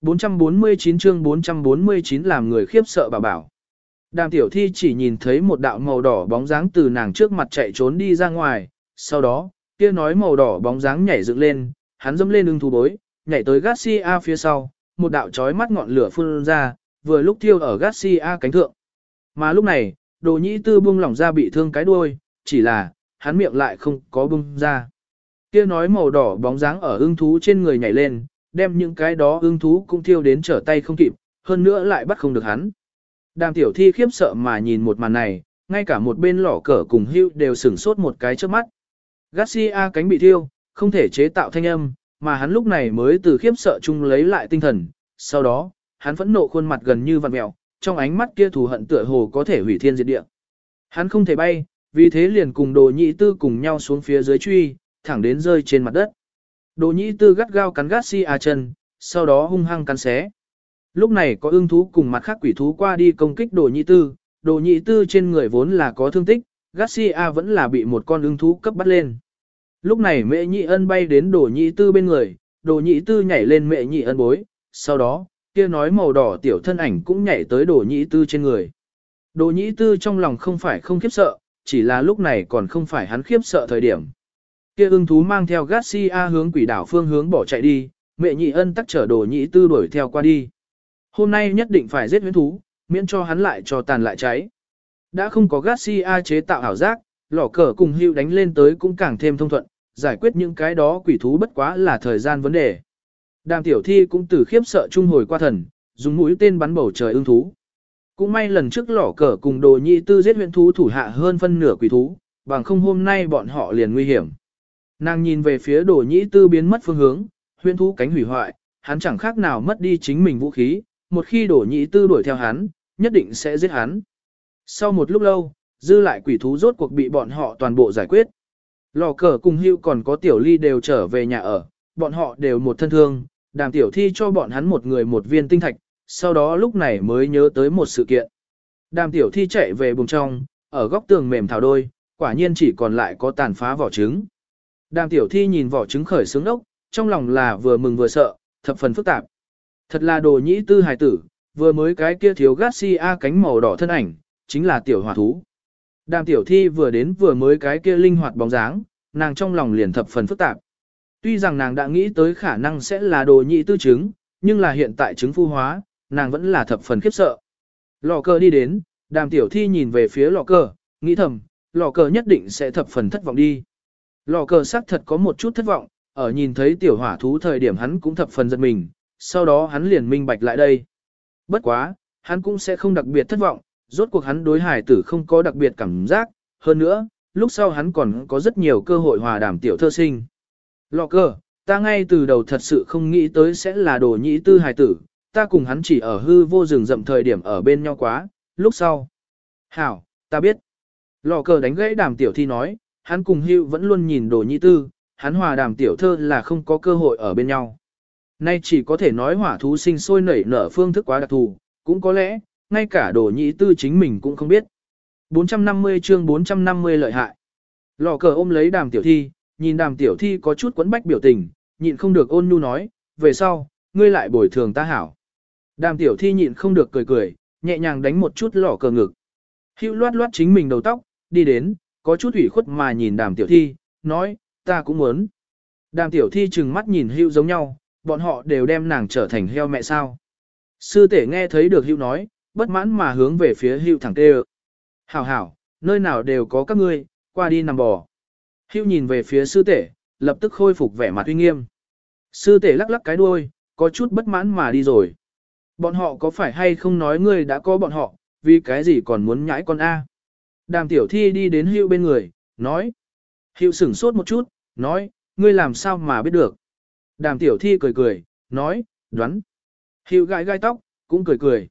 449 chương 449 làm người khiếp sợ bà bảo. Đàm tiểu thi chỉ nhìn thấy một đạo màu đỏ bóng dáng từ nàng trước mặt chạy trốn đi ra ngoài, sau đó, kia nói màu đỏ bóng dáng nhảy dựng lên, hắn dâm lên ưng thú bối, nhảy tới Garcia phía sau, một đạo chói mắt ngọn lửa phun ra, vừa lúc thiêu ở Garcia cánh thượng. Mà lúc này, đồ nhĩ tư buông lỏng ra bị thương cái đuôi, chỉ là, hắn miệng lại không có bung ra. Kia nói màu đỏ bóng dáng ở ưng thú trên người nhảy lên, đem những cái đó ưng thú cũng thiêu đến trở tay không kịp, hơn nữa lại bắt không được hắn. Đàm tiểu thi khiếp sợ mà nhìn một màn này, ngay cả một bên lỏ cờ cùng hưu đều sửng sốt một cái trước mắt. Garcia cánh bị thiêu, không thể chế tạo thanh âm, mà hắn lúc này mới từ khiếp sợ chung lấy lại tinh thần. Sau đó, hắn phẫn nộ khuôn mặt gần như vặn mẹo, trong ánh mắt kia thù hận tựa hồ có thể hủy thiên diệt địa. Hắn không thể bay, vì thế liền cùng đồ nhị tư cùng nhau xuống phía dưới truy, thẳng đến rơi trên mặt đất. Đồ Nhĩ tư gắt gao cắn gắt Sierra chân, sau đó hung hăng cắn xé. Lúc này có ưng thú cùng mặt khác quỷ thú qua đi công kích đồ Nhĩ tư, đồ Nhĩ tư trên người vốn là có thương tích, Garcia vẫn là bị một con ưng thú cấp bắt lên. Lúc này mẹ nhị ân bay đến đồ Nhĩ tư bên người, đồ Nhĩ tư nhảy lên mẹ nhị ân bối, sau đó, kia nói màu đỏ tiểu thân ảnh cũng nhảy tới đồ Nhĩ tư trên người. Đồ Nhĩ tư trong lòng không phải không khiếp sợ, chỉ là lúc này còn không phải hắn khiếp sợ thời điểm. Kia ưng thú mang theo Garcia hướng quỷ đảo phương hướng bỏ chạy đi, mẹ nhị ân tắc trở đồ nhị tư đuổi theo qua đi. Hôm nay nhất định phải giết huyến thú, miễn cho hắn lại cho tàn lại cháy. Đã không có Garcia chế tạo ảo giác, lỏ cờ cùng hưu đánh lên tới cũng càng thêm thông thuận, giải quyết những cái đó quỷ thú bất quá là thời gian vấn đề. Đàm tiểu thi cũng từ khiếp sợ trung hồi qua thần, dùng mũi tên bắn bầu trời ưng thú. Cũng may lần trước lỏ cờ cùng đồ nhị tư giết huyện thú thủ hạ hơn phân nửa quỷ thú, bằng không hôm nay bọn họ liền nguy hiểm. Nàng nhìn về phía đồ Nhĩ tư biến mất phương hướng, huyên thú cánh hủy hoại, hắn chẳng khác nào mất đi chính mình vũ khí, một khi đồ Nhĩ tư đuổi theo hắn, nhất định sẽ giết hắn. Sau một lúc lâu, dư lại quỷ thú rốt cuộc bị bọn họ toàn bộ giải quyết. Lò cờ cùng hưu còn có tiểu ly đều trở về nhà ở, bọn họ đều một thân thương, đàm tiểu thi cho bọn hắn một người một viên tinh thạch, sau đó lúc này mới nhớ tới một sự kiện. Đàm tiểu thi chạy về bùng trong, ở góc tường mềm thảo đôi, quả nhiên chỉ còn lại có tàn phá vỏ trứng. Đàm tiểu thi nhìn vỏ trứng khởi sướng ốc, trong lòng là vừa mừng vừa sợ, thập phần phức tạp. Thật là đồ nhĩ tư hài tử, vừa mới cái kia thiếu Garcia cánh màu đỏ thân ảnh, chính là tiểu hỏa thú. Đàm tiểu thi vừa đến vừa mới cái kia linh hoạt bóng dáng, nàng trong lòng liền thập phần phức tạp. Tuy rằng nàng đã nghĩ tới khả năng sẽ là đồ nhị tư chứng, nhưng là hiện tại chứng phu hóa, nàng vẫn là thập phần khiếp sợ. Lò cờ đi đến, đàm tiểu thi nhìn về phía lò cờ, nghĩ thầm, lò cờ nhất định sẽ thập phần thất vọng đi. Lò cờ sắc thật có một chút thất vọng, ở nhìn thấy tiểu hỏa thú thời điểm hắn cũng thập phần giật mình, sau đó hắn liền minh bạch lại đây. Bất quá, hắn cũng sẽ không đặc biệt thất vọng, rốt cuộc hắn đối hải tử không có đặc biệt cảm giác, hơn nữa, lúc sau hắn còn có rất nhiều cơ hội hòa đàm tiểu thơ sinh. Lò Cờ, ta ngay từ đầu thật sự không nghĩ tới sẽ là đồ nhĩ tư hải tử, ta cùng hắn chỉ ở hư vô rừng rậm thời điểm ở bên nhau quá, lúc sau. Hảo, ta biết. Lò cờ đánh gãy đàm tiểu thi nói, hắn cùng hưu vẫn luôn nhìn đồ Nhi tư, hắn hòa đàm tiểu thơ là không có cơ hội ở bên nhau. Nay chỉ có thể nói hỏa thú sinh sôi nảy nở phương thức quá đặc thù, cũng có lẽ, ngay cả đồ Nhi tư chính mình cũng không biết. 450 chương 450 lợi hại. Lò cờ ôm lấy đàm tiểu thi, nhìn đàm tiểu thi có chút quấn bách biểu tình, nhịn không được ôn nhu nói, về sau, ngươi lại bồi thường ta hảo. Đàm tiểu thi nhịn không được cười cười, nhẹ nhàng đánh một chút lò cờ ngực. Hữu loát loát chính mình đầu tóc, đi đến, có chút ủy khuất mà nhìn đàm tiểu thi, nói, ta cũng muốn. Đàm tiểu thi chừng mắt nhìn hưu giống nhau, bọn họ đều đem nàng trở thành heo mẹ sao. Sư tể nghe thấy được hưu nói, bất mãn mà hướng về phía hưu thẳng tê Hảo hảo, nơi nào đều có các ngươi, qua đi nằm bò. hưu nhìn về phía sư tể, lập tức khôi phục vẻ mặt uy nghiêm. Sư tể lắc lắc cái đuôi, có chút bất mãn mà đi rồi. Bọn họ có phải hay không nói ngươi đã có bọn họ, vì cái gì còn muốn nhãi con A. Đàm tiểu thi đi đến hữu bên người, nói. Hữu sửng sốt một chút, nói, ngươi làm sao mà biết được. Đàm tiểu thi cười cười, nói, đoán. Hữu gãi gai tóc, cũng cười cười.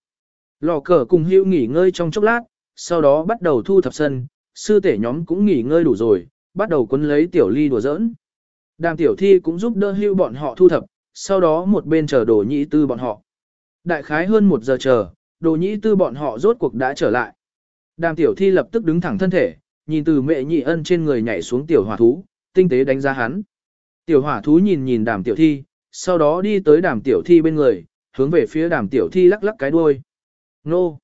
Lò cờ cùng hữu nghỉ ngơi trong chốc lát, sau đó bắt đầu thu thập sân, sư tể nhóm cũng nghỉ ngơi đủ rồi, bắt đầu quấn lấy tiểu ly đùa giỡn. Đàm tiểu thi cũng giúp đỡ hưu bọn họ thu thập, sau đó một bên chờ đồ nhĩ tư bọn họ. Đại khái hơn một giờ chờ, đồ nhĩ tư bọn họ rốt cuộc đã trở lại. Đàm tiểu thi lập tức đứng thẳng thân thể, nhìn từ mẹ nhị ân trên người nhảy xuống tiểu hỏa thú, tinh tế đánh giá hắn. Tiểu hỏa thú nhìn nhìn đàm tiểu thi, sau đó đi tới đàm tiểu thi bên người, hướng về phía đàm tiểu thi lắc lắc cái đuôi. Nô!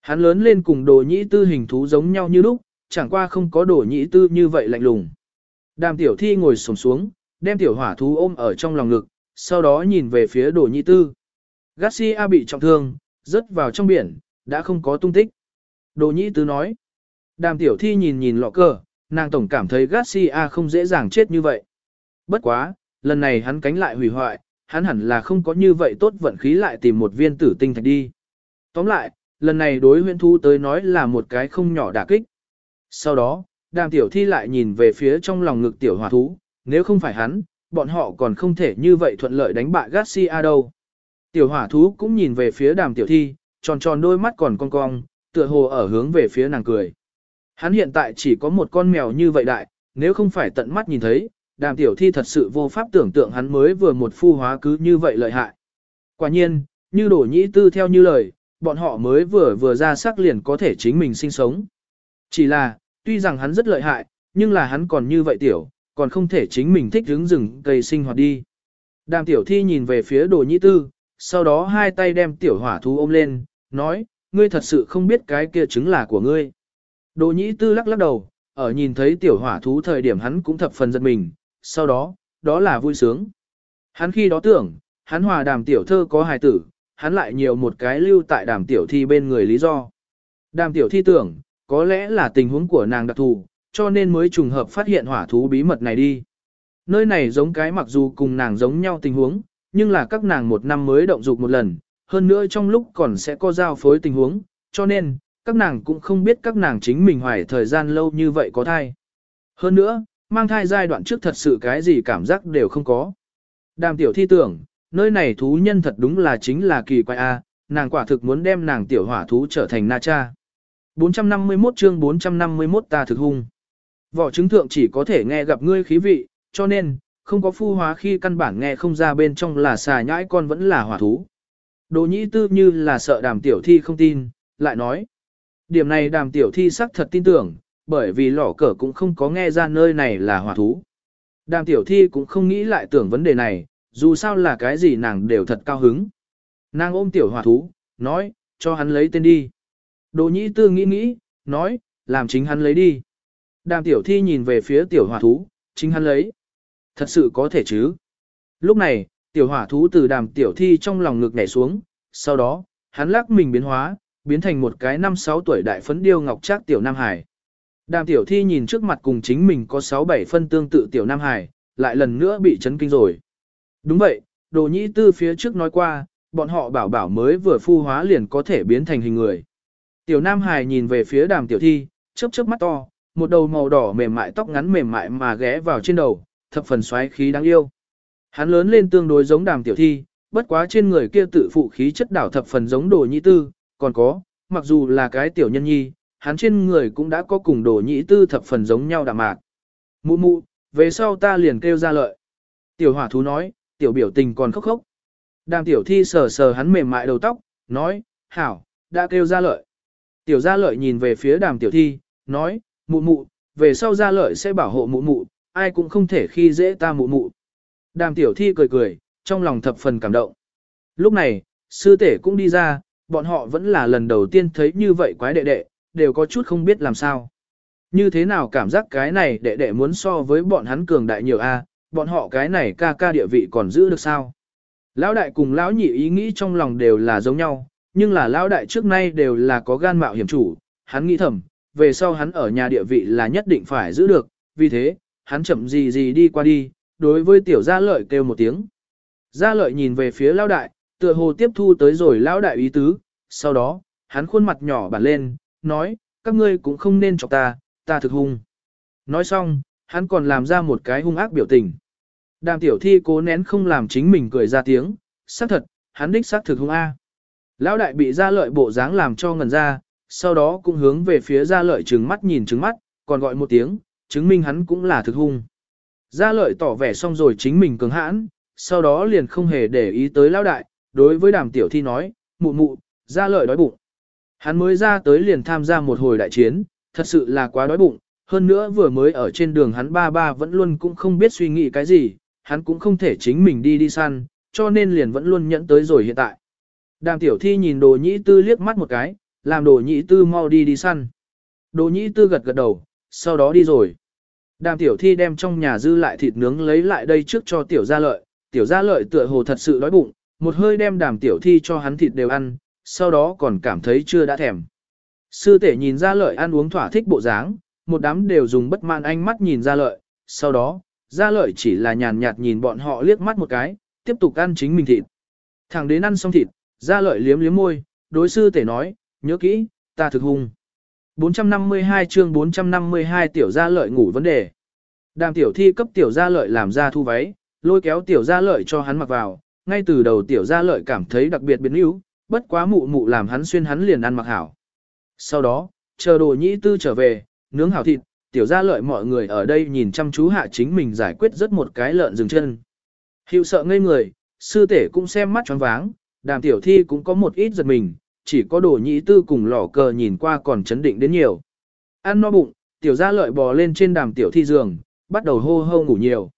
Hắn lớn lên cùng đồ nhĩ tư hình thú giống nhau như lúc, chẳng qua không có đồ nhĩ tư như vậy lạnh lùng. Đàm tiểu thi ngồi sổng xuống, đem tiểu hỏa thú ôm ở trong lòng ngực, sau đó nhìn về phía đồ nhĩ tư. Garcia bị trọng thương, rớt vào trong biển, đã không có tung tích. Đồ nhĩ tư nói. Đàm tiểu thi nhìn nhìn lọ cờ, nàng tổng cảm thấy Garcia không dễ dàng chết như vậy. Bất quá, lần này hắn cánh lại hủy hoại, hắn hẳn là không có như vậy tốt vận khí lại tìm một viên tử tinh thạch đi. Tóm lại, lần này đối huyện thu tới nói là một cái không nhỏ đả kích. Sau đó, đàm tiểu thi lại nhìn về phía trong lòng ngực tiểu hòa thú, nếu không phải hắn, bọn họ còn không thể như vậy thuận lợi đánh bại Garcia đâu. Tiểu hỏa thú cũng nhìn về phía đàm tiểu thi, tròn tròn đôi mắt còn cong cong, tựa hồ ở hướng về phía nàng cười. Hắn hiện tại chỉ có một con mèo như vậy đại, nếu không phải tận mắt nhìn thấy, đàm tiểu thi thật sự vô pháp tưởng tượng hắn mới vừa một phu hóa cứ như vậy lợi hại. Quả nhiên, như đổ nhĩ tư theo như lời, bọn họ mới vừa vừa ra sắc liền có thể chính mình sinh sống. Chỉ là, tuy rằng hắn rất lợi hại, nhưng là hắn còn như vậy tiểu, còn không thể chính mình thích hướng rừng cây sinh hoạt đi. Đàm tiểu thi nhìn về phía đồ nhĩ tư, sau đó hai tay đem tiểu hỏa thú ôm lên, nói, ngươi thật sự không biết cái kia trứng là của ngươi. Đồ nhĩ tư lắc lắc đầu, ở nhìn thấy tiểu hỏa thú thời điểm hắn cũng thập phần giật mình, sau đó, đó là vui sướng. Hắn khi đó tưởng, hắn hòa đàm tiểu thơ có hài tử, hắn lại nhiều một cái lưu tại đàm tiểu thi bên người lý do. Đàm tiểu thi tưởng, có lẽ là tình huống của nàng đặc thù, cho nên mới trùng hợp phát hiện hỏa thú bí mật này đi. Nơi này giống cái mặc dù cùng nàng giống nhau tình huống, nhưng là các nàng một năm mới động dục một lần, hơn nữa trong lúc còn sẽ có giao phối tình huống, cho nên, các nàng cũng không biết các nàng chính mình hoài thời gian lâu như vậy có thai. Hơn nữa, mang thai giai đoạn trước thật sự cái gì cảm giác đều không có. Đàm tiểu thi tưởng, nơi này thú nhân thật đúng là chính là kỳ quái A, nàng quả thực muốn đem nàng tiểu hỏa thú trở thành na cha. 451 chương 451 ta thực hung. Vỏ trứng thượng chỉ có thể nghe gặp ngươi khí vị, cho nên, không có phu hóa khi căn bản nghe không ra bên trong là xà nhãi con vẫn là hỏa thú. Đồ nhĩ tư như là sợ đàm tiểu thi không tin, lại nói. Điểm này đàm tiểu thi xác thật tin tưởng, bởi vì lỏ cờ cũng không có nghe ra nơi này là hỏa thú. Đàm tiểu thi cũng không nghĩ lại tưởng vấn đề này, dù sao là cái gì nàng đều thật cao hứng. Nàng ôm tiểu hỏa thú, nói, cho hắn lấy tên đi. Đồ nhĩ tư nghĩ nghĩ, nói, làm chính hắn lấy đi. Đàm tiểu thi nhìn về phía tiểu hỏa thú, chính hắn lấy. Thật sự có thể chứ. Lúc này, tiểu hỏa thú từ đàm tiểu thi trong lòng ngực nhảy xuống, sau đó, hắn lắc mình biến hóa, biến thành một cái năm sáu tuổi đại phấn điêu ngọc trác tiểu Nam Hải. Đàm tiểu thi nhìn trước mặt cùng chính mình có 6-7 phân tương tự tiểu Nam Hải, lại lần nữa bị chấn kinh rồi. Đúng vậy, đồ nhĩ tư phía trước nói qua, bọn họ bảo bảo mới vừa phu hóa liền có thể biến thành hình người. Tiểu Nam Hải nhìn về phía đàm tiểu thi, chớp chớp mắt to, một đầu màu đỏ mềm mại tóc ngắn mềm mại mà ghé vào trên đầu, thập phần xoáy khí đáng yêu. Hắn lớn lên tương đối giống đàm tiểu thi, bất quá trên người kia tự phụ khí chất đảo thập phần giống đồ nhĩ tư, còn có, mặc dù là cái tiểu nhân nhi, hắn trên người cũng đã có cùng đồ nhĩ tư thập phần giống nhau đạm mạc. Mụ mụ, về sau ta liền kêu ra lợi. Tiểu hỏa thú nói, tiểu biểu tình còn khóc khóc. Đàm tiểu thi sờ sờ hắn mềm mại đầu tóc, nói, hảo, đã kêu ra lợi. Tiểu gia lợi nhìn về phía đàm tiểu thi, nói, mụ mụ, về sau gia lợi sẽ bảo hộ mụ mụ, ai cũng không thể khi dễ ta mụ mụ. Đàm tiểu thi cười cười, trong lòng thập phần cảm động. Lúc này, sư tể cũng đi ra, bọn họ vẫn là lần đầu tiên thấy như vậy quái đệ đệ, đều có chút không biết làm sao. Như thế nào cảm giác cái này đệ đệ muốn so với bọn hắn cường đại nhiều a, bọn họ cái này ca ca địa vị còn giữ được sao? Lão đại cùng lão nhị ý nghĩ trong lòng đều là giống nhau, nhưng là lão đại trước nay đều là có gan mạo hiểm chủ, hắn nghĩ thầm, về sau hắn ở nhà địa vị là nhất định phải giữ được, vì thế, hắn chậm gì gì đi qua đi, đối với tiểu gia lợi kêu một tiếng. Gia lợi nhìn về phía lão đại, tựa hồ tiếp thu tới rồi lão đại ý tứ, sau đó, hắn khuôn mặt nhỏ bản lên, nói, các ngươi cũng không nên chọc ta, ta thực hung. Nói xong, hắn còn làm ra một cái hung ác biểu tình. Đàm tiểu thi cố nén không làm chính mình cười ra tiếng, xác thật, hắn đích xác thực hung A. Lão đại bị ra lợi bộ dáng làm cho ngần ra, sau đó cũng hướng về phía ra lợi trừng mắt nhìn trừng mắt, còn gọi một tiếng, chứng minh hắn cũng là thực hung. Gia lợi tỏ vẻ xong rồi chính mình cứng hãn, sau đó liền không hề để ý tới lão đại, đối với đàm tiểu thi nói, mụ mụ, gia lợi đói bụng. Hắn mới ra tới liền tham gia một hồi đại chiến, thật sự là quá đói bụng, hơn nữa vừa mới ở trên đường hắn ba ba vẫn luôn cũng không biết suy nghĩ cái gì, hắn cũng không thể chính mình đi đi săn, cho nên liền vẫn luôn nhẫn tới rồi hiện tại. Đàm tiểu thi nhìn đồ nhĩ tư liếc mắt một cái, làm đồ nhĩ tư mau đi đi săn. Đồ nhĩ tư gật gật đầu, sau đó đi rồi. Đàm tiểu thi đem trong nhà dư lại thịt nướng lấy lại đây trước cho tiểu gia lợi, tiểu gia lợi tựa hồ thật sự đói bụng, một hơi đem đàm tiểu thi cho hắn thịt đều ăn, sau đó còn cảm thấy chưa đã thèm. Sư tể nhìn ra lợi ăn uống thỏa thích bộ dáng, một đám đều dùng bất mãn ánh mắt nhìn ra lợi, sau đó, ra lợi chỉ là nhàn nhạt nhìn bọn họ liếc mắt một cái, tiếp tục ăn chính mình thịt. thằng đến ăn xong thịt, ra lợi liếm liếm môi, đối sư tể nói, nhớ kỹ, ta thực hung. 452 chương 452 tiểu gia lợi ngủ vấn đề. Đàm tiểu thi cấp tiểu gia lợi làm ra thu váy, lôi kéo tiểu gia lợi cho hắn mặc vào, ngay từ đầu tiểu gia lợi cảm thấy đặc biệt biến yếu, bất quá mụ mụ làm hắn xuyên hắn liền ăn mặc hảo. Sau đó, chờ đồ nhĩ tư trở về, nướng hảo thịt, tiểu gia lợi mọi người ở đây nhìn chăm chú hạ chính mình giải quyết rất một cái lợn dừng chân. Hiệu sợ ngây người, sư tể cũng xem mắt choáng váng, đàm tiểu thi cũng có một ít giật mình, chỉ có đồ nhĩ tư cùng lỏ cờ nhìn qua còn chấn định đến nhiều. Ăn no bụng, tiểu gia lợi bò lên trên đàm tiểu thi giường, bắt đầu hô hô ngủ nhiều.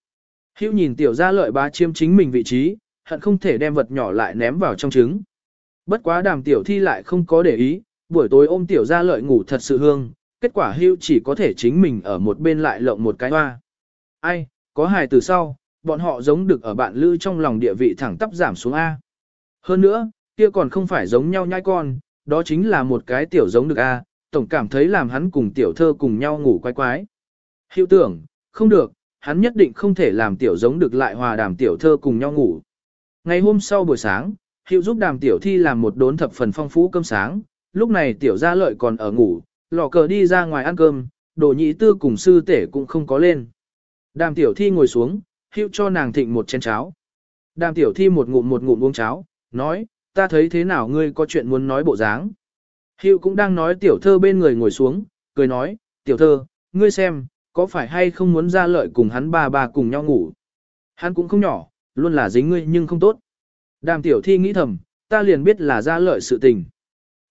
Hữu nhìn tiểu gia lợi bá chiếm chính mình vị trí, hận không thể đem vật nhỏ lại ném vào trong trứng. Bất quá đàm tiểu thi lại không có để ý, buổi tối ôm tiểu gia lợi ngủ thật sự hương, kết quả hưu chỉ có thể chính mình ở một bên lại lộng một cái hoa. Ai, có hài từ sau, bọn họ giống được ở bạn lư trong lòng địa vị thẳng tắp giảm xuống A. Hơn nữa, kia còn không phải giống nhau nhai con, đó chính là một cái tiểu giống được A, tổng cảm thấy làm hắn cùng tiểu thơ cùng nhau ngủ quái quái. Hiệu tưởng, không được, hắn nhất định không thể làm tiểu giống được lại hòa đàm tiểu thơ cùng nhau ngủ. Ngày hôm sau buổi sáng, Hiệu giúp đàm tiểu thi làm một đốn thập phần phong phú cơm sáng, lúc này tiểu gia lợi còn ở ngủ, lò cờ đi ra ngoài ăn cơm, đồ nhị tư cùng sư tể cũng không có lên. Đàm tiểu thi ngồi xuống, Hiệu cho nàng thịnh một chén cháo. Đàm tiểu thi một ngụm một ngụm uống cháo, nói, ta thấy thế nào ngươi có chuyện muốn nói bộ dáng. Hiệu cũng đang nói tiểu thơ bên người ngồi xuống, cười nói, tiểu thơ, ngươi xem, có phải hay không muốn ra lợi cùng hắn ba ba cùng nhau ngủ. Hắn cũng không nhỏ, luôn là dính ngươi nhưng không tốt. Đàm tiểu thi nghĩ thầm, ta liền biết là ra lợi sự tình.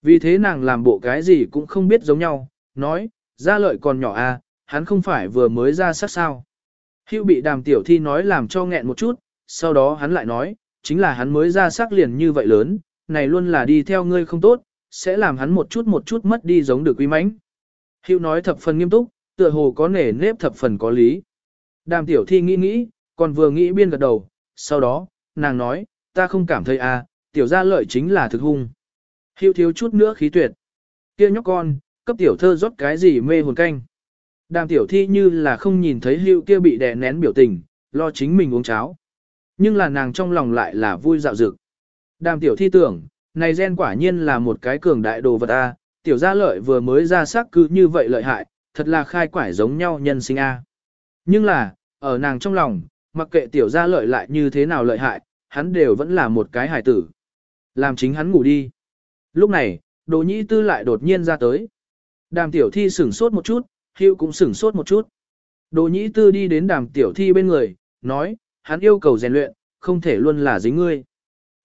Vì thế nàng làm bộ cái gì cũng không biết giống nhau, nói, ra lợi còn nhỏ à, hắn không phải vừa mới ra sát sao. Hiệu bị đàm tiểu thi nói làm cho nghẹn một chút, sau đó hắn lại nói, chính là hắn mới ra sắc liền như vậy lớn, này luôn là đi theo ngươi không tốt, sẽ làm hắn một chút một chút mất đi giống được quý mãnh. Hữu nói thập phần nghiêm túc, tựa hồ có nể nếp thập phần có lý. Đàm tiểu thi nghĩ nghĩ, còn vừa nghĩ biên gật đầu, sau đó, nàng nói, ta không cảm thấy à, tiểu gia lợi chính là thực hung. Hữu thiếu chút nữa khí tuyệt. kia nhóc con, cấp tiểu thơ rót cái gì mê hồn canh. Đàm tiểu thi như là không nhìn thấy hữu kia bị đè nén biểu tình, lo chính mình uống cháo. Nhưng là nàng trong lòng lại là vui dạo dực. Đàm tiểu thi tưởng, này gen quả nhiên là một cái cường đại đồ vật a, tiểu gia lợi vừa mới ra sắc cứ như vậy lợi hại, thật là khai quải giống nhau nhân sinh a. Nhưng là, ở nàng trong lòng, mặc kệ tiểu gia lợi lại như thế nào lợi hại, hắn đều vẫn là một cái hài tử. Làm chính hắn ngủ đi. Lúc này, đồ nhĩ tư lại đột nhiên ra tới. Đàm tiểu thi sửng sốt một chút, hữu cũng sửng sốt một chút. Đồ nhĩ tư đi đến đàm tiểu thi bên người, nói, hắn yêu cầu rèn luyện, không thể luôn là dính ngươi.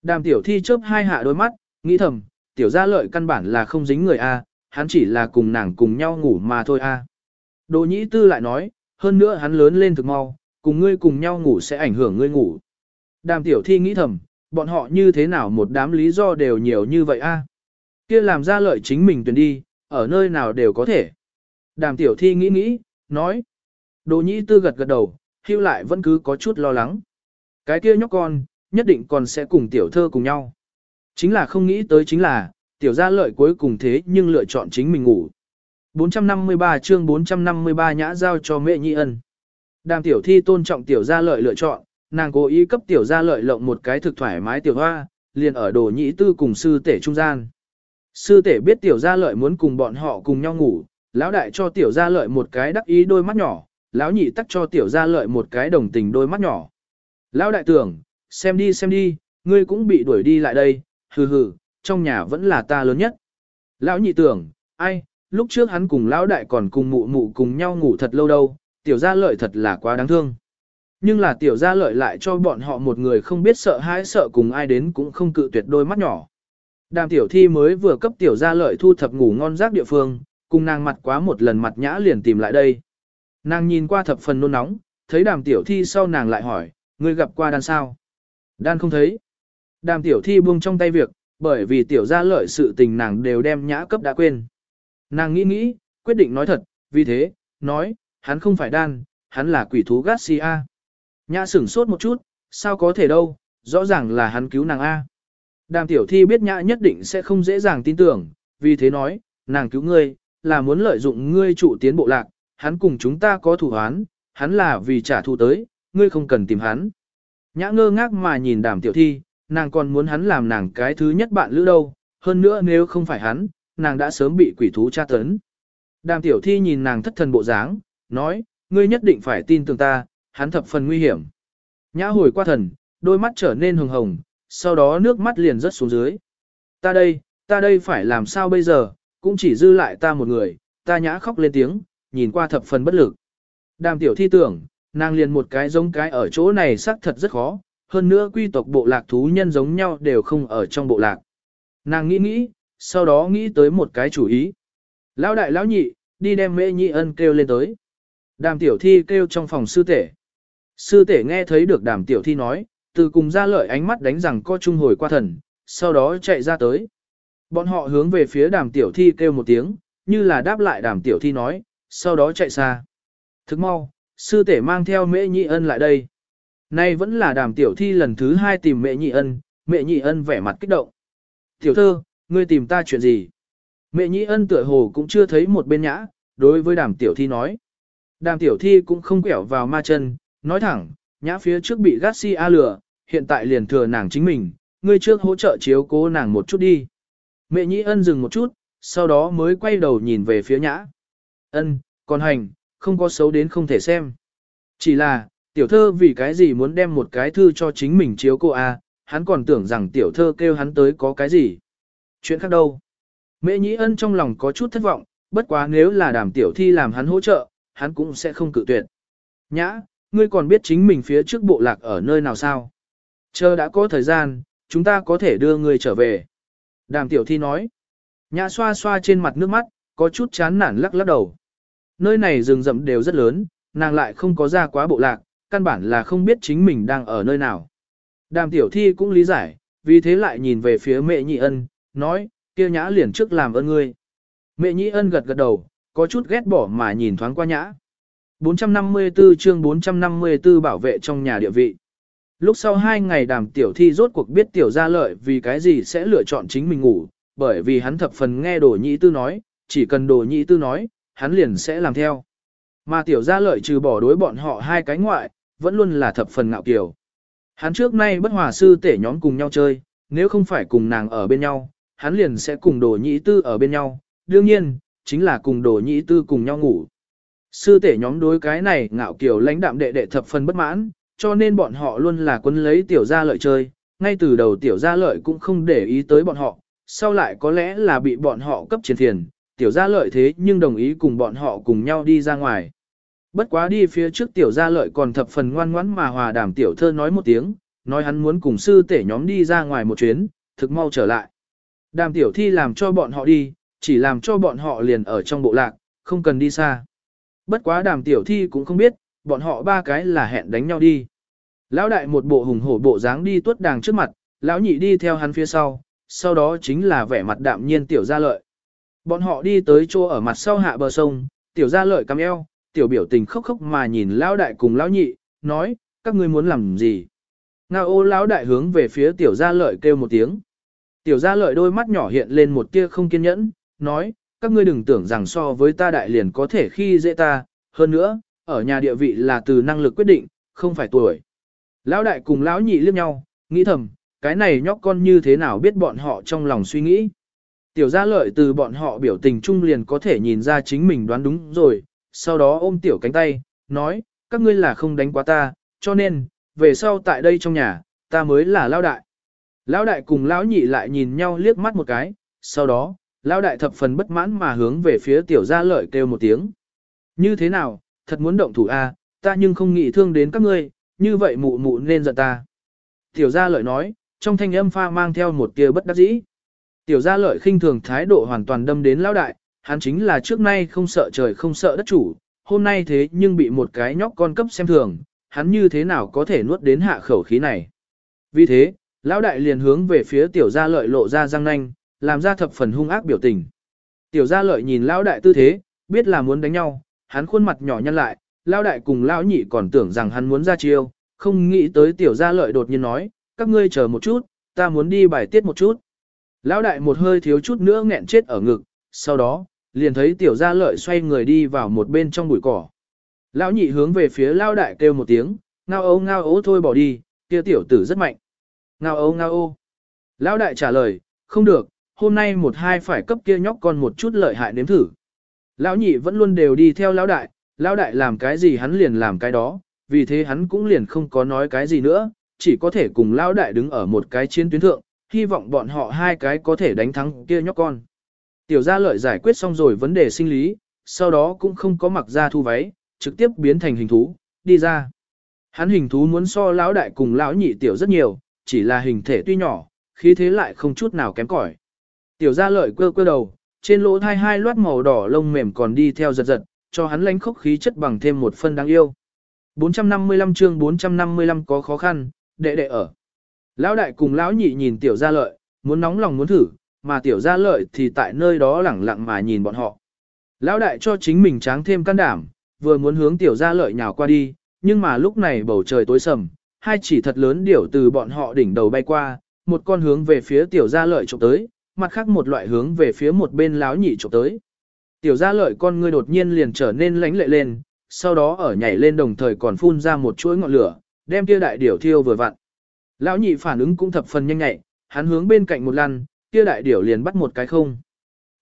Đàm tiểu thi chớp hai hạ đôi mắt, nghĩ thầm, tiểu gia lợi căn bản là không dính người A, hắn chỉ là cùng nàng cùng nhau ngủ mà thôi A. Đồ nhĩ tư lại nói, hơn nữa hắn lớn lên thực mau, cùng ngươi cùng nhau ngủ sẽ ảnh hưởng ngươi ngủ. Đàm tiểu thi nghĩ thầm, bọn họ như thế nào một đám lý do đều nhiều như vậy a? Kia làm ra lợi chính mình tuyển đi, ở nơi nào đều có thể. Đàm tiểu thi nghĩ nghĩ, nói. Đồ nhĩ tư gật gật đầu, hưu lại vẫn cứ có chút lo lắng. Cái kia nhóc con, nhất định còn sẽ cùng tiểu thơ cùng nhau. Chính là không nghĩ tới chính là, tiểu gia lợi cuối cùng thế nhưng lựa chọn chính mình ngủ. 453 chương 453 nhã giao cho mẹ nhi ân. Đàm tiểu thi tôn trọng tiểu gia lợi lựa chọn, nàng cố ý cấp tiểu gia lợi lộng một cái thực thoải mái tiểu hoa, liền ở đồ nhĩ tư cùng sư tể trung gian. Sư tể biết tiểu gia lợi muốn cùng bọn họ cùng nhau ngủ, lão đại cho tiểu gia lợi một cái đắc ý đôi mắt nhỏ, lão nhị tắt cho tiểu gia lợi một cái đồng tình đôi mắt nhỏ. Lão đại tưởng, xem đi xem đi, ngươi cũng bị đuổi đi lại đây, hừ hừ, trong nhà vẫn là ta lớn nhất. Lão nhị tưởng, ai, lúc trước hắn cùng lão đại còn cùng mụ mụ cùng nhau ngủ thật lâu đâu, tiểu gia lợi thật là quá đáng thương. Nhưng là tiểu gia lợi lại cho bọn họ một người không biết sợ hãi sợ cùng ai đến cũng không cự tuyệt đôi mắt nhỏ. Đàm tiểu thi mới vừa cấp tiểu gia lợi thu thập ngủ ngon giấc địa phương, cùng nàng mặt quá một lần mặt nhã liền tìm lại đây. Nàng nhìn qua thập phần nôn nóng, thấy đàm tiểu thi sau nàng lại hỏi, ngươi gặp qua đan sao? Đan không thấy. Đàm tiểu thi buông trong tay việc, bởi vì tiểu gia lợi sự tình nàng đều đem nhã cấp đã quên. Nàng nghĩ nghĩ, quyết định nói thật, vì thế, nói, hắn không phải đan, hắn là quỷ thú Garcia. Nhã sửng sốt một chút, sao có thể đâu, rõ ràng là hắn cứu nàng A. Đàm tiểu thi biết nhã nhất định sẽ không dễ dàng tin tưởng, vì thế nói, nàng cứu ngươi, là muốn lợi dụng ngươi trụ tiến bộ lạc, hắn cùng chúng ta có thủ hoán, hắn là vì trả thù tới, ngươi không cần tìm hắn. Nhã ngơ ngác mà nhìn đàm tiểu thi, nàng còn muốn hắn làm nàng cái thứ nhất bạn lữ đâu, hơn nữa nếu không phải hắn, nàng đã sớm bị quỷ thú tra tấn. Đàm tiểu thi nhìn nàng thất thần bộ dáng, nói, ngươi nhất định phải tin tưởng ta, hắn thập phần nguy hiểm. Nhã hồi qua thần, đôi mắt trở nên hồng hồng, sau đó nước mắt liền rớt xuống dưới. Ta đây, ta đây phải làm sao bây giờ, cũng chỉ dư lại ta một người, ta nhã khóc lên tiếng, nhìn qua thập phần bất lực. Đàm tiểu thi tưởng, nàng liền một cái giống cái ở chỗ này xác thật rất khó, hơn nữa quy tộc bộ lạc thú nhân giống nhau đều không ở trong bộ lạc. Nàng nghĩ nghĩ, sau đó nghĩ tới một cái chủ ý. Lão đại lão nhị, đi đem mễ nhị ân kêu lên tới. Đàm tiểu thi kêu trong phòng sư tể. Sư tể nghe thấy được đàm tiểu thi nói, từ cùng ra lợi ánh mắt đánh rằng co trung hồi qua thần, sau đó chạy ra tới. Bọn họ hướng về phía đàm tiểu thi kêu một tiếng, như là đáp lại đàm tiểu thi nói, sau đó chạy xa. Thức mau, sư tể mang theo mễ nhị ân lại đây. Nay vẫn là đàm tiểu thi lần thứ hai tìm mẹ nhị ân, mẹ nhị ân vẻ mặt kích động. Tiểu thơ, ngươi tìm ta chuyện gì? Mẹ nhị ân tựa hồ cũng chưa thấy một bên nhã, đối với đàm tiểu thi nói. Đàm tiểu thi cũng không quẹo vào ma chân, nói thẳng, nhã phía trước bị Garcia lừa, hiện tại liền thừa nàng chính mình, ngươi trước hỗ trợ chiếu cố nàng một chút đi. Mẹ nhị ân dừng một chút, sau đó mới quay đầu nhìn về phía nhã. Ân, còn hành, không có xấu đến không thể xem. Chỉ là, tiểu thơ vì cái gì muốn đem một cái thư cho chính mình chiếu cô a, hắn còn tưởng rằng tiểu thơ kêu hắn tới có cái gì. Chuyện khác đâu. Mễ nhĩ ân trong lòng có chút thất vọng, bất quá nếu là đàm tiểu thi làm hắn hỗ trợ, hắn cũng sẽ không cự tuyệt. Nhã, ngươi còn biết chính mình phía trước bộ lạc ở nơi nào sao? Chờ đã có thời gian, chúng ta có thể đưa ngươi trở về. Đàm tiểu thi nói. Nhã xoa xoa trên mặt nước mắt, có chút chán nản lắc lắc đầu. Nơi này rừng rậm đều rất lớn, nàng lại không có ra quá bộ lạc, căn bản là không biết chính mình đang ở nơi nào. Đàm tiểu thi cũng lý giải, vì thế lại nhìn về phía mẹ nhị ân, nói, kia nhã liền trước làm ơn ngươi. Mẹ nhị ân gật gật đầu, có chút ghét bỏ mà nhìn thoáng qua nhã. 454 chương 454 bảo vệ trong nhà địa vị. Lúc sau hai ngày đàm tiểu thi rốt cuộc biết tiểu gia lợi vì cái gì sẽ lựa chọn chính mình ngủ, bởi vì hắn thập phần nghe đổ nhị tư nói, chỉ cần đồ nhị tư nói, hắn liền sẽ làm theo. Mà tiểu gia lợi trừ bỏ đối bọn họ hai cái ngoại, vẫn luôn là thập phần ngạo kiều. Hắn trước nay bất hòa sư tể nhóm cùng nhau chơi, nếu không phải cùng nàng ở bên nhau, hắn liền sẽ cùng đồ nhị tư ở bên nhau, đương nhiên, chính là cùng đồ nhị tư cùng nhau ngủ. Sư tể nhóm đối cái này ngạo kiều lãnh đạm đệ đệ thập phần bất mãn, cho nên bọn họ luôn là quân lấy tiểu gia lợi chơi, ngay từ đầu tiểu gia lợi cũng không để ý tới bọn họ, sau lại có lẽ là bị bọn họ cấp chiến thiền, tiểu gia lợi thế nhưng đồng ý cùng bọn họ cùng nhau đi ra ngoài. Bất quá đi phía trước tiểu gia lợi còn thập phần ngoan ngoãn mà hòa đàm tiểu thơ nói một tiếng, nói hắn muốn cùng sư tể nhóm đi ra ngoài một chuyến, thực mau trở lại. Đàm tiểu thi làm cho bọn họ đi, chỉ làm cho bọn họ liền ở trong bộ lạc, không cần đi xa. Bất quá đàm tiểu thi cũng không biết, bọn họ ba cái là hẹn đánh nhau đi. Lão đại một bộ hùng hổ bộ dáng đi tuốt đàng trước mặt, lão nhị đi theo hắn phía sau, sau đó chính là vẻ mặt đạm nhiên tiểu gia lợi. Bọn họ đi tới chỗ ở mặt sau hạ bờ sông, tiểu gia lợi cắm eo, tiểu biểu tình khóc khóc mà nhìn lão đại cùng lão nhị, nói, các ngươi muốn làm gì? nga ô lão đại hướng về phía tiểu gia lợi kêu một tiếng. Tiểu gia lợi đôi mắt nhỏ hiện lên một tia không kiên nhẫn, nói, các ngươi đừng tưởng rằng so với ta đại liền có thể khi dễ ta, hơn nữa, ở nhà địa vị là từ năng lực quyết định, không phải tuổi. Lão đại cùng lão nhị liếc nhau, nghĩ thầm, cái này nhóc con như thế nào biết bọn họ trong lòng suy nghĩ. Tiểu gia lợi từ bọn họ biểu tình chung liền có thể nhìn ra chính mình đoán đúng rồi, sau đó ôm tiểu cánh tay, nói, các ngươi là không đánh quá ta, cho nên, về sau tại đây trong nhà, ta mới là lao đại. Lão đại cùng lão nhị lại nhìn nhau liếc mắt một cái, sau đó, lão đại thập phần bất mãn mà hướng về phía tiểu gia lợi kêu một tiếng. Như thế nào, thật muốn động thủ a, à, ta nhưng không nghĩ thương đến các ngươi, như vậy mụ mụ nên giận ta. Tiểu gia lợi nói, trong thanh âm pha mang theo một tia bất đắc dĩ. Tiểu gia lợi khinh thường thái độ hoàn toàn đâm đến lão đại, hắn chính là trước nay không sợ trời không sợ đất chủ, hôm nay thế nhưng bị một cái nhóc con cấp xem thường, hắn như thế nào có thể nuốt đến hạ khẩu khí này. Vì thế, Lão đại liền hướng về phía tiểu gia lợi lộ ra răng nanh, làm ra thập phần hung ác biểu tình. Tiểu gia lợi nhìn lão đại tư thế, biết là muốn đánh nhau, hắn khuôn mặt nhỏ nhăn lại, lão đại cùng lão nhị còn tưởng rằng hắn muốn ra chiêu, không nghĩ tới tiểu gia lợi đột nhiên nói, các ngươi chờ một chút, ta muốn đi bài tiết một chút. Lão đại một hơi thiếu chút nữa nghẹn chết ở ngực, sau đó, liền thấy tiểu gia lợi xoay người đi vào một bên trong bụi cỏ. Lão nhị hướng về phía lão đại kêu một tiếng, ngao ấu ngao ấu thôi bỏ đi, kia tiểu tử rất mạnh. Ngao ấu ngao ô. Lão đại trả lời, không được, hôm nay một hai phải cấp kia nhóc con một chút lợi hại nếm thử. Lão nhị vẫn luôn đều đi theo lão đại, lão đại làm cái gì hắn liền làm cái đó, vì thế hắn cũng liền không có nói cái gì nữa, chỉ có thể cùng lão đại đứng ở một cái chiến tuyến thượng, hy vọng bọn họ hai cái có thể đánh thắng kia nhóc con. Tiểu gia lợi giải quyết xong rồi vấn đề sinh lý, sau đó cũng không có mặc ra thu váy, trực tiếp biến thành hình thú, đi ra. Hắn hình thú muốn so lão đại cùng lão nhị tiểu rất nhiều, chỉ là hình thể tuy nhỏ, khí thế lại không chút nào kém cỏi. Tiểu gia lợi quơ quơ đầu, trên lỗ thai hai loát màu đỏ lông mềm còn đi theo giật giật, cho hắn lánh khốc khí chất bằng thêm một phân đáng yêu. 455 chương 455 có khó khăn, đệ đệ ở. Lão đại cùng lão nhị nhìn tiểu gia lợi, muốn nóng lòng muốn thử, mà tiểu gia lợi thì tại nơi đó lẳng lặng mà nhìn bọn họ. Lão đại cho chính mình tráng thêm can đảm, vừa muốn hướng tiểu gia lợi nhào qua đi, nhưng mà lúc này bầu trời tối sầm, hai chỉ thật lớn điểu từ bọn họ đỉnh đầu bay qua, một con hướng về phía tiểu gia lợi chụp tới, mặt khác một loại hướng về phía một bên lão nhị chụp tới. Tiểu gia lợi con ngươi đột nhiên liền trở nên lánh lệ lên, sau đó ở nhảy lên đồng thời còn phun ra một chuỗi ngọn lửa, đem kia đại điểu thiêu vừa vặn. Lão nhị phản ứng cũng thập phần nhanh nhẹ, hắn hướng bên cạnh một lần, kia đại điểu liền bắt một cái không.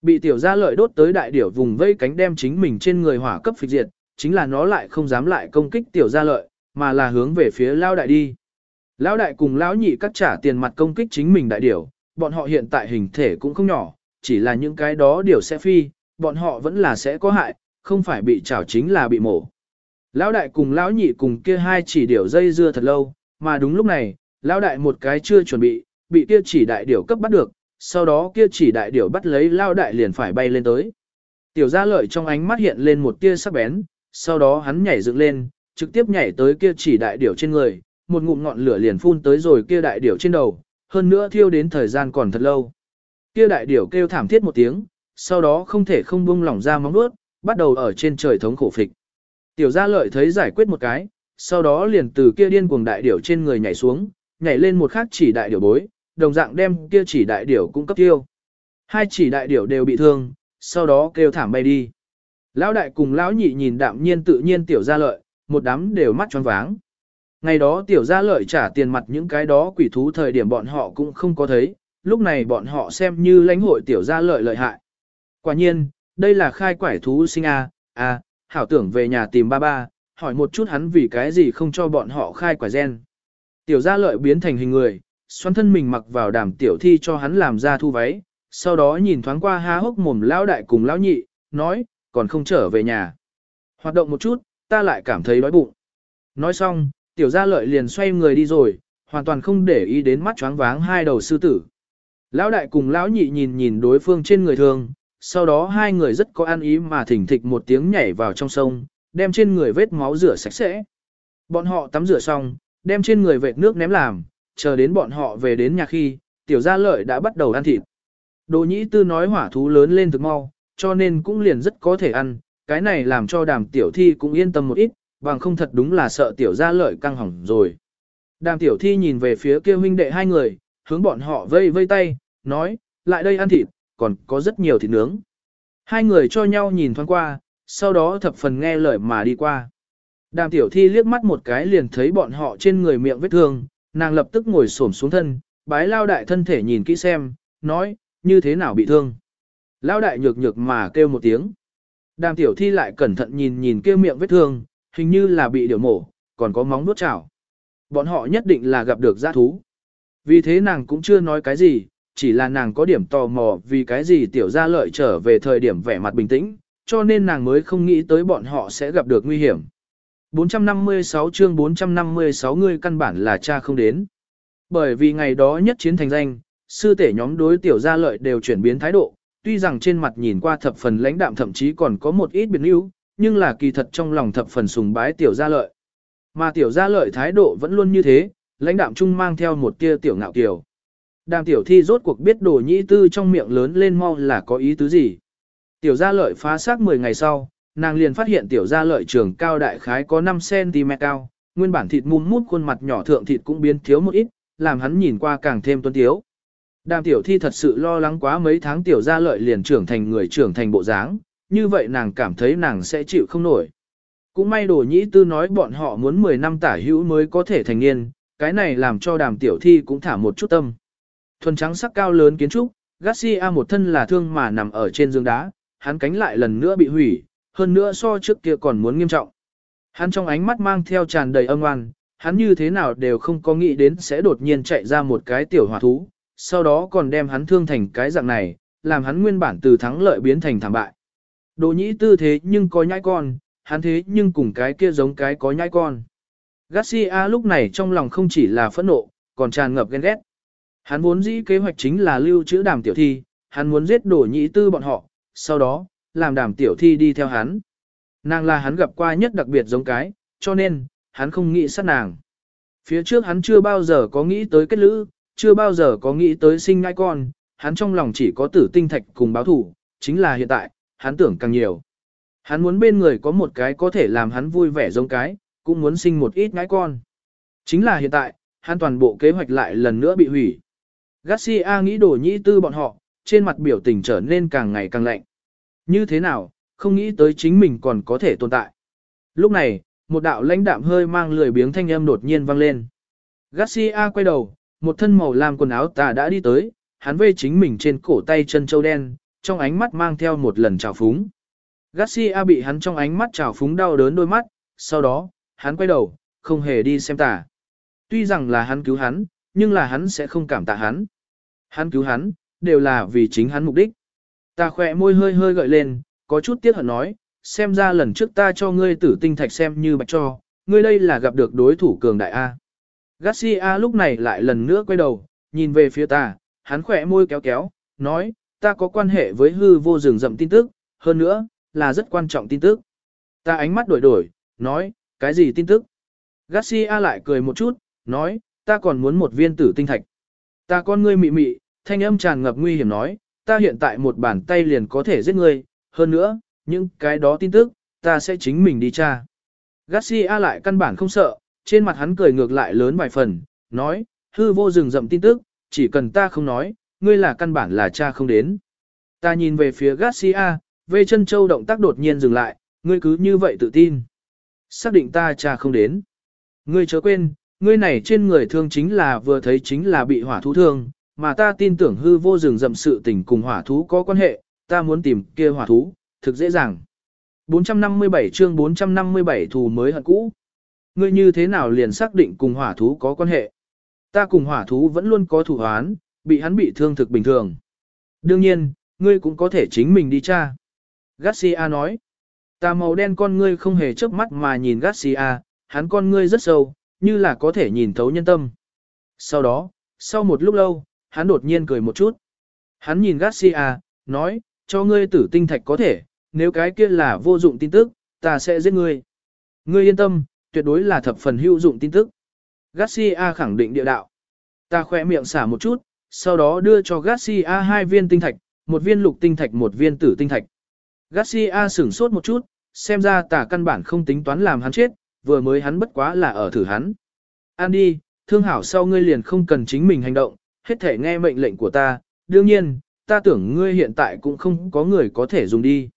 Bị tiểu gia lợi đốt tới đại điểu vùng vây cánh đem chính mình trên người hỏa cấp phịch diệt, chính là nó lại không dám lại công kích tiểu gia lợi, mà là hướng về phía lão đại đi. Lão đại cùng lão nhị cắt trả tiền mặt công kích chính mình đại điểu, bọn họ hiện tại hình thể cũng không nhỏ, chỉ là những cái đó điểu sẽ phi, bọn họ vẫn là sẽ có hại, không phải bị chảo chính là bị mổ. Lão đại cùng lão nhị cùng kia hai chỉ điểu dây dưa thật lâu, mà đúng lúc này, lão đại một cái chưa chuẩn bị, bị kia chỉ đại điểu cấp bắt được, sau đó kia chỉ đại điểu bắt lấy lão đại liền phải bay lên tới. Tiểu gia lợi trong ánh mắt hiện lên một tia sắc bén, sau đó hắn nhảy dựng lên, trực tiếp nhảy tới kia chỉ đại điểu trên người, một ngụm ngọn lửa liền phun tới rồi kia đại điểu trên đầu, hơn nữa thiêu đến thời gian còn thật lâu. Kia đại điểu kêu thảm thiết một tiếng, sau đó không thể không buông lỏng ra móng vuốt, bắt đầu ở trên trời thống khổ phịch. Tiểu gia lợi thấy giải quyết một cái, sau đó liền từ kia điên cuồng đại điểu trên người nhảy xuống, nhảy lên một khác chỉ đại điểu bối, đồng dạng đem kia chỉ đại điểu cũng cấp tiêu. Hai chỉ đại điểu đều bị thương, sau đó kêu thảm bay đi. Lão đại cùng lão nhị nhìn đạm nhiên tự nhiên tiểu gia lợi, một đám đều mắt tròn váng. Ngày đó tiểu gia lợi trả tiền mặt những cái đó quỷ thú thời điểm bọn họ cũng không có thấy, lúc này bọn họ xem như lãnh hội tiểu gia lợi lợi hại. Quả nhiên, đây là khai quải thú sinh A, A, hảo tưởng về nhà tìm ba ba, hỏi một chút hắn vì cái gì không cho bọn họ khai quả gen. Tiểu gia lợi biến thành hình người, xoắn thân mình mặc vào đàm tiểu thi cho hắn làm ra thu váy, sau đó nhìn thoáng qua há hốc mồm lão đại cùng lão nhị, nói, còn không trở về nhà. Hoạt động một chút, ta lại cảm thấy đói bụng. Nói xong, tiểu gia lợi liền xoay người đi rồi, hoàn toàn không để ý đến mắt choáng váng hai đầu sư tử. Lão đại cùng lão nhị nhìn nhìn đối phương trên người thường, sau đó hai người rất có ăn ý mà thỉnh thịch một tiếng nhảy vào trong sông, đem trên người vết máu rửa sạch sẽ. Bọn họ tắm rửa xong, đem trên người vệt nước ném làm, chờ đến bọn họ về đến nhà khi, tiểu gia lợi đã bắt đầu ăn thịt. Đồ nhĩ tư nói hỏa thú lớn lên thực mau, cho nên cũng liền rất có thể ăn, cái này làm cho đàm tiểu thi cũng yên tâm một ít, bằng không thật đúng là sợ tiểu gia lợi căng hỏng rồi. Đàm tiểu thi nhìn về phía kia huynh đệ hai người, hướng bọn họ vây vây tay, nói, lại đây ăn thịt, còn có rất nhiều thịt nướng. Hai người cho nhau nhìn thoáng qua, sau đó thập phần nghe lời mà đi qua. Đàm tiểu thi liếc mắt một cái liền thấy bọn họ trên người miệng vết thương, nàng lập tức ngồi xổm xuống thân, bái lao đại thân thể nhìn kỹ xem, nói, như thế nào bị thương. Lao đại nhược nhược mà kêu một tiếng. Đàm tiểu thi lại cẩn thận nhìn nhìn kêu miệng vết thương, hình như là bị điều mổ, còn có móng nuốt chảo. Bọn họ nhất định là gặp được giã thú. Vì thế nàng cũng chưa nói cái gì, chỉ là nàng có điểm tò mò vì cái gì tiểu gia lợi trở về thời điểm vẻ mặt bình tĩnh, cho nên nàng mới không nghĩ tới bọn họ sẽ gặp được nguy hiểm. 456 chương 456 người căn bản là cha không đến. Bởi vì ngày đó nhất chiến thành danh, sư tể nhóm đối tiểu gia lợi đều chuyển biến thái độ, tuy rằng trên mặt nhìn qua thập phần lãnh đạm thậm chí còn có một ít biến yếu, nhưng là kỳ thật trong lòng thập phần sùng bái tiểu gia lợi. Mà tiểu gia lợi thái độ vẫn luôn như thế, lãnh đạm chung mang theo một tia tiểu ngạo kiều. Đàm tiểu thi rốt cuộc biết đồ nhĩ tư trong miệng lớn lên mau là có ý tứ gì. Tiểu gia lợi phá xác 10 ngày sau, nàng liền phát hiện tiểu gia lợi trường cao đại khái có 5cm cao, nguyên bản thịt mum mút khuôn mặt nhỏ thượng thịt cũng biến thiếu một ít, làm hắn nhìn qua càng thêm tuấn tiếu. Đàm tiểu thi thật sự lo lắng quá mấy tháng tiểu gia lợi liền trưởng thành người trưởng thành bộ dáng, như vậy nàng cảm thấy nàng sẽ chịu không nổi. Cũng may đồ nhĩ tư nói bọn họ muốn 10 năm tả hữu mới có thể thành niên, cái này làm cho đàm tiểu thi cũng thả một chút tâm. Thuần trắng sắc cao lớn kiến trúc, Garcia một thân là thương mà nằm ở trên giường đá, hắn cánh lại lần nữa bị hủy, hơn nữa so trước kia còn muốn nghiêm trọng. Hắn trong ánh mắt mang theo tràn đầy âm oan, hắn như thế nào đều không có nghĩ đến sẽ đột nhiên chạy ra một cái tiểu hỏa thú, sau đó còn đem hắn thương thành cái dạng này, làm hắn nguyên bản từ thắng lợi biến thành thảm bại. Đồ nhĩ tư thế nhưng có nhãi con, hắn thế nhưng cùng cái kia giống cái có nhãi con. Garcia lúc này trong lòng không chỉ là phẫn nộ, còn tràn ngập ghen ghét. Hắn vốn dĩ kế hoạch chính là lưu trữ đàm tiểu thi, hắn muốn giết đồ nhĩ tư bọn họ, sau đó, làm đàm tiểu thi đi theo hắn. Nàng là hắn gặp qua nhất đặc biệt giống cái, cho nên, hắn không nghĩ sát nàng. Phía trước hắn chưa bao giờ có nghĩ tới kết lữ, chưa bao giờ có nghĩ tới sinh ngai con, hắn trong lòng chỉ có tử tinh thạch cùng báo thủ, chính là hiện tại, hắn tưởng càng nhiều. Hắn muốn bên người có một cái có thể làm hắn vui vẻ giống cái, cũng muốn sinh một ít ngãi con. Chính là hiện tại, hắn toàn bộ kế hoạch lại lần nữa bị hủy. Garcia nghĩ đổ nhĩ tư bọn họ, trên mặt biểu tình trở nên càng ngày càng lạnh. Như thế nào, không nghĩ tới chính mình còn có thể tồn tại. Lúc này, một đạo lãnh đạm hơi mang lười biếng thanh âm đột nhiên vang lên. Garcia quay đầu, một thân màu lam quần áo tà đã đi tới, hắn vê chính mình trên cổ tay chân châu đen, trong ánh mắt mang theo một lần trào phúng. Garcia bị hắn trong ánh mắt trào phúng đau đớn đôi mắt, sau đó, hắn quay đầu, không hề đi xem tà. Tuy rằng là hắn cứu hắn, nhưng là hắn sẽ không cảm tạ hắn. Hắn cứu hắn, đều là vì chính hắn mục đích. Ta khỏe môi hơi hơi gợi lên, có chút tiếc hận nói, xem ra lần trước ta cho ngươi tử tinh thạch xem như bạch cho, ngươi đây là gặp được đối thủ cường đại A. Garcia lúc này lại lần nữa quay đầu, nhìn về phía ta, hắn khỏe môi kéo kéo, nói, ta có quan hệ với hư vô rừng rậm tin tức, hơn nữa, là rất quan trọng tin tức. Ta ánh mắt đổi đổi, nói, cái gì tin tức? Garcia lại cười một chút, nói, ta còn muốn một viên tử tinh thạch. Ta con ngươi mị mị, thanh âm tràn ngập nguy hiểm nói, ta hiện tại một bàn tay liền có thể giết ngươi, hơn nữa, những cái đó tin tức, ta sẽ chính mình đi tra. Garcia lại căn bản không sợ, trên mặt hắn cười ngược lại lớn vài phần, nói, hư vô rừng rậm tin tức, chỉ cần ta không nói, ngươi là căn bản là cha không đến. Ta nhìn về phía Garcia, về chân châu động tác đột nhiên dừng lại, ngươi cứ như vậy tự tin. Xác định ta cha không đến. Ngươi chớ quên, ngươi này trên người thương chính là vừa thấy chính là bị hỏa thú thương, mà ta tin tưởng hư vô rừng rậm sự tình cùng hỏa thú có quan hệ, ta muốn tìm kia hỏa thú, thực dễ dàng. 457 chương 457 thù mới hận cũ. Ngươi như thế nào liền xác định cùng hỏa thú có quan hệ? Ta cùng hỏa thú vẫn luôn có thủ hoán, bị hắn bị thương thực bình thường. Đương nhiên, ngươi cũng có thể chính mình đi tra. Garcia nói. Ta màu đen con ngươi không hề chớp mắt mà nhìn Garcia, hắn con ngươi rất sâu, như là có thể nhìn thấu nhân tâm. Sau đó, sau một lúc lâu, hắn đột nhiên cười một chút. Hắn nhìn Garcia, nói, cho ngươi tử tinh thạch có thể, nếu cái kia là vô dụng tin tức, ta sẽ giết ngươi. Ngươi yên tâm, tuyệt đối là thập phần hữu dụng tin tức. Garcia khẳng định địa đạo. Ta khỏe miệng xả một chút, sau đó đưa cho Garcia hai viên tinh thạch, một viên lục tinh thạch một viên tử tinh thạch. Garcia sửng sốt một chút, xem ra ta căn bản không tính toán làm hắn chết, vừa mới hắn bất quá là ở thử hắn. An đi, thương hảo sau ngươi liền không cần chính mình hành động, hết thể nghe mệnh lệnh của ta, đương nhiên, ta tưởng ngươi hiện tại cũng không có người có thể dùng đi.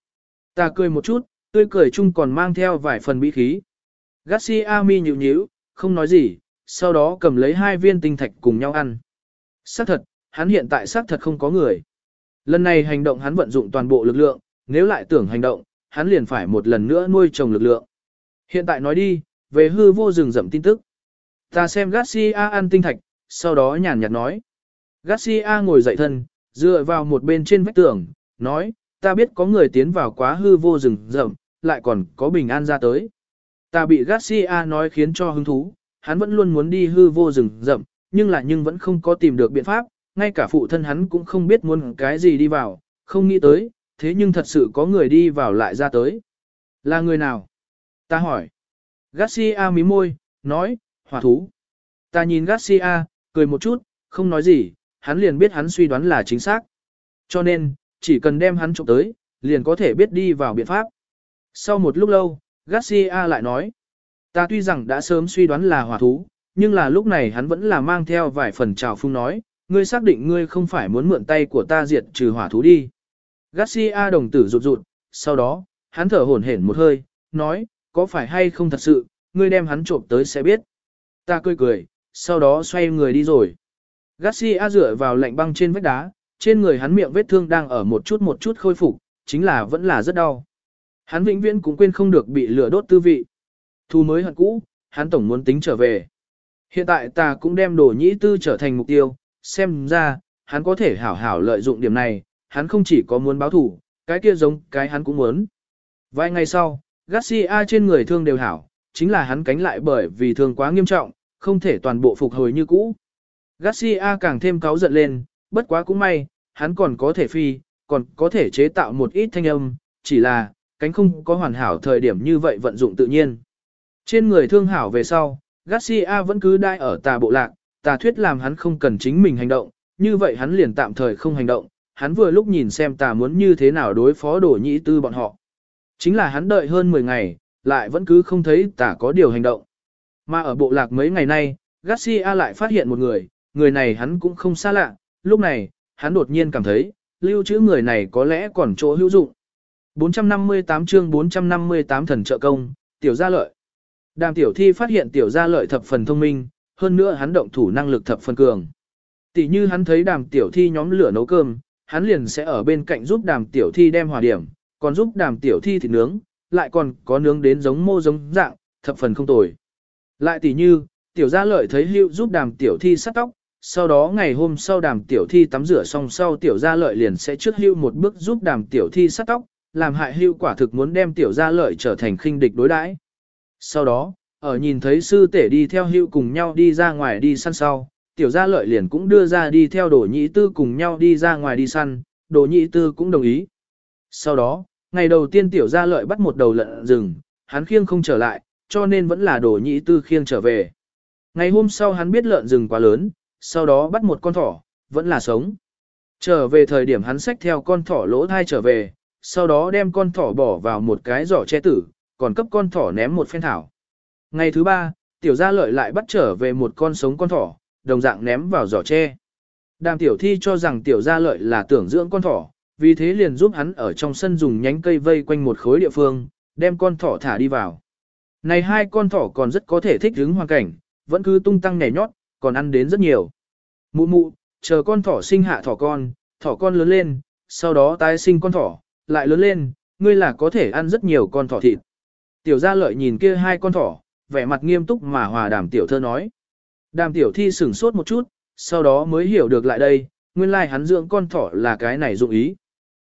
Ta cười một chút, tươi cười chung còn mang theo vài phần bí khí. Garcia mi nhịu nhíu, không nói gì, sau đó cầm lấy hai viên tinh thạch cùng nhau ăn. Xác thật, hắn hiện tại xác thật không có người. Lần này hành động hắn vận dụng toàn bộ lực lượng, nếu lại tưởng hành động, hắn liền phải một lần nữa nuôi trồng lực lượng. Hiện tại nói đi, về hư vô rừng rậm tin tức. Ta xem Garcia ăn tinh thạch, sau đó nhàn nhạt nói. Garcia ngồi dậy thân, dựa vào một bên trên vách tường, nói, ta biết có người tiến vào quá hư vô rừng rậm, lại còn có bình an ra tới. Ta bị Garcia nói khiến cho hứng thú, hắn vẫn luôn muốn đi hư vô rừng rậm, nhưng là nhưng vẫn không có tìm được biện pháp, ngay cả phụ thân hắn cũng không biết muốn cái gì đi vào, không nghĩ tới, thế nhưng thật sự có người đi vào lại ra tới. Là người nào? Ta hỏi. Garcia mí môi, nói, hỏa thú. Ta nhìn Garcia, cười một chút, không nói gì, hắn liền biết hắn suy đoán là chính xác. Cho nên, chỉ cần đem hắn trộm tới, liền có thể biết đi vào biện pháp. Sau một lúc lâu, Garcia lại nói, ta tuy rằng đã sớm suy đoán là hỏa thú, nhưng là lúc này hắn vẫn là mang theo vài phần trào phung nói, ngươi xác định ngươi không phải muốn mượn tay của ta diệt trừ hỏa thú đi. Garcia đồng tử rụt rụt, sau đó, hắn thở hổn hển một hơi, nói, có phải hay không thật sự, ngươi đem hắn trộm tới sẽ biết. Ta cười cười, sau đó xoay người đi rồi. Garcia dựa vào lạnh băng trên vách đá, trên người hắn miệng vết thương đang ở một chút một chút khôi phục, chính là vẫn là rất đau. Hắn vĩnh viễn cũng quên không được bị lửa đốt tư vị. Thu mới hận cũ, hắn tổng muốn tính trở về. Hiện tại ta cũng đem đồ nhĩ tư trở thành mục tiêu, xem ra, hắn có thể hảo hảo lợi dụng điểm này, hắn không chỉ có muốn báo thủ, cái kia giống cái hắn cũng muốn. Vài ngày sau, Garcia trên người thương đều hảo, chính là hắn cánh lại bởi vì thương quá nghiêm trọng, không thể toàn bộ phục hồi như cũ. Garcia càng thêm cáu giận lên, bất quá cũng may, hắn còn có thể phi, còn có thể chế tạo một ít thanh âm, chỉ là, cánh không có hoàn hảo thời điểm như vậy vận dụng tự nhiên. Trên người thương hảo về sau, Garcia vẫn cứ đai ở tà bộ lạc, tà thuyết làm hắn không cần chính mình hành động, như vậy hắn liền tạm thời không hành động, hắn vừa lúc nhìn xem tà muốn như thế nào đối phó đổ nhĩ tư bọn họ. Chính là hắn đợi hơn 10 ngày, lại vẫn cứ không thấy tà có điều hành động. Mà ở bộ lạc mấy ngày nay, Garcia lại phát hiện một người, người này hắn cũng không xa lạ, lúc này, hắn đột nhiên cảm thấy, lưu trữ người này có lẽ còn chỗ hữu dụng. 458 chương 458 thần trợ công, tiểu gia lợi. Đàm tiểu thi phát hiện tiểu gia lợi thập phần thông minh, hơn nữa hắn động thủ năng lực thập phần cường. Tỷ như hắn thấy đàm tiểu thi nhóm lửa nấu cơm, hắn liền sẽ ở bên cạnh giúp đàm tiểu thi đem hòa điểm, còn giúp đàm tiểu thi thịt nướng, lại còn có nướng đến giống mô giống dạng, thập phần không tồi. Lại tỷ như, tiểu gia lợi thấy hữu giúp đàm tiểu thi sắt tóc, sau đó ngày hôm sau đàm tiểu thi tắm rửa xong sau tiểu gia lợi liền sẽ trước hưu một bước giúp đàm tiểu thi sắt tóc, làm hại hưu quả thực muốn đem tiểu gia lợi trở thành khinh địch đối đãi. Sau đó, ở nhìn thấy sư tể đi theo hưu cùng nhau đi ra ngoài đi săn sau, tiểu gia lợi liền cũng đưa ra đi theo đồ nhị tư cùng nhau đi ra ngoài đi săn, đồ nhị tư cũng đồng ý. Sau đó, ngày đầu tiên tiểu gia lợi bắt một đầu lợn rừng, hắn khiêng không trở lại, cho nên vẫn là đồ nhị tư khiêng trở về. Ngày hôm sau hắn biết lợn rừng quá lớn, sau đó bắt một con thỏ, vẫn là sống. Trở về thời điểm hắn xách theo con thỏ lỗ thai trở về, sau đó đem con thỏ bỏ vào một cái giỏ che tử, còn cấp con thỏ ném một phen thảo. Ngày thứ ba, tiểu gia lợi lại bắt trở về một con sống con thỏ, đồng dạng ném vào giỏ tre. Đàm tiểu thi cho rằng tiểu gia lợi là tưởng dưỡng con thỏ, vì thế liền giúp hắn ở trong sân dùng nhánh cây vây quanh một khối địa phương, đem con thỏ thả đi vào. Này hai con thỏ còn rất có thể thích ứng hoàn cảnh, vẫn cứ tung tăng nhảy nhót, còn ăn đến rất nhiều. Mụ mụ, chờ con thỏ sinh hạ thỏ con, thỏ con lớn lên, sau đó tái sinh con thỏ, lại lớn lên, ngươi là có thể ăn rất nhiều con thỏ thịt. Tiểu gia lợi nhìn kia hai con thỏ, vẻ mặt nghiêm túc mà hòa đàm tiểu thơ nói. Đàm tiểu thi sửng sốt một chút, sau đó mới hiểu được lại đây, nguyên lai like hắn dưỡng con thỏ là cái này dụng ý.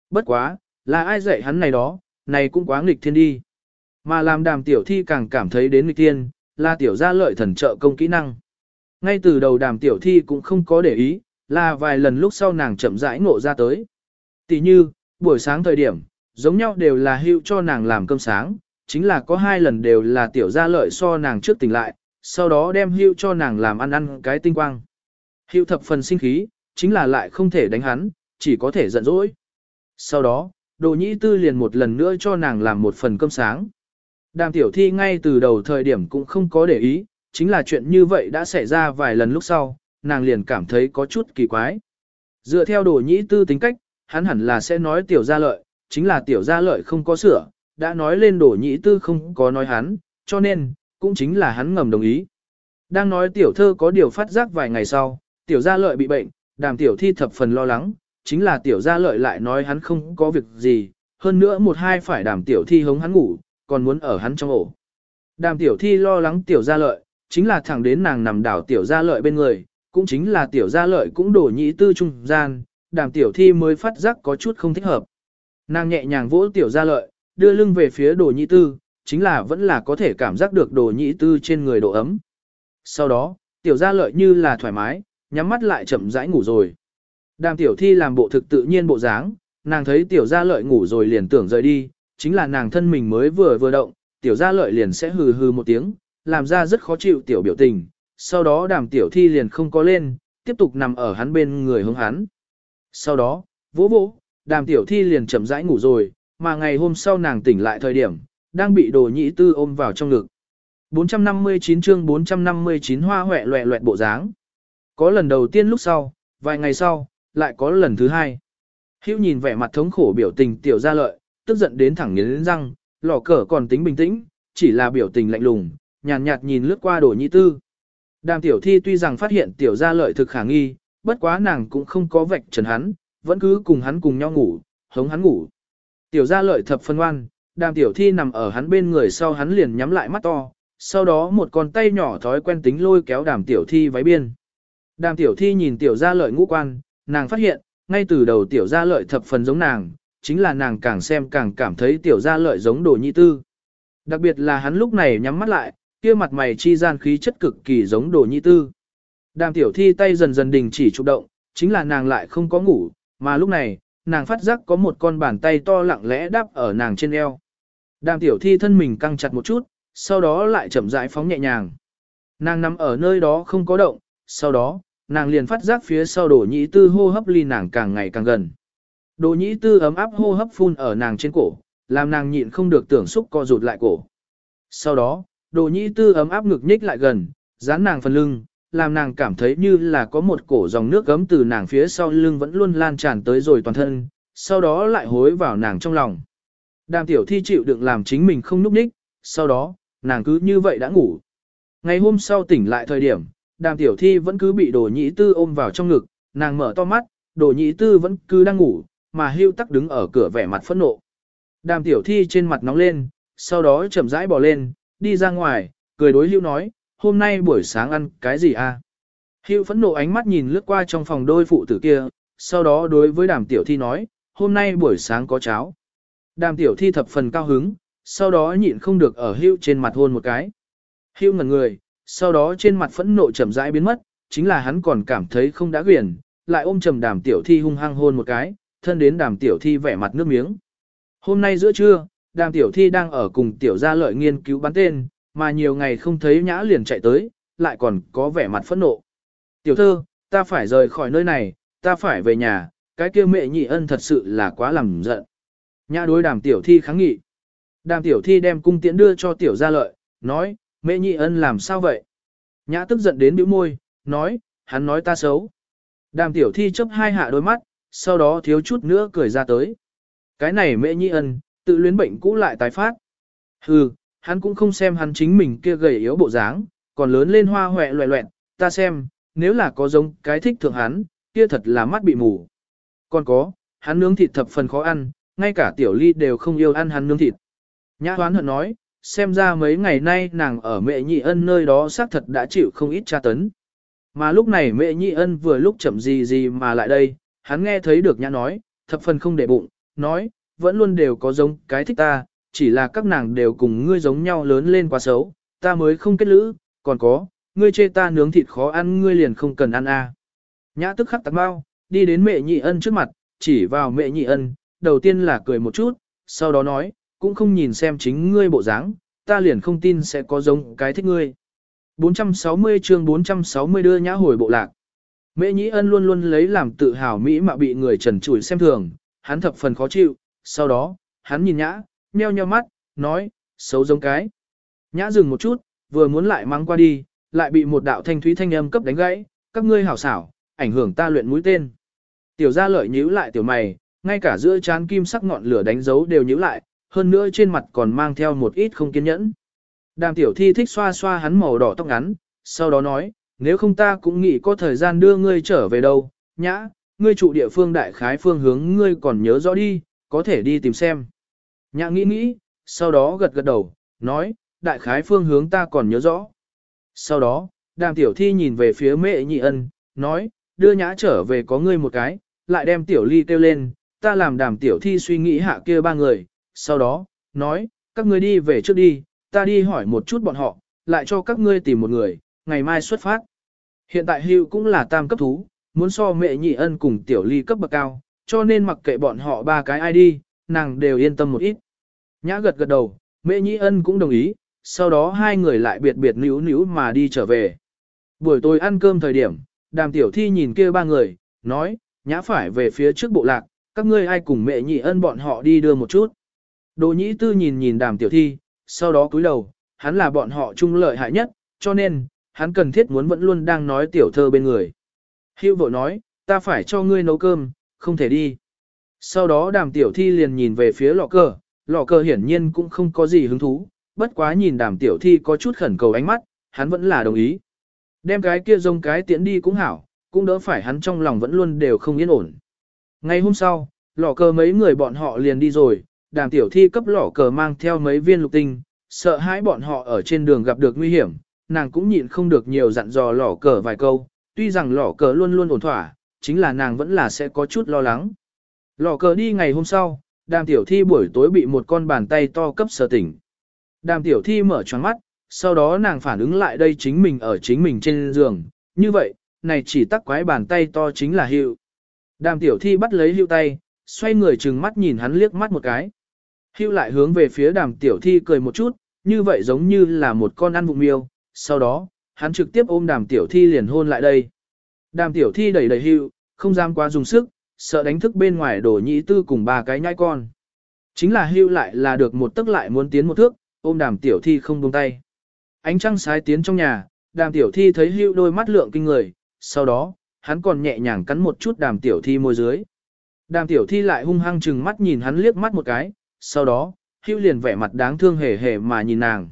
Bất quá, là ai dạy hắn này đó, này cũng quá nghịch thiên đi. Mà làm đàm tiểu thi càng cảm thấy đến nghịch thiên, là tiểu gia lợi thần trợ công kỹ năng. Ngay từ đầu đàm tiểu thi cũng không có để ý, là vài lần lúc sau nàng chậm rãi ngộ ra tới. Tỷ như, buổi sáng thời điểm, giống nhau đều là hữu cho nàng làm cơm sáng, chính là có hai lần đều là tiểu gia lợi so nàng trước tỉnh lại, sau đó đem hữu cho nàng làm ăn ăn cái tinh quang. Hữu thập phần sinh khí, chính là lại không thể đánh hắn, chỉ có thể giận dỗi. Sau đó, đồ nhĩ tư liền một lần nữa cho nàng làm một phần cơm sáng. Đàm tiểu thi ngay từ đầu thời điểm cũng không có để ý, chính là chuyện như vậy đã xảy ra vài lần lúc sau, nàng liền cảm thấy có chút kỳ quái. Dựa theo đồ nhĩ tư tính cách, hắn hẳn là sẽ nói tiểu gia lợi, chính là tiểu gia lợi không có sửa, đã nói lên đồ nhĩ tư không có nói hắn, cho nên, cũng chính là hắn ngầm đồng ý. Đang nói tiểu thơ có điều phát giác vài ngày sau, tiểu gia lợi bị bệnh, đàm tiểu thi thập phần lo lắng, chính là tiểu gia lợi lại nói hắn không có việc gì, hơn nữa một hai phải đàm tiểu thi hống hắn ngủ, còn muốn ở hắn trong ổ. Đàm tiểu thi lo lắng tiểu gia lợi, chính là thẳng đến nàng nằm đảo tiểu gia lợi bên người, cũng chính là tiểu gia lợi cũng đổ nhị tư trung gian, đàm tiểu thi mới phát giác có chút không thích hợp. Nàng nhẹ nhàng vỗ tiểu gia lợi, đưa lưng về phía đồ nhị tư, chính là vẫn là có thể cảm giác được đồ nhị tư trên người độ ấm. Sau đó, tiểu gia lợi như là thoải mái, nhắm mắt lại chậm rãi ngủ rồi. Đàm tiểu thi làm bộ thực tự nhiên bộ dáng, nàng thấy tiểu gia lợi ngủ rồi liền tưởng rời đi, chính là nàng thân mình mới vừa vừa động, tiểu gia lợi liền sẽ hừ hừ một tiếng, làm ra rất khó chịu tiểu biểu tình, sau đó đàm tiểu thi liền không có lên, tiếp tục nằm ở hắn bên người hướng hắn. Sau đó, vỗ vỗ, đàm tiểu thi liền chậm rãi ngủ rồi, mà ngày hôm sau nàng tỉnh lại thời điểm, đang bị đồ nhị tư ôm vào trong ngực. 459 chương 459 hoa hoẹ loẹ loẹt bộ dáng. Có lần đầu tiên lúc sau, vài ngày sau, lại có lần thứ hai. Hữu nhìn vẻ mặt thống khổ biểu tình tiểu gia lợi, tức giận đến thẳng nghiến răng, lò cờ còn tính bình tĩnh, chỉ là biểu tình lạnh lùng, nhàn nhạt, nhạt nhìn lướt qua đồ nhị tư. Đàm tiểu thi tuy rằng phát hiện tiểu gia lợi thực khả nghi, bất quá nàng cũng không có vạch trần hắn, vẫn cứ cùng hắn cùng nhau ngủ, hống hắn ngủ. Tiểu gia lợi thập phân ngoan, đàm tiểu thi nằm ở hắn bên người sau hắn liền nhắm lại mắt to, sau đó một con tay nhỏ thói quen tính lôi kéo đàm tiểu thi váy biên. Đàm tiểu thi nhìn tiểu gia lợi ngũ quan, nàng phát hiện, ngay từ đầu tiểu gia lợi thập phần giống nàng, chính là nàng càng xem càng cảm thấy tiểu gia lợi giống đồ nhi tư. Đặc biệt là hắn lúc này nhắm mắt lại, kia mặt mày chi gian khí chất cực kỳ giống đồ nhi tư. Đàm tiểu thi tay dần dần đình chỉ trục động, chính là nàng lại không có ngủ, mà lúc này, nàng phát giác có một con bàn tay to lặng lẽ đắp ở nàng trên eo. Đàm tiểu thi thân mình căng chặt một chút, sau đó lại chậm rãi phóng nhẹ nhàng. Nàng nằm ở nơi đó không có động, sau đó, nàng liền phát giác phía sau đồ nhĩ tư hô hấp ly nàng càng ngày càng gần. Đồ nhĩ tư ấm áp hô hấp phun ở nàng trên cổ, làm nàng nhịn không được tưởng xúc co rụt lại cổ. Sau đó, đồ nhĩ tư ấm áp ngực nhích lại gần, dán nàng phần lưng, làm nàng cảm thấy như là có một cổ dòng nước gấm từ nàng phía sau lưng vẫn luôn lan tràn tới rồi toàn thân, sau đó lại hối vào nàng trong lòng. Đàm tiểu thi chịu đựng làm chính mình không núp ních, sau đó, nàng cứ như vậy đã ngủ. Ngày hôm sau tỉnh lại thời điểm, đàm tiểu thi vẫn cứ bị đồ nhĩ tư ôm vào trong ngực, nàng mở to mắt, đồ nhĩ tư vẫn cứ đang ngủ, mà hưu tắc đứng ở cửa vẻ mặt phẫn nộ. Đàm tiểu thi trên mặt nóng lên, sau đó chậm rãi bỏ lên, đi ra ngoài, cười đối hưu nói, hôm nay buổi sáng ăn cái gì à? Hưu phẫn nộ ánh mắt nhìn lướt qua trong phòng đôi phụ tử kia, sau đó đối với đàm tiểu thi nói, hôm nay buổi sáng có cháo. Đàm tiểu thi thập phần cao hứng, sau đó nhịn không được ở hưu trên mặt hôn một cái. Hưu ngẩn người, sau đó trên mặt phẫn nộ chậm rãi biến mất, chính là hắn còn cảm thấy không đã quyền, lại ôm trầm đàm tiểu thi hung hăng hôn một cái, thân đến đàm tiểu thi vẻ mặt nước miếng. Hôm nay giữa trưa, đàm tiểu thi đang ở cùng tiểu gia lợi nghiên cứu bắn tên, mà nhiều ngày không thấy nhã liền chạy tới, lại còn có vẻ mặt phẫn nộ. Tiểu thơ, ta phải rời khỏi nơi này, ta phải về nhà, cái kia mẹ nhị ân thật sự là quá làm giận. Nhã đối đàm tiểu thi kháng nghị. Đàm tiểu thi đem cung tiễn đưa cho tiểu gia lợi, nói, mẹ nhị ân làm sao vậy? Nhã tức giận đến bĩu môi, nói, hắn nói ta xấu. Đàm tiểu thi chấp hai hạ đôi mắt, sau đó thiếu chút nữa cười ra tới. Cái này mẹ nhị ân, tự luyến bệnh cũ lại tái phát. Hừ, hắn cũng không xem hắn chính mình kia gầy yếu bộ dáng, còn lớn lên hoa hoẹ loẹ loẹn, ta xem, nếu là có giống cái thích thượng hắn, kia thật là mắt bị mù. Còn có, hắn nướng thịt thập phần khó ăn, ngay cả tiểu ly đều không yêu ăn hắn nướng thịt. Nhã hoán hận nói, xem ra mấy ngày nay nàng ở mẹ nhị ân nơi đó xác thật đã chịu không ít tra tấn. Mà lúc này mẹ nhị ân vừa lúc chậm gì gì mà lại đây, hắn nghe thấy được nhã nói, thập phần không để bụng, nói, vẫn luôn đều có giống cái thích ta, chỉ là các nàng đều cùng ngươi giống nhau lớn lên quá xấu, ta mới không kết lữ, còn có, ngươi chê ta nướng thịt khó ăn ngươi liền không cần ăn a. À. Nhã tức khắc tạc bao, đi đến mẹ nhị ân trước mặt, chỉ vào mẹ nhị ân, đầu tiên là cười một chút, sau đó nói, cũng không nhìn xem chính ngươi bộ dáng, ta liền không tin sẽ có giống cái thích ngươi. 460 chương 460 đưa nhã hồi bộ lạc. Mẹ nhị ân luôn luôn lấy làm tự hào Mỹ mà bị người trần trụi xem thường, hắn thập phần khó chịu, sau đó, hắn nhìn nhã, nheo nheo mắt, nói, xấu giống cái. Nhã dừng một chút, vừa muốn lại mang qua đi, lại bị một đạo thanh thúy thanh âm cấp đánh gãy, các ngươi hảo xảo, ảnh hưởng ta luyện mũi tên. Tiểu gia lợi nhíu lại tiểu mày, ngay cả giữa chán kim sắc ngọn lửa đánh dấu đều nhíu lại, hơn nữa trên mặt còn mang theo một ít không kiên nhẫn. Đàm tiểu thi thích xoa xoa hắn màu đỏ tóc ngắn, sau đó nói, nếu không ta cũng nghĩ có thời gian đưa ngươi trở về đâu, nhã, ngươi trụ địa phương đại khái phương hướng ngươi còn nhớ rõ đi, có thể đi tìm xem. Nhã nghĩ nghĩ, sau đó gật gật đầu, nói, đại khái phương hướng ta còn nhớ rõ. Sau đó, đàm tiểu thi nhìn về phía mẹ nhị ân, nói, đưa nhã trở về có ngươi một cái, lại đem tiểu ly kêu lên, ta làm đàm tiểu thi suy nghĩ hạ kia ba người, sau đó, nói, các ngươi đi về trước đi, ta đi hỏi một chút bọn họ, lại cho các ngươi tìm một người, ngày mai xuất phát. Hiện tại hưu cũng là tam cấp thú, muốn so mẹ nhị ân cùng tiểu ly cấp bậc cao, cho nên mặc kệ bọn họ ba cái ai đi, nàng đều yên tâm một ít. Nhã gật gật đầu, mẹ nhị ân cũng đồng ý, sau đó hai người lại biệt biệt níu níu mà đi trở về. Buổi tối ăn cơm thời điểm, đàm tiểu thi nhìn kia ba người, nói, nhã phải về phía trước bộ lạc, các ngươi ai cùng mẹ nhị ân bọn họ đi đưa một chút. Đồ nhĩ tư nhìn nhìn đàm tiểu thi, sau đó cúi đầu, hắn là bọn họ chung lợi hại nhất, cho nên, hắn cần thiết muốn vẫn luôn đang nói tiểu thơ bên người. Hưu vội nói, ta phải cho ngươi nấu cơm, không thể đi. Sau đó đàm tiểu thi liền nhìn về phía lọ cờ, lọ cờ hiển nhiên cũng không có gì hứng thú, bất quá nhìn đàm tiểu thi có chút khẩn cầu ánh mắt, hắn vẫn là đồng ý. Đem cái kia rông cái tiễn đi cũng hảo, cũng đỡ phải hắn trong lòng vẫn luôn đều không yên ổn. Ngày hôm sau, lọ cờ mấy người bọn họ liền đi rồi, đàm tiểu thi cấp lọ cờ mang theo mấy viên lục tinh, sợ hãi bọn họ ở trên đường gặp được nguy hiểm, nàng cũng nhịn không được nhiều dặn dò lọ cờ vài câu, tuy rằng lọ cờ luôn luôn ổn thỏa, chính là nàng vẫn là sẽ có chút lo lắng. lò cờ đi ngày hôm sau, đàm tiểu thi buổi tối bị một con bàn tay to cấp sở tỉnh. Đàm tiểu thi mở choáng mắt, sau đó nàng phản ứng lại đây chính mình ở chính mình trên giường, như vậy, này chỉ tắc quái bàn tay to chính là hiệu. Đàm tiểu thi bắt lấy hiệu tay, xoay người trừng mắt nhìn hắn liếc mắt một cái. Hưu lại hướng về phía đàm tiểu thi cười một chút, như vậy giống như là một con ăn vụng miêu, sau đó, hắn trực tiếp ôm đàm tiểu thi liền hôn lại đây. Đàm tiểu thi đẩy đẩy hưu, không dám quá dùng sức, sợ đánh thức bên ngoài đổ nhị tư cùng ba cái nhai con. Chính là hưu lại là được một tức lại muốn tiến một thước, ôm đàm tiểu thi không buông tay. Ánh trăng sái tiến trong nhà, đàm tiểu thi thấy hưu đôi mắt lượng kinh người, sau đó, hắn còn nhẹ nhàng cắn một chút đàm tiểu thi môi dưới. Đàm tiểu thi lại hung hăng chừng mắt nhìn hắn liếc mắt một cái, sau đó, hưu liền vẻ mặt đáng thương hề hề mà nhìn nàng.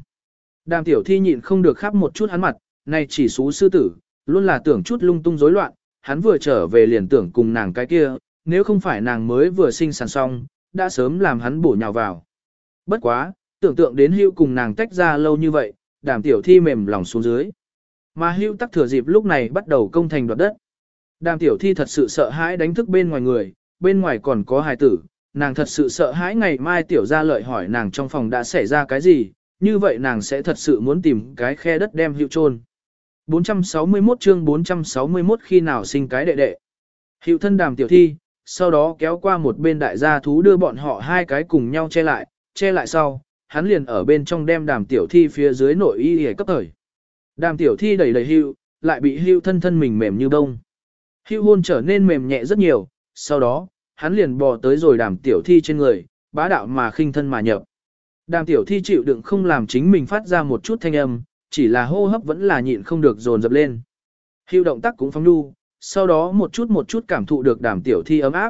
Đàm tiểu thi nhịn không được khắp một chút hắn mặt, này chỉ xú sư tử, luôn là tưởng chút lung tung rối loạn, hắn vừa trở về liền tưởng cùng nàng cái kia, nếu không phải nàng mới vừa sinh sản xong, đã sớm làm hắn bổ nhào vào. Bất quá, tưởng tượng đến hưu cùng nàng tách ra lâu như vậy, đàm tiểu thi mềm lòng xuống dưới. Mà hưu tắc thừa dịp lúc này bắt đầu công thành đoạt đất. Đàm tiểu thi thật sự sợ hãi đánh thức bên ngoài người, bên ngoài còn có hài tử, nàng thật sự sợ hãi ngày mai tiểu ra lợi hỏi nàng trong phòng đã xảy ra cái gì, như vậy nàng sẽ thật sự muốn tìm cái khe đất đem hữu trôn. 461 chương 461 khi nào sinh cái đệ đệ. Hiệu thân đàm tiểu thi, sau đó kéo qua một bên đại gia thú đưa bọn họ hai cái cùng nhau che lại, che lại sau, hắn liền ở bên trong đem đàm tiểu thi phía dưới nội y hề cấp thời. Đàm tiểu thi đẩy đẩy hưu, lại bị hưu thân thân mình mềm như bông. Hưu hôn trở nên mềm nhẹ rất nhiều, sau đó, hắn liền bò tới rồi đàm tiểu thi trên người, bá đạo mà khinh thân mà nhập. Đàm tiểu thi chịu đựng không làm chính mình phát ra một chút thanh âm, chỉ là hô hấp vẫn là nhịn không được dồn dập lên. Hưu động tác cũng phóng đu, sau đó một chút một chút cảm thụ được đàm tiểu thi ấm áp.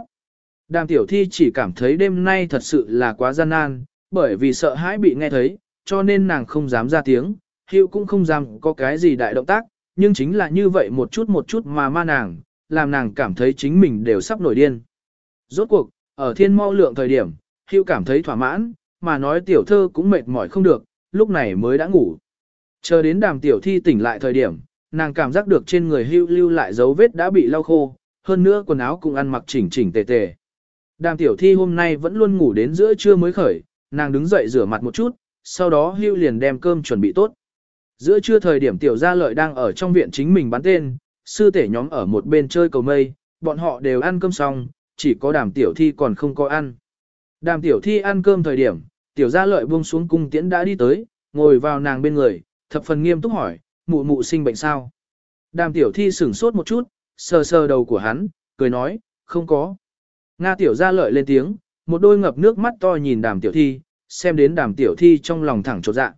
Đàm tiểu thi chỉ cảm thấy đêm nay thật sự là quá gian nan, bởi vì sợ hãi bị nghe thấy, cho nên nàng không dám ra tiếng, Hưu cũng không dám có cái gì đại động tác, nhưng chính là như vậy một chút một chút mà ma nàng, làm nàng cảm thấy chính mình đều sắp nổi điên. Rốt cuộc, ở thiên mau lượng thời điểm, Hưu cảm thấy thỏa mãn, mà nói tiểu thơ cũng mệt mỏi không được, lúc này mới đã ngủ. Chờ đến đàm tiểu thi tỉnh lại thời điểm, nàng cảm giác được trên người hưu lưu lại dấu vết đã bị lau khô, hơn nữa quần áo cũng ăn mặc chỉnh chỉnh tề tề. Đàm tiểu thi hôm nay vẫn luôn ngủ đến giữa trưa mới khởi, nàng đứng dậy rửa mặt một chút, sau đó hưu liền đem cơm chuẩn bị tốt. Giữa trưa thời điểm tiểu gia lợi đang ở trong viện chính mình bắn tên, sư tể nhóm ở một bên chơi cầu mây, bọn họ đều ăn cơm xong, chỉ có đàm tiểu thi còn không có ăn. Đàm tiểu thi ăn cơm thời điểm, tiểu gia lợi buông xuống cung tiễn đã đi tới, ngồi vào nàng bên người, thập phần nghiêm túc hỏi, mụ mụ sinh bệnh sao? Đàm tiểu thi sửng sốt một chút, sờ sờ đầu của hắn, cười nói, không có. Nga tiểu gia lợi lên tiếng, một đôi ngập nước mắt to nhìn đàm tiểu thi, xem đến đàm tiểu thi trong lòng thẳng trột dạ.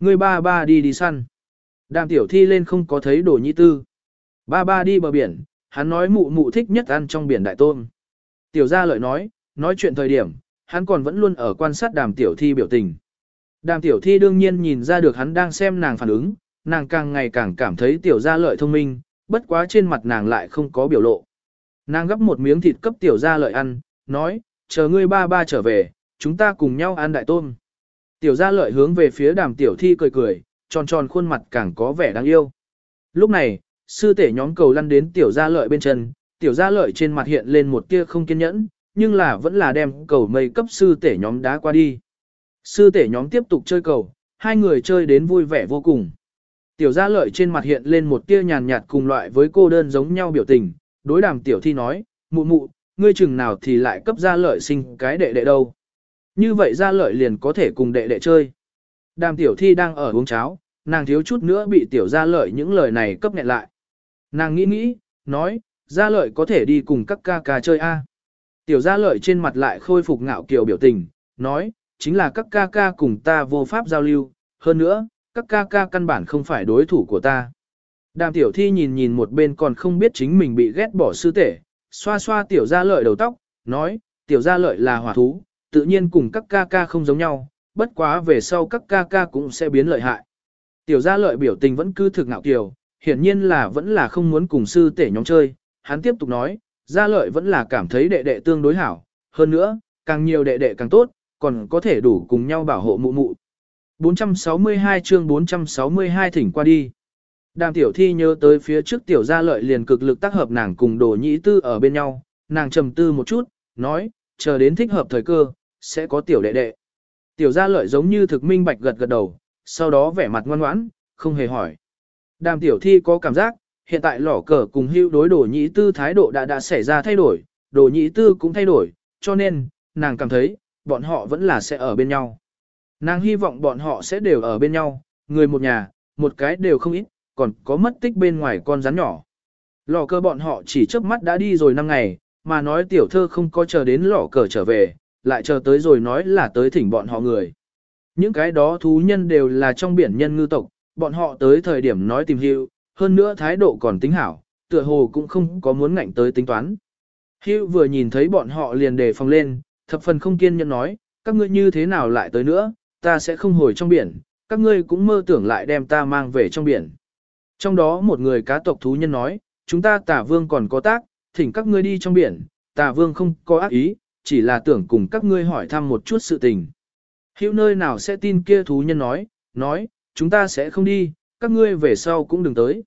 Người ba ba đi đi săn. Đàm tiểu thi lên không có thấy đồ nhi tư. Ba ba đi bờ biển, hắn nói mụ mụ thích nhất ăn trong biển đại tôm. Tiểu gia lợi nói, nói chuyện thời điểm, hắn còn vẫn luôn ở quan sát đàm tiểu thi biểu tình. Đàm tiểu thi đương nhiên nhìn ra được hắn đang xem nàng phản ứng, nàng càng ngày càng cảm thấy tiểu gia lợi thông minh, bất quá trên mặt nàng lại không có biểu lộ. Nàng gấp một miếng thịt cấp tiểu gia lợi ăn, nói, chờ ngươi ba ba trở về, chúng ta cùng nhau ăn đại tôm. Tiểu gia lợi hướng về phía đàm tiểu thi cười cười, tròn tròn khuôn mặt càng có vẻ đáng yêu. Lúc này, sư tể nhóm cầu lăn đến tiểu gia lợi bên chân, tiểu gia lợi trên mặt hiện lên một tia không kiên nhẫn, nhưng là vẫn là đem cầu mây cấp sư tể nhóm đá qua đi. Sư tể nhóm tiếp tục chơi cầu, hai người chơi đến vui vẻ vô cùng. Tiểu gia lợi trên mặt hiện lên một tia nhàn nhạt cùng loại với cô đơn giống nhau biểu tình, đối đàm tiểu thi nói, mụ mụ, ngươi chừng nào thì lại cấp gia lợi sinh cái đệ đệ đâu. Như vậy gia lợi liền có thể cùng đệ đệ chơi. Đàm tiểu thi đang ở uống cháo, nàng thiếu chút nữa bị tiểu gia lợi những lời này cấp nghẹn lại. Nàng nghĩ nghĩ, nói, gia lợi có thể đi cùng các ca ca chơi a. Tiểu gia lợi trên mặt lại khôi phục ngạo kiều biểu tình, nói, chính là các ca ca cùng ta vô pháp giao lưu, hơn nữa, các ca ca căn bản không phải đối thủ của ta. Đàm tiểu thi nhìn nhìn một bên còn không biết chính mình bị ghét bỏ sư tể, xoa xoa tiểu gia lợi đầu tóc, nói, tiểu gia lợi là hỏa thú, tự nhiên cùng các ca ca không giống nhau, bất quá về sau các ca ca cũng sẽ biến lợi hại. Tiểu gia lợi biểu tình vẫn cứ thực ngạo kiều, hiển nhiên là vẫn là không muốn cùng sư tể nhóm chơi, hắn tiếp tục nói, gia lợi vẫn là cảm thấy đệ đệ tương đối hảo, hơn nữa, càng nhiều đệ đệ càng tốt, còn có thể đủ cùng nhau bảo hộ mụ mụ. 462 chương 462 thỉnh qua đi. Đàm tiểu thi nhớ tới phía trước tiểu gia lợi liền cực lực tác hợp nàng cùng đồ nhĩ tư ở bên nhau, nàng trầm tư một chút, nói, chờ đến thích hợp thời cơ, sẽ có tiểu đệ đệ. Tiểu gia lợi giống như thực minh bạch gật gật đầu, sau đó vẻ mặt ngoan ngoãn, không hề hỏi. Đàm tiểu thi có cảm giác, hiện tại lỏ cờ cùng hưu đối đồ nhĩ tư thái độ đã đã xảy ra thay đổi, đồ nhĩ tư cũng thay đổi, cho nên, nàng cảm thấy, bọn họ vẫn là sẽ ở bên nhau. Nàng hy vọng bọn họ sẽ đều ở bên nhau, người một nhà, một cái đều không ít, còn có mất tích bên ngoài con rắn nhỏ. Lò cơ bọn họ chỉ chớp mắt đã đi rồi năm ngày, mà nói tiểu thơ không có chờ đến lò cờ trở về, lại chờ tới rồi nói là tới thỉnh bọn họ người. Những cái đó thú nhân đều là trong biển nhân ngư tộc, bọn họ tới thời điểm nói tìm hữu, hơn nữa thái độ còn tính hảo, tựa hồ cũng không có muốn ngạnh tới tính toán. Hữu vừa nhìn thấy bọn họ liền đề phòng lên, thập phần không kiên nhẫn nói, các ngươi như thế nào lại tới nữa, ta sẽ không hồi trong biển, các ngươi cũng mơ tưởng lại đem ta mang về trong biển. Trong đó một người cá tộc thú nhân nói, chúng ta tả vương còn có tác, thỉnh các ngươi đi trong biển, tả vương không có ác ý, chỉ là tưởng cùng các ngươi hỏi thăm một chút sự tình. Hữu nơi nào sẽ tin kia thú nhân nói, nói, chúng ta sẽ không đi, các ngươi về sau cũng đừng tới.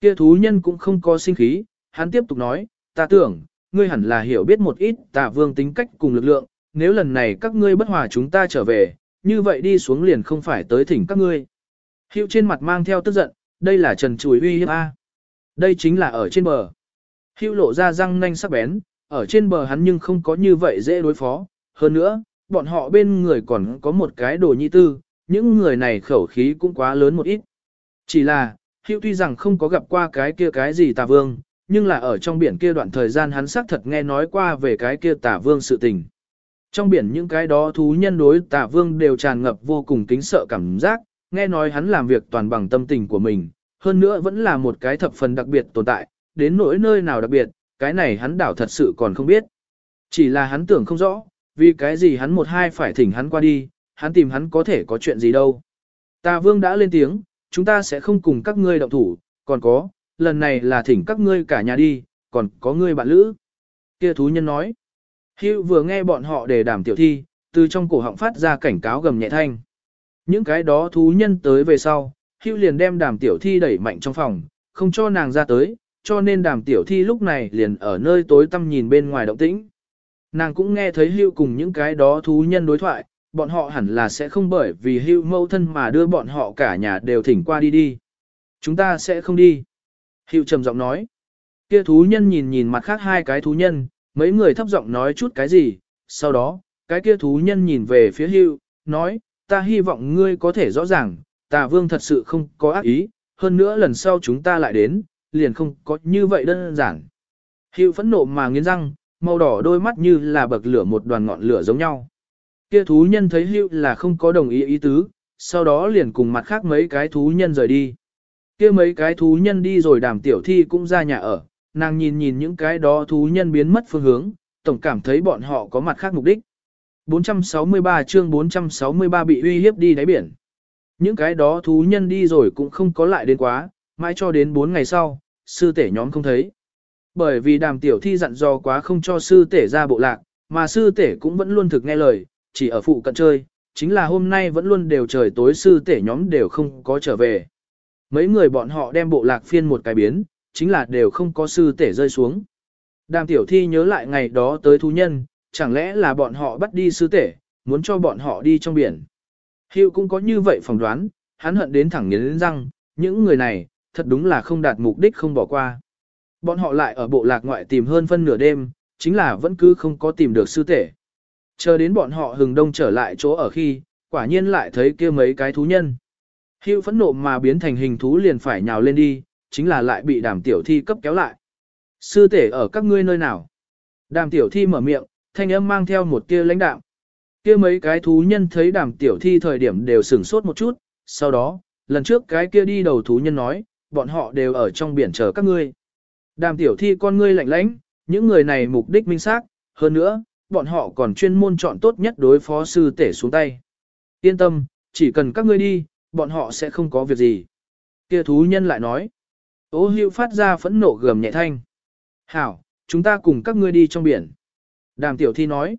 Kia thú nhân cũng không có sinh khí, hắn tiếp tục nói, ta tưởng, ngươi hẳn là hiểu biết một ít tả vương tính cách cùng lực lượng, nếu lần này các ngươi bất hòa chúng ta trở về, như vậy đi xuống liền không phải tới thỉnh các ngươi. Hiệu trên mặt mang theo tức giận, đây là trần chùi uy hiếp A. Đây chính là ở trên bờ. Hiệu lộ ra răng nanh sắc bén, ở trên bờ hắn nhưng không có như vậy dễ đối phó. Hơn nữa, bọn họ bên người còn có một cái đồ nhi tư, những người này khẩu khí cũng quá lớn một ít. Chỉ là, Hiệu tuy rằng không có gặp qua cái kia cái gì tà vương, nhưng là ở trong biển kia đoạn thời gian hắn xác thật nghe nói qua về cái kia Tả vương sự tình. Trong biển những cái đó thú nhân đối Tả vương đều tràn ngập vô cùng kính sợ cảm giác, nghe nói hắn làm việc toàn bằng tâm tình của mình, hơn nữa vẫn là một cái thập phần đặc biệt tồn tại, đến nỗi nơi nào đặc biệt, cái này hắn đảo thật sự còn không biết. Chỉ là hắn tưởng không rõ, vì cái gì hắn một hai phải thỉnh hắn qua đi, hắn tìm hắn có thể có chuyện gì đâu. Tà vương đã lên tiếng, chúng ta sẽ không cùng các ngươi động thủ, còn có, lần này là thỉnh các ngươi cả nhà đi, còn có ngươi bạn lữ. Kia thú nhân nói, Hữu vừa nghe bọn họ để đảm tiểu thi, từ trong cổ họng phát ra cảnh cáo gầm nhẹ thanh. Những cái đó thú nhân tới về sau, Hữu liền đem đàm tiểu thi đẩy mạnh trong phòng, không cho nàng ra tới, cho nên đàm tiểu thi lúc này liền ở nơi tối tăm nhìn bên ngoài động tĩnh. Nàng cũng nghe thấy Hữu cùng những cái đó thú nhân đối thoại, bọn họ hẳn là sẽ không bởi vì Hữu mâu thân mà đưa bọn họ cả nhà đều thỉnh qua đi đi. Chúng ta sẽ không đi. Hiệu trầm giọng nói. Kia thú nhân nhìn nhìn mặt khác hai cái thú nhân, mấy người thấp giọng nói chút cái gì, sau đó, cái kia thú nhân nhìn về phía hưu, nói, ta hy vọng ngươi có thể rõ ràng, tà vương thật sự không có ác ý, hơn nữa lần sau chúng ta lại đến, liền không có như vậy đơn giản. Hưu phẫn nộ mà nghiến răng, màu đỏ đôi mắt như là bậc lửa một đoàn ngọn lửa giống nhau. Kia thú nhân thấy hưu là không có đồng ý ý tứ, sau đó liền cùng mặt khác mấy cái thú nhân rời đi. Kia mấy cái thú nhân đi rồi đàm tiểu thi cũng ra nhà ở, nàng nhìn nhìn những cái đó thú nhân biến mất phương hướng, tổng cảm thấy bọn họ có mặt khác mục đích. 463 chương 463 bị uy hiếp đi đáy biển. Những cái đó thú nhân đi rồi cũng không có lại đến quá, mãi cho đến 4 ngày sau, sư tể nhóm không thấy. Bởi vì đàm tiểu thi dặn dò quá không cho sư tể ra bộ lạc, mà sư tể cũng vẫn luôn thực nghe lời, chỉ ở phụ cận chơi, chính là hôm nay vẫn luôn đều trời tối sư tể nhóm đều không có trở về. Mấy người bọn họ đem bộ lạc phiên một cái biến, chính là đều không có sư tể rơi xuống. Đàm tiểu thi nhớ lại ngày đó tới thú nhân, chẳng lẽ là bọn họ bắt đi sư tể, muốn cho bọn họ đi trong biển. Hiệu cũng có như vậy phỏng đoán, hắn hận đến thẳng nghiến răng, những người này, thật đúng là không đạt mục đích không bỏ qua. Bọn họ lại ở bộ lạc ngoại tìm hơn phân nửa đêm, chính là vẫn cứ không có tìm được sư tể. Chờ đến bọn họ hừng đông trở lại chỗ ở khi, quả nhiên lại thấy kia mấy cái thú nhân. Hưu phẫn nộ mà biến thành hình thú liền phải nhào lên đi, chính là lại bị đàm tiểu thi cấp kéo lại. Sư tể ở các ngươi nơi nào? Đàm tiểu thi mở miệng, thanh âm mang theo một tia lãnh đạm. Kia mấy cái thú nhân thấy đàm tiểu thi thời điểm đều sửng sốt một chút, sau đó, lần trước cái kia đi đầu thú nhân nói, bọn họ đều ở trong biển chờ các ngươi. Đàm tiểu thi con ngươi lạnh lãnh, những người này mục đích minh xác, hơn nữa, bọn họ còn chuyên môn chọn tốt nhất đối phó sư tể xuống tay. Yên tâm, chỉ cần các ngươi đi, bọn họ sẽ không có việc gì. Kia thú nhân lại nói. Ô hữu phát ra phẫn nộ gầm nhẹ thanh. Hảo, chúng ta cùng các ngươi đi trong biển. Đàm tiểu thi nói.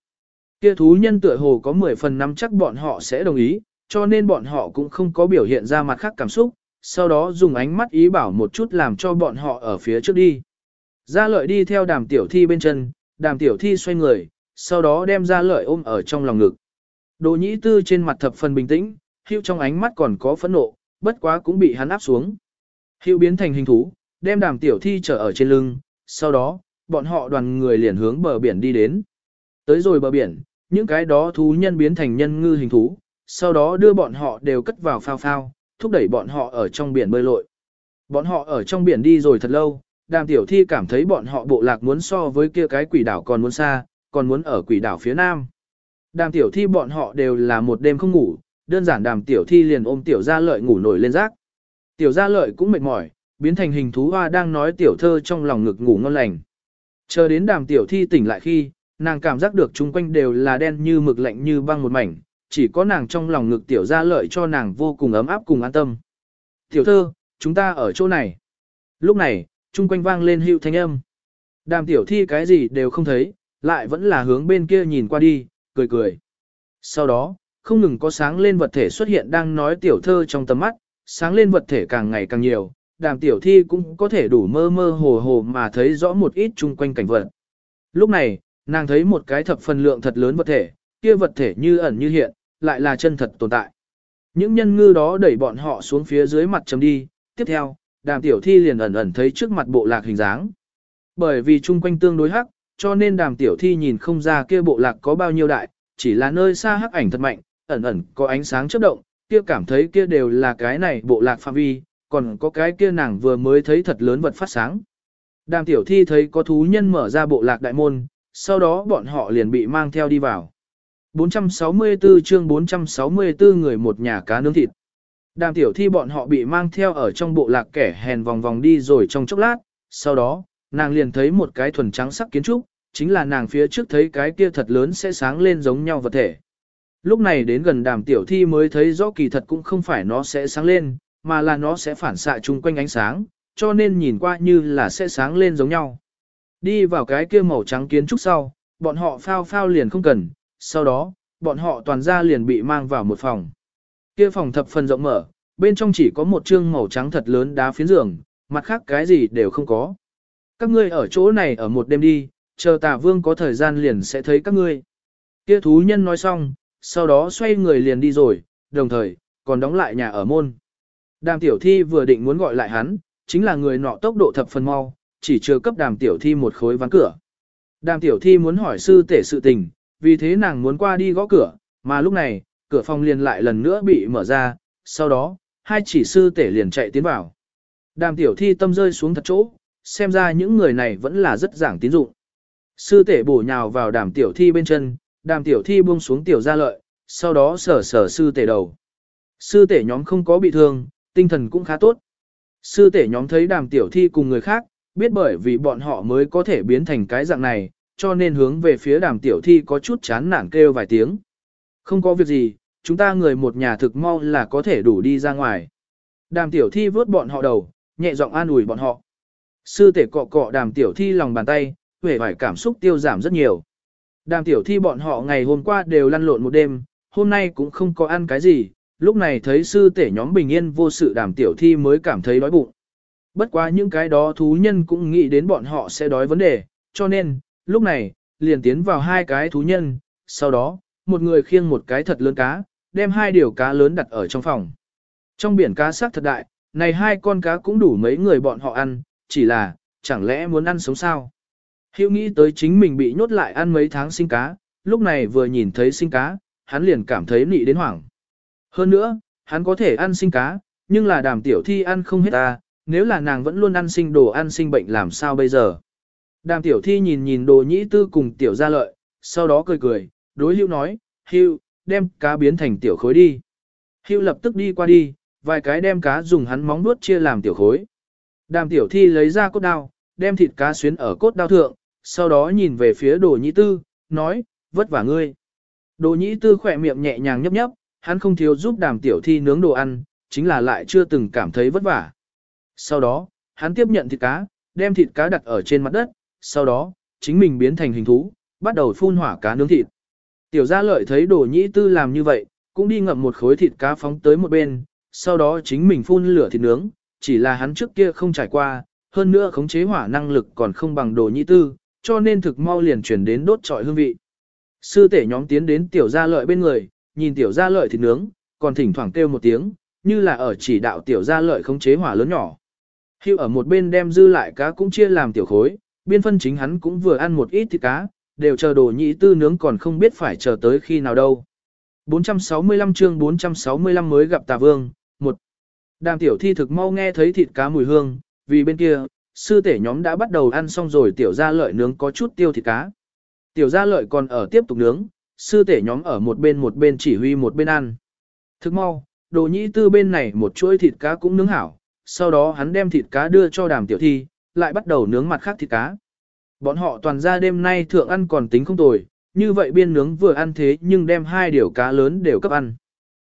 Kia thú nhân tựa hồ có 10 phần năm chắc bọn họ sẽ đồng ý, cho nên bọn họ cũng không có biểu hiện ra mặt khác cảm xúc, sau đó dùng ánh mắt ý bảo một chút làm cho bọn họ ở phía trước đi. Gia lợi đi theo đàm tiểu thi bên chân, đàm tiểu thi xoay người, sau đó đem gia lợi ôm ở trong lòng ngực. Đồ nhĩ tư trên mặt thập phần bình tĩnh, hưu trong ánh mắt còn có phẫn nộ, bất quá cũng bị hắn áp xuống. Hưu biến thành hình thú, đem đàm tiểu thi trở ở trên lưng, sau đó, bọn họ đoàn người liền hướng bờ biển đi đến. Tới rồi bờ biển, những cái đó thú nhân biến thành nhân ngư hình thú, sau đó đưa bọn họ đều cất vào phao phao, thúc đẩy bọn họ ở trong biển bơi lội. Bọn họ ở trong biển đi rồi thật lâu, đàm tiểu thi cảm thấy bọn họ bộ lạc muốn so với kia cái quỷ đảo còn muốn xa, còn muốn ở quỷ đảo phía nam. Đàm tiểu thi bọn họ đều là một đêm không ngủ, đơn giản đàm tiểu thi liền ôm tiểu gia lợi ngủ nổi lên rác. Tiểu gia lợi cũng mệt mỏi, biến thành hình thú hoa đang nói tiểu thơ trong lòng ngực ngủ ngon lành. Chờ đến đàm tiểu thi tỉnh lại khi, nàng cảm giác được chung quanh đều là đen như mực lạnh như băng một mảnh, chỉ có nàng trong lòng ngực tiểu gia lợi cho nàng vô cùng ấm áp cùng an tâm. Tiểu thơ, chúng ta ở chỗ này. Lúc này, chung quanh vang lên hữu thanh âm. Đàm tiểu thi cái gì đều không thấy, lại vẫn là hướng bên kia nhìn qua đi, cười cười. Sau đó, không ngừng có sáng lên vật thể xuất hiện đang nói tiểu thơ trong tầm mắt, sáng lên vật thể càng ngày càng nhiều, đàm tiểu thi cũng có thể đủ mơ mơ hồ hồ mà thấy rõ một ít chung quanh cảnh vật. Lúc này, nàng thấy một cái thập phần lượng thật lớn vật thể, kia vật thể như ẩn như hiện, lại là chân thật tồn tại. Những nhân ngư đó đẩy bọn họ xuống phía dưới mặt chấm đi, tiếp theo, đàm tiểu thi liền ẩn ẩn thấy trước mặt bộ lạc hình dáng. Bởi vì chung quanh tương đối hắc, cho nên đàm tiểu thi nhìn không ra kia bộ lạc có bao nhiêu đại, chỉ là nơi xa hắc ảnh thật mạnh, ẩn ẩn có ánh sáng chớp động, kia cảm thấy kia đều là cái này bộ lạc phạm vi, còn có cái kia nàng vừa mới thấy thật lớn vật phát sáng. Đàm tiểu thi thấy có thú nhân mở ra bộ lạc đại môn, sau đó bọn họ liền bị mang theo đi vào. 464 chương 464 người một nhà cá nướng thịt. Đàm tiểu thi bọn họ bị mang theo ở trong bộ lạc kẻ hèn vòng vòng đi rồi trong chốc lát, sau đó, nàng liền thấy một cái thuần trắng sắc kiến trúc, chính là nàng phía trước thấy cái kia thật lớn sẽ sáng lên giống nhau vật thể. Lúc này đến gần đàm tiểu thi mới thấy rõ kỳ thật cũng không phải nó sẽ sáng lên, mà là nó sẽ phản xạ chung quanh ánh sáng, cho nên nhìn qua như là sẽ sáng lên giống nhau. Đi vào cái kia màu trắng kiến trúc sau, bọn họ phao phao liền không cần, sau đó, bọn họ toàn ra liền bị mang vào một phòng. Kia phòng thập phần rộng mở, bên trong chỉ có một chương màu trắng thật lớn đá phiến giường, mặt khác cái gì đều không có. Các ngươi ở chỗ này ở một đêm đi, chờ tà vương có thời gian liền sẽ thấy các ngươi. Kia thú nhân nói xong, sau đó xoay người liền đi rồi, đồng thời, còn đóng lại nhà ở môn. Đàm tiểu thi vừa định muốn gọi lại hắn, chính là người nọ tốc độ thập phần mau, chỉ chưa cấp đàm tiểu thi một khối ván cửa. Đàm tiểu thi muốn hỏi sư tể sự tình, vì thế nàng muốn qua đi gõ cửa, mà lúc này, cửa phòng liền lại lần nữa bị mở ra, sau đó, hai chỉ sư tể liền chạy tiến vào. Đàm tiểu thi tâm rơi xuống thật chỗ, xem ra những người này vẫn là rất giảng tín dụng. Sư tể bổ nhào vào đàm tiểu thi bên chân, đàm tiểu thi buông xuống tiểu gia lợi, sau đó sở sở sư tể đầu. Sư tể nhóm không có bị thương, tinh thần cũng khá tốt. Sư tể nhóm thấy đàm tiểu thi cùng người khác, biết bởi vì bọn họ mới có thể biến thành cái dạng này, cho nên hướng về phía đàm tiểu thi có chút chán nản kêu vài tiếng. Không có việc gì, chúng ta người một nhà thực mau là có thể đủ đi ra ngoài. Đàm tiểu thi vớt bọn họ đầu, nhẹ giọng an ủi bọn họ. Sư tể cọ cọ đàm tiểu thi lòng bàn tay, vẻ vải cảm xúc tiêu giảm rất nhiều. Đàm tiểu thi bọn họ ngày hôm qua đều lăn lộn một đêm, hôm nay cũng không có ăn cái gì, lúc này thấy sư tể nhóm bình yên vô sự đàm tiểu thi mới cảm thấy đói bụng. Bất quá những cái đó thú nhân cũng nghĩ đến bọn họ sẽ đói vấn đề, cho nên, lúc này, liền tiến vào hai cái thú nhân, sau đó, một người khiêng một cái thật lớn cá, đem hai điều cá lớn đặt ở trong phòng. Trong biển cá sắc thật đại, này hai con cá cũng đủ mấy người bọn họ ăn, chỉ là, chẳng lẽ muốn ăn sống sao? Hiệu nghĩ tới chính mình bị nhốt lại ăn mấy tháng sinh cá, lúc này vừa nhìn thấy sinh cá, hắn liền cảm thấy nị đến hoảng. Hơn nữa, hắn có thể ăn sinh cá, nhưng là đàm tiểu thi ăn không hết ta, nếu là nàng vẫn luôn ăn sinh đồ ăn sinh bệnh làm sao bây giờ. Đàm tiểu thi nhìn nhìn đồ nhĩ tư cùng tiểu gia lợi, sau đó cười cười, đối hưu nói, hưu, đem cá biến thành tiểu khối đi. Hưu lập tức đi qua đi, vài cái đem cá dùng hắn móng nuốt chia làm tiểu khối. Đàm tiểu thi lấy ra cốt đao, đem thịt cá xuyến ở cốt đao thượng, sau đó nhìn về phía đồ nhĩ tư, nói, vất vả ngươi. Đồ nhĩ tư khỏe miệng nhẹ nhàng nhấp nhấp, hắn không thiếu giúp đàm tiểu thi nướng đồ ăn, chính là lại chưa từng cảm thấy vất vả. Sau đó, hắn tiếp nhận thịt cá, đem thịt cá đặt ở trên mặt đất, sau đó, chính mình biến thành hình thú, bắt đầu phun hỏa cá nướng thịt. Tiểu gia lợi thấy đồ nhĩ tư làm như vậy, cũng đi ngậm một khối thịt cá phóng tới một bên, sau đó chính mình phun lửa thịt nướng, chỉ là hắn trước kia không trải qua, hơn nữa khống chế hỏa năng lực còn không bằng đồ nhĩ tư, cho nên thực mau liền chuyển đến đốt trọi hương vị. Sư tể nhóm tiến đến tiểu gia lợi bên người, nhìn tiểu gia lợi thịt nướng, còn thỉnh thoảng kêu một tiếng, như là ở chỉ đạo tiểu gia lợi khống chế hỏa lớn nhỏ. Hưu ở một bên đem dư lại cá cũng chia làm tiểu khối, biên phân chính hắn cũng vừa ăn một ít thịt cá, đều chờ đồ nhị tư nướng còn không biết phải chờ tới khi nào đâu. 465 chương 465 mới gặp Tà Vương, một Đàm tiểu thi thực mau nghe thấy thịt cá mùi hương, vì bên kia, sư tể nhóm đã bắt đầu ăn xong rồi tiểu gia lợi nướng có chút tiêu thịt cá. Tiểu gia lợi còn ở tiếp tục nướng, sư tể nhóm ở một bên một bên chỉ huy một bên ăn. Thức mau, đồ Nhĩ tư bên này một chuỗi thịt cá cũng nướng hảo, sau đó hắn đem thịt cá đưa cho đàm tiểu thi, lại bắt đầu nướng mặt khác thịt cá. Bọn họ toàn ra đêm nay thượng ăn còn tính không tồi, như vậy biên nướng vừa ăn thế nhưng đem hai điều cá lớn đều cấp ăn.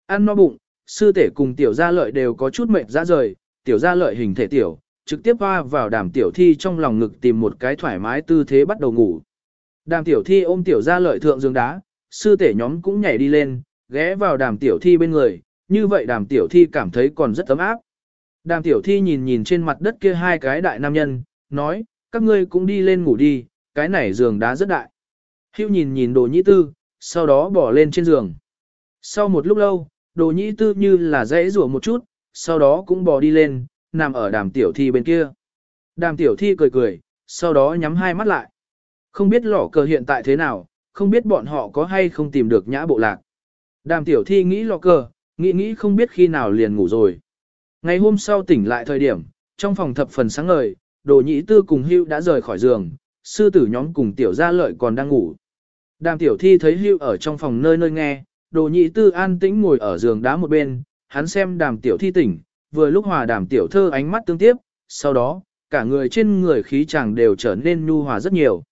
Ăn no bụng, sư tể cùng tiểu gia lợi đều có chút mệt ra rời, tiểu gia lợi hình thể tiểu, trực tiếp hoa vào đàm tiểu thi trong lòng ngực tìm một cái thoải mái tư thế bắt đầu ngủ. Đàm tiểu thi ôm tiểu gia lợi thượng giường đá, sư tể nhóm cũng nhảy đi lên, ghé vào đàm tiểu thi bên người, như vậy đàm tiểu thi cảm thấy còn rất ấm áp. Đàm tiểu thi nhìn nhìn trên mặt đất kia hai cái đại nam nhân, nói, các ngươi cũng đi lên ngủ đi, cái này giường đá rất đại. Hưu nhìn nhìn đồ nhĩ tư, sau đó bỏ lên trên giường. Sau một lúc lâu, đồ nhĩ tư như là dãy rủa một chút, sau đó cũng bò đi lên, nằm ở đàm tiểu thi bên kia. Đàm tiểu thi cười cười, sau đó nhắm hai mắt lại. Không biết lỏ cờ hiện tại thế nào, không biết bọn họ có hay không tìm được nhã bộ lạc. Đàm tiểu thi nghĩ lọ cờ, nghĩ nghĩ không biết khi nào liền ngủ rồi. Ngày hôm sau tỉnh lại thời điểm, trong phòng thập phần sáng ngời, đồ nhĩ tư cùng hưu đã rời khỏi giường, sư tử nhóm cùng tiểu gia lợi còn đang ngủ. Đàm tiểu thi thấy hưu ở trong phòng nơi nơi nghe, đồ nhĩ tư an tĩnh ngồi ở giường đá một bên, hắn xem đàm tiểu thi tỉnh, vừa lúc hòa đàm tiểu thơ ánh mắt tương tiếp, sau đó, cả người trên người khí chàng đều trở nên nhu hòa rất nhiều.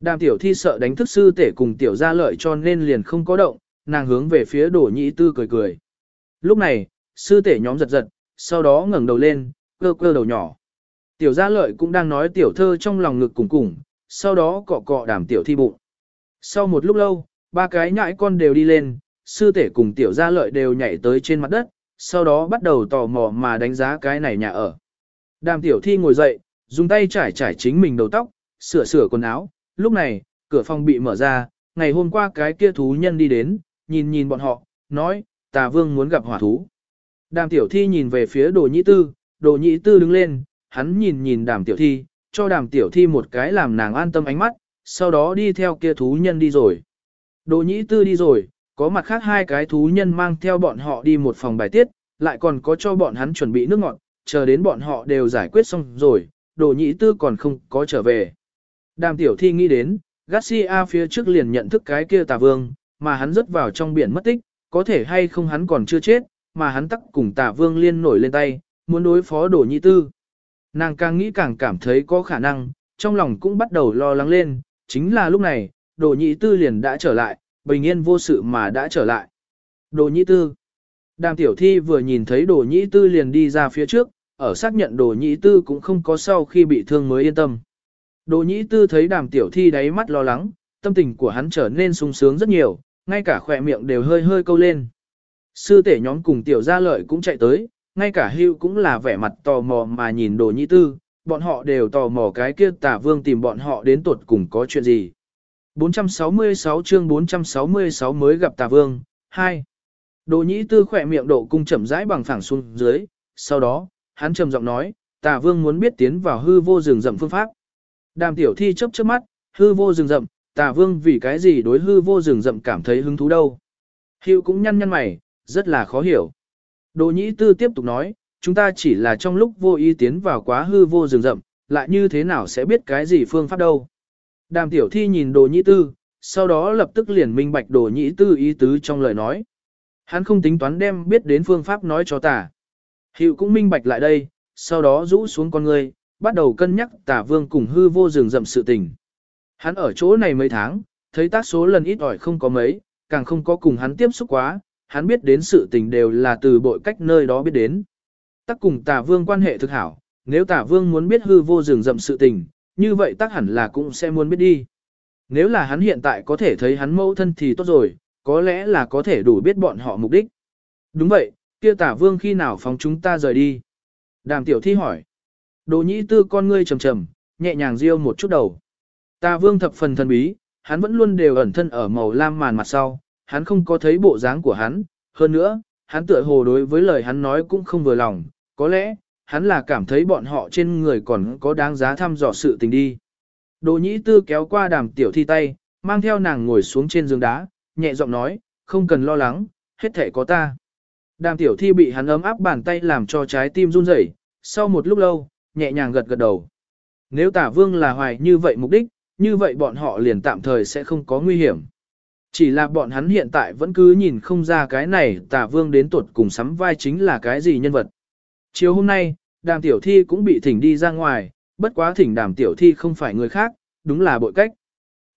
Đàm tiểu thi sợ đánh thức sư tể cùng tiểu gia lợi cho nên liền không có động, nàng hướng về phía đổ nhĩ tư cười cười. Lúc này, sư tể nhóm giật giật, sau đó ngẩng đầu lên, cơ cơ đầu nhỏ. Tiểu gia lợi cũng đang nói tiểu thơ trong lòng ngực cùng cùng, sau đó cọ cọ đàm tiểu thi bụng. Sau một lúc lâu, ba cái nhãi con đều đi lên, sư tể cùng tiểu gia lợi đều nhảy tới trên mặt đất, sau đó bắt đầu tò mò mà đánh giá cái này nhà ở. Đàm tiểu thi ngồi dậy, dùng tay trải trải chính mình đầu tóc, sửa sửa quần áo, lúc này, cửa phòng bị mở ra, ngày hôm qua cái kia thú nhân đi đến, nhìn nhìn bọn họ, nói, tà vương muốn gặp hỏa thú. Đàm tiểu thi nhìn về phía đồ nhĩ tư, đồ nhĩ tư đứng lên, hắn nhìn nhìn đàm tiểu thi, cho đàm tiểu thi một cái làm nàng an tâm ánh mắt, sau đó đi theo kia thú nhân đi rồi. Đồ nhĩ tư đi rồi, có mặt khác hai cái thú nhân mang theo bọn họ đi một phòng bài tiết, lại còn có cho bọn hắn chuẩn bị nước ngọt, chờ đến bọn họ đều giải quyết xong rồi, đồ nhĩ tư còn không có trở về. Đàm tiểu thi nghĩ đến, Garcia phía trước liền nhận thức cái kia tà vương, mà hắn rớt vào trong biển mất tích, có thể hay không hắn còn chưa chết, mà hắn tắc cùng tà vương liên nổi lên tay, muốn đối phó đồ nhĩ tư. Nàng càng nghĩ càng cảm thấy có khả năng, trong lòng cũng bắt đầu lo lắng lên, chính là lúc này, đồ nhị tư liền đã trở lại, bình yên vô sự mà đã trở lại. Đồ nhĩ tư. Đàm tiểu thi vừa nhìn thấy đồ nhĩ tư liền đi ra phía trước, ở xác nhận đồ nhĩ tư cũng không có sau khi bị thương mới yên tâm. Đồ nhĩ tư thấy đàm tiểu thi đáy mắt lo lắng, tâm tình của hắn trở nên sung sướng rất nhiều, ngay cả khỏe miệng đều hơi hơi câu lên. Sư tể nhóm cùng tiểu gia lợi cũng chạy tới, ngay cả hưu cũng là vẻ mặt tò mò mà nhìn đồ nhĩ tư, bọn họ đều tò mò cái kia tả vương tìm bọn họ đến tuột cùng có chuyện gì. 466 chương 466 mới gặp tà vương, 2. Đồ nhĩ tư khỏe miệng độ cung chậm rãi bằng phẳng xuống dưới, sau đó, hắn trầm giọng nói, tà vương muốn biết tiến vào hư vô rừng rậm phương pháp. Đàm tiểu thi chấp chớp mắt, hư vô rừng rậm, tà vương vì cái gì đối hư vô rừng rậm cảm thấy hứng thú đâu. Hiệu cũng nhăn nhăn mày, rất là khó hiểu. Đồ nhĩ tư tiếp tục nói, chúng ta chỉ là trong lúc vô ý tiến vào quá hư vô rừng rậm, lại như thế nào sẽ biết cái gì phương pháp đâu. Đàm tiểu thi nhìn đồ nhĩ tư, sau đó lập tức liền minh bạch đồ nhĩ tư ý tứ trong lời nói. Hắn không tính toán đem biết đến phương pháp nói cho tả. Hiệu cũng minh bạch lại đây, sau đó rũ xuống con người, bắt đầu cân nhắc tả vương cùng hư vô rừng rậm sự tình. Hắn ở chỗ này mấy tháng, thấy tác số lần ít ỏi không có mấy, càng không có cùng hắn tiếp xúc quá, hắn biết đến sự tình đều là từ bội cách nơi đó biết đến. Tắc cùng tả vương quan hệ thực hảo, nếu tả vương muốn biết hư vô rừng rậm sự tình, như vậy tắc hẳn là cũng sẽ muốn biết đi. Nếu là hắn hiện tại có thể thấy hắn mẫu thân thì tốt rồi, có lẽ là có thể đủ biết bọn họ mục đích. Đúng vậy, kia tả vương khi nào phóng chúng ta rời đi? Đàm tiểu thi hỏi. Đồ nhĩ tư con ngươi trầm trầm, nhẹ nhàng riêu một chút đầu. Tà vương thập phần thần bí, hắn vẫn luôn đều ẩn thân ở màu lam màn mặt sau, hắn không có thấy bộ dáng của hắn, hơn nữa, hắn tựa hồ đối với lời hắn nói cũng không vừa lòng, có lẽ, hắn là cảm thấy bọn họ trên người còn có đáng giá thăm dò sự tình đi. Đồ nhĩ tư kéo qua đàm tiểu thi tay, mang theo nàng ngồi xuống trên giường đá, nhẹ giọng nói, không cần lo lắng, hết thể có ta. Đàm tiểu thi bị hắn ấm áp bàn tay làm cho trái tim run rẩy. sau một lúc lâu, nhẹ nhàng gật gật đầu. Nếu tả vương là hoài như vậy mục đích, như vậy bọn họ liền tạm thời sẽ không có nguy hiểm. Chỉ là bọn hắn hiện tại vẫn cứ nhìn không ra cái này tả vương đến tuột cùng sắm vai chính là cái gì nhân vật. Chiều hôm nay, đàm tiểu thi cũng bị thỉnh đi ra ngoài, bất quá thỉnh đàm tiểu thi không phải người khác, đúng là bội cách.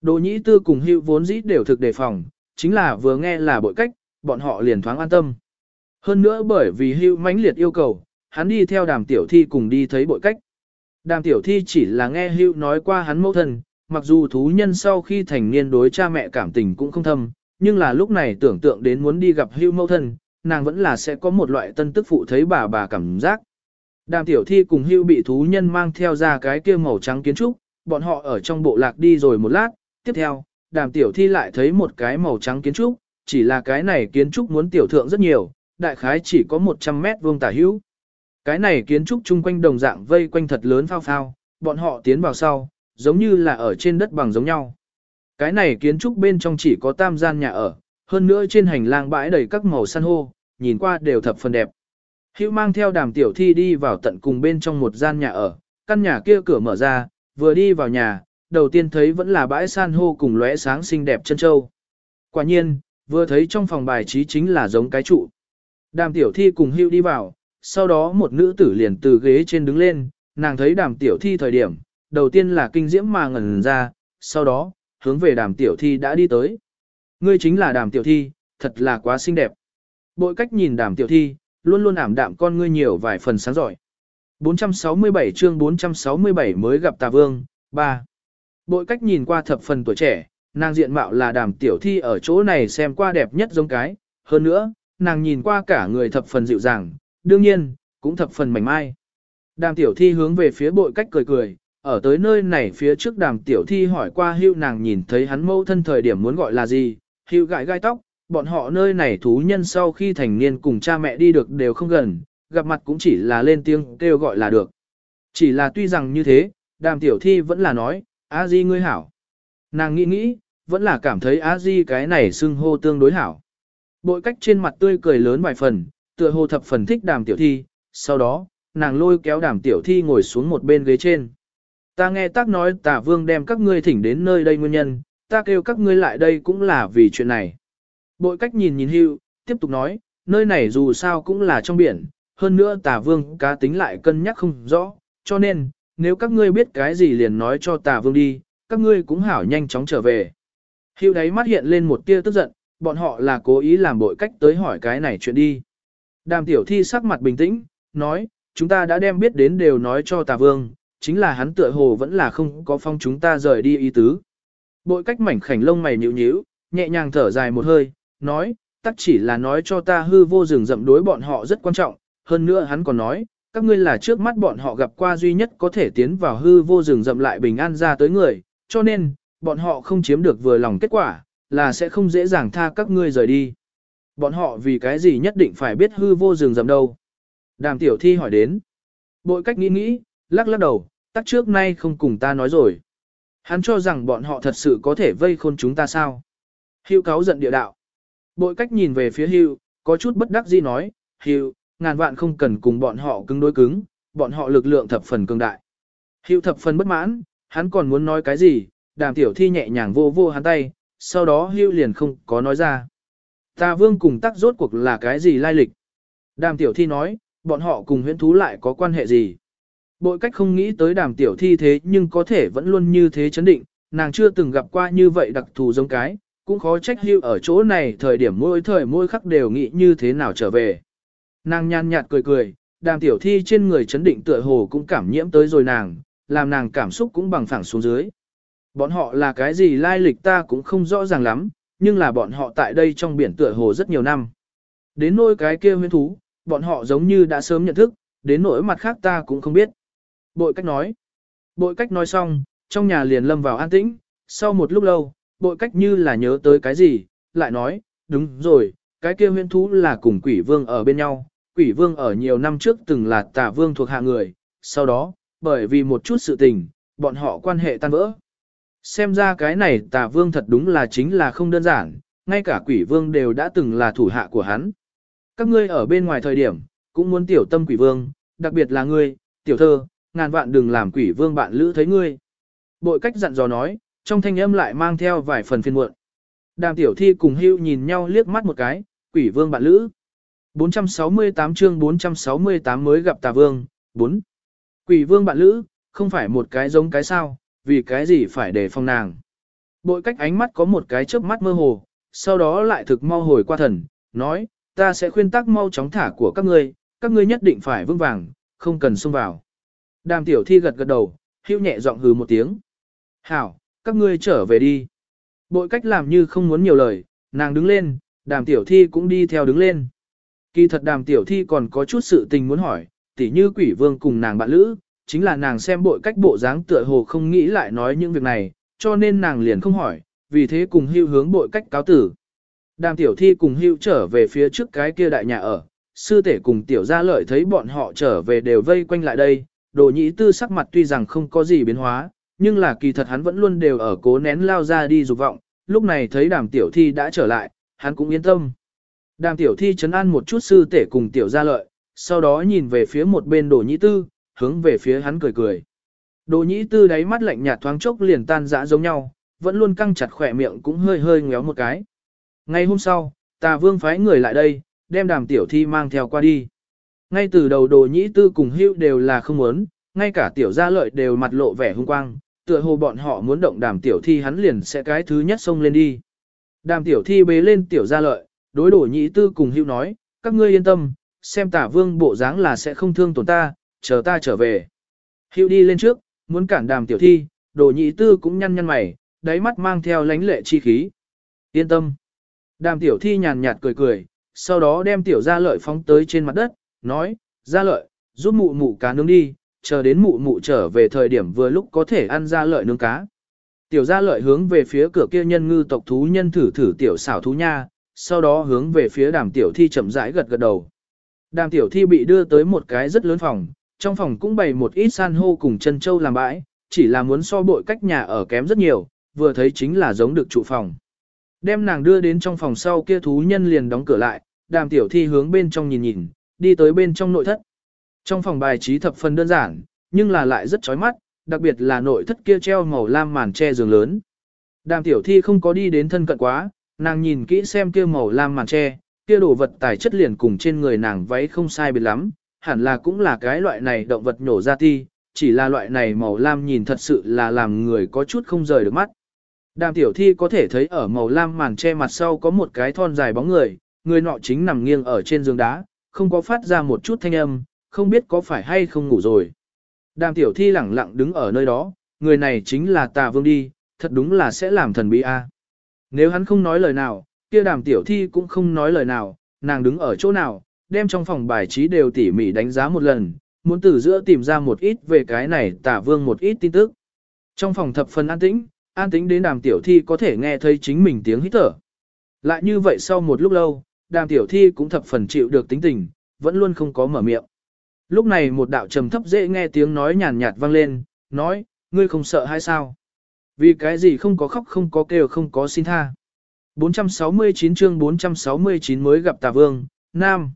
Đồ nhĩ tư cùng hữu vốn dĩ đều thực đề phòng, chính là vừa nghe là bội cách, bọn họ liền thoáng an tâm. Hơn nữa bởi vì hữu mãnh liệt yêu cầu, hắn đi theo đàm tiểu thi cùng đi thấy bội cách. Đàm tiểu thi chỉ là nghe hữu nói qua hắn mẫu thân, mặc dù thú nhân sau khi thành niên đối cha mẹ cảm tình cũng không thâm, nhưng là lúc này tưởng tượng đến muốn đi gặp hữu mẫu thân, nàng vẫn là sẽ có một loại tân tức phụ thấy bà bà cảm giác. Đàm tiểu thi cùng hưu bị thú nhân mang theo ra cái kia màu trắng kiến trúc, bọn họ ở trong bộ lạc đi rồi một lát, tiếp theo, đàm tiểu thi lại thấy một cái màu trắng kiến trúc, chỉ là cái này kiến trúc muốn tiểu thượng rất nhiều, đại khái chỉ có 100 mét vuông tả hữu. Cái này kiến trúc chung quanh đồng dạng vây quanh thật lớn phao phao, bọn họ tiến vào sau, giống như là ở trên đất bằng giống nhau. Cái này kiến trúc bên trong chỉ có tam gian nhà ở, hơn nữa trên hành lang bãi đầy các màu san hô, nhìn qua đều thập phần đẹp. Hữu mang theo đàm tiểu thi đi vào tận cùng bên trong một gian nhà ở, căn nhà kia cửa mở ra, vừa đi vào nhà, đầu tiên thấy vẫn là bãi san hô cùng lóe sáng xinh đẹp chân châu. Quả nhiên, vừa thấy trong phòng bài trí chính là giống cái trụ. Đàm tiểu thi cùng Hữu đi vào, sau đó một nữ tử liền từ ghế trên đứng lên, nàng thấy đàm tiểu thi thời điểm, đầu tiên là kinh diễm mà ngẩn ra, sau đó, hướng về đàm tiểu thi đã đi tới. Ngươi chính là đàm tiểu thi, thật là quá xinh đẹp. Bội cách nhìn đàm tiểu thi, luôn luôn ảm đạm con ngươi nhiều vài phần sáng giỏi. 467 chương 467 mới gặp Tà Vương, 3. Bội cách nhìn qua thập phần tuổi trẻ, nàng diện mạo là đàm tiểu thi ở chỗ này xem qua đẹp nhất giống cái, hơn nữa, nàng nhìn qua cả người thập phần dịu dàng, đương nhiên, cũng thập phần mảnh mai. Đàm tiểu thi hướng về phía bội cách cười cười, ở tới nơi này phía trước đàm tiểu thi hỏi qua hưu nàng nhìn thấy hắn mâu thân thời điểm muốn gọi là gì, hữu gãi gai tóc, bọn họ nơi này thú nhân sau khi thành niên cùng cha mẹ đi được đều không gần, gặp mặt cũng chỉ là lên tiếng kêu gọi là được. Chỉ là tuy rằng như thế, đàm tiểu thi vẫn là nói, a di ngươi hảo. Nàng nghĩ nghĩ, vẫn là cảm thấy a di cái này xưng hô tương đối hảo. Bội cách trên mặt tươi cười lớn vài phần, tựa hồ thập phần thích đàm tiểu thi, sau đó, nàng lôi kéo đàm tiểu thi ngồi xuống một bên ghế trên. Ta nghe tác nói tả vương đem các ngươi thỉnh đến nơi đây nguyên nhân, ta kêu các ngươi lại đây cũng là vì chuyện này. Bội cách nhìn nhìn hưu, tiếp tục nói, nơi này dù sao cũng là trong biển, hơn nữa tà vương cá tính lại cân nhắc không rõ, cho nên, nếu các ngươi biết cái gì liền nói cho tà vương đi, các ngươi cũng hảo nhanh chóng trở về. Hưu đáy mắt hiện lên một tia tức giận, bọn họ là cố ý làm bội cách tới hỏi cái này chuyện đi. Đàm tiểu thi sắc mặt bình tĩnh, nói, chúng ta đã đem biết đến đều nói cho tà vương, chính là hắn tựa hồ vẫn là không có phong chúng ta rời đi ý tứ. Bội cách mảnh khảnh lông mày nhíu nhíu, nhẹ nhàng thở dài một hơi, nói, tắc chỉ là nói cho ta hư vô rừng rậm đối bọn họ rất quan trọng, hơn nữa hắn còn nói, các ngươi là trước mắt bọn họ gặp qua duy nhất có thể tiến vào hư vô rừng rậm lại bình an ra tới người, cho nên, bọn họ không chiếm được vừa lòng kết quả, là sẽ không dễ dàng tha các ngươi rời đi. Bọn họ vì cái gì nhất định phải biết hư vô rừng rậm đâu? Đàm tiểu thi hỏi đến. Bội cách nghĩ nghĩ, lắc lắc đầu, tắc trước nay không cùng ta nói rồi. Hắn cho rằng bọn họ thật sự có thể vây khôn chúng ta sao? Hưu cáo giận địa đạo. Bội cách nhìn về phía Hưu, có chút bất đắc dĩ nói, Hưu, ngàn vạn không cần cùng bọn họ cứng đối cứng, bọn họ lực lượng thập phần cường đại. Hưu thập phần bất mãn, hắn còn muốn nói cái gì, đàm tiểu thi nhẹ nhàng vô vô hắn tay, sau đó Hưu liền không có nói ra. Ta vương cùng tắc rốt cuộc là cái gì lai lịch? Đàm tiểu thi nói, bọn họ cùng huyễn thú lại có quan hệ gì? Bội cách không nghĩ tới đàm tiểu thi thế nhưng có thể vẫn luôn như thế chấn định, nàng chưa từng gặp qua như vậy đặc thù giống cái, cũng khó trách hưu ở chỗ này thời điểm mỗi thời mỗi khắc đều nghĩ như thế nào trở về. Nàng nhàn nhạt cười cười, đàm tiểu thi trên người chấn định tựa hồ cũng cảm nhiễm tới rồi nàng, làm nàng cảm xúc cũng bằng phẳng xuống dưới. Bọn họ là cái gì lai lịch ta cũng không rõ ràng lắm, nhưng là bọn họ tại đây trong biển tựa hồ rất nhiều năm. Đến nỗi cái kia huyên thú, bọn họ giống như đã sớm nhận thức, đến nỗi mặt khác ta cũng không biết. Bội cách nói. Bội cách nói xong, trong nhà liền lâm vào an tĩnh, sau một lúc lâu, bội cách như là nhớ tới cái gì, lại nói, đúng rồi, cái kia huyên thú là cùng quỷ vương ở bên nhau, quỷ vương ở nhiều năm trước từng là tà vương thuộc hạ người, sau đó, bởi vì một chút sự tình, bọn họ quan hệ tan vỡ. Xem ra cái này tà vương thật đúng là chính là không đơn giản, ngay cả quỷ vương đều đã từng là thủ hạ của hắn. Các ngươi ở bên ngoài thời điểm, cũng muốn tiểu tâm quỷ vương, đặc biệt là ngươi, tiểu thơ, ngàn vạn đừng làm quỷ vương bạn lữ thấy ngươi. Bội cách dặn dò nói, trong thanh âm lại mang theo vài phần phiền muộn. Đàm tiểu thi cùng hưu nhìn nhau liếc mắt một cái, quỷ vương bạn lữ. 468 chương 468 mới gặp tà vương, 4. Quỷ vương bạn lữ, không phải một cái giống cái sao, vì cái gì phải để phòng nàng. Bội cách ánh mắt có một cái chớp mắt mơ hồ, sau đó lại thực mau hồi qua thần, nói, ta sẽ khuyên tắc mau chóng thả của các ngươi, các ngươi nhất định phải vững vàng, không cần xông vào. Đàm tiểu thi gật gật đầu, hưu nhẹ giọng hừ một tiếng. Hảo, các ngươi trở về đi. Bội cách làm như không muốn nhiều lời, nàng đứng lên, đàm tiểu thi cũng đi theo đứng lên. Kỳ thật đàm tiểu thi còn có chút sự tình muốn hỏi, tỉ như quỷ vương cùng nàng bạn lữ, chính là nàng xem bội cách bộ dáng tựa hồ không nghĩ lại nói những việc này, cho nên nàng liền không hỏi, vì thế cùng hưu hướng bội cách cáo tử. Đàm tiểu thi cùng hưu trở về phía trước cái kia đại nhà ở, sư tể cùng tiểu gia lợi thấy bọn họ trở về đều vây quanh lại đây, đồ nhĩ tư sắc mặt tuy rằng không có gì biến hóa, nhưng là kỳ thật hắn vẫn luôn đều ở cố nén lao ra đi dục vọng, lúc này thấy đàm tiểu thi đã trở lại, hắn cũng yên tâm. Đàm tiểu thi chấn an một chút sư tể cùng tiểu gia lợi, sau đó nhìn về phía một bên đồ nhĩ tư, hướng về phía hắn cười cười. Đồ nhĩ tư đáy mắt lạnh nhạt thoáng chốc liền tan dã giống nhau, vẫn luôn căng chặt khỏe miệng cũng hơi hơi ngéo một cái. Ngay hôm sau, tà vương phái người lại đây, đem đàm tiểu thi mang theo qua đi. Ngay từ đầu đồ nhĩ tư cùng hưu đều là không muốn, ngay cả tiểu gia lợi đều mặt lộ vẻ hung quang, tựa hồ bọn họ muốn động đàm tiểu thi hắn liền sẽ cái thứ nhất xông lên đi. Đàm tiểu thi bế lên tiểu gia lợi, đối đồ nhĩ tư cùng hưu nói, các ngươi yên tâm, xem tả vương bộ dáng là sẽ không thương tổn ta, chờ ta trở về. Hưu đi lên trước, muốn cản đàm tiểu thi, đồ nhĩ tư cũng nhăn nhăn mày, đáy mắt mang theo lánh lệ chi khí. Yên tâm. Đàm tiểu thi nhàn nhạt cười cười, sau đó đem tiểu gia lợi phóng tới trên mặt đất, nói, gia lợi, giúp mụ mụ cá nướng đi, chờ đến mụ mụ trở về thời điểm vừa lúc có thể ăn gia lợi nướng cá. Tiểu gia lợi hướng về phía cửa kia nhân ngư tộc thú nhân thử thử tiểu xảo thú nha, sau đó hướng về phía đàm tiểu thi chậm rãi gật gật đầu. Đàm tiểu thi bị đưa tới một cái rất lớn phòng, trong phòng cũng bày một ít san hô cùng chân châu làm bãi, chỉ là muốn so bội cách nhà ở kém rất nhiều, vừa thấy chính là giống được trụ phòng. Đem nàng đưa đến trong phòng sau kia thú nhân liền đóng cửa lại, đàm tiểu thi hướng bên trong nhìn nhìn, đi tới bên trong nội thất. Trong phòng bài trí thập phần đơn giản, nhưng là lại rất chói mắt, đặc biệt là nội thất kia treo màu lam màn che giường lớn. Đàm tiểu thi không có đi đến thân cận quá, nàng nhìn kỹ xem kia màu lam màn che, kia đồ vật tài chất liền cùng trên người nàng váy không sai biệt lắm, hẳn là cũng là cái loại này động vật nhổ ra ti, chỉ là loại này màu lam nhìn thật sự là làm người có chút không rời được mắt. Đàm tiểu thi có thể thấy ở màu lam màn che mặt sau có một cái thon dài bóng người, người nọ chính nằm nghiêng ở trên giường đá, không có phát ra một chút thanh âm, không biết có phải hay không ngủ rồi. Đàm tiểu thi lẳng lặng đứng ở nơi đó, người này chính là tà vương đi, thật đúng là sẽ làm thần bí a. Nếu hắn không nói lời nào, kia đàm tiểu thi cũng không nói lời nào, nàng đứng ở chỗ nào, đem trong phòng bài trí đều tỉ mỉ đánh giá một lần, muốn từ giữa tìm ra một ít về cái này tà vương một ít tin tức. Trong phòng thập phần an tĩnh, an tĩnh đến đàm tiểu thi có thể nghe thấy chính mình tiếng hít thở. Lại như vậy sau một lúc lâu, đàm tiểu thi cũng thập phần chịu được tính tình, vẫn luôn không có mở miệng. Lúc này một đạo trầm thấp dễ nghe tiếng nói nhàn nhạt vang lên, nói, ngươi không sợ hay sao? Vì cái gì không có khóc không có kêu không có xin tha. 469 chương 469 mới gặp tà vương, Nam.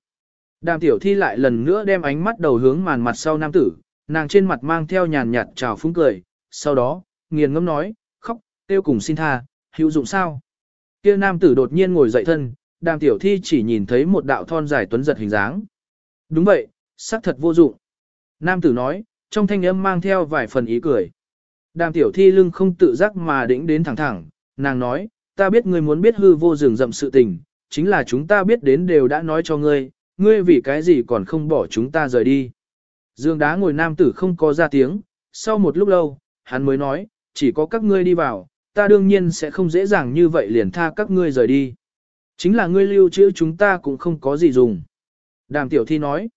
Đàm tiểu thi lại lần nữa đem ánh mắt đầu hướng màn mặt sau nam tử, nàng trên mặt mang theo nhàn nhạt trào phúng cười, sau đó, nghiền ngâm nói, khóc, tiêu cùng xin tha, hữu dụng sao? Kia nam tử đột nhiên ngồi dậy thân, đàm tiểu thi chỉ nhìn thấy một đạo thon dài tuấn giật hình dáng. Đúng vậy, xác thật vô dụng. Nam tử nói, trong thanh âm mang theo vài phần ý cười. Đàm tiểu thi lưng không tự giác mà đĩnh đến thẳng thẳng, nàng nói, ta biết ngươi muốn biết hư vô rừng rậm sự tình, chính là chúng ta biết đến đều đã nói cho ngươi, ngươi vì cái gì còn không bỏ chúng ta rời đi. Dương đá ngồi nam tử không có ra tiếng, sau một lúc lâu, hắn mới nói, chỉ có các ngươi đi vào, ta đương nhiên sẽ không dễ dàng như vậy liền tha các ngươi rời đi. Chính là ngươi lưu trữ chúng ta cũng không có gì dùng. Đàm tiểu thi nói,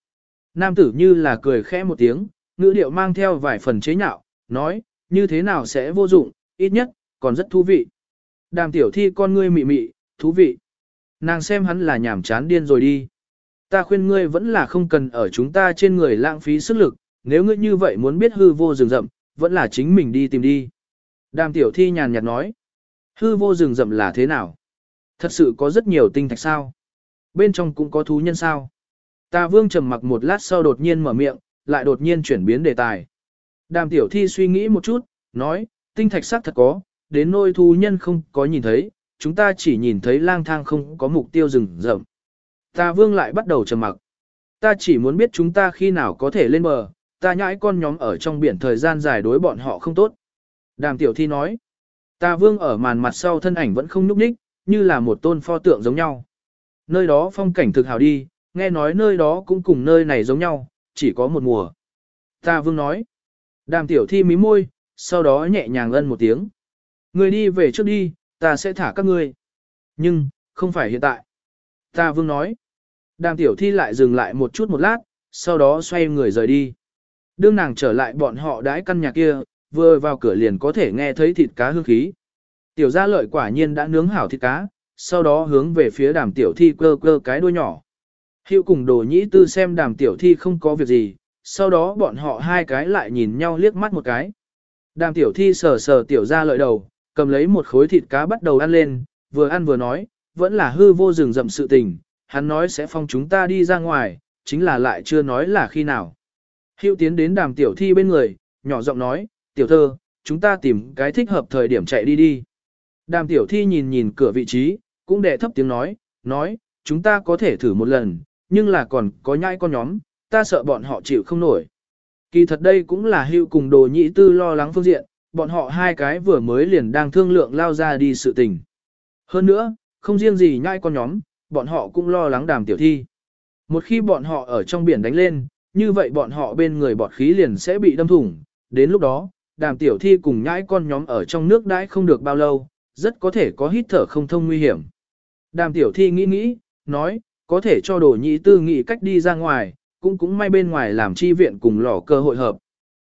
nam tử như là cười khẽ một tiếng, ngữ điệu mang theo vài phần chế nhạo, nói, như thế nào sẽ vô dụng, ít nhất, còn rất thú vị. Đàm tiểu thi con ngươi mị mị, thú vị. Nàng xem hắn là nhảm chán điên rồi đi. Ta khuyên ngươi vẫn là không cần ở chúng ta trên người lãng phí sức lực, nếu ngươi như vậy muốn biết hư vô rừng rậm, vẫn là chính mình đi tìm đi. Đàm tiểu thi nhàn nhạt nói, hư vô rừng rậm là thế nào? Thật sự có rất nhiều tinh thạch sao? Bên trong cũng có thú nhân sao? Ta vương trầm mặc một lát sau đột nhiên mở miệng, lại đột nhiên chuyển biến đề tài. Đàm tiểu thi suy nghĩ một chút, nói, tinh thạch sắc thật có, đến nôi thú nhân không có nhìn thấy, chúng ta chỉ nhìn thấy lang thang không có mục tiêu rừng rậm. Ta vương lại bắt đầu trầm mặc. Ta chỉ muốn biết chúng ta khi nào có thể lên bờ, ta nhãi con nhóm ở trong biển thời gian dài đối bọn họ không tốt. Đàm tiểu thi nói, ta vương ở màn mặt sau thân ảnh vẫn không nhúc nhích, như là một tôn pho tượng giống nhau. Nơi đó phong cảnh thực hào đi, nghe nói nơi đó cũng cùng nơi này giống nhau, chỉ có một mùa. Ta vương nói, đàm tiểu thi mí môi, sau đó nhẹ nhàng ân một tiếng. Người đi về trước đi, ta sẽ thả các ngươi. Nhưng, không phải hiện tại. Ta vương nói, Đàm tiểu thi lại dừng lại một chút một lát, sau đó xoay người rời đi. Đương nàng trở lại bọn họ đãi căn nhà kia, vừa vào cửa liền có thể nghe thấy thịt cá hương khí. Tiểu gia lợi quả nhiên đã nướng hảo thịt cá, sau đó hướng về phía đàm tiểu thi cơ cơ cái đuôi nhỏ. Hiệu cùng đồ nhĩ tư xem đàm tiểu thi không có việc gì, sau đó bọn họ hai cái lại nhìn nhau liếc mắt một cái. Đàm tiểu thi sờ sờ tiểu gia lợi đầu, cầm lấy một khối thịt cá bắt đầu ăn lên, vừa ăn vừa nói, vẫn là hư vô rừng rậm sự tình, hắn nói sẽ phong chúng ta đi ra ngoài, chính là lại chưa nói là khi nào. Hiệu tiến đến đàm tiểu thi bên người, nhỏ giọng nói, tiểu thơ, chúng ta tìm cái thích hợp thời điểm chạy đi đi. Đàm tiểu thi nhìn nhìn cửa vị trí, cũng đệ thấp tiếng nói, nói, chúng ta có thể thử một lần, nhưng là còn có nhãi con nhóm, ta sợ bọn họ chịu không nổi. Kỳ thật đây cũng là hưu cùng đồ nhị tư lo lắng phương diện, bọn họ hai cái vừa mới liền đang thương lượng lao ra đi sự tình. Hơn nữa, không riêng gì nhãi con nhóm, bọn họ cũng lo lắng đàm tiểu thi. Một khi bọn họ ở trong biển đánh lên, như vậy bọn họ bên người bọt khí liền sẽ bị đâm thủng. Đến lúc đó, đàm tiểu thi cùng nhãi con nhóm ở trong nước đãi không được bao lâu, rất có thể có hít thở không thông nguy hiểm. Đàm tiểu thi nghĩ nghĩ, nói, có thể cho đồ nhị tư nghĩ cách đi ra ngoài, cũng cũng may bên ngoài làm chi viện cùng lò cơ hội hợp.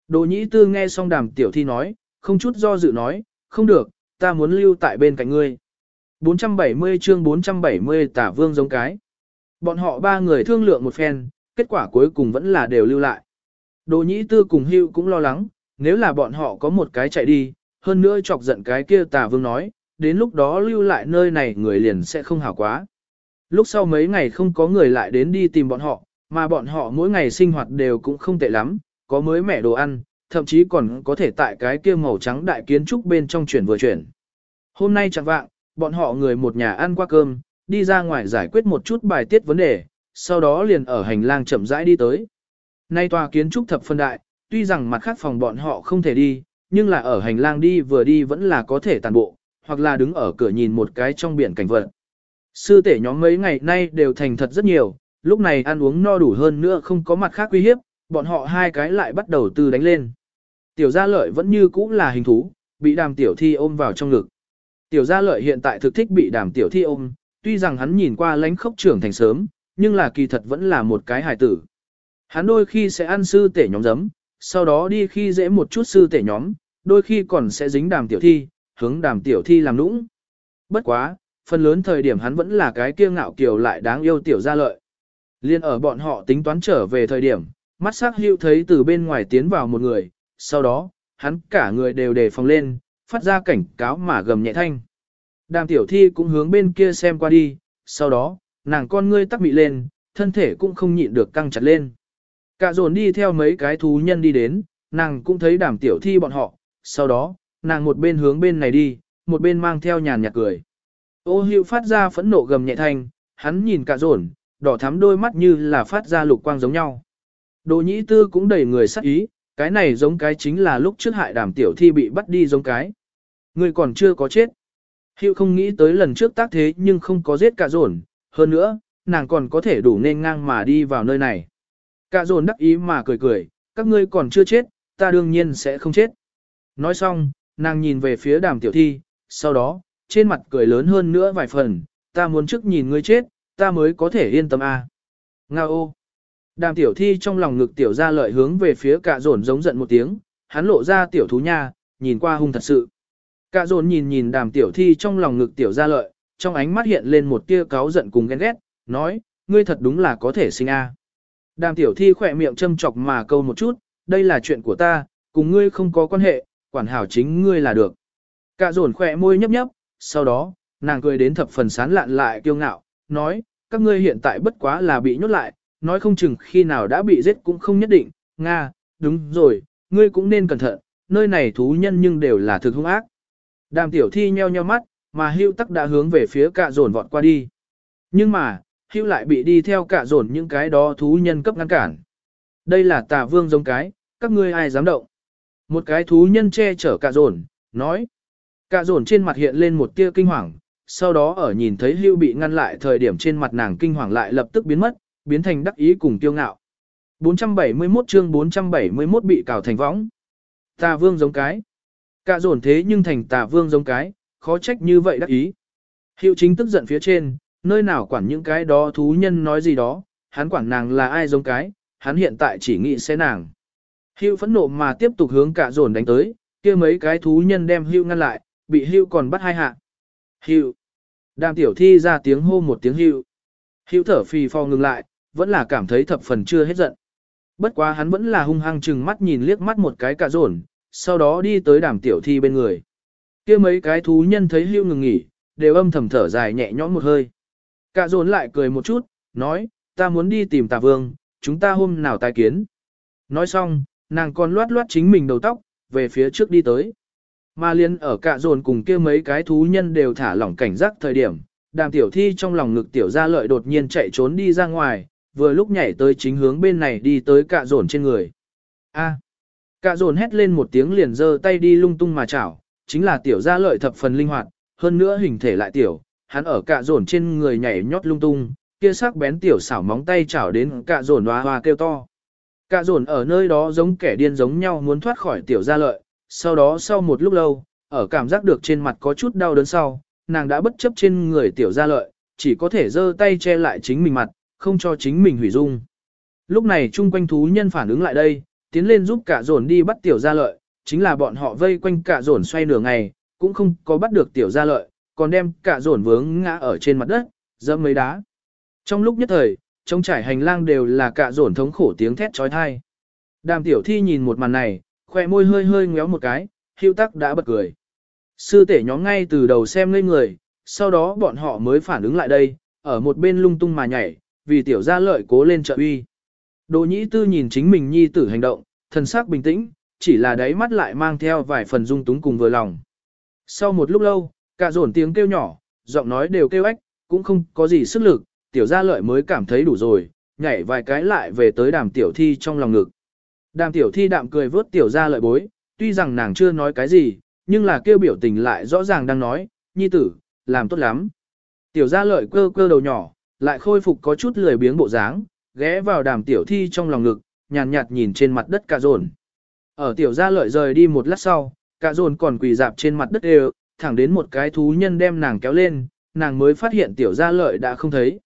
Đồ nhị tư nghe xong đàm tiểu thi nói, không chút do dự nói, không được, ta muốn lưu tại bên cạnh ngươi. 470 chương 470 tả vương giống cái. Bọn họ ba người thương lượng một phen, kết quả cuối cùng vẫn là đều lưu lại. Đồ nhĩ tư cùng hưu cũng lo lắng, nếu là bọn họ có một cái chạy đi, hơn nữa chọc giận cái kia tà vương nói, đến lúc đó lưu lại nơi này người liền sẽ không hảo quá. Lúc sau mấy ngày không có người lại đến đi tìm bọn họ, mà bọn họ mỗi ngày sinh hoạt đều cũng không tệ lắm, có mới mẻ đồ ăn, thậm chí còn có thể tại cái kia màu trắng đại kiến trúc bên trong chuyển vừa chuyển. Hôm nay chẳng vạng, bọn họ người một nhà ăn qua cơm, đi ra ngoài giải quyết một chút bài tiết vấn đề, sau đó liền ở hành lang chậm rãi đi tới. Nay tòa kiến trúc thập phân đại, tuy rằng mặt khác phòng bọn họ không thể đi, nhưng là ở hành lang đi vừa đi vẫn là có thể tàn bộ, hoặc là đứng ở cửa nhìn một cái trong biển cảnh vật. Sư tể nhóm mấy ngày nay đều thành thật rất nhiều, lúc này ăn uống no đủ hơn nữa không có mặt khác uy hiếp, bọn họ hai cái lại bắt đầu từ đánh lên. Tiểu gia lợi vẫn như cũ là hình thú, bị đàm tiểu thi ôm vào trong ngực. Tiểu gia lợi hiện tại thực thích bị đàm tiểu thi ôm, tuy rằng hắn nhìn qua lánh khốc trưởng thành sớm, nhưng là kỳ thật vẫn là một cái hài tử. Hắn đôi khi sẽ ăn sư tể nhóm giấm, sau đó đi khi dễ một chút sư tể nhóm, đôi khi còn sẽ dính đàm tiểu thi, hướng đàm tiểu thi làm nũng. Bất quá, phần lớn thời điểm hắn vẫn là cái kia ngạo kiều lại đáng yêu tiểu gia lợi. Liên ở bọn họ tính toán trở về thời điểm, mắt sắc hữu thấy từ bên ngoài tiến vào một người, sau đó, hắn cả người đều đề phòng lên, phát ra cảnh cáo mà gầm nhẹ thanh. Đàm tiểu thi cũng hướng bên kia xem qua đi, sau đó, nàng con ngươi tắc mị lên, thân thể cũng không nhịn được căng chặt lên. Cả dồn đi theo mấy cái thú nhân đi đến, nàng cũng thấy đàm tiểu thi bọn họ, sau đó, nàng một bên hướng bên này đi, một bên mang theo nhàn nhạt cười. Ô hữu phát ra phẫn nộ gầm nhẹ thanh, hắn nhìn cả dồn, đỏ thắm đôi mắt như là phát ra lục quang giống nhau. Đồ nhĩ tư cũng đầy người sắc ý, cái này giống cái chính là lúc trước hại đàm tiểu thi bị bắt đi giống cái. Người còn chưa có chết. Hiệu không nghĩ tới lần trước tác thế nhưng không có giết cả dồn, hơn nữa, nàng còn có thể đủ nên ngang mà đi vào nơi này. Cả dồn đắc ý mà cười cười, các ngươi còn chưa chết, ta đương nhiên sẽ không chết. Nói xong, nàng nhìn về phía đàm tiểu thi, sau đó, trên mặt cười lớn hơn nữa vài phần, ta muốn trước nhìn ngươi chết, ta mới có thể yên tâm a. À. Nga ô. Đàm tiểu thi trong lòng ngực tiểu ra lợi hướng về phía cả dồn giống giận một tiếng, hắn lộ ra tiểu thú nha, nhìn qua hung thật sự. Cả dồn nhìn nhìn đàm tiểu thi trong lòng ngực tiểu ra lợi, trong ánh mắt hiện lên một tia cáu giận cùng ghen ghét, nói, ngươi thật đúng là có thể sinh a. Đàm tiểu thi khỏe miệng châm chọc mà câu một chút, đây là chuyện của ta, cùng ngươi không có quan hệ, quản hảo chính ngươi là được. Cả dồn khỏe môi nhấp nhấp, sau đó, nàng cười đến thập phần sán lạn lại kiêu ngạo, nói, các ngươi hiện tại bất quá là bị nhốt lại, nói không chừng khi nào đã bị giết cũng không nhất định, Nga, đúng rồi, ngươi cũng nên cẩn thận, nơi này thú nhân nhưng đều là thực hung ác. Đàm tiểu thi nheo nheo mắt, mà hưu tắc đã hướng về phía cả dồn vọt qua đi. Nhưng mà, hưu lại bị đi theo cả dồn những cái đó thú nhân cấp ngăn cản. Đây là tà vương giống cái, các ngươi ai dám động. Một cái thú nhân che chở cạ dồn, nói. cạ dồn trên mặt hiện lên một tia kinh hoàng, sau đó ở nhìn thấy hưu bị ngăn lại thời điểm trên mặt nàng kinh hoàng lại lập tức biến mất, biến thành đắc ý cùng tiêu ngạo. 471 chương 471 bị cào thành võng. Tà vương giống cái. cạ dồn thế nhưng thành tà vương giống cái, khó trách như vậy đắc ý. Hiệu chính tức giận phía trên, nơi nào quản những cái đó thú nhân nói gì đó, hắn quản nàng là ai giống cái, hắn hiện tại chỉ nghĩ sẽ nàng. Hưu phẫn nộ mà tiếp tục hướng cả dồn đánh tới, kia mấy cái thú nhân đem Hưu ngăn lại, bị Hưu còn bắt hai hạ. Hưu, Đàm tiểu thi ra tiếng hô một tiếng Hưu. Hưu thở phì phò ngừng lại, vẫn là cảm thấy thập phần chưa hết giận. Bất quá hắn vẫn là hung hăng chừng mắt nhìn liếc mắt một cái cả dồn, sau đó đi tới đàm tiểu thi bên người. kia mấy cái thú nhân thấy hưu ngừng nghỉ, đều âm thầm thở dài nhẹ nhõm một hơi. Cả dồn lại cười một chút, nói, ta muốn đi tìm tà vương, chúng ta hôm nào tái kiến. Nói xong, nàng còn loát loát chính mình đầu tóc, về phía trước đi tới. Mà liên ở cạ dồn cùng kia mấy cái thú nhân đều thả lỏng cảnh giác thời điểm, đàm tiểu thi trong lòng ngực tiểu gia lợi đột nhiên chạy trốn đi ra ngoài, vừa lúc nhảy tới chính hướng bên này đi tới cạ dồn trên người. A. cạ dồn hét lên một tiếng liền giơ tay đi lung tung mà chảo, chính là tiểu gia lợi thập phần linh hoạt, hơn nữa hình thể lại tiểu, hắn ở cạ dồn trên người nhảy nhót lung tung, kia sắc bén tiểu xảo móng tay chảo đến cạ dồn hoa hoa kêu to. Cả dồn ở nơi đó giống kẻ điên giống nhau muốn thoát khỏi tiểu gia lợi, sau đó sau một lúc lâu, ở cảm giác được trên mặt có chút đau đớn sau, nàng đã bất chấp trên người tiểu gia lợi, chỉ có thể giơ tay che lại chính mình mặt, không cho chính mình hủy dung. Lúc này chung quanh thú nhân phản ứng lại đây, tiến lên giúp cả dồn đi bắt tiểu gia lợi, chính là bọn họ vây quanh cả dồn xoay nửa ngày, cũng không có bắt được tiểu gia lợi, còn đem cả dồn vướng ngã ở trên mặt đất, dẫm mấy đá. Trong lúc nhất thời, trong trải hành lang đều là cả dồn thống khổ tiếng thét trói thai. Đàm tiểu thi nhìn một màn này, khỏe môi hơi hơi ngéo một cái, hưu tắc đã bật cười. Sư tể nhóm ngay từ đầu xem ngây người, sau đó bọn họ mới phản ứng lại đây, ở một bên lung tung mà nhảy, vì tiểu gia lợi cố lên trợ uy. Đồ nhĩ tư nhìn chính mình nhi tử hành động, thần sắc bình tĩnh, chỉ là đáy mắt lại mang theo vài phần dung túng cùng vừa lòng. Sau một lúc lâu, cả dồn tiếng kêu nhỏ, giọng nói đều kêu ếch, cũng không có gì sức lực, tiểu gia lợi mới cảm thấy đủ rồi, nhảy vài cái lại về tới đàm tiểu thi trong lòng ngực. Đàm tiểu thi đạm cười vớt tiểu gia lợi bối, tuy rằng nàng chưa nói cái gì, nhưng là kêu biểu tình lại rõ ràng đang nói, nhi tử, làm tốt lắm. Tiểu gia lợi cơ cơ đầu nhỏ, lại khôi phục có chút lười biếng bộ dáng, ghé vào đàm tiểu thi trong lòng ngực, nhàn nhạt, nhạt nhìn trên mặt đất cả rồn. Ở tiểu gia lợi rời đi một lát sau, cả rồn còn quỳ dạp trên mặt đất đều, thẳng đến một cái thú nhân đem nàng kéo lên, nàng mới phát hiện tiểu gia lợi đã không thấy.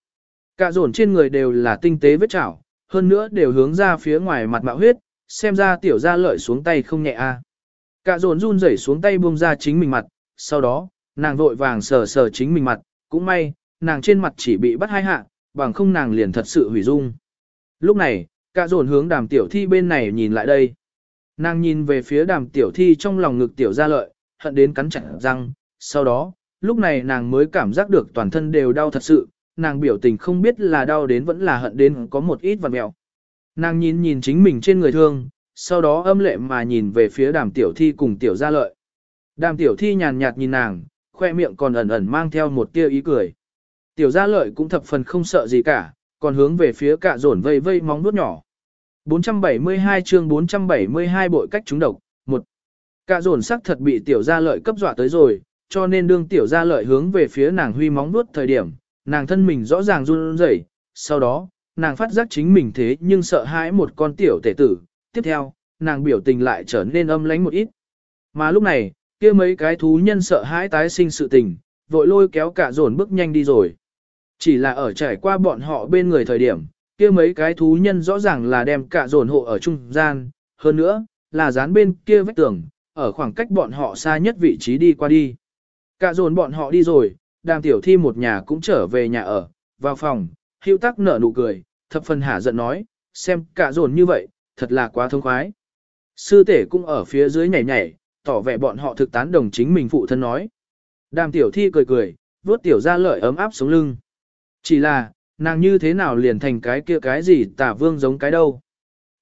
Cả dồn trên người đều là tinh tế vết chảo, hơn nữa đều hướng ra phía ngoài mặt mạo huyết, xem ra tiểu gia lợi xuống tay không nhẹ a. À. Cả dồn run rẩy xuống tay buông ra chính mình mặt, sau đó, nàng vội vàng sờ sờ chính mình mặt, cũng may, nàng trên mặt chỉ bị bắt hai hạ, bằng không nàng liền thật sự hủy dung. Lúc này, cả dồn hướng đàm tiểu thi bên này nhìn lại đây. Nàng nhìn về phía đàm tiểu thi trong lòng ngực tiểu gia lợi, hận đến cắn chặt răng, sau đó, lúc này nàng mới cảm giác được toàn thân đều đau thật sự, nàng biểu tình không biết là đau đến vẫn là hận đến có một ít vằn mẹo. Nàng nhìn nhìn chính mình trên người thương, sau đó âm lệ mà nhìn về phía đàm tiểu thi cùng tiểu gia lợi. Đàm tiểu thi nhàn nhạt nhìn nàng, khoe miệng còn ẩn ẩn mang theo một tia ý cười. Tiểu gia lợi cũng thập phần không sợ gì cả, còn hướng về phía cả Dồn vây vây móng vuốt nhỏ. 472 chương 472 bội cách trúng độc, một Cả Dồn sắc thật bị tiểu gia lợi cấp dọa tới rồi, cho nên đương tiểu gia lợi hướng về phía nàng huy móng vuốt thời điểm, nàng thân mình rõ ràng run rẩy, sau đó, nàng phát giác chính mình thế nhưng sợ hãi một con tiểu tể tử, tiếp theo, nàng biểu tình lại trở nên âm lãnh một ít. Mà lúc này, kia mấy cái thú nhân sợ hãi tái sinh sự tình, vội lôi kéo cả dồn bước nhanh đi rồi. Chỉ là ở trải qua bọn họ bên người thời điểm, kia mấy cái thú nhân rõ ràng là đem cả dồn hộ ở trung gian, hơn nữa, là dán bên kia vách tường, ở khoảng cách bọn họ xa nhất vị trí đi qua đi. Cả dồn bọn họ đi rồi, đàm tiểu thi một nhà cũng trở về nhà ở, vào phòng, hưu tắc nở nụ cười, thập phần hả giận nói, xem cả dồn như vậy, thật là quá thông khoái. Sư tể cũng ở phía dưới nhảy nhảy, tỏ vẻ bọn họ thực tán đồng chính mình phụ thân nói. Đàm tiểu thi cười cười, vuốt tiểu ra lợi ấm áp sống lưng. Chỉ là, nàng như thế nào liền thành cái kia cái gì tả vương giống cái đâu.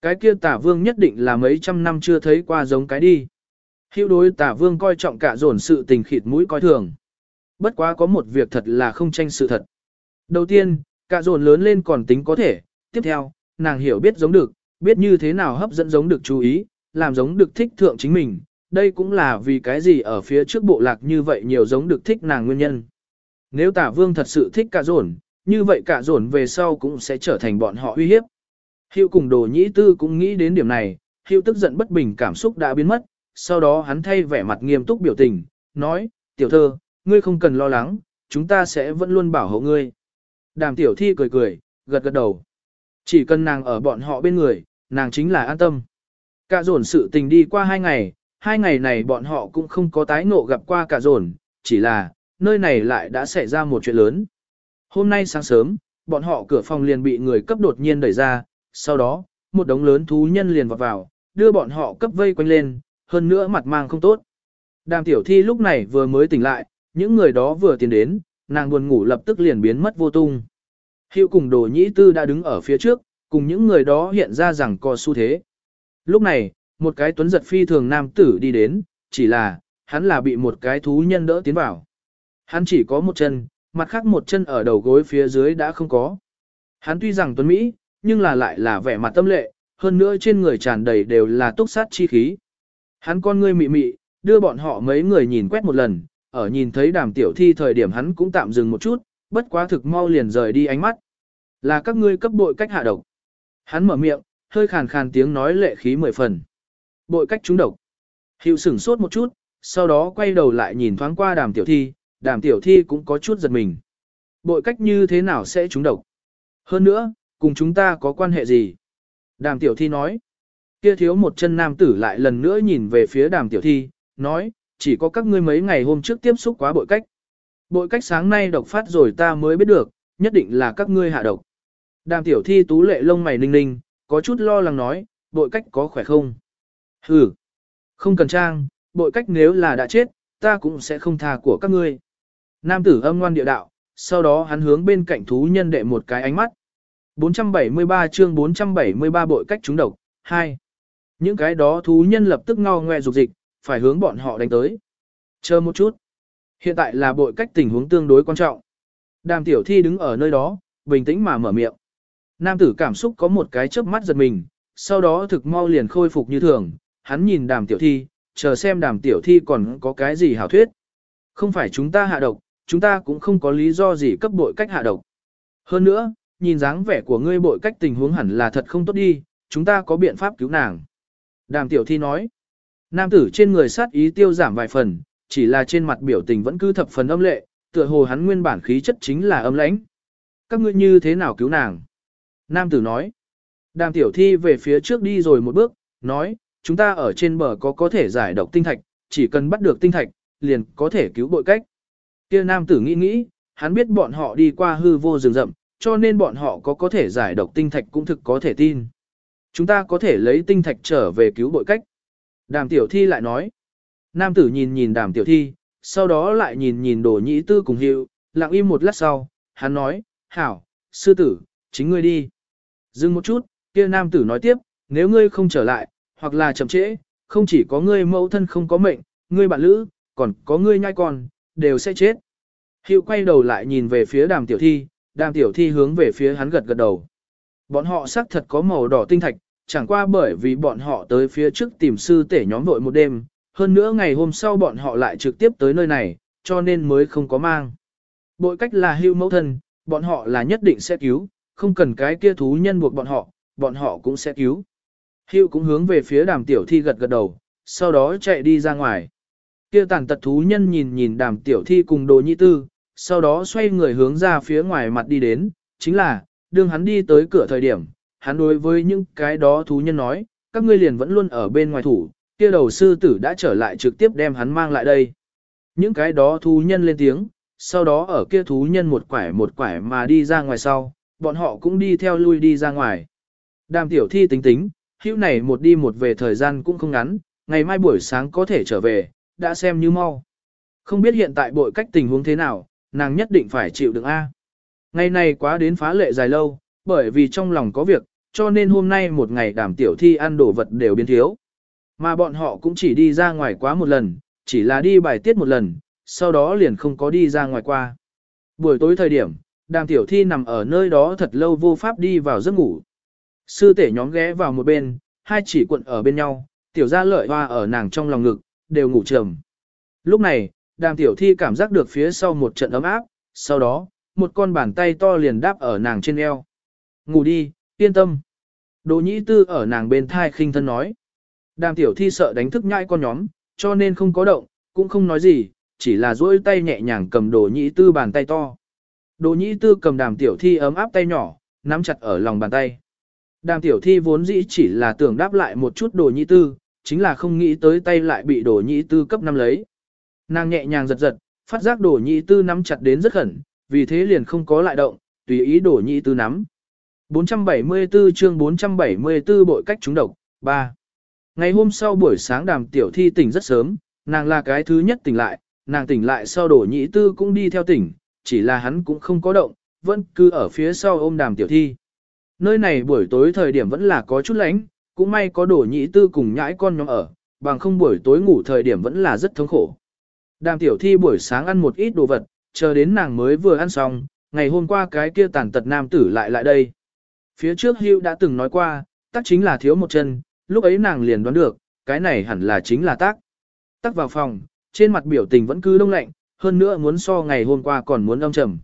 Cái kia tả vương nhất định là mấy trăm năm chưa thấy qua giống cái đi. Hữu đối tả vương coi trọng cả dồn sự tình khịt mũi coi thường. Bất quá có một việc thật là không tranh sự thật. Đầu tiên, cả dồn lớn lên còn tính có thể. Tiếp theo, nàng hiểu biết giống được, biết như thế nào hấp dẫn giống được chú ý, làm giống được thích thượng chính mình. Đây cũng là vì cái gì ở phía trước bộ lạc như vậy nhiều giống được thích nàng nguyên nhân. Nếu tả vương thật sự thích cả dồn, như vậy cả dồn về sau cũng sẽ trở thành bọn họ uy hiếp. Hiệu cùng đồ nhĩ tư cũng nghĩ đến điểm này, hiệu tức giận bất bình cảm xúc đã biến mất, sau đó hắn thay vẻ mặt nghiêm túc biểu tình, nói, tiểu thơ, ngươi không cần lo lắng, chúng ta sẽ vẫn luôn bảo hộ ngươi. Đàm tiểu thi cười cười, gật gật đầu. Chỉ cần nàng ở bọn họ bên người, nàng chính là an tâm. Cả dồn sự tình đi qua hai ngày, hai ngày này bọn họ cũng không có tái ngộ gặp qua cả dồn, chỉ là, nơi này lại đã xảy ra một chuyện lớn. Hôm nay sáng sớm, bọn họ cửa phòng liền bị người cấp đột nhiên đẩy ra, sau đó, một đống lớn thú nhân liền vào vào, đưa bọn họ cấp vây quanh lên, hơn nữa mặt mang không tốt. Đàm tiểu thi lúc này vừa mới tỉnh lại, những người đó vừa tiến đến, nàng buồn ngủ lập tức liền biến mất vô tung. Hiệu cùng đồ nhĩ tư đã đứng ở phía trước, cùng những người đó hiện ra rằng có xu thế. Lúc này, một cái tuấn giật phi thường nam tử đi đến, chỉ là, hắn là bị một cái thú nhân đỡ tiến vào. Hắn chỉ có một chân, mặt khác một chân ở đầu gối phía dưới đã không có. Hắn tuy rằng tuấn Mỹ, nhưng là lại là vẻ mặt tâm lệ, hơn nữa trên người tràn đầy đều là túc sát chi khí. Hắn con ngươi mị mị, đưa bọn họ mấy người nhìn quét một lần, ở nhìn thấy đàm tiểu thi thời điểm hắn cũng tạm dừng một chút, bất quá thực mau liền rời đi ánh mắt. Là các ngươi cấp bội cách hạ độc. Hắn mở miệng, hơi khàn khàn tiếng nói lệ khí mười phần. Bội cách trúng độc. Hiệu sửng sốt một chút, sau đó quay đầu lại nhìn thoáng qua đàm tiểu thi, đàm tiểu thi cũng có chút giật mình. Bội cách như thế nào sẽ trúng độc? Hơn nữa, cùng chúng ta có quan hệ gì? Đàm tiểu thi nói. Kia thiếu một chân nam tử lại lần nữa nhìn về phía đàm tiểu thi, nói, chỉ có các ngươi mấy ngày hôm trước tiếp xúc quá bội cách. Bội cách sáng nay độc phát rồi ta mới biết được, nhất định là các ngươi hạ độc. Đàm tiểu thi tú lệ lông mày ninh ninh, có chút lo lắng nói, bội cách có khỏe không? Hừ, không cần trang, bội cách nếu là đã chết, ta cũng sẽ không tha của các ngươi. Nam tử âm ngoan địa đạo, sau đó hắn hướng bên cạnh thú nhân đệ một cái ánh mắt. 473 chương 473 bội cách trúng độc, 2. Những cái đó thú nhân lập tức ngao ngoe dục dịch, phải hướng bọn họ đánh tới. Chờ một chút. Hiện tại là bội cách tình huống tương đối quan trọng. Đàm tiểu thi đứng ở nơi đó, bình tĩnh mà mở miệng. Nam tử cảm xúc có một cái chớp mắt giật mình, sau đó thực mau liền khôi phục như thường, hắn nhìn đàm tiểu thi, chờ xem đàm tiểu thi còn có cái gì hảo thuyết. Không phải chúng ta hạ độc, chúng ta cũng không có lý do gì cấp bội cách hạ độc. Hơn nữa, nhìn dáng vẻ của ngươi bội cách tình huống hẳn là thật không tốt đi, chúng ta có biện pháp cứu nàng. Đàm tiểu thi nói, nam tử trên người sát ý tiêu giảm vài phần, chỉ là trên mặt biểu tình vẫn cứ thập phần âm lệ, tựa hồ hắn nguyên bản khí chất chính là âm lãnh. Các ngươi như thế nào cứu nàng? Nam tử nói, đàm tiểu thi về phía trước đi rồi một bước, nói, chúng ta ở trên bờ có có thể giải độc tinh thạch, chỉ cần bắt được tinh thạch, liền có thể cứu bội cách. Kia nam tử nghĩ nghĩ, hắn biết bọn họ đi qua hư vô rừng rậm, cho nên bọn họ có có thể giải độc tinh thạch cũng thực có thể tin. Chúng ta có thể lấy tinh thạch trở về cứu bội cách. Đàm tiểu thi lại nói. Nam tử nhìn nhìn đàm tiểu thi, sau đó lại nhìn nhìn đồ nhĩ tư cùng hiệu, lặng im một lát sau, hắn nói, hảo, sư tử, chính ngươi đi. Dừng một chút, kia nam tử nói tiếp, nếu ngươi không trở lại, hoặc là chậm trễ, không chỉ có ngươi mẫu thân không có mệnh, ngươi bạn lữ, còn có ngươi nhai con, đều sẽ chết. Hiệu quay đầu lại nhìn về phía đàm tiểu thi, đàm tiểu thi hướng về phía hắn gật gật đầu. Bọn họ xác thật có màu đỏ tinh thạch, chẳng qua bởi vì bọn họ tới phía trước tìm sư tể nhóm vội một đêm, hơn nữa ngày hôm sau bọn họ lại trực tiếp tới nơi này, cho nên mới không có mang. Bội cách là hưu mẫu thân, bọn họ là nhất định sẽ cứu, không cần cái kia thú nhân buộc bọn họ, bọn họ cũng sẽ cứu. Hưu cũng hướng về phía đàm tiểu thi gật gật đầu, sau đó chạy đi ra ngoài. Kia tàn tật thú nhân nhìn nhìn đàm tiểu thi cùng đồ nhị tư, sau đó xoay người hướng ra phía ngoài mặt đi đến, chính là, đương hắn đi tới cửa thời điểm, hắn đối với những cái đó thú nhân nói, các ngươi liền vẫn luôn ở bên ngoài thủ, kia đầu sư tử đã trở lại trực tiếp đem hắn mang lại đây. Những cái đó thú nhân lên tiếng, sau đó ở kia thú nhân một quải một quải mà đi ra ngoài sau, bọn họ cũng đi theo lui đi ra ngoài. Đàm tiểu thi tính tính, hữu này một đi một về thời gian cũng không ngắn, ngày mai buổi sáng có thể trở về, đã xem như mau. Không biết hiện tại bội cách tình huống thế nào, nàng nhất định phải chịu đựng A. Ngày này quá đến phá lệ dài lâu, bởi vì trong lòng có việc, cho nên hôm nay một ngày đàm tiểu thi ăn đồ vật đều biến thiếu. Mà bọn họ cũng chỉ đi ra ngoài quá một lần, chỉ là đi bài tiết một lần, sau đó liền không có đi ra ngoài qua. Buổi tối thời điểm, đàm tiểu thi nằm ở nơi đó thật lâu vô pháp đi vào giấc ngủ. Sư tể nhóm ghé vào một bên, hai chỉ cuộn ở bên nhau, tiểu gia lợi hoa ở nàng trong lòng ngực, đều ngủ trầm. Lúc này, đàm tiểu thi cảm giác được phía sau một trận ấm áp, sau đó, một con bàn tay to liền đáp ở nàng trên eo. Ngủ đi, yên tâm. Đồ nhĩ tư ở nàng bên thai khinh thân nói. Đàm tiểu thi sợ đánh thức nhãi con nhóm, cho nên không có động, cũng không nói gì, chỉ là duỗi tay nhẹ nhàng cầm đồ nhĩ tư bàn tay to. Đồ nhĩ tư cầm đàm tiểu thi ấm áp tay nhỏ, nắm chặt ở lòng bàn tay. Đàm tiểu thi vốn dĩ chỉ là tưởng đáp lại một chút đồ nhĩ tư, chính là không nghĩ tới tay lại bị đồ nhĩ tư cấp năm lấy. Nàng nhẹ nhàng giật giật, phát giác đồ nhĩ tư nắm chặt đến rất khẩn, vì thế liền không có lại động, tùy ý đồ nhĩ tư nắm. 474 chương 474 bội cách trúng độc, 3. Ngày hôm sau buổi sáng đàm tiểu thi tỉnh rất sớm, nàng là cái thứ nhất tỉnh lại, nàng tỉnh lại sau đổ nhị tư cũng đi theo tỉnh, chỉ là hắn cũng không có động, vẫn cứ ở phía sau ôm đàm tiểu thi. Nơi này buổi tối thời điểm vẫn là có chút lạnh, cũng may có đổ nhị tư cùng nhãi con nhóm ở, bằng không buổi tối ngủ thời điểm vẫn là rất thống khổ. Đàm tiểu thi buổi sáng ăn một ít đồ vật, chờ đến nàng mới vừa ăn xong, ngày hôm qua cái kia tàn tật nam tử lại lại đây. Phía trước Hưu đã từng nói qua, tắc chính là thiếu một chân, lúc ấy nàng liền đoán được, cái này hẳn là chính là tác. Tắc vào phòng, trên mặt biểu tình vẫn cứ đông lạnh, hơn nữa muốn so ngày hôm qua còn muốn âm trầm.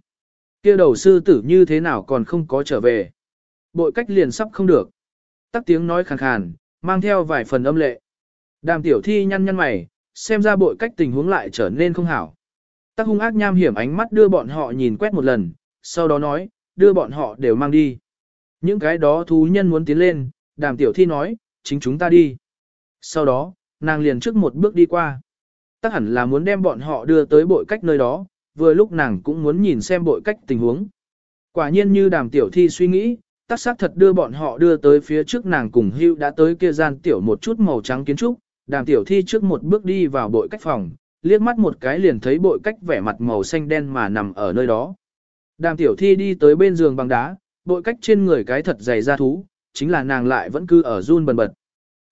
Kia đầu sư tử như thế nào còn không có trở về. Bội cách liền sắp không được. Tắc tiếng nói khàn khàn, mang theo vài phần âm lệ. Đàm tiểu thi nhăn nhăn mày, xem ra bội cách tình huống lại trở nên không hảo. Tắc hung ác nham hiểm ánh mắt đưa bọn họ nhìn quét một lần, sau đó nói, đưa bọn họ đều mang đi. Những cái đó thú nhân muốn tiến lên, đàm tiểu thi nói, chính chúng ta đi. Sau đó, nàng liền trước một bước đi qua. Tắc hẳn là muốn đem bọn họ đưa tới bội cách nơi đó, vừa lúc nàng cũng muốn nhìn xem bội cách tình huống. Quả nhiên như đàm tiểu thi suy nghĩ, tắc xác thật đưa bọn họ đưa tới phía trước nàng cùng hưu đã tới kia gian tiểu một chút màu trắng kiến trúc, đàm tiểu thi trước một bước đi vào bội cách phòng, liếc mắt một cái liền thấy bội cách vẻ mặt màu xanh đen mà nằm ở nơi đó. Đàm tiểu thi đi tới bên giường bằng đá, bội cách trên người cái thật dày da thú, chính là nàng lại vẫn cứ ở run bần bật.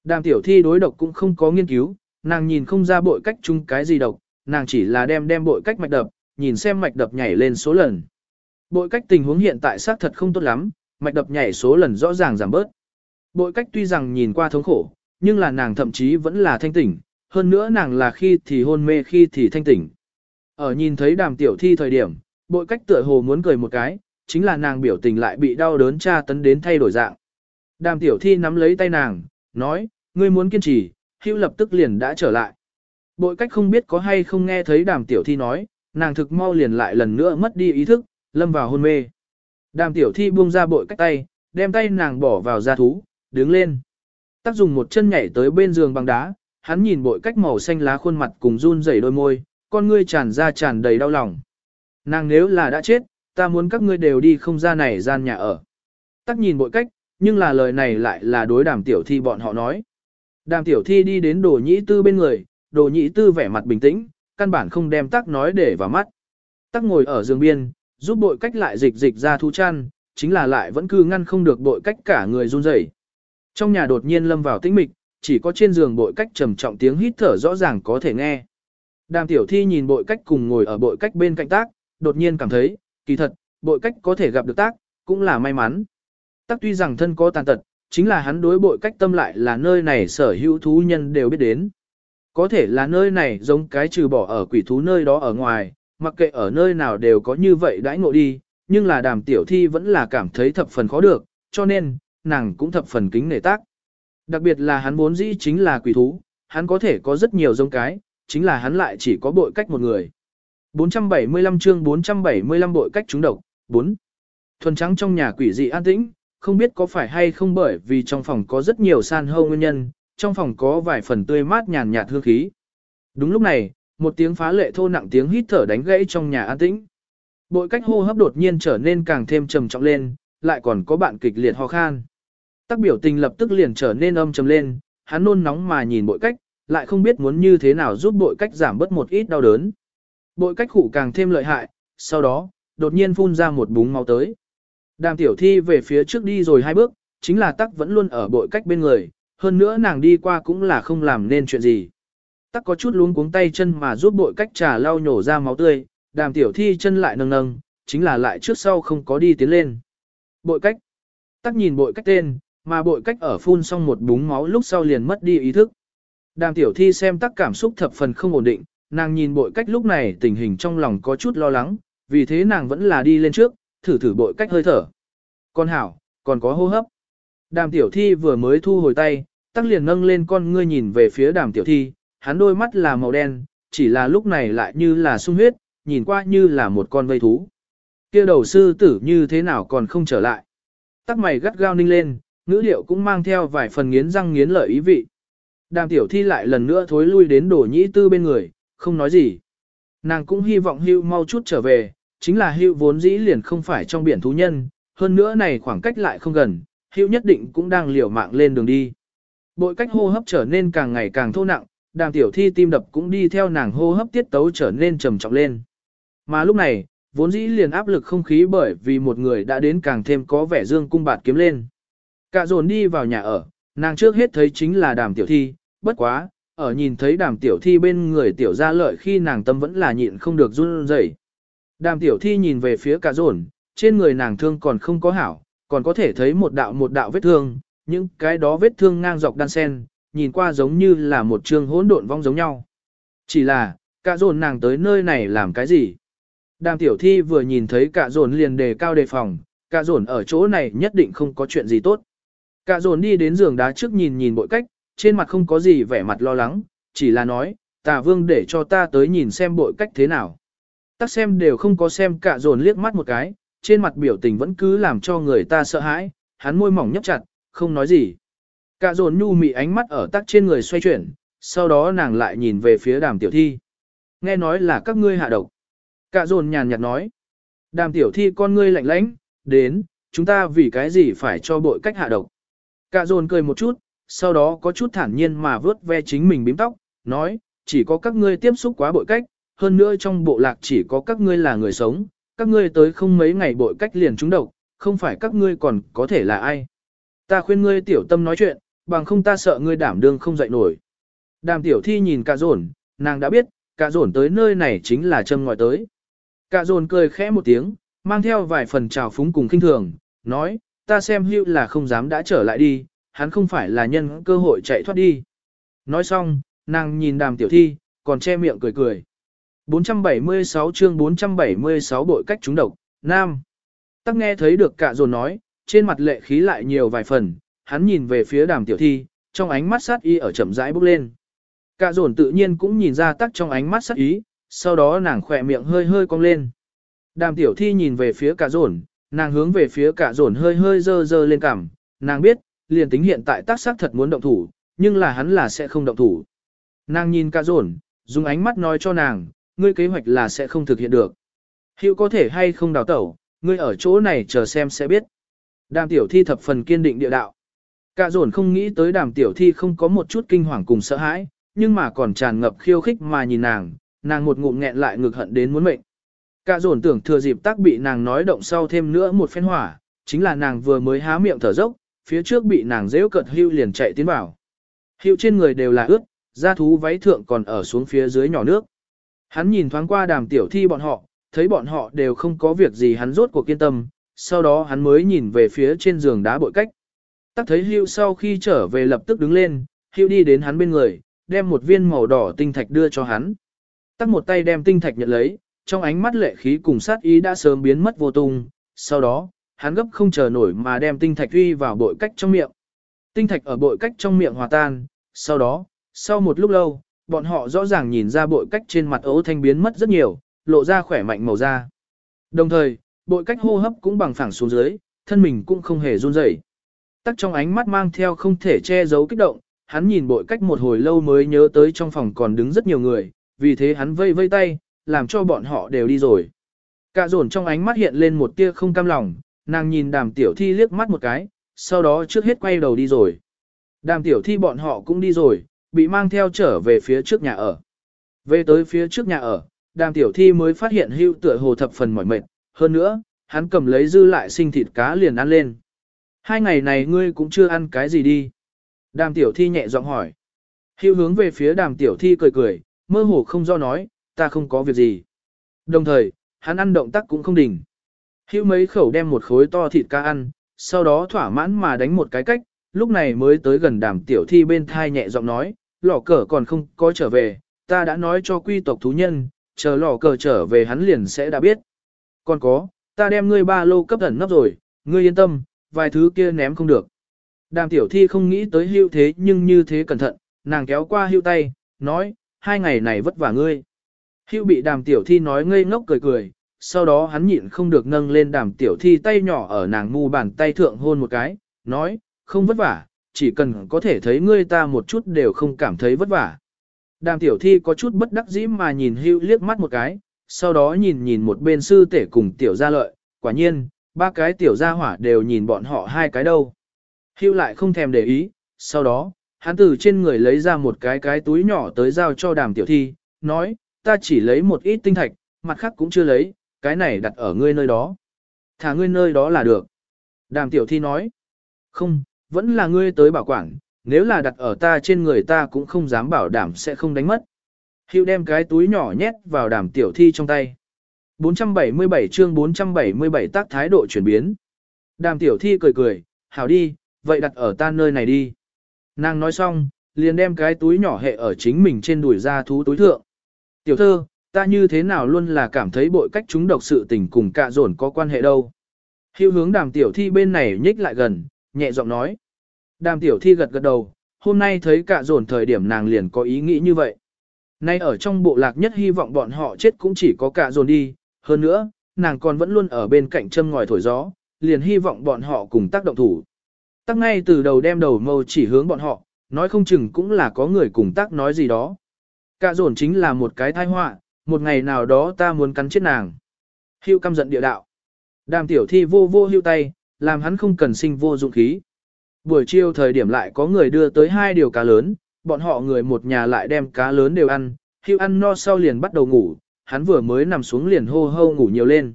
Đàm tiểu thi đối độc cũng không có nghiên cứu, nàng nhìn không ra bội cách chung cái gì độc, nàng chỉ là đem đem bội cách mạch đập, nhìn xem mạch đập nhảy lên số lần. Bội cách tình huống hiện tại xác thật không tốt lắm, mạch đập nhảy số lần rõ ràng giảm bớt. Bội cách tuy rằng nhìn qua thống khổ, nhưng là nàng thậm chí vẫn là thanh tỉnh, hơn nữa nàng là khi thì hôn mê khi thì thanh tỉnh. Ở nhìn thấy đàm tiểu thi thời điểm, bội cách tựa hồ muốn cười một cái, chính là nàng biểu tình lại bị đau đớn tra tấn đến thay đổi dạng. Đàm tiểu thi nắm lấy tay nàng, nói, ngươi muốn kiên trì, hữu lập tức liền đã trở lại. Bội cách không biết có hay không nghe thấy đàm tiểu thi nói, nàng thực mau liền lại lần nữa mất đi ý thức, lâm vào hôn mê. Đàm tiểu thi buông ra bội cách tay, đem tay nàng bỏ vào da thú, đứng lên. Tác dùng một chân nhảy tới bên giường bằng đá, hắn nhìn bội cách màu xanh lá khuôn mặt cùng run rẩy đôi môi, con ngươi tràn ra tràn đầy đau lòng. Nàng nếu là đã chết, ta muốn các ngươi đều đi không ra này gian nhà ở. Tắc nhìn bội cách, nhưng là lời này lại là đối đàm tiểu thi bọn họ nói. Đàm tiểu thi đi đến đồ nhĩ tư bên người, đồ nhĩ tư vẻ mặt bình tĩnh, căn bản không đem tắc nói để vào mắt. Tắc ngồi ở giường biên, giúp bội cách lại dịch dịch ra thu chăn, chính là lại vẫn cứ ngăn không được bội cách cả người run rẩy. Trong nhà đột nhiên lâm vào tĩnh mịch, chỉ có trên giường bội cách trầm trọng tiếng hít thở rõ ràng có thể nghe. Đàm tiểu thi nhìn bội cách cùng ngồi ở bội cách bên cạnh tác, đột nhiên cảm thấy, kỳ thật, bội cách có thể gặp được tác, cũng là may mắn. Tác tuy rằng thân có tàn tật, chính là hắn đối bội cách tâm lại là nơi này sở hữu thú nhân đều biết đến. Có thể là nơi này giống cái trừ bỏ ở quỷ thú nơi đó ở ngoài, mặc kệ ở nơi nào đều có như vậy đãi ngộ đi, nhưng là đàm tiểu thi vẫn là cảm thấy thập phần khó được, cho nên, nàng cũng thập phần kính nể tác. Đặc biệt là hắn vốn dĩ chính là quỷ thú, hắn có thể có rất nhiều giống cái, chính là hắn lại chỉ có bội cách một người. 475 chương 475 bội cách trúng độc, 4. Thuần trắng trong nhà quỷ dị an tĩnh, không biết có phải hay không bởi vì trong phòng có rất nhiều san hô nguyên nhân, trong phòng có vài phần tươi mát nhàn nhạt hương khí. Đúng lúc này, một tiếng phá lệ thô nặng tiếng hít thở đánh gãy trong nhà an tĩnh. Bội cách hô hấp đột nhiên trở nên càng thêm trầm trọng lên, lại còn có bạn kịch liệt ho khan. Tắc biểu tình lập tức liền trở nên âm trầm lên, hắn nôn nóng mà nhìn bội cách, lại không biết muốn như thế nào giúp bội cách giảm bớt một ít đau đớn. Bội cách khủ càng thêm lợi hại, sau đó, đột nhiên phun ra một búng máu tới. Đàm tiểu thi về phía trước đi rồi hai bước, chính là tắc vẫn luôn ở bội cách bên người, hơn nữa nàng đi qua cũng là không làm nên chuyện gì. Tắc có chút luống cuống tay chân mà giúp bội cách trà lau nhổ ra máu tươi, đàm tiểu thi chân lại nâng nâng, chính là lại trước sau không có đi tiến lên. Bội cách. Tắc nhìn bội cách tên, mà bội cách ở phun xong một búng máu lúc sau liền mất đi ý thức. Đàm tiểu thi xem tắc cảm xúc thập phần không ổn định, nàng nhìn bội cách lúc này tình hình trong lòng có chút lo lắng, vì thế nàng vẫn là đi lên trước, thử thử bội cách hơi thở. Con hảo, còn có hô hấp. Đàm tiểu thi vừa mới thu hồi tay, tắc liền nâng lên con ngươi nhìn về phía đàm tiểu thi, hắn đôi mắt là màu đen, chỉ là lúc này lại như là sung huyết, nhìn qua như là một con vây thú. kia đầu sư tử như thế nào còn không trở lại. Tắc mày gắt gao ninh lên, ngữ liệu cũng mang theo vài phần nghiến răng nghiến lợi ý vị. Đàm tiểu thi lại lần nữa thối lui đến đổ nhĩ tư bên người, không nói gì. Nàng cũng hy vọng hưu mau chút trở về, chính là hưu vốn dĩ liền không phải trong biển thú nhân, hơn nữa này khoảng cách lại không gần, hưu nhất định cũng đang liều mạng lên đường đi. Bội cách hô hấp trở nên càng ngày càng thô nặng, đàm tiểu thi tim đập cũng đi theo nàng hô hấp tiết tấu trở nên trầm trọng lên. Mà lúc này, vốn dĩ liền áp lực không khí bởi vì một người đã đến càng thêm có vẻ dương cung bạt kiếm lên. Cả dồn đi vào nhà ở, nàng trước hết thấy chính là đàm tiểu thi, bất quá, ở nhìn thấy đàm tiểu thi bên người tiểu gia lợi khi nàng tâm vẫn là nhịn không được run rẩy. Đàm tiểu thi nhìn về phía cả dồn, trên người nàng thương còn không có hảo, còn có thể thấy một đạo một đạo vết thương, những cái đó vết thương ngang dọc đan sen, nhìn qua giống như là một trường hỗn độn vong giống nhau. Chỉ là, cả dồn nàng tới nơi này làm cái gì? Đàm tiểu thi vừa nhìn thấy cả dồn liền đề cao đề phòng, cả dồn ở chỗ này nhất định không có chuyện gì tốt. Cả dồn đi đến giường đá trước nhìn nhìn bội cách, trên mặt không có gì vẻ mặt lo lắng, chỉ là nói, tà vương để cho ta tới nhìn xem bội cách thế nào. Tắc xem đều không có xem cả dồn liếc mắt một cái, trên mặt biểu tình vẫn cứ làm cho người ta sợ hãi, hắn môi mỏng nhấp chặt, không nói gì. Cả dồn nhu mị ánh mắt ở tắc trên người xoay chuyển, sau đó nàng lại nhìn về phía đàm tiểu thi. Nghe nói là các ngươi hạ độc. Cả dồn nhàn nhạt nói. Đàm tiểu thi con ngươi lạnh lãnh, đến, chúng ta vì cái gì phải cho bội cách hạ độc. Cả dồn cười một chút, sau đó có chút thản nhiên mà vớt ve chính mình bím tóc, nói, chỉ có các ngươi tiếp xúc quá bội cách, hơn nữa trong bộ lạc chỉ có các ngươi là người sống, các ngươi tới không mấy ngày bội cách liền trúng độc, không phải các ngươi còn có thể là ai. Ta khuyên ngươi tiểu tâm nói chuyện, bằng không ta sợ ngươi đảm đương không dậy nổi. Đàm tiểu thi nhìn cả dồn, nàng đã biết, cả dồn tới nơi này chính là châm ngòi tới. Cả dồn cười khẽ một tiếng, mang theo vài phần trào phúng cùng kinh thường, nói, ta xem hữu là không dám đã trở lại đi, hắn không phải là nhân cơ hội chạy thoát đi. Nói xong, nàng nhìn đàm tiểu thi, còn che miệng cười cười. 476 chương 476 bội cách trúng độc, Nam. Tắc nghe thấy được cả dồn nói, trên mặt lệ khí lại nhiều vài phần, hắn nhìn về phía đàm tiểu thi, trong ánh mắt sát y ở chậm rãi bốc lên. Cả dồn tự nhiên cũng nhìn ra tắc trong ánh mắt sát ý, sau đó nàng khỏe miệng hơi hơi cong lên. Đàm tiểu thi nhìn về phía cả dồn, nàng hướng về phía cả dồn hơi hơi dơ dơ lên cằm, nàng biết, liền tính hiện tại tác sắc thật muốn động thủ, nhưng là hắn là sẽ không động thủ. Nàng nhìn cả dồn, dùng ánh mắt nói cho nàng, ngươi kế hoạch là sẽ không thực hiện được. Hiệu có thể hay không đào tẩu, ngươi ở chỗ này chờ xem sẽ biết. Đàm tiểu thi thập phần kiên định địa đạo. Cả dồn không nghĩ tới đàm tiểu thi không có một chút kinh hoàng cùng sợ hãi, nhưng mà còn tràn ngập khiêu khích mà nhìn nàng, nàng một ngụm nghẹn lại ngực hận đến muốn mệnh. Cả dồn tưởng thừa dịp tác bị nàng nói động sau thêm nữa một phen hỏa, chính là nàng vừa mới há miệng thở dốc, phía trước bị nàng dễ cận hưu liền chạy tiến vào. Hiệu trên người đều là ướt, da thú váy thượng còn ở xuống phía dưới nhỏ nước. Hắn nhìn thoáng qua đàm tiểu thi bọn họ, thấy bọn họ đều không có việc gì hắn rốt cuộc kiên tâm, sau đó hắn mới nhìn về phía trên giường đá bội cách. Tắc thấy Hưu sau khi trở về lập tức đứng lên, Hưu đi đến hắn bên người, đem một viên màu đỏ tinh thạch đưa cho hắn. Tắc một tay đem tinh thạch nhận lấy, trong ánh mắt lệ khí cùng sát ý đã sớm biến mất vô tung, sau đó, hắn gấp không chờ nổi mà đem tinh thạch uy vào bội cách trong miệng. Tinh thạch ở bội cách trong miệng hòa tan, sau đó, sau một lúc lâu, bọn họ rõ ràng nhìn ra bội cách trên mặt ấu thanh biến mất rất nhiều, lộ ra khỏe mạnh màu da. Đồng thời, bội cách hô hấp cũng bằng phẳng xuống dưới, thân mình cũng không hề run rẩy. Tắc trong ánh mắt mang theo không thể che giấu kích động, hắn nhìn bội cách một hồi lâu mới nhớ tới trong phòng còn đứng rất nhiều người, vì thế hắn vây vây tay, làm cho bọn họ đều đi rồi. Cả dồn trong ánh mắt hiện lên một tia không cam lòng, nàng nhìn đàm tiểu thi liếc mắt một cái, sau đó trước hết quay đầu đi rồi. Đàm tiểu thi bọn họ cũng đi rồi, bị mang theo trở về phía trước nhà ở. Về tới phía trước nhà ở, đàm tiểu thi mới phát hiện hưu tựa hồ thập phần mỏi mệt, hơn nữa, hắn cầm lấy dư lại sinh thịt cá liền ăn lên. Hai ngày này ngươi cũng chưa ăn cái gì đi. Đàm tiểu thi nhẹ giọng hỏi. Hưu hướng về phía đàm tiểu thi cười cười, mơ hồ không do nói, ta không có việc gì. Đồng thời, hắn ăn động tác cũng không đỉnh. Hữu mấy khẩu đem một khối to thịt cá ăn, sau đó thỏa mãn mà đánh một cái cách, lúc này mới tới gần đàm tiểu thi bên thai nhẹ giọng nói, lò cờ còn không có trở về, ta đã nói cho quy tộc thú nhân, chờ lò cờ trở về hắn liền sẽ đã biết. Còn có, ta đem ngươi ba lô cấp ẩn nấp rồi, ngươi yên tâm, vài thứ kia ném không được. Đàm tiểu thi không nghĩ tới hưu thế nhưng như thế cẩn thận, nàng kéo qua hưu tay, nói, hai ngày này vất vả ngươi. Hưu bị đàm tiểu thi nói ngây ngốc cười cười, sau đó hắn nhịn không được nâng lên đàm tiểu thi tay nhỏ ở nàng mu bàn tay thượng hôn một cái, nói, không vất vả, chỉ cần có thể thấy ngươi ta một chút đều không cảm thấy vất vả. Đàm tiểu thi có chút bất đắc dĩ mà nhìn hưu liếc mắt một cái, sau đó nhìn nhìn một bên sư tể cùng tiểu gia lợi, quả nhiên, ba cái tiểu gia hỏa đều nhìn bọn họ hai cái đâu. Hưu lại không thèm để ý, sau đó, hắn từ trên người lấy ra một cái cái túi nhỏ tới giao cho đàm tiểu thi, nói, ta chỉ lấy một ít tinh thạch, mặt khác cũng chưa lấy, cái này đặt ở ngươi nơi đó. Thả ngươi nơi đó là được. Đàm tiểu thi nói, không, vẫn là ngươi tới bảo quản, nếu là đặt ở ta trên người ta cũng không dám bảo đảm sẽ không đánh mất. Hữu đem cái túi nhỏ nhét vào đàm tiểu thi trong tay. 477 chương 477 tác thái độ chuyển biến. Đàm tiểu thi cười cười, hảo đi, vậy đặt ở ta nơi này đi. Nàng nói xong, liền đem cái túi nhỏ hệ ở chính mình trên đùi ra thú túi thượng. Tiểu thơ, ta như thế nào luôn là cảm thấy bội cách chúng độc sự tình cùng cạ dồn có quan hệ đâu. Hữu hướng đàm tiểu thi bên này nhích lại gần, nhẹ giọng nói. Đàm tiểu thi gật gật đầu, hôm nay thấy cạ dồn thời điểm nàng liền có ý nghĩ như vậy. Nay ở trong bộ lạc nhất hy vọng bọn họ chết cũng chỉ có cạ dồn đi, hơn nữa, nàng còn vẫn luôn ở bên cạnh châm ngòi thổi gió, liền hy vọng bọn họ cùng tác động thủ. Tắc ngay từ đầu đem đầu mâu chỉ hướng bọn họ, nói không chừng cũng là có người cùng tác nói gì đó. Cạ dồn chính là một cái tai họa, một ngày nào đó ta muốn cắn chết nàng. Hưu căm giận địa đạo. Đàm tiểu thi vô vô hưu tay, làm hắn không cần sinh vô dụng khí. Buổi chiều thời điểm lại có người đưa tới hai điều cá lớn, bọn họ người một nhà lại đem cá lớn đều ăn, hưu ăn no sau liền bắt đầu ngủ, hắn vừa mới nằm xuống liền hô hô ngủ nhiều lên.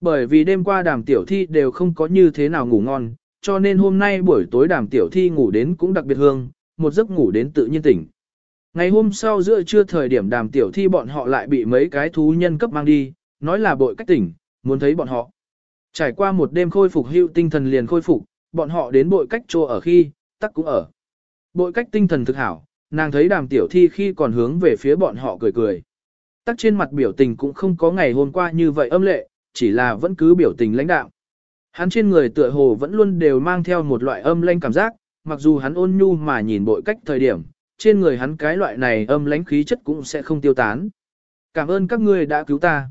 Bởi vì đêm qua đàm tiểu thi đều không có như thế nào ngủ ngon, cho nên hôm nay buổi tối đàm tiểu thi ngủ đến cũng đặc biệt hương, một giấc ngủ đến tự nhiên tỉnh. Ngày hôm sau giữa trưa thời điểm đàm tiểu thi bọn họ lại bị mấy cái thú nhân cấp mang đi, nói là bội cách tỉnh, muốn thấy bọn họ. Trải qua một đêm khôi phục hưu tinh thần liền khôi phục, bọn họ đến bội cách chỗ ở khi, tắc cũng ở. Bội cách tinh thần thực hảo, nàng thấy đàm tiểu thi khi còn hướng về phía bọn họ cười cười. Tắc trên mặt biểu tình cũng không có ngày hôm qua như vậy âm lệ, chỉ là vẫn cứ biểu tình lãnh đạo. Hắn trên người tựa hồ vẫn luôn đều mang theo một loại âm lanh cảm giác, mặc dù hắn ôn nhu mà nhìn bội cách thời điểm, trên người hắn cái loại này âm lãnh khí chất cũng sẽ không tiêu tán. Cảm ơn các ngươi đã cứu ta.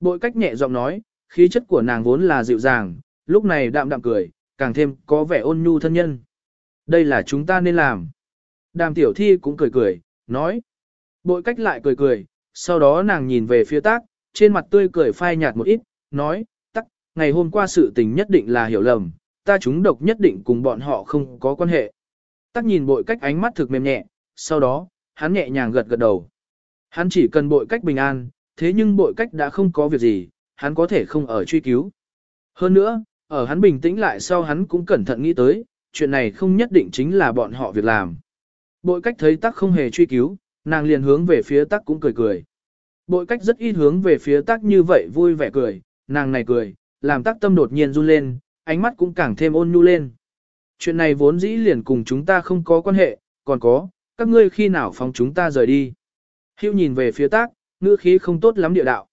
Bội cách nhẹ giọng nói, khí chất của nàng vốn là dịu dàng, lúc này đạm đạm cười, càng thêm có vẻ ôn nhu thân nhân. Đây là chúng ta nên làm. Đàm tiểu thi cũng cười cười, nói. Bội cách lại cười cười, sau đó nàng nhìn về phía tác, trên mặt tươi cười phai nhạt một ít, nói, tắc, ngày hôm qua sự tình nhất định là hiểu lầm, ta chúng độc nhất định cùng bọn họ không có quan hệ. Tắc nhìn bội cách ánh mắt thực mềm nhẹ, sau đó, hắn nhẹ nhàng gật gật đầu. Hắn chỉ cần bội cách bình an, thế nhưng bội cách đã không có việc gì, hắn có thể không ở truy cứu. Hơn nữa, ở hắn bình tĩnh lại sau hắn cũng cẩn thận nghĩ tới, chuyện này không nhất định chính là bọn họ việc làm. Bội cách thấy tắc không hề truy cứu, nàng liền hướng về phía tắc cũng cười cười. Bội cách rất ít hướng về phía tắc như vậy vui vẻ cười, nàng này cười, làm tắc tâm đột nhiên run lên, ánh mắt cũng càng thêm ôn nhu lên. Chuyện này vốn dĩ liền cùng chúng ta không có quan hệ, còn có, các ngươi khi nào phóng chúng ta rời đi. Hưu nhìn về phía tác, ngữ khí không tốt lắm địa đạo.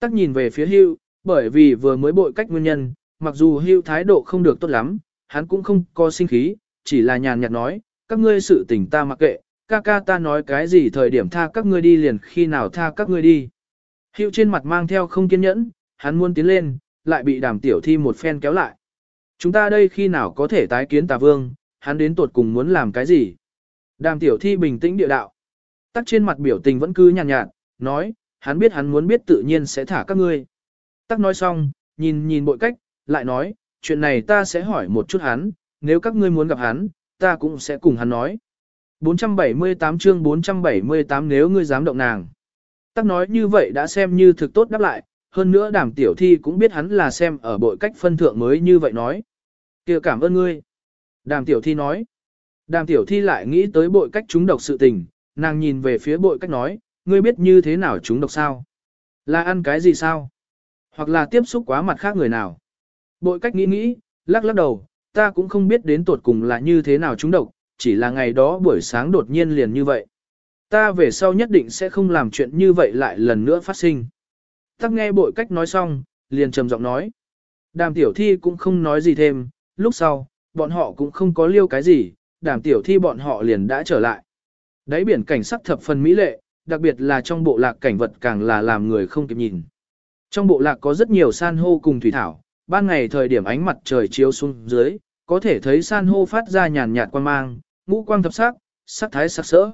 Tác nhìn về phía Hưu, bởi vì vừa mới bội cách nguyên nhân, mặc dù Hưu thái độ không được tốt lắm, hắn cũng không có sinh khí, chỉ là nhàn nhạt nói, các ngươi sự tình ta mặc kệ, ca ca ta nói cái gì thời điểm tha các ngươi đi liền khi nào tha các ngươi đi. Hưu trên mặt mang theo không kiên nhẫn, hắn muốn tiến lên, lại bị đàm tiểu thi một phen kéo lại. Chúng ta đây khi nào có thể tái kiến tà vương, hắn đến tuột cùng muốn làm cái gì? Đàm tiểu thi bình tĩnh địa đạo. Tắc trên mặt biểu tình vẫn cứ nhàn nhạt, nhạt, nói, hắn biết hắn muốn biết tự nhiên sẽ thả các ngươi. Tắc nói xong, nhìn nhìn bội cách, lại nói, chuyện này ta sẽ hỏi một chút hắn, nếu các ngươi muốn gặp hắn, ta cũng sẽ cùng hắn nói. 478 chương 478 nếu ngươi dám động nàng. Tắc nói như vậy đã xem như thực tốt đáp lại, hơn nữa đàm tiểu thi cũng biết hắn là xem ở bội cách phân thượng mới như vậy nói. kia cảm ơn ngươi. Đàm tiểu thi nói. Đàm tiểu thi lại nghĩ tới bội cách chúng độc sự tình, nàng nhìn về phía bội cách nói, ngươi biết như thế nào chúng độc sao? Là ăn cái gì sao? Hoặc là tiếp xúc quá mặt khác người nào? Bội cách nghĩ nghĩ, lắc lắc đầu, ta cũng không biết đến tột cùng là như thế nào chúng độc, chỉ là ngày đó buổi sáng đột nhiên liền như vậy. Ta về sau nhất định sẽ không làm chuyện như vậy lại lần nữa phát sinh. Tắc nghe bội cách nói xong, liền trầm giọng nói. Đàm tiểu thi cũng không nói gì thêm, lúc sau, bọn họ cũng không có liêu cái gì, đàm tiểu thi bọn họ liền đã trở lại. Đáy biển cảnh sắc thập phần mỹ lệ, đặc biệt là trong bộ lạc cảnh vật càng là làm người không kịp nhìn. Trong bộ lạc có rất nhiều san hô cùng thủy thảo, ban ngày thời điểm ánh mặt trời chiếu xuống dưới, có thể thấy san hô phát ra nhàn nhạt quan mang, ngũ quang thập sắc, sắc thái sắc sỡ.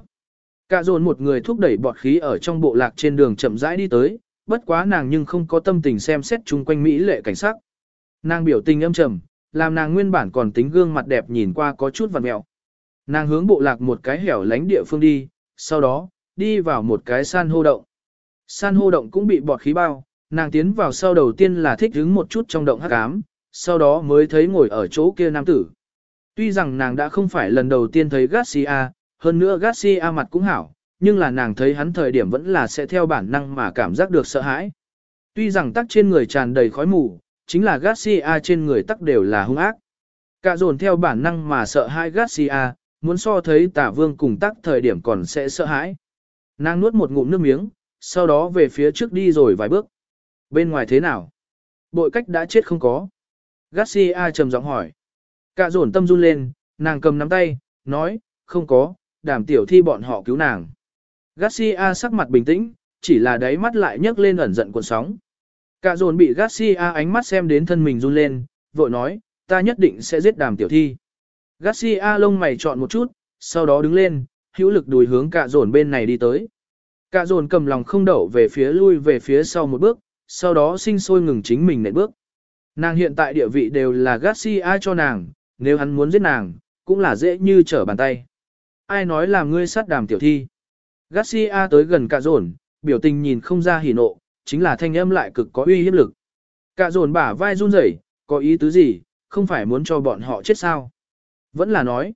Cả dồn một người thúc đẩy bọt khí ở trong bộ lạc trên đường chậm rãi đi tới, bất quá nàng nhưng không có tâm tình xem xét chung quanh mỹ lệ cảnh sắc. Nàng biểu tình âm trầm, làm nàng nguyên bản còn tính gương mặt đẹp nhìn qua có chút vằn mẹo. Nàng hướng bộ lạc một cái hẻo lánh địa phương đi, sau đó, đi vào một cái san hô động. San hô động cũng bị bọt khí bao, nàng tiến vào sau đầu tiên là thích hứng một chút trong động hắc ám, sau đó mới thấy ngồi ở chỗ kia nam tử. Tuy rằng nàng đã không phải lần đầu tiên thấy Garcia, hơn nữa Garcia mặt cũng hảo, nhưng là nàng thấy hắn thời điểm vẫn là sẽ theo bản năng mà cảm giác được sợ hãi. Tuy rằng tắc trên người tràn đầy khói mù, chính là Garcia trên người tắc đều là hung ác. Cả dồn theo bản năng mà sợ hãi Garcia, muốn so thấy tả vương cùng tắc thời điểm còn sẽ sợ hãi. Nàng nuốt một ngụm nước miếng, sau đó về phía trước đi rồi vài bước. Bên ngoài thế nào? Bội cách đã chết không có. Garcia trầm giọng hỏi. Cả dồn tâm run lên, nàng cầm nắm tay, nói, không có, đảm tiểu thi bọn họ cứu nàng. Garcia sắc mặt bình tĩnh, chỉ là đáy mắt lại nhấc lên ẩn giận cuộn sóng. Cả dồn bị Garcia ánh mắt xem đến thân mình run lên, vội nói, ta nhất định sẽ giết đàm tiểu thi. Garcia lông mày chọn một chút, sau đó đứng lên, hữu lực đùi hướng cả dồn bên này đi tới. Cả dồn cầm lòng không đậu về phía lui về phía sau một bước, sau đó sinh sôi ngừng chính mình nệm bước. Nàng hiện tại địa vị đều là Garcia cho nàng, nếu hắn muốn giết nàng, cũng là dễ như trở bàn tay. Ai nói là ngươi sát đàm tiểu thi? Garcia tới gần cả dồn, biểu tình nhìn không ra hỉ nộ, chính là thanh âm lại cực có uy hiếp lực. Cả dồn bả vai run rẩy, có ý tứ gì, không phải muốn cho bọn họ chết sao? Vẫn là nói,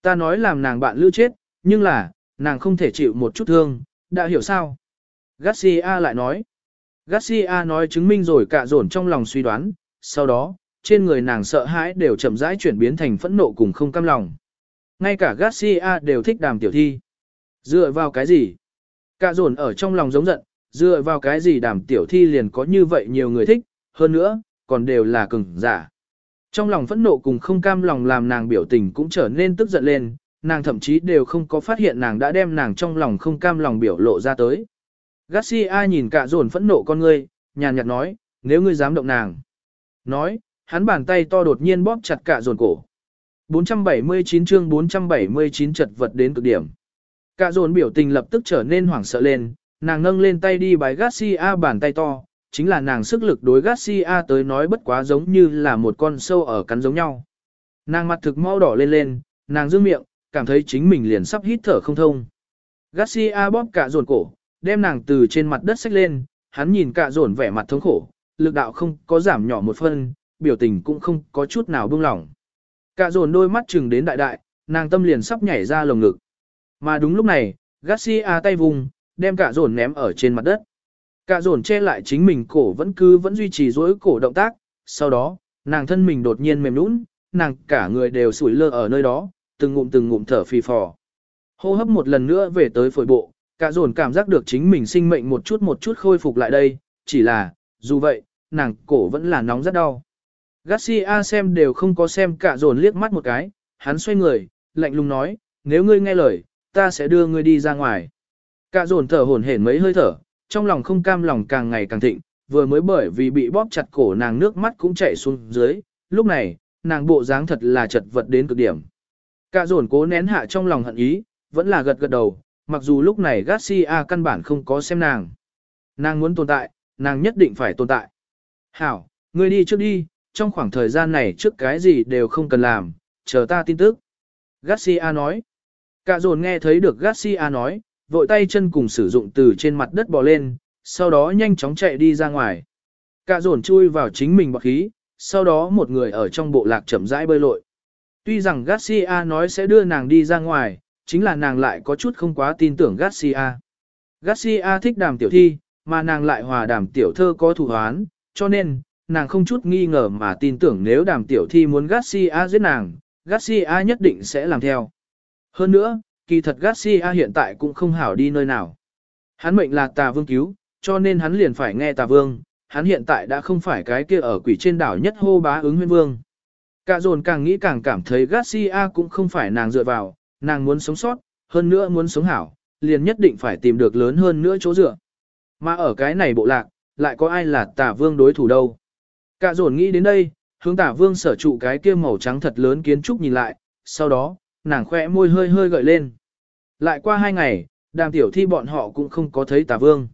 ta nói làm nàng bạn lưu chết, nhưng là, nàng không thể chịu một chút thương, đã hiểu sao? Garcia lại nói, Garcia nói chứng minh rồi cả dồn trong lòng suy đoán, sau đó, trên người nàng sợ hãi đều chậm rãi chuyển biến thành phẫn nộ cùng không cam lòng. Ngay cả Garcia đều thích đàm tiểu thi. Dựa vào cái gì? Cả dồn ở trong lòng giống giận, dựa vào cái gì đàm tiểu thi liền có như vậy nhiều người thích, hơn nữa, còn đều là cứng, giả. Trong lòng phẫn nộ cùng không cam lòng làm nàng biểu tình cũng trở nên tức giận lên, nàng thậm chí đều không có phát hiện nàng đã đem nàng trong lòng không cam lòng biểu lộ ra tới. Garcia nhìn cả dồn phẫn nộ con ngươi, nhàn nhạt nói, nếu ngươi dám động nàng. Nói, hắn bàn tay to đột nhiên bóp chặt cả dồn cổ. 479 chương 479 chật vật đến cực điểm. Cả dồn biểu tình lập tức trở nên hoảng sợ lên, nàng nâng lên tay đi bái Garcia bàn tay to, chính là nàng sức lực đối Garcia tới nói bất quá giống như là một con sâu ở cắn giống nhau. Nàng mặt thực mau đỏ lên lên, nàng dương miệng, cảm thấy chính mình liền sắp hít thở không thông. Garcia bóp cả dồn cổ, đem nàng từ trên mặt đất xách lên, hắn nhìn cả dồn vẻ mặt thống khổ, lực đạo không có giảm nhỏ một phân, biểu tình cũng không có chút nào buông lỏng. Cả dồn đôi mắt chừng đến đại đại, nàng tâm liền sắp nhảy ra lồng ngực. Mà đúng lúc này, Garcia tay vùng, đem cả dồn ném ở trên mặt đất. Cả dồn che lại chính mình cổ vẫn cứ vẫn duy trì dối cổ động tác, sau đó, nàng thân mình đột nhiên mềm nũng, nàng cả người đều sủi lơ ở nơi đó, từng ngụm từng ngụm thở phì phò. Hô hấp một lần nữa về tới phổi bộ, cả dồn cảm giác được chính mình sinh mệnh một chút một chút khôi phục lại đây, chỉ là, dù vậy, nàng cổ vẫn là nóng rất đau. Garcia xem đều không có xem cả dồn liếc mắt một cái, hắn xoay người, lạnh lùng nói, nếu ngươi nghe lời, ta sẽ đưa ngươi đi ra ngoài. Cả dồn thở hổn hển mấy hơi thở, trong lòng không cam lòng càng ngày càng thịnh, vừa mới bởi vì bị bóp chặt cổ nàng nước mắt cũng chảy xuống dưới, lúc này, nàng bộ dáng thật là chật vật đến cực điểm. Cả dồn cố nén hạ trong lòng hận ý, vẫn là gật gật đầu, mặc dù lúc này Garcia căn bản không có xem nàng. Nàng muốn tồn tại, nàng nhất định phải tồn tại. Hảo, ngươi đi trước đi, trong khoảng thời gian này trước cái gì đều không cần làm, chờ ta tin tức. Garcia nói. Cả dồn nghe thấy được Garcia nói, vội tay chân cùng sử dụng từ trên mặt đất bò lên, sau đó nhanh chóng chạy đi ra ngoài. Cả dồn chui vào chính mình bọc khí, sau đó một người ở trong bộ lạc chậm rãi bơi lội. Tuy rằng Garcia nói sẽ đưa nàng đi ra ngoài, chính là nàng lại có chút không quá tin tưởng Garcia. Garcia thích đàm tiểu thi, mà nàng lại hòa đàm tiểu thơ có thủ hoán, cho nên, nàng không chút nghi ngờ mà tin tưởng nếu đàm tiểu thi muốn Garcia giết nàng, Garcia nhất định sẽ làm theo. Hơn nữa, kỳ thật Garcia hiện tại cũng không hảo đi nơi nào. Hắn mệnh là tà vương cứu, cho nên hắn liền phải nghe tà vương, hắn hiện tại đã không phải cái kia ở quỷ trên đảo nhất hô bá ứng huyên vương. Cả dồn càng nghĩ càng cảm thấy Garcia cũng không phải nàng dựa vào, nàng muốn sống sót, hơn nữa muốn sống hảo, liền nhất định phải tìm được lớn hơn nữa chỗ dựa. Mà ở cái này bộ lạc, lại có ai là Tà vương đối thủ đâu. Cả dồn nghĩ đến đây, hướng Tà vương sở trụ cái kia màu trắng thật lớn kiến trúc nhìn lại, sau đó, nàng khỏe môi hơi hơi gợi lên. Lại qua hai ngày, đàm tiểu thi bọn họ cũng không có thấy tả vương.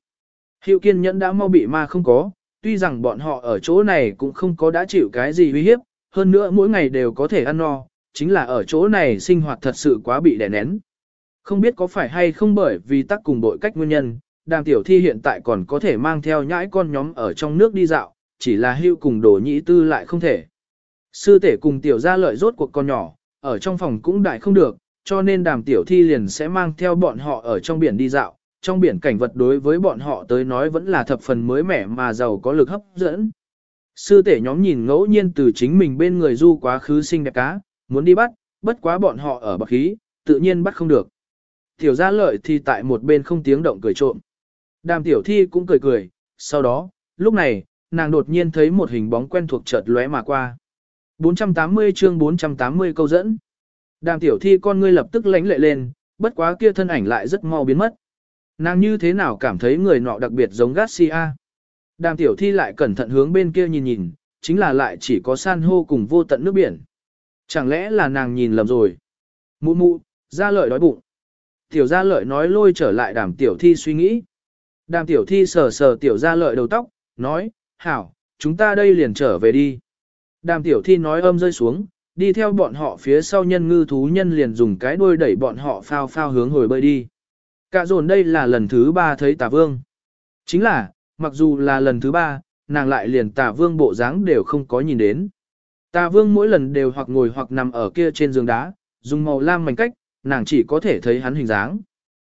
Hiệu kiên nhẫn đã mau bị ma không có, tuy rằng bọn họ ở chỗ này cũng không có đã chịu cái gì uy hiếp, hơn nữa mỗi ngày đều có thể ăn no, chính là ở chỗ này sinh hoạt thật sự quá bị đè nén. Không biết có phải hay không bởi vì tắc cùng bội cách nguyên nhân, đàm tiểu thi hiện tại còn có thể mang theo nhãi con nhóm ở trong nước đi dạo, chỉ là hưu cùng đồ nhĩ tư lại không thể. Sư tể cùng tiểu gia lợi rốt cuộc con nhỏ, ở trong phòng cũng đại không được, cho nên đàm tiểu thi liền sẽ mang theo bọn họ ở trong biển đi dạo, trong biển cảnh vật đối với bọn họ tới nói vẫn là thập phần mới mẻ mà giàu có lực hấp dẫn. Sư tể nhóm nhìn ngẫu nhiên từ chính mình bên người du quá khứ sinh đẹp cá, muốn đi bắt, bất quá bọn họ ở bậc khí, tự nhiên bắt không được. Tiểu gia lợi thì tại một bên không tiếng động cười trộm. Đàm tiểu thi cũng cười cười, sau đó, lúc này, nàng đột nhiên thấy một hình bóng quen thuộc chợt lóe mà qua. 480 chương 480 câu dẫn. Đàm tiểu thi con ngươi lập tức lánh lệ lên, bất quá kia thân ảnh lại rất mau biến mất. Nàng như thế nào cảm thấy người nọ đặc biệt giống Garcia. Đàm tiểu thi lại cẩn thận hướng bên kia nhìn nhìn, chính là lại chỉ có san hô cùng vô tận nước biển. Chẳng lẽ là nàng nhìn lầm rồi? Mụ mụ, ra lợi đói bụng. Tiểu gia lợi nói lôi trở lại đàm tiểu thi suy nghĩ. Đàm tiểu thi sờ sờ tiểu gia lợi đầu tóc, nói, hảo, chúng ta đây liền trở về đi. Đàm tiểu thi nói âm rơi xuống, đi theo bọn họ phía sau nhân ngư thú nhân liền dùng cái đuôi đẩy bọn họ phao phao hướng hồi bơi đi. Cả dồn đây là lần thứ ba thấy tà vương. Chính là, mặc dù là lần thứ ba, nàng lại liền tà vương bộ dáng đều không có nhìn đến. Tà vương mỗi lần đều hoặc ngồi hoặc nằm ở kia trên giường đá, dùng màu lam mảnh cách, nàng chỉ có thể thấy hắn hình dáng.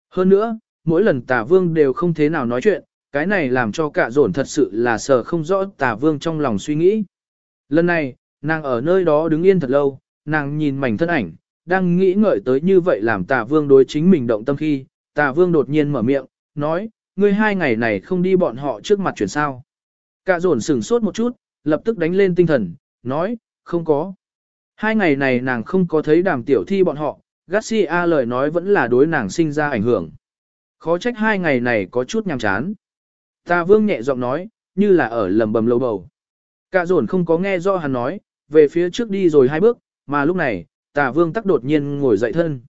Hơn nữa, mỗi lần tà vương đều không thế nào nói chuyện, cái này làm cho cả dồn thật sự là sợ không rõ tà vương trong lòng suy nghĩ. Lần này, nàng ở nơi đó đứng yên thật lâu, nàng nhìn mảnh thân ảnh, đang nghĩ ngợi tới như vậy làm tà vương đối chính mình động tâm khi, tà vương đột nhiên mở miệng, nói, ngươi hai ngày này không đi bọn họ trước mặt chuyển sao. Cả dồn sửng sốt một chút, lập tức đánh lên tinh thần, nói, không có. Hai ngày này nàng không có thấy đàm tiểu thi bọn họ, Garcia lời nói vẫn là đối nàng sinh ra ảnh hưởng. Khó trách hai ngày này có chút nhàm chán. Ta vương nhẹ giọng nói, như là ở lầm bầm lâu bầu. Cả dồn không có nghe do hắn nói, về phía trước đi rồi hai bước, mà lúc này, tà vương tắc đột nhiên ngồi dậy thân.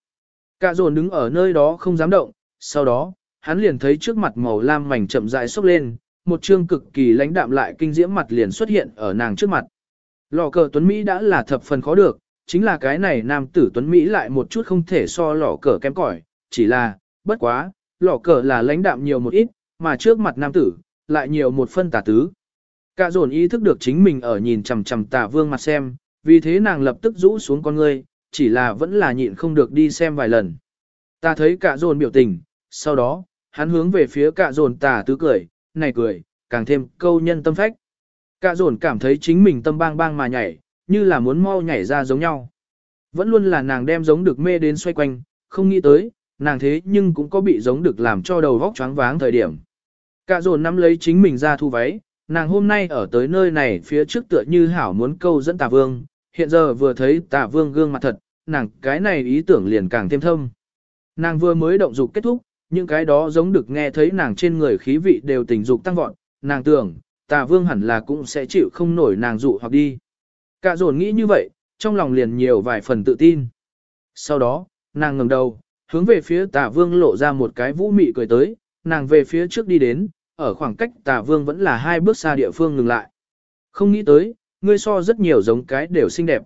Cả dồn đứng ở nơi đó không dám động, sau đó, hắn liền thấy trước mặt màu lam mảnh chậm rãi xốc lên, một trương cực kỳ lãnh đạm lại kinh diễm mặt liền xuất hiện ở nàng trước mặt. Lò cờ Tuấn Mỹ đã là thập phần khó được, chính là cái này nam tử Tuấn Mỹ lại một chút không thể so lò cờ kém cỏi, chỉ là, bất quá, lò cờ là lãnh đạm nhiều một ít, mà trước mặt nam tử, lại nhiều một phân tà tứ. Cả dồn ý thức được chính mình ở nhìn chằm chằm tà vương mặt xem, vì thế nàng lập tức rũ xuống con ngươi, chỉ là vẫn là nhịn không được đi xem vài lần. Ta thấy cả dồn biểu tình, sau đó, hắn hướng về phía cả dồn tà tứ cười, này cười, càng thêm câu nhân tâm phách. Cả dồn cảm thấy chính mình tâm bang bang mà nhảy, như là muốn mau nhảy ra giống nhau. Vẫn luôn là nàng đem giống được mê đến xoay quanh, không nghĩ tới, nàng thế nhưng cũng có bị giống được làm cho đầu vóc choáng váng thời điểm. Cả dồn nắm lấy chính mình ra thu váy, nàng hôm nay ở tới nơi này phía trước tựa như hảo muốn câu dẫn tà vương, hiện giờ vừa thấy tà vương gương mặt thật, nàng cái này ý tưởng liền càng thêm thâm. Nàng vừa mới động dục kết thúc, những cái đó giống được nghe thấy nàng trên người khí vị đều tình dục tăng vọt, nàng tưởng, tà vương hẳn là cũng sẽ chịu không nổi nàng dụ hoặc đi. Cả dồn nghĩ như vậy, trong lòng liền nhiều vài phần tự tin. Sau đó, nàng ngẩng đầu, hướng về phía tà vương lộ ra một cái vũ mị cười tới, nàng về phía trước đi đến, ở khoảng cách tà vương vẫn là hai bước xa địa phương ngừng lại. Không nghĩ tới, ngươi so rất nhiều giống cái đều xinh đẹp.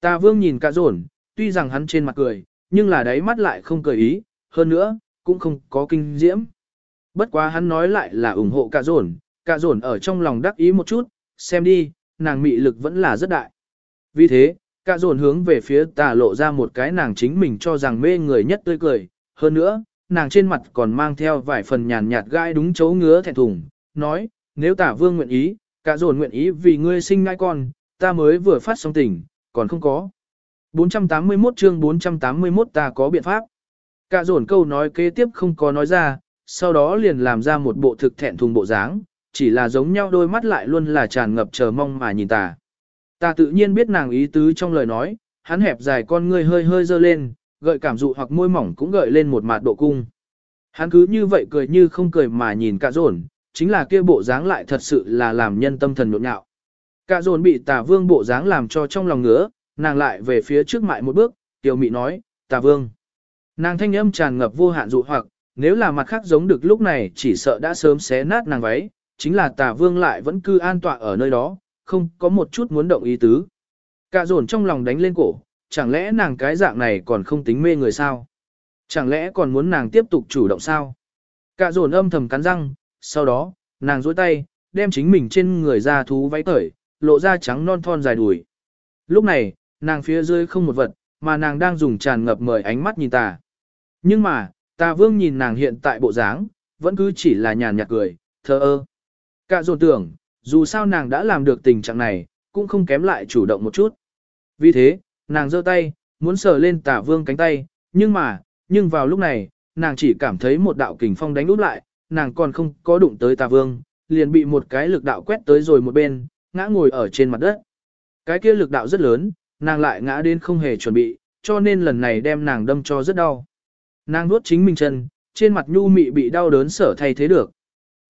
Tà vương nhìn cả dồn, tuy rằng hắn trên mặt cười, nhưng là đáy mắt lại không cười ý, hơn nữa, cũng không có kinh diễm. Bất quá hắn nói lại là ủng hộ cả dồn, cả dồn ở trong lòng đắc ý một chút, xem đi, nàng mị lực vẫn là rất đại. Vì thế, cả dồn hướng về phía tà lộ ra một cái nàng chính mình cho rằng mê người nhất tươi cười, hơn nữa, nàng trên mặt còn mang theo vài phần nhàn nhạt gai đúng chấu ngứa thẹn thùng, nói, nếu tả vương nguyện ý, cả dồn nguyện ý vì ngươi sinh ngai con, ta mới vừa phát xong tình, còn không có. 481 chương 481 ta có biện pháp. Cả dồn câu nói kế tiếp không có nói ra, sau đó liền làm ra một bộ thực thẹn thùng bộ dáng, chỉ là giống nhau đôi mắt lại luôn là tràn ngập chờ mong mà nhìn ta. Ta tự nhiên biết nàng ý tứ trong lời nói, hắn hẹp dài con ngươi hơi hơi dơ lên, gợi cảm dụ hoặc môi mỏng cũng gợi lên một mạt độ cung. Hắn cứ như vậy cười như không cười mà nhìn cả dồn, chính là kia bộ dáng lại thật sự là làm nhân tâm thần nhộn nhạo. Cả dồn bị tà vương bộ dáng làm cho trong lòng ngứa, nàng lại về phía trước mại một bước, tiểu mị nói, tà vương. Nàng thanh âm tràn ngập vô hạn dụ hoặc, nếu là mặt khác giống được lúc này chỉ sợ đã sớm xé nát nàng váy, chính là tà vương lại vẫn cư an tọa ở nơi đó, không có một chút muốn động ý tứ. Cả dồn trong lòng đánh lên cổ, chẳng lẽ nàng cái dạng này còn không tính mê người sao? Chẳng lẽ còn muốn nàng tiếp tục chủ động sao? Cả dồn âm thầm cắn răng, sau đó, nàng dối tay, đem chính mình trên người ra thú váy cởi, lộ ra trắng non thon dài đùi. Lúc này, nàng phía dưới không một vật, mà nàng đang dùng tràn ngập mời ánh mắt nhìn ta. Nhưng mà, ta vương nhìn nàng hiện tại bộ dáng, vẫn cứ chỉ là nhàn nhạt cười, thơ ơ. Cả dồn tưởng, dù sao nàng đã làm được tình trạng này, cũng không kém lại chủ động một chút. Vì thế, nàng giơ tay, muốn sờ lên tả vương cánh tay, nhưng mà, nhưng vào lúc này, nàng chỉ cảm thấy một đạo kình phong đánh úp lại, nàng còn không có đụng tới tà vương, liền bị một cái lực đạo quét tới rồi một bên, ngã ngồi ở trên mặt đất. Cái kia lực đạo rất lớn, nàng lại ngã đến không hề chuẩn bị, cho nên lần này đem nàng đâm cho rất đau. Nàng nuốt chính mình chân, trên mặt nhu mị bị đau đớn sở thay thế được.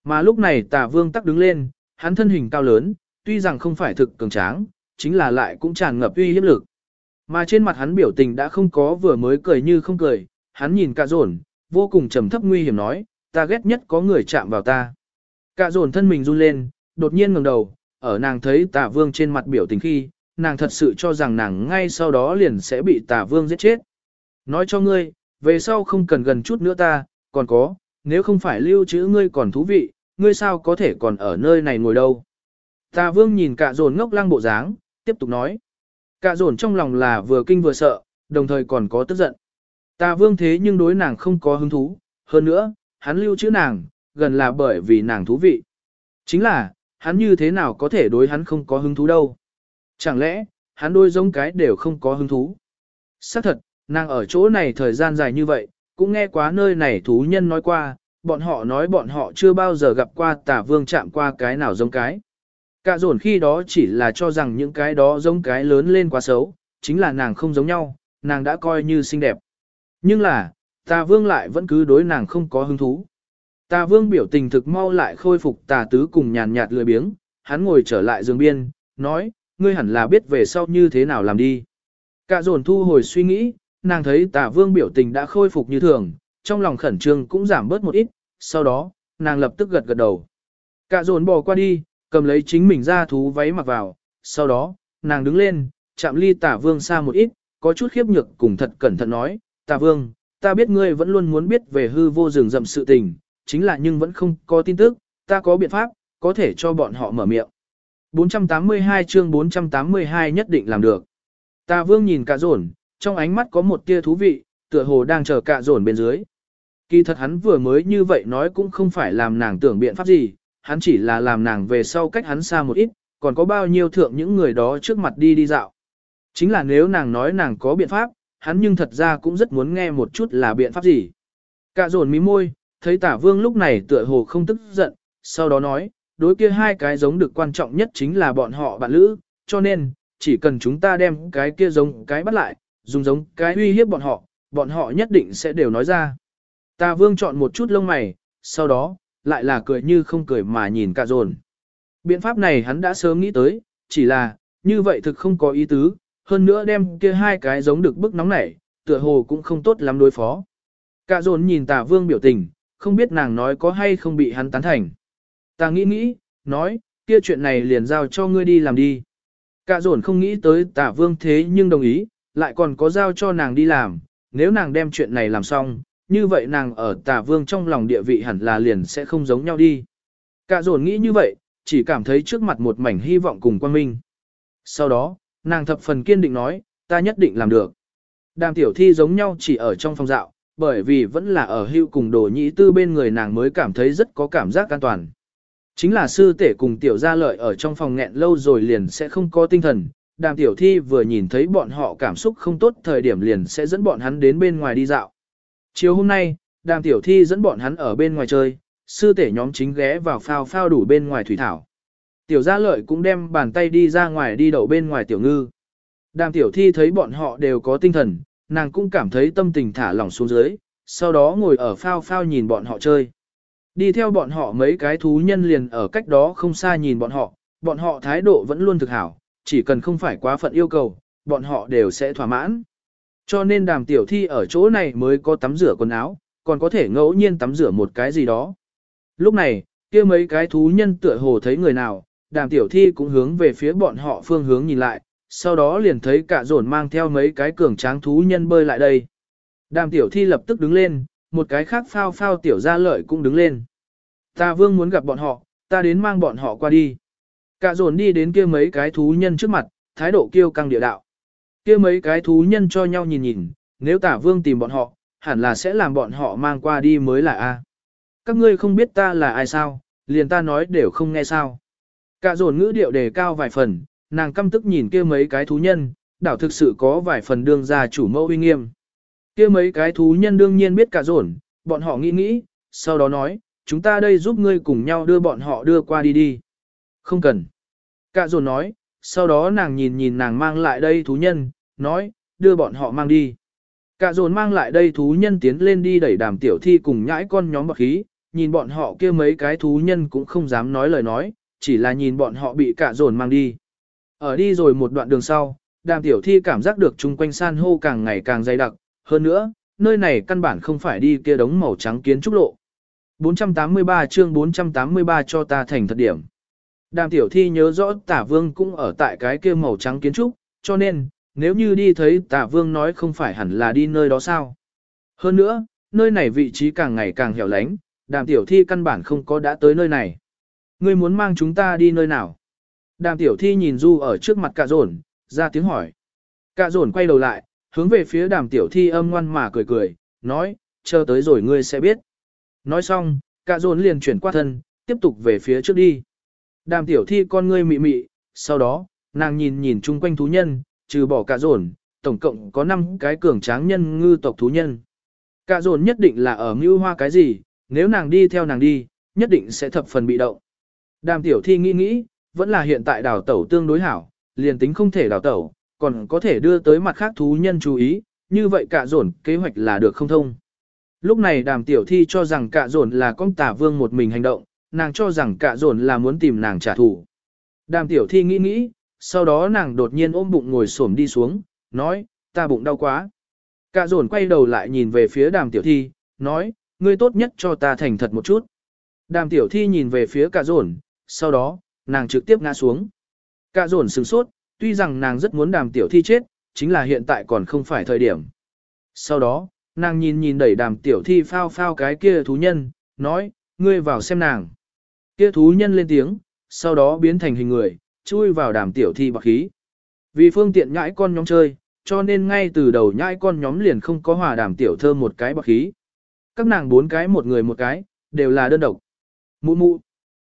Mà lúc này tà vương tắc đứng lên, hắn thân hình cao lớn, tuy rằng không phải thực cường tráng, chính là lại cũng tràn ngập uy hiếp lực. Mà trên mặt hắn biểu tình đã không có vừa mới cười như không cười, hắn nhìn cả dồn, vô cùng trầm thấp nguy hiểm nói, ta ghét nhất có người chạm vào ta. Cả dồn thân mình run lên, đột nhiên ngẩng đầu, ở nàng thấy tà vương trên mặt biểu tình khi, nàng thật sự cho rằng nàng ngay sau đó liền sẽ bị tà vương giết chết. Nói cho ngươi, về sau không cần gần chút nữa ta, còn có, nếu không phải lưu trữ ngươi còn thú vị, ngươi sao có thể còn ở nơi này ngồi đâu. Tà vương nhìn cả dồn ngốc lăng bộ dáng, tiếp tục nói. Cả dồn trong lòng là vừa kinh vừa sợ, đồng thời còn có tức giận. Tà vương thế nhưng đối nàng không có hứng thú, hơn nữa, hắn lưu trữ nàng, gần là bởi vì nàng thú vị. Chính là, hắn như thế nào có thể đối hắn không có hứng thú đâu. Chẳng lẽ, hắn đôi giống cái đều không có hứng thú. Xác thật, nàng ở chỗ này thời gian dài như vậy, cũng nghe quá nơi này thú nhân nói qua, bọn họ nói bọn họ chưa bao giờ gặp qua tà vương chạm qua cái nào giống cái. Cả dồn khi đó chỉ là cho rằng những cái đó giống cái lớn lên quá xấu, chính là nàng không giống nhau, nàng đã coi như xinh đẹp. Nhưng là, tà vương lại vẫn cứ đối nàng không có hứng thú. Tà vương biểu tình thực mau lại khôi phục tà tứ cùng nhàn nhạt lười biếng, hắn ngồi trở lại giường biên, nói, ngươi hẳn là biết về sau như thế nào làm đi. Cả dồn thu hồi suy nghĩ, nàng thấy tà vương biểu tình đã khôi phục như thường, trong lòng khẩn trương cũng giảm bớt một ít, sau đó, nàng lập tức gật gật đầu. Cả dồn bò qua đi, cầm lấy chính mình ra thú váy mặc vào, sau đó, nàng đứng lên, chạm ly tả vương xa một ít, có chút khiếp nhược cùng thật cẩn thận nói, tả vương, ta biết ngươi vẫn luôn muốn biết về hư vô rừng rậm sự tình, chính là nhưng vẫn không có tin tức, ta có biện pháp, có thể cho bọn họ mở miệng. 482 chương 482 nhất định làm được. Ta vương nhìn cả rồn, trong ánh mắt có một tia thú vị, tựa hồ đang chờ cả rồn bên dưới. Kỳ thật hắn vừa mới như vậy nói cũng không phải làm nàng tưởng biện pháp gì, hắn chỉ là làm nàng về sau cách hắn xa một ít, còn có bao nhiêu thượng những người đó trước mặt đi đi dạo. Chính là nếu nàng nói nàng có biện pháp, hắn nhưng thật ra cũng rất muốn nghe một chút là biện pháp gì. Cả dồn mí môi, thấy tả vương lúc này tựa hồ không tức giận, sau đó nói, đối kia hai cái giống được quan trọng nhất chính là bọn họ bạn lữ, cho nên, chỉ cần chúng ta đem cái kia giống cái bắt lại, dùng giống cái uy hiếp bọn họ, bọn họ nhất định sẽ đều nói ra. Tà vương chọn một chút lông mày, sau đó, lại là cười như không cười mà nhìn cả dồn. Biện pháp này hắn đã sớm nghĩ tới, chỉ là, như vậy thực không có ý tứ, hơn nữa đem kia hai cái giống được bức nóng nảy, tựa hồ cũng không tốt lắm đối phó. Cả dồn nhìn tà vương biểu tình, không biết nàng nói có hay không bị hắn tán thành. Ta nghĩ nghĩ, nói, kia chuyện này liền giao cho ngươi đi làm đi. Cả dồn không nghĩ tới tả vương thế nhưng đồng ý, lại còn có giao cho nàng đi làm, nếu nàng đem chuyện này làm xong, như vậy nàng ở tả vương trong lòng địa vị hẳn là liền sẽ không giống nhau đi. Cả dồn nghĩ như vậy, chỉ cảm thấy trước mặt một mảnh hy vọng cùng quan minh. Sau đó, nàng thập phần kiên định nói, ta nhất định làm được. Đàm tiểu thi giống nhau chỉ ở trong phòng dạo, bởi vì vẫn là ở hưu cùng đồ nhĩ tư bên người nàng mới cảm thấy rất có cảm giác an toàn. Chính là sư tể cùng tiểu gia lợi ở trong phòng nghẹn lâu rồi liền sẽ không có tinh thần, đàm tiểu thi vừa nhìn thấy bọn họ cảm xúc không tốt thời điểm liền sẽ dẫn bọn hắn đến bên ngoài đi dạo. Chiều hôm nay, đàm tiểu thi dẫn bọn hắn ở bên ngoài chơi, sư tể nhóm chính ghé vào phao phao đủ bên ngoài thủy thảo. Tiểu gia lợi cũng đem bàn tay đi ra ngoài đi đậu bên ngoài tiểu ngư. Đàm tiểu thi thấy bọn họ đều có tinh thần, nàng cũng cảm thấy tâm tình thả lỏng xuống dưới, sau đó ngồi ở phao phao nhìn bọn họ chơi. Đi theo bọn họ mấy cái thú nhân liền ở cách đó không xa nhìn bọn họ, bọn họ thái độ vẫn luôn thực hảo, chỉ cần không phải quá phận yêu cầu, bọn họ đều sẽ thỏa mãn. Cho nên đàm tiểu thi ở chỗ này mới có tắm rửa quần áo, còn có thể ngẫu nhiên tắm rửa một cái gì đó. Lúc này, kia mấy cái thú nhân tựa hồ thấy người nào, đàm tiểu thi cũng hướng về phía bọn họ phương hướng nhìn lại, sau đó liền thấy cả dồn mang theo mấy cái cường tráng thú nhân bơi lại đây. Đàm tiểu thi lập tức đứng lên, một cái khác phao phao tiểu gia lợi cũng đứng lên. Ta vương muốn gặp bọn họ, ta đến mang bọn họ qua đi. Cả dồn đi đến kia mấy cái thú nhân trước mặt, thái độ kiêu căng địa đạo. Kia mấy cái thú nhân cho nhau nhìn nhìn, nếu tả vương tìm bọn họ, hẳn là sẽ làm bọn họ mang qua đi mới là A. Các ngươi không biết ta là ai sao, liền ta nói đều không nghe sao. Cả dồn ngữ điệu đề cao vài phần, nàng căm tức nhìn kia mấy cái thú nhân, đảo thực sự có vài phần đương ra chủ mẫu uy nghiêm kia mấy cái thú nhân đương nhiên biết cả dồn, bọn họ nghĩ nghĩ, sau đó nói, chúng ta đây giúp ngươi cùng nhau đưa bọn họ đưa qua đi đi. Không cần. Cả dồn nói, sau đó nàng nhìn nhìn nàng mang lại đây thú nhân, nói, đưa bọn họ mang đi. Cả dồn mang lại đây thú nhân tiến lên đi đẩy đàm tiểu thi cùng nhãi con nhóm bậc khí, nhìn bọn họ kia mấy cái thú nhân cũng không dám nói lời nói, chỉ là nhìn bọn họ bị cả dồn mang đi. Ở đi rồi một đoạn đường sau, đàm tiểu thi cảm giác được chung quanh san hô càng ngày càng dày đặc, hơn nữa, nơi này căn bản không phải đi kia đống màu trắng kiến trúc lộ. 483 chương 483 cho ta thành thật điểm. Đàm tiểu thi nhớ rõ tả vương cũng ở tại cái kia màu trắng kiến trúc, cho nên, nếu như đi thấy tạ vương nói không phải hẳn là đi nơi đó sao. Hơn nữa, nơi này vị trí càng ngày càng hẻo lánh, đàm tiểu thi căn bản không có đã tới nơi này. Ngươi muốn mang chúng ta đi nơi nào? Đàm tiểu thi nhìn Du ở trước mặt cạ rồn, ra tiếng hỏi. Cạ rồn quay đầu lại, hướng về phía đàm tiểu thi âm ngoan mà cười cười, nói, chờ tới rồi ngươi sẽ biết. Nói xong, cạ dồn liền chuyển qua thân, tiếp tục về phía trước đi. Đàm tiểu thi con ngươi mị mị, sau đó, nàng nhìn nhìn chung quanh thú nhân, trừ bỏ cả dồn, tổng cộng có 5 cái cường tráng nhân ngư tộc thú nhân. Cả dồn nhất định là ở mưu hoa cái gì, nếu nàng đi theo nàng đi, nhất định sẽ thập phần bị động. Đàm tiểu thi nghĩ nghĩ, vẫn là hiện tại đảo tẩu tương đối hảo, liền tính không thể đảo tẩu, còn có thể đưa tới mặt khác thú nhân chú ý, như vậy cả dồn kế hoạch là được không thông. Lúc này đàm tiểu thi cho rằng cả dồn là con tả vương một mình hành động, nàng cho rằng cả dồn là muốn tìm nàng trả thù. Đàm tiểu thi nghĩ nghĩ, sau đó nàng đột nhiên ôm bụng ngồi xổm đi xuống, nói, ta bụng đau quá. Cả dồn quay đầu lại nhìn về phía đàm tiểu thi, nói, ngươi tốt nhất cho ta thành thật một chút. Đàm tiểu thi nhìn về phía cả dồn, sau đó, nàng trực tiếp ngã xuống. Cả dồn sừng sốt, tuy rằng nàng rất muốn đàm tiểu thi chết, chính là hiện tại còn không phải thời điểm. Sau đó, nàng nhìn nhìn đẩy đàm tiểu thi phao phao cái kia thú nhân, nói, ngươi vào xem nàng. Kia thú nhân lên tiếng, sau đó biến thành hình người, chui vào đàm tiểu thi bạc khí. Vì phương tiện nhãi con nhóm chơi, cho nên ngay từ đầu nhãi con nhóm liền không có hòa đàm tiểu thơ một cái bạc khí. Các nàng bốn cái một người một cái, đều là đơn độc. Mụ mụ.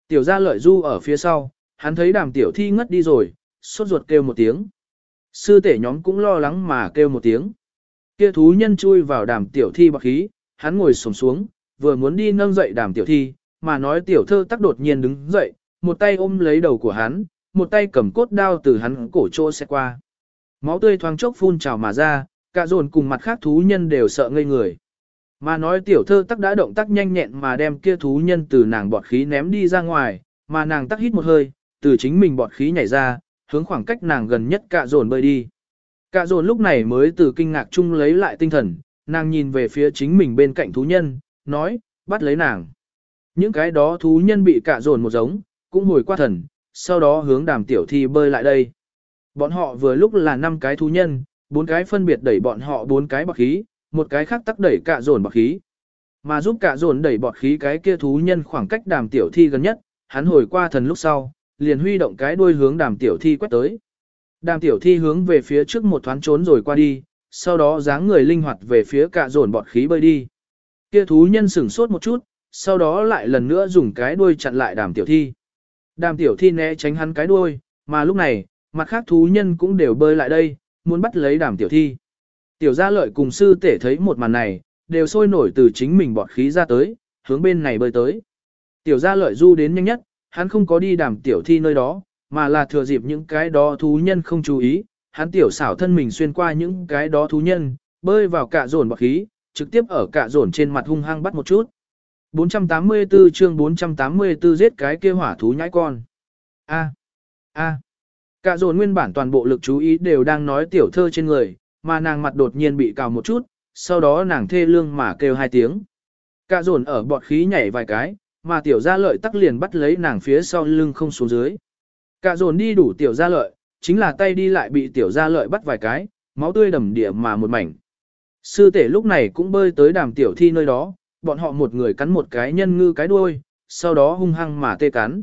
Tiểu gia lợi du ở phía sau, hắn thấy đàm tiểu thi ngất đi rồi, sốt ruột kêu một tiếng. Sư tể nhóm cũng lo lắng mà kêu một tiếng. Kia thú nhân chui vào đàm tiểu thi bạc khí, hắn ngồi sổng xuống, vừa muốn đi nâng dậy đàm tiểu thi, mà nói tiểu thơ tắc đột nhiên đứng dậy, một tay ôm lấy đầu của hắn, một tay cầm cốt đao từ hắn cổ chỗ xe qua. Máu tươi thoáng chốc phun trào mà ra, cả dồn cùng mặt khác thú nhân đều sợ ngây người. Mà nói tiểu thơ tắc đã động tác nhanh nhẹn mà đem kia thú nhân từ nàng bọt khí ném đi ra ngoài, mà nàng tắc hít một hơi, từ chính mình bọt khí nhảy ra, hướng khoảng cách nàng gần nhất cả dồn bơi đi. Cả dồn lúc này mới từ kinh ngạc chung lấy lại tinh thần, nàng nhìn về phía chính mình bên cạnh thú nhân, nói, bắt lấy nàng. Những cái đó thú nhân bị cả dồn một giống, cũng hồi qua thần, sau đó hướng đàm tiểu thi bơi lại đây. Bọn họ vừa lúc là năm cái thú nhân, bốn cái phân biệt đẩy bọn họ bốn cái bọc khí, một cái khác tắc đẩy cả dồn bọc khí. Mà giúp cả dồn đẩy bọt khí cái kia thú nhân khoảng cách đàm tiểu thi gần nhất, hắn hồi qua thần lúc sau, liền huy động cái đuôi hướng đàm tiểu thi quét tới. Đàm tiểu thi hướng về phía trước một thoáng trốn rồi qua đi, sau đó dáng người linh hoạt về phía cả dồn bọt khí bơi đi. Kia thú nhân sửng sốt một chút, sau đó lại lần nữa dùng cái đuôi chặn lại đàm tiểu thi. Đàm tiểu thi né tránh hắn cái đuôi, mà lúc này, mặt khác thú nhân cũng đều bơi lại đây, muốn bắt lấy đàm tiểu thi. Tiểu gia lợi cùng sư tể thấy một màn này, đều sôi nổi từ chính mình bọt khí ra tới, hướng bên này bơi tới. Tiểu gia lợi du đến nhanh nhất, hắn không có đi đàm tiểu thi nơi đó, mà là thừa dịp những cái đó thú nhân không chú ý, hắn tiểu xảo thân mình xuyên qua những cái đó thú nhân, bơi vào cả dồn bọt khí, trực tiếp ở cả dồn trên mặt hung hăng bắt một chút. 484 chương 484 giết cái kia hỏa thú nhãi con. A. A. Cả dồn nguyên bản toàn bộ lực chú ý đều đang nói tiểu thơ trên người, mà nàng mặt đột nhiên bị cào một chút, sau đó nàng thê lương mà kêu hai tiếng. Cả dồn ở bọt khí nhảy vài cái, mà tiểu gia lợi tắc liền bắt lấy nàng phía sau lưng không xuống dưới. Cả dồn đi đủ tiểu gia lợi, chính là tay đi lại bị tiểu gia lợi bắt vài cái, máu tươi đầm địa mà một mảnh. Sư tể lúc này cũng bơi tới đàm tiểu thi nơi đó, bọn họ một người cắn một cái nhân ngư cái đuôi, sau đó hung hăng mà tê cắn.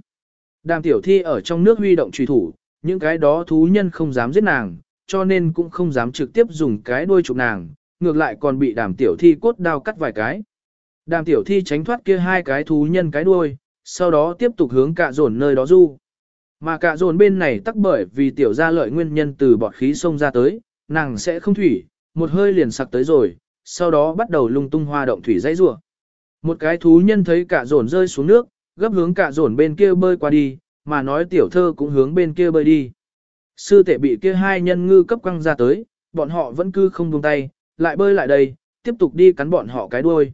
Đàm tiểu thi ở trong nước huy động truy thủ, những cái đó thú nhân không dám giết nàng, cho nên cũng không dám trực tiếp dùng cái đuôi chụp nàng, ngược lại còn bị đàm tiểu thi cốt đao cắt vài cái. Đàm tiểu thi tránh thoát kia hai cái thú nhân cái đuôi, sau đó tiếp tục hướng cạ dồn nơi đó du. Mà cạ dồn bên này tắc bởi vì tiểu gia lợi nguyên nhân từ bọt khí sông ra tới, nàng sẽ không thủy, một hơi liền sặc tới rồi, sau đó bắt đầu lung tung hoa động thủy dãy rủa. Một cái thú nhân thấy cả dồn rơi xuống nước, gấp hướng cả dồn bên kia bơi qua đi, mà nói tiểu thơ cũng hướng bên kia bơi đi. Sư tể bị kia hai nhân ngư cấp quăng ra tới, bọn họ vẫn cứ không buông tay, lại bơi lại đây, tiếp tục đi cắn bọn họ cái đuôi.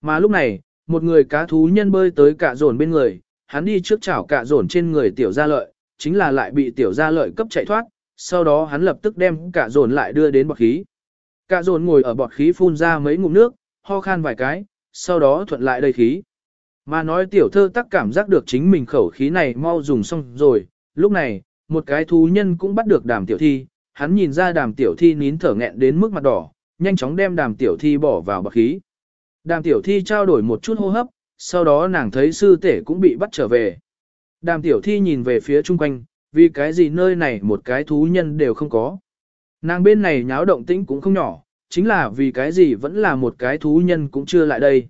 Mà lúc này, một người cá thú nhân bơi tới cả dồn bên người, hắn đi trước chảo cả dồn trên người tiểu gia lợi, chính là lại bị tiểu gia lợi cấp chạy thoát, sau đó hắn lập tức đem cả dồn lại đưa đến bọt khí. Cả dồn ngồi ở bọt khí phun ra mấy ngụm nước, ho khan vài cái, sau đó thuận lại đầy khí. Mà nói tiểu thơ tắc cảm giác được chính mình khẩu khí này mau dùng xong rồi, lúc này, một cái thú nhân cũng bắt được đàm tiểu thi, hắn nhìn ra đàm tiểu thi nín thở nghẹn đến mức mặt đỏ, nhanh chóng đem đàm tiểu thi bỏ vào bậc khí. Đàm tiểu thi trao đổi một chút hô hấp, sau đó nàng thấy sư tể cũng bị bắt trở về. Đàm tiểu thi nhìn về phía chung quanh, vì cái gì nơi này một cái thú nhân đều không có. Nàng bên này nháo động tĩnh cũng không nhỏ, chính là vì cái gì vẫn là một cái thú nhân cũng chưa lại đây.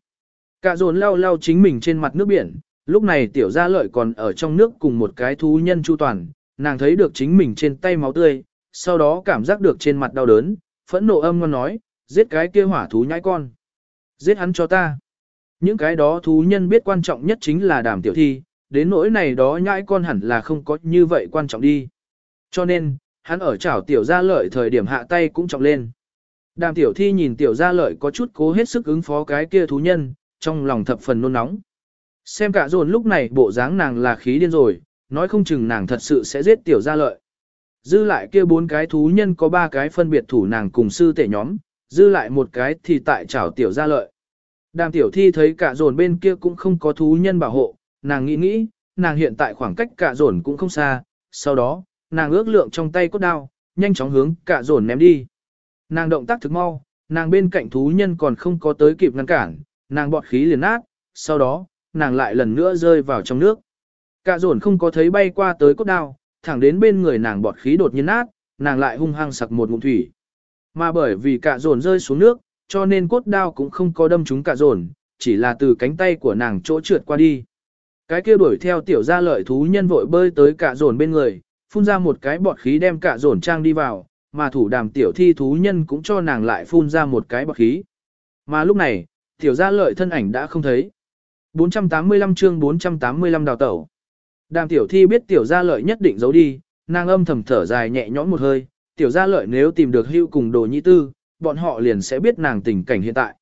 Cả dồn lau lau chính mình trên mặt nước biển, lúc này tiểu gia lợi còn ở trong nước cùng một cái thú nhân chu toàn, nàng thấy được chính mình trên tay máu tươi, sau đó cảm giác được trên mặt đau đớn, phẫn nộ âm ngon nói, giết cái kia hỏa thú nhãi con. Giết hắn cho ta. Những cái đó thú nhân biết quan trọng nhất chính là đàm tiểu thi, đến nỗi này đó nhãi con hẳn là không có như vậy quan trọng đi. Cho nên, hắn ở chảo tiểu gia lợi thời điểm hạ tay cũng trọng lên. Đàm tiểu thi nhìn tiểu gia lợi có chút cố hết sức ứng phó cái kia thú nhân, trong lòng thập phần nôn nóng. Xem cả dồn lúc này bộ dáng nàng là khí điên rồi, nói không chừng nàng thật sự sẽ giết tiểu gia lợi. Dư lại kia bốn cái thú nhân có ba cái phân biệt thủ nàng cùng sư tể nhóm, dư lại một cái thì tại chảo tiểu gia lợi. Đàm tiểu thi thấy cả dồn bên kia cũng không có thú nhân bảo hộ, nàng nghĩ nghĩ, nàng hiện tại khoảng cách cả dồn cũng không xa, sau đó, nàng ước lượng trong tay cốt đao, nhanh chóng hướng cả dồn ném đi. Nàng động tác thực mau, nàng bên cạnh thú nhân còn không có tới kịp ngăn cản, nàng bọt khí liền nát, sau đó, nàng lại lần nữa rơi vào trong nước. Cả dồn không có thấy bay qua tới cốt đao, thẳng đến bên người nàng bọt khí đột nhiên nát, nàng lại hung hăng sặc một ngụm thủy. Mà bởi vì cả dồn rơi xuống nước, cho nên cốt đao cũng không có đâm trúng cả dồn, chỉ là từ cánh tay của nàng chỗ trượt qua đi. Cái kia đuổi theo tiểu gia lợi thú nhân vội bơi tới cả dồn bên người, phun ra một cái bọt khí đem cả dồn trang đi vào, mà thủ đàm tiểu thi thú nhân cũng cho nàng lại phun ra một cái bọc khí. Mà lúc này, tiểu gia lợi thân ảnh đã không thấy. 485 chương 485 đào tẩu. Đàm tiểu thi biết tiểu gia lợi nhất định giấu đi, nàng âm thầm thở dài nhẹ nhõm một hơi, tiểu gia lợi nếu tìm được hưu cùng đồ nhị tư, bọn họ liền sẽ biết nàng tình cảnh hiện tại.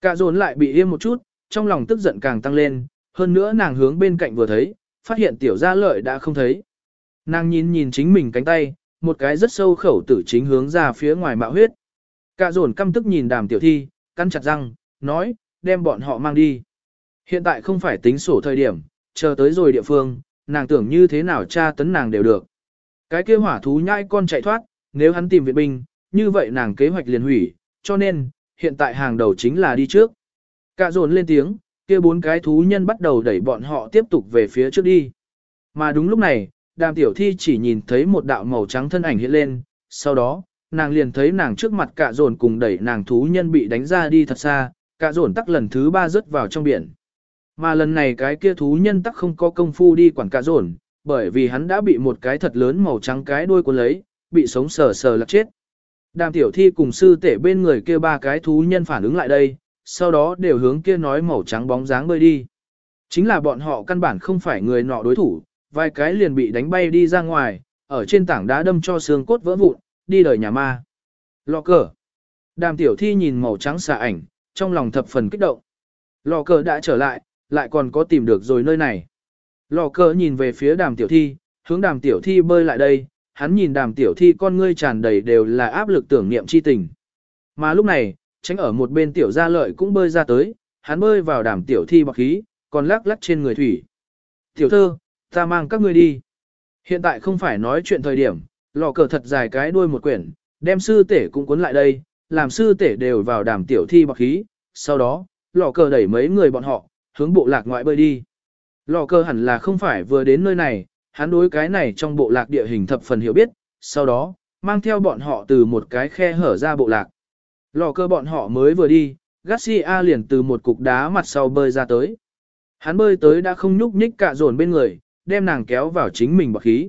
Cả dồn lại bị im một chút, trong lòng tức giận càng tăng lên, hơn nữa nàng hướng bên cạnh vừa thấy, phát hiện tiểu gia lợi đã không thấy. Nàng nhìn nhìn chính mình cánh tay, một cái rất sâu khẩu tử chính hướng ra phía ngoài mạo huyết. Cả dồn căm tức nhìn đàm tiểu thi, căn chặt răng, nói, đem bọn họ mang đi. Hiện tại không phải tính sổ thời điểm, chờ tới rồi địa phương, nàng tưởng như thế nào tra tấn nàng đều được. Cái kia hỏa thú nhai con chạy thoát, nếu hắn tìm viện binh, như vậy nàng kế hoạch liền hủy, cho nên, hiện tại hàng đầu chính là đi trước. Cả dồn lên tiếng, kia bốn cái thú nhân bắt đầu đẩy bọn họ tiếp tục về phía trước đi. Mà đúng lúc này, đàm tiểu thi chỉ nhìn thấy một đạo màu trắng thân ảnh hiện lên, sau đó, nàng liền thấy nàng trước mặt cả dồn cùng đẩy nàng thú nhân bị đánh ra đi thật xa, cả dồn tắc lần thứ ba rớt vào trong biển. Mà lần này cái kia thú nhân tắc không có công phu đi quản cả dồn, bởi vì hắn đã bị một cái thật lớn màu trắng cái đuôi cuốn lấy, bị sống sờ sờ lật chết. Đàm tiểu thi cùng sư tể bên người kia ba cái thú nhân phản ứng lại đây, sau đó đều hướng kia nói màu trắng bóng dáng bơi đi. Chính là bọn họ căn bản không phải người nọ đối thủ, vài cái liền bị đánh bay đi ra ngoài, ở trên tảng đá đâm cho xương cốt vỡ vụn, đi đời nhà ma. Lò cờ. Đàm tiểu thi nhìn màu trắng xà ảnh, trong lòng thập phần kích động. Lò cờ đã trở lại, lại còn có tìm được rồi nơi này. Lò cờ nhìn về phía đàm tiểu thi, hướng đàm tiểu thi bơi lại đây, hắn nhìn đàm tiểu thi con ngươi tràn đầy đều là áp lực tưởng niệm chi tình. Mà lúc này, tránh ở một bên tiểu gia lợi cũng bơi ra tới, hắn bơi vào đàm tiểu thi bọc khí, còn lắc lắc trên người thủy. Tiểu thơ, ta mang các ngươi đi. Hiện tại không phải nói chuyện thời điểm, lò cờ thật dài cái đuôi một quyển, đem sư tể cũng cuốn lại đây, làm sư tể đều vào đàm tiểu thi bọc khí, sau đó, lò cờ đẩy mấy người bọn họ, hướng bộ lạc ngoại bơi đi. Lò cờ hẳn là không phải vừa đến nơi này, hắn đối cái này trong bộ lạc địa hình thập phần hiểu biết, sau đó, mang theo bọn họ từ một cái khe hở ra bộ lạc. Lò cờ bọn họ mới vừa đi, Garcia liền từ một cục đá mặt sau bơi ra tới. Hắn bơi tới đã không nhúc nhích cả dồn bên người, đem nàng kéo vào chính mình bọc khí.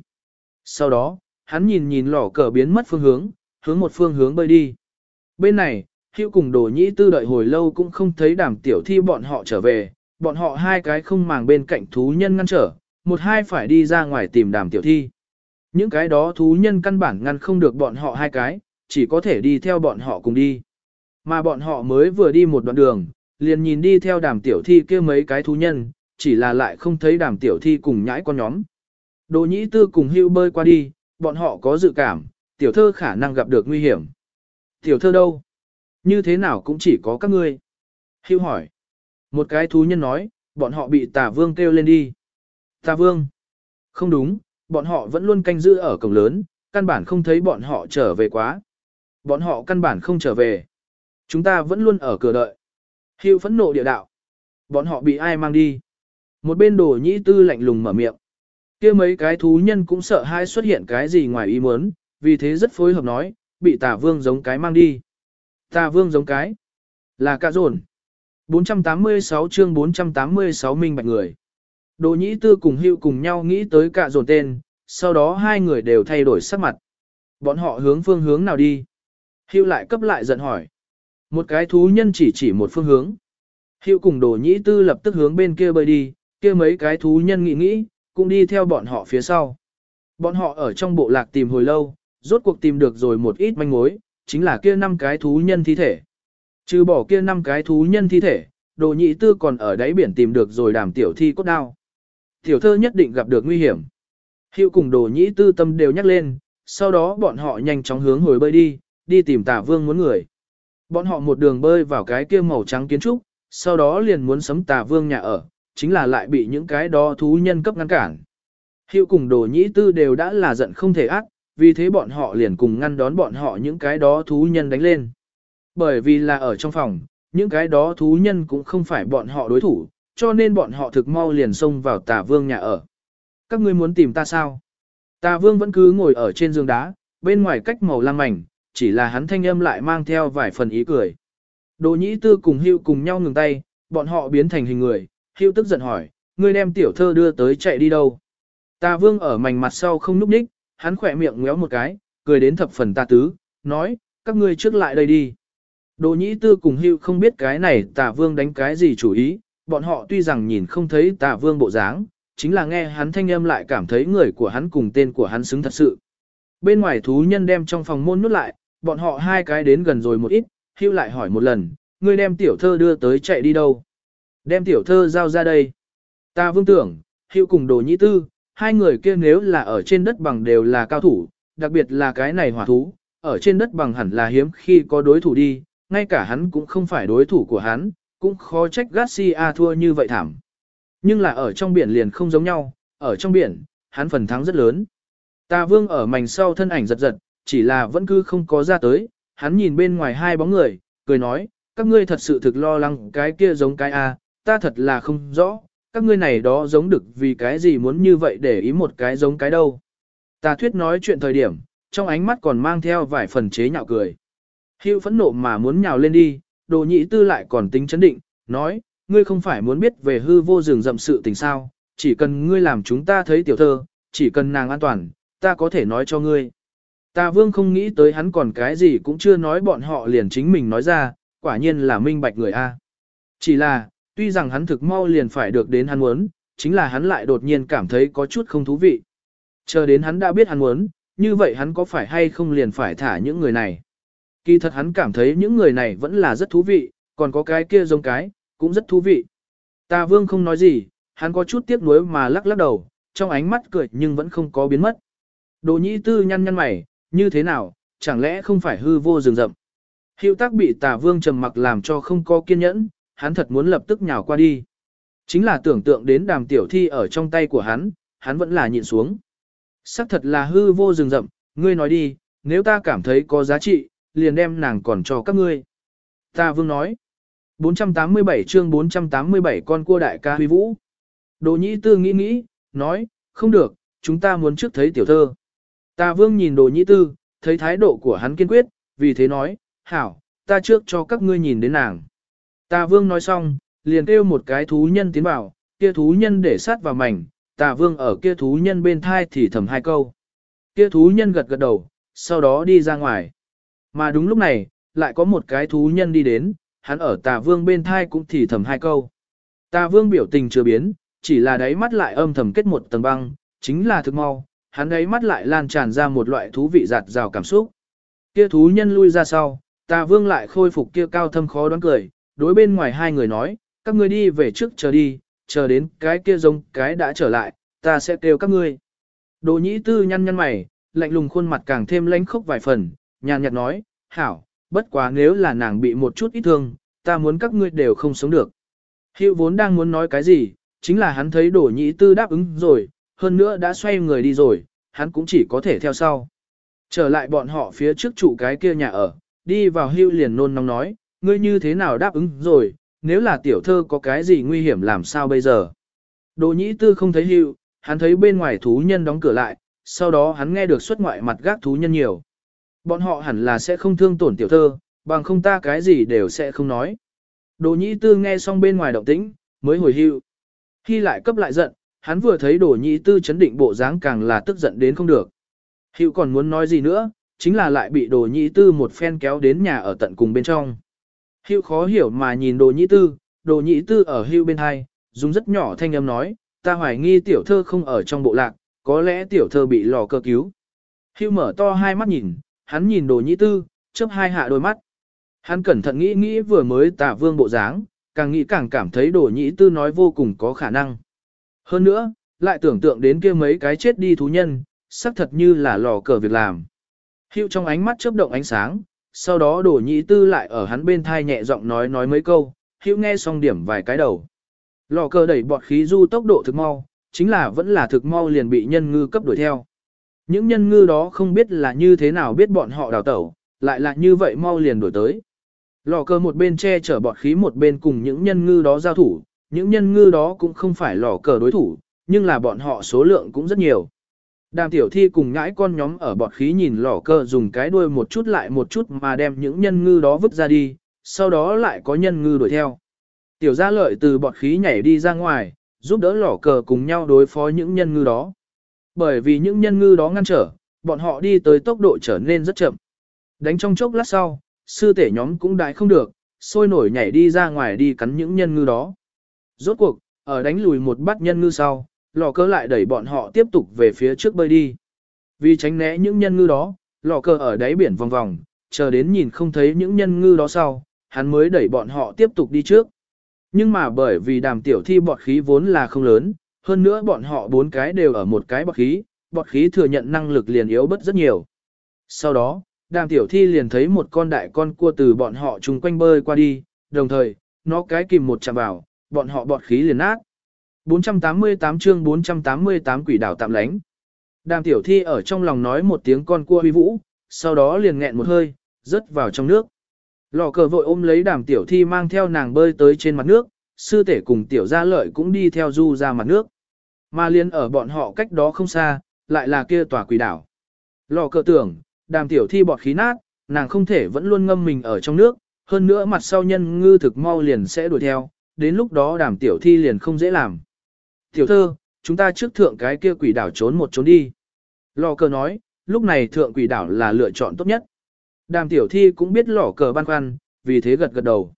Sau đó, hắn nhìn nhìn lò cờ biến mất phương hướng, hướng một phương hướng bơi đi. Bên này, Hữu cùng đồ nhĩ tư đợi hồi lâu cũng không thấy đàm tiểu thi bọn họ trở về, bọn họ hai cái không màng bên cạnh thú nhân ngăn trở, một hai phải đi ra ngoài tìm đàm tiểu thi. Những cái đó thú nhân căn bản ngăn không được bọn họ hai cái, chỉ có thể đi theo bọn họ cùng đi. Mà bọn họ mới vừa đi một đoạn đường, liền nhìn đi theo đàm tiểu thi kia mấy cái thú nhân, chỉ là lại không thấy đàm tiểu thi cùng nhãi con nhóm. Đồ nhĩ tư cùng hưu bơi qua đi, bọn họ có dự cảm, tiểu thơ khả năng gặp được nguy hiểm. Tiểu thơ đâu? Như thế nào cũng chỉ có các ngươi. Hưu hỏi. Một cái thú nhân nói, bọn họ bị tà vương kêu lên đi. Tà vương. Không đúng, bọn họ vẫn luôn canh giữ ở cổng lớn, căn bản không thấy bọn họ trở về quá. Bọn họ căn bản không trở về. Chúng ta vẫn luôn ở cửa đợi. Hưu phẫn nộ địa đạo. Bọn họ bị ai mang đi? Một bên đồ nhĩ tư lạnh lùng mở miệng. kia mấy cái thú nhân cũng sợ hai xuất hiện cái gì ngoài ý muốn, vì thế rất phối hợp nói, bị tà vương giống cái mang đi. Tà vương giống cái. Là cả dồn. 486 chương 486 minh bạch người. Đồ nhĩ tư cùng hưu cùng nhau nghĩ tới cả dồn tên, sau đó hai người đều thay đổi sắc mặt. Bọn họ hướng phương hướng nào đi? Hưu lại cấp lại giận hỏi. Một cái thú nhân chỉ chỉ một phương hướng. Hưu cùng đồ nhĩ tư lập tức hướng bên kia bơi đi, kia mấy cái thú nhân nghĩ nghĩ, cũng đi theo bọn họ phía sau. Bọn họ ở trong bộ lạc tìm hồi lâu, rốt cuộc tìm được rồi một ít manh mối, chính là kia năm cái thú nhân thi thể. Trừ bỏ kia năm cái thú nhân thi thể, đồ nhị tư còn ở đáy biển tìm được rồi đàm tiểu thi cốt đao. Tiểu thơ nhất định gặp được nguy hiểm. Hiệu cùng đồ nhị tư tâm đều nhắc lên, sau đó bọn họ nhanh chóng hướng hồi bơi đi, đi tìm tả vương muốn người. Bọn họ một đường bơi vào cái kia màu trắng kiến trúc, sau đó liền muốn sấm tà vương nhà ở, chính là lại bị những cái đó thú nhân cấp ngăn cản. Hiệu cùng đồ nhĩ tư đều đã là giận không thể ác, vì thế bọn họ liền cùng ngăn đón bọn họ những cái đó thú nhân đánh lên. Bởi vì là ở trong phòng, những cái đó thú nhân cũng không phải bọn họ đối thủ, cho nên bọn họ thực mau liền xông vào tà vương nhà ở. Các ngươi muốn tìm ta sao? Tà vương vẫn cứ ngồi ở trên giường đá, bên ngoài cách màu lang mảnh, chỉ là hắn thanh âm lại mang theo vài phần ý cười. Đồ nhĩ tư cùng hưu cùng nhau ngừng tay, bọn họ biến thành hình người, hưu tức giận hỏi, ngươi đem tiểu thơ đưa tới chạy đi đâu? Tà vương ở mảnh mặt sau không núp ních, hắn khỏe miệng ngéo một cái, cười đến thập phần ta tứ, nói, các ngươi trước lại đây đi. Đồ nhĩ tư cùng hưu không biết cái này tà vương đánh cái gì chủ ý, bọn họ tuy rằng nhìn không thấy tà vương bộ dáng, chính là nghe hắn thanh âm lại cảm thấy người của hắn cùng tên của hắn xứng thật sự. Bên ngoài thú nhân đem trong phòng môn nút lại, bọn họ hai cái đến gần rồi một ít, hưu lại hỏi một lần, ngươi đem tiểu thơ đưa tới chạy đi đâu? Đem tiểu thơ giao ra đây. Ta vương tưởng, hữu cùng đồ nhĩ tư, hai người kia nếu là ở trên đất bằng đều là cao thủ, đặc biệt là cái này hỏa thú, ở trên đất bằng hẳn là hiếm khi có đối thủ đi, ngay cả hắn cũng không phải đối thủ của hắn, cũng khó trách Garcia thua như vậy thảm. Nhưng là ở trong biển liền không giống nhau, ở trong biển, hắn phần thắng rất lớn. Ta vương ở mảnh sau thân ảnh giật giật, chỉ là vẫn cứ không có ra tới, hắn nhìn bên ngoài hai bóng người, cười nói, các ngươi thật sự thực lo lắng cái kia giống cái A, ta thật là không rõ, các ngươi này đó giống được vì cái gì muốn như vậy để ý một cái giống cái đâu. Ta thuyết nói chuyện thời điểm, trong ánh mắt còn mang theo vài phần chế nhạo cười. Hữu phẫn nộ mà muốn nhào lên đi, đồ nhị tư lại còn tính chấn định, nói, ngươi không phải muốn biết về hư vô rừng rậm sự tình sao, chỉ cần ngươi làm chúng ta thấy tiểu thơ, chỉ cần nàng an toàn, ta có thể nói cho ngươi. Ta vương không nghĩ tới hắn còn cái gì cũng chưa nói bọn họ liền chính mình nói ra, quả nhiên là minh bạch người A. Chỉ là, tuy rằng hắn thực mau liền phải được đến hắn muốn, chính là hắn lại đột nhiên cảm thấy có chút không thú vị. Chờ đến hắn đã biết hắn muốn, như vậy hắn có phải hay không liền phải thả những người này. Kỳ thật hắn cảm thấy những người này vẫn là rất thú vị, còn có cái kia giống cái, cũng rất thú vị. Ta vương không nói gì, hắn có chút tiếc nuối mà lắc lắc đầu, trong ánh mắt cười nhưng vẫn không có biến mất. Đồ nhĩ tư nhăn nhăn mày, như thế nào, chẳng lẽ không phải hư vô rừng rậm. Hiệu tác bị tà vương trầm mặc làm cho không có kiên nhẫn, hắn thật muốn lập tức nhào qua đi. Chính là tưởng tượng đến đàm tiểu thi ở trong tay của hắn, hắn vẫn là nhịn xuống. Sắc thật là hư vô rừng rậm, ngươi nói đi, nếu ta cảm thấy có giá trị, liền đem nàng còn cho các ngươi. Ta vương nói. 487 chương 487 con cua đại ca huy vũ. Đồ nhĩ tư nghĩ nghĩ, nói, không được, chúng ta muốn trước thấy tiểu thơ. Ta vương nhìn đồ nhĩ tư, thấy thái độ của hắn kiên quyết, vì thế nói, hảo, ta trước cho các ngươi nhìn đến nàng. Ta vương nói xong, liền kêu một cái thú nhân tiến vào, kia thú nhân để sát vào mảnh, tà vương ở kia thú nhân bên thai thì thầm hai câu. Kia thú nhân gật gật đầu, sau đó đi ra ngoài. Mà đúng lúc này, lại có một cái thú nhân đi đến, hắn ở tà vương bên thai cũng thì thầm hai câu. Tà vương biểu tình chưa biến, chỉ là đáy mắt lại âm thầm kết một tầng băng, chính là thực mau, hắn đáy mắt lại lan tràn ra một loại thú vị giạt rào cảm xúc. Kia thú nhân lui ra sau, tà vương lại khôi phục kia cao thâm khó đoán cười, đối bên ngoài hai người nói, các ngươi đi về trước chờ đi, chờ đến cái kia giống cái đã trở lại, ta sẽ kêu các ngươi. Đồ nhĩ tư nhăn nhăn mày, lạnh lùng khuôn mặt càng thêm lãnh khốc vài phần, nhàn nhạt nói, hảo, bất quá nếu là nàng bị một chút ít thương, ta muốn các ngươi đều không sống được. Hiệu vốn đang muốn nói cái gì, chính là hắn thấy đồ nhĩ tư đáp ứng rồi, hơn nữa đã xoay người đi rồi, hắn cũng chỉ có thể theo sau. Trở lại bọn họ phía trước trụ cái kia nhà ở, đi vào hưu liền nôn nóng nói, ngươi như thế nào đáp ứng rồi, nếu là tiểu thơ có cái gì nguy hiểm làm sao bây giờ. Đồ nhĩ tư không thấy hiệu, hắn thấy bên ngoài thú nhân đóng cửa lại, sau đó hắn nghe được xuất ngoại mặt gác thú nhân nhiều. Bọn họ hẳn là sẽ không thương tổn tiểu thơ, bằng không ta cái gì đều sẽ không nói. Đồ nhĩ tư nghe xong bên ngoài động tĩnh, mới hồi hưu. Khi lại cấp lại giận, hắn vừa thấy đồ nhĩ tư chấn định bộ dáng càng là tức giận đến không được. Hiệu còn muốn nói gì nữa, chính là lại bị đồ nhĩ tư một phen kéo đến nhà ở tận cùng bên trong. Hưu khó hiểu mà nhìn đồ nhĩ tư, đồ nhĩ tư ở hưu bên hai, dùng rất nhỏ thanh âm nói, ta hoài nghi tiểu thơ không ở trong bộ lạc, có lẽ tiểu thơ bị lò cơ cứu. Hưu mở to hai mắt nhìn, hắn nhìn đồ nhĩ tư, chớp hai hạ đôi mắt. Hắn cẩn thận nghĩ nghĩ vừa mới tả vương bộ dáng, càng nghĩ càng cảm thấy đồ nhĩ tư nói vô cùng có khả năng. Hơn nữa, lại tưởng tượng đến kia mấy cái chết đi thú nhân, xác thật như là lò cờ việc làm. Hữu trong ánh mắt chớp động ánh sáng, sau đó đổ nhị tư lại ở hắn bên thai nhẹ giọng nói nói mấy câu, hữu nghe xong điểm vài cái đầu. Lò cờ đẩy bọt khí du tốc độ thực mau, chính là vẫn là thực mau liền bị nhân ngư cấp đuổi theo. Những nhân ngư đó không biết là như thế nào biết bọn họ đào tẩu, lại là như vậy mau liền đuổi tới. Lò cờ một bên che chở bọt khí một bên cùng những nhân ngư đó giao thủ, những nhân ngư đó cũng không phải lò cờ đối thủ, nhưng là bọn họ số lượng cũng rất nhiều. Đàm tiểu thi cùng ngãi con nhóm ở bọt khí nhìn lỏ cơ dùng cái đuôi một chút lại một chút mà đem những nhân ngư đó vứt ra đi, sau đó lại có nhân ngư đuổi theo. Tiểu gia lợi từ bọt khí nhảy đi ra ngoài, giúp đỡ lỏ cờ cùng nhau đối phó những nhân ngư đó. Bởi vì những nhân ngư đó ngăn trở, bọn họ đi tới tốc độ trở nên rất chậm. Đánh trong chốc lát sau, sư tể nhóm cũng đại không được, sôi nổi nhảy đi ra ngoài đi cắn những nhân ngư đó. Rốt cuộc, ở đánh lùi một bát nhân ngư sau, lò cơ lại đẩy bọn họ tiếp tục về phía trước bơi đi. Vì tránh né những nhân ngư đó, lò cơ ở đáy biển vòng vòng, chờ đến nhìn không thấy những nhân ngư đó sau, hắn mới đẩy bọn họ tiếp tục đi trước. Nhưng mà bởi vì đàm tiểu thi bọt khí vốn là không lớn, hơn nữa bọn họ bốn cái đều ở một cái bọt khí, bọt khí thừa nhận năng lực liền yếu bất rất nhiều. Sau đó, đàm tiểu thi liền thấy một con đại con cua từ bọn họ chung quanh bơi qua đi, đồng thời, nó cái kìm một chạm vào, bọn họ bọt khí liền nát. 488 chương 488 quỷ đảo tạm lánh. Đàm tiểu thi ở trong lòng nói một tiếng con cua huy vũ, sau đó liền nghẹn một hơi, rớt vào trong nước. Lò cờ vội ôm lấy đàm tiểu thi mang theo nàng bơi tới trên mặt nước, sư tể cùng tiểu gia lợi cũng đi theo du ra mặt nước. Mà liền ở bọn họ cách đó không xa, lại là kia tòa quỷ đảo. Lò cờ tưởng, đàm tiểu thi bọt khí nát, nàng không thể vẫn luôn ngâm mình ở trong nước, hơn nữa mặt sau nhân ngư thực mau liền sẽ đuổi theo, đến lúc đó đàm tiểu thi liền không dễ làm. Tiểu thơ, chúng ta trước thượng cái kia quỷ đảo trốn một trốn đi. Lò cờ nói, lúc này thượng quỷ đảo là lựa chọn tốt nhất. Đàm tiểu thi cũng biết lò cờ băn khoăn, vì thế gật gật đầu.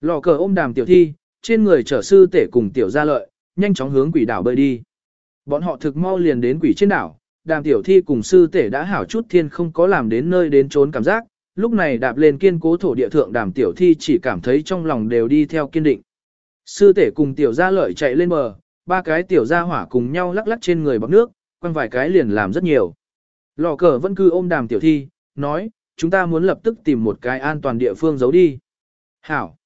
Lò cờ ôm đàm tiểu thi, trên người trở sư tể cùng tiểu gia lợi, nhanh chóng hướng quỷ đảo bơi đi. Bọn họ thực mau liền đến quỷ trên đảo, đàm tiểu thi cùng sư tể đã hảo chút thiên không có làm đến nơi đến trốn cảm giác, lúc này đạp lên kiên cố thổ địa thượng đàm tiểu thi chỉ cảm thấy trong lòng đều đi theo kiên định. Sư tể cùng tiểu gia lợi chạy lên bờ, ba cái tiểu gia hỏa cùng nhau lắc lắc trên người bọc nước, quăng vài cái liền làm rất nhiều. Lò cờ vẫn cứ ôm đàm tiểu thi, nói, chúng ta muốn lập tức tìm một cái an toàn địa phương giấu đi. Hảo.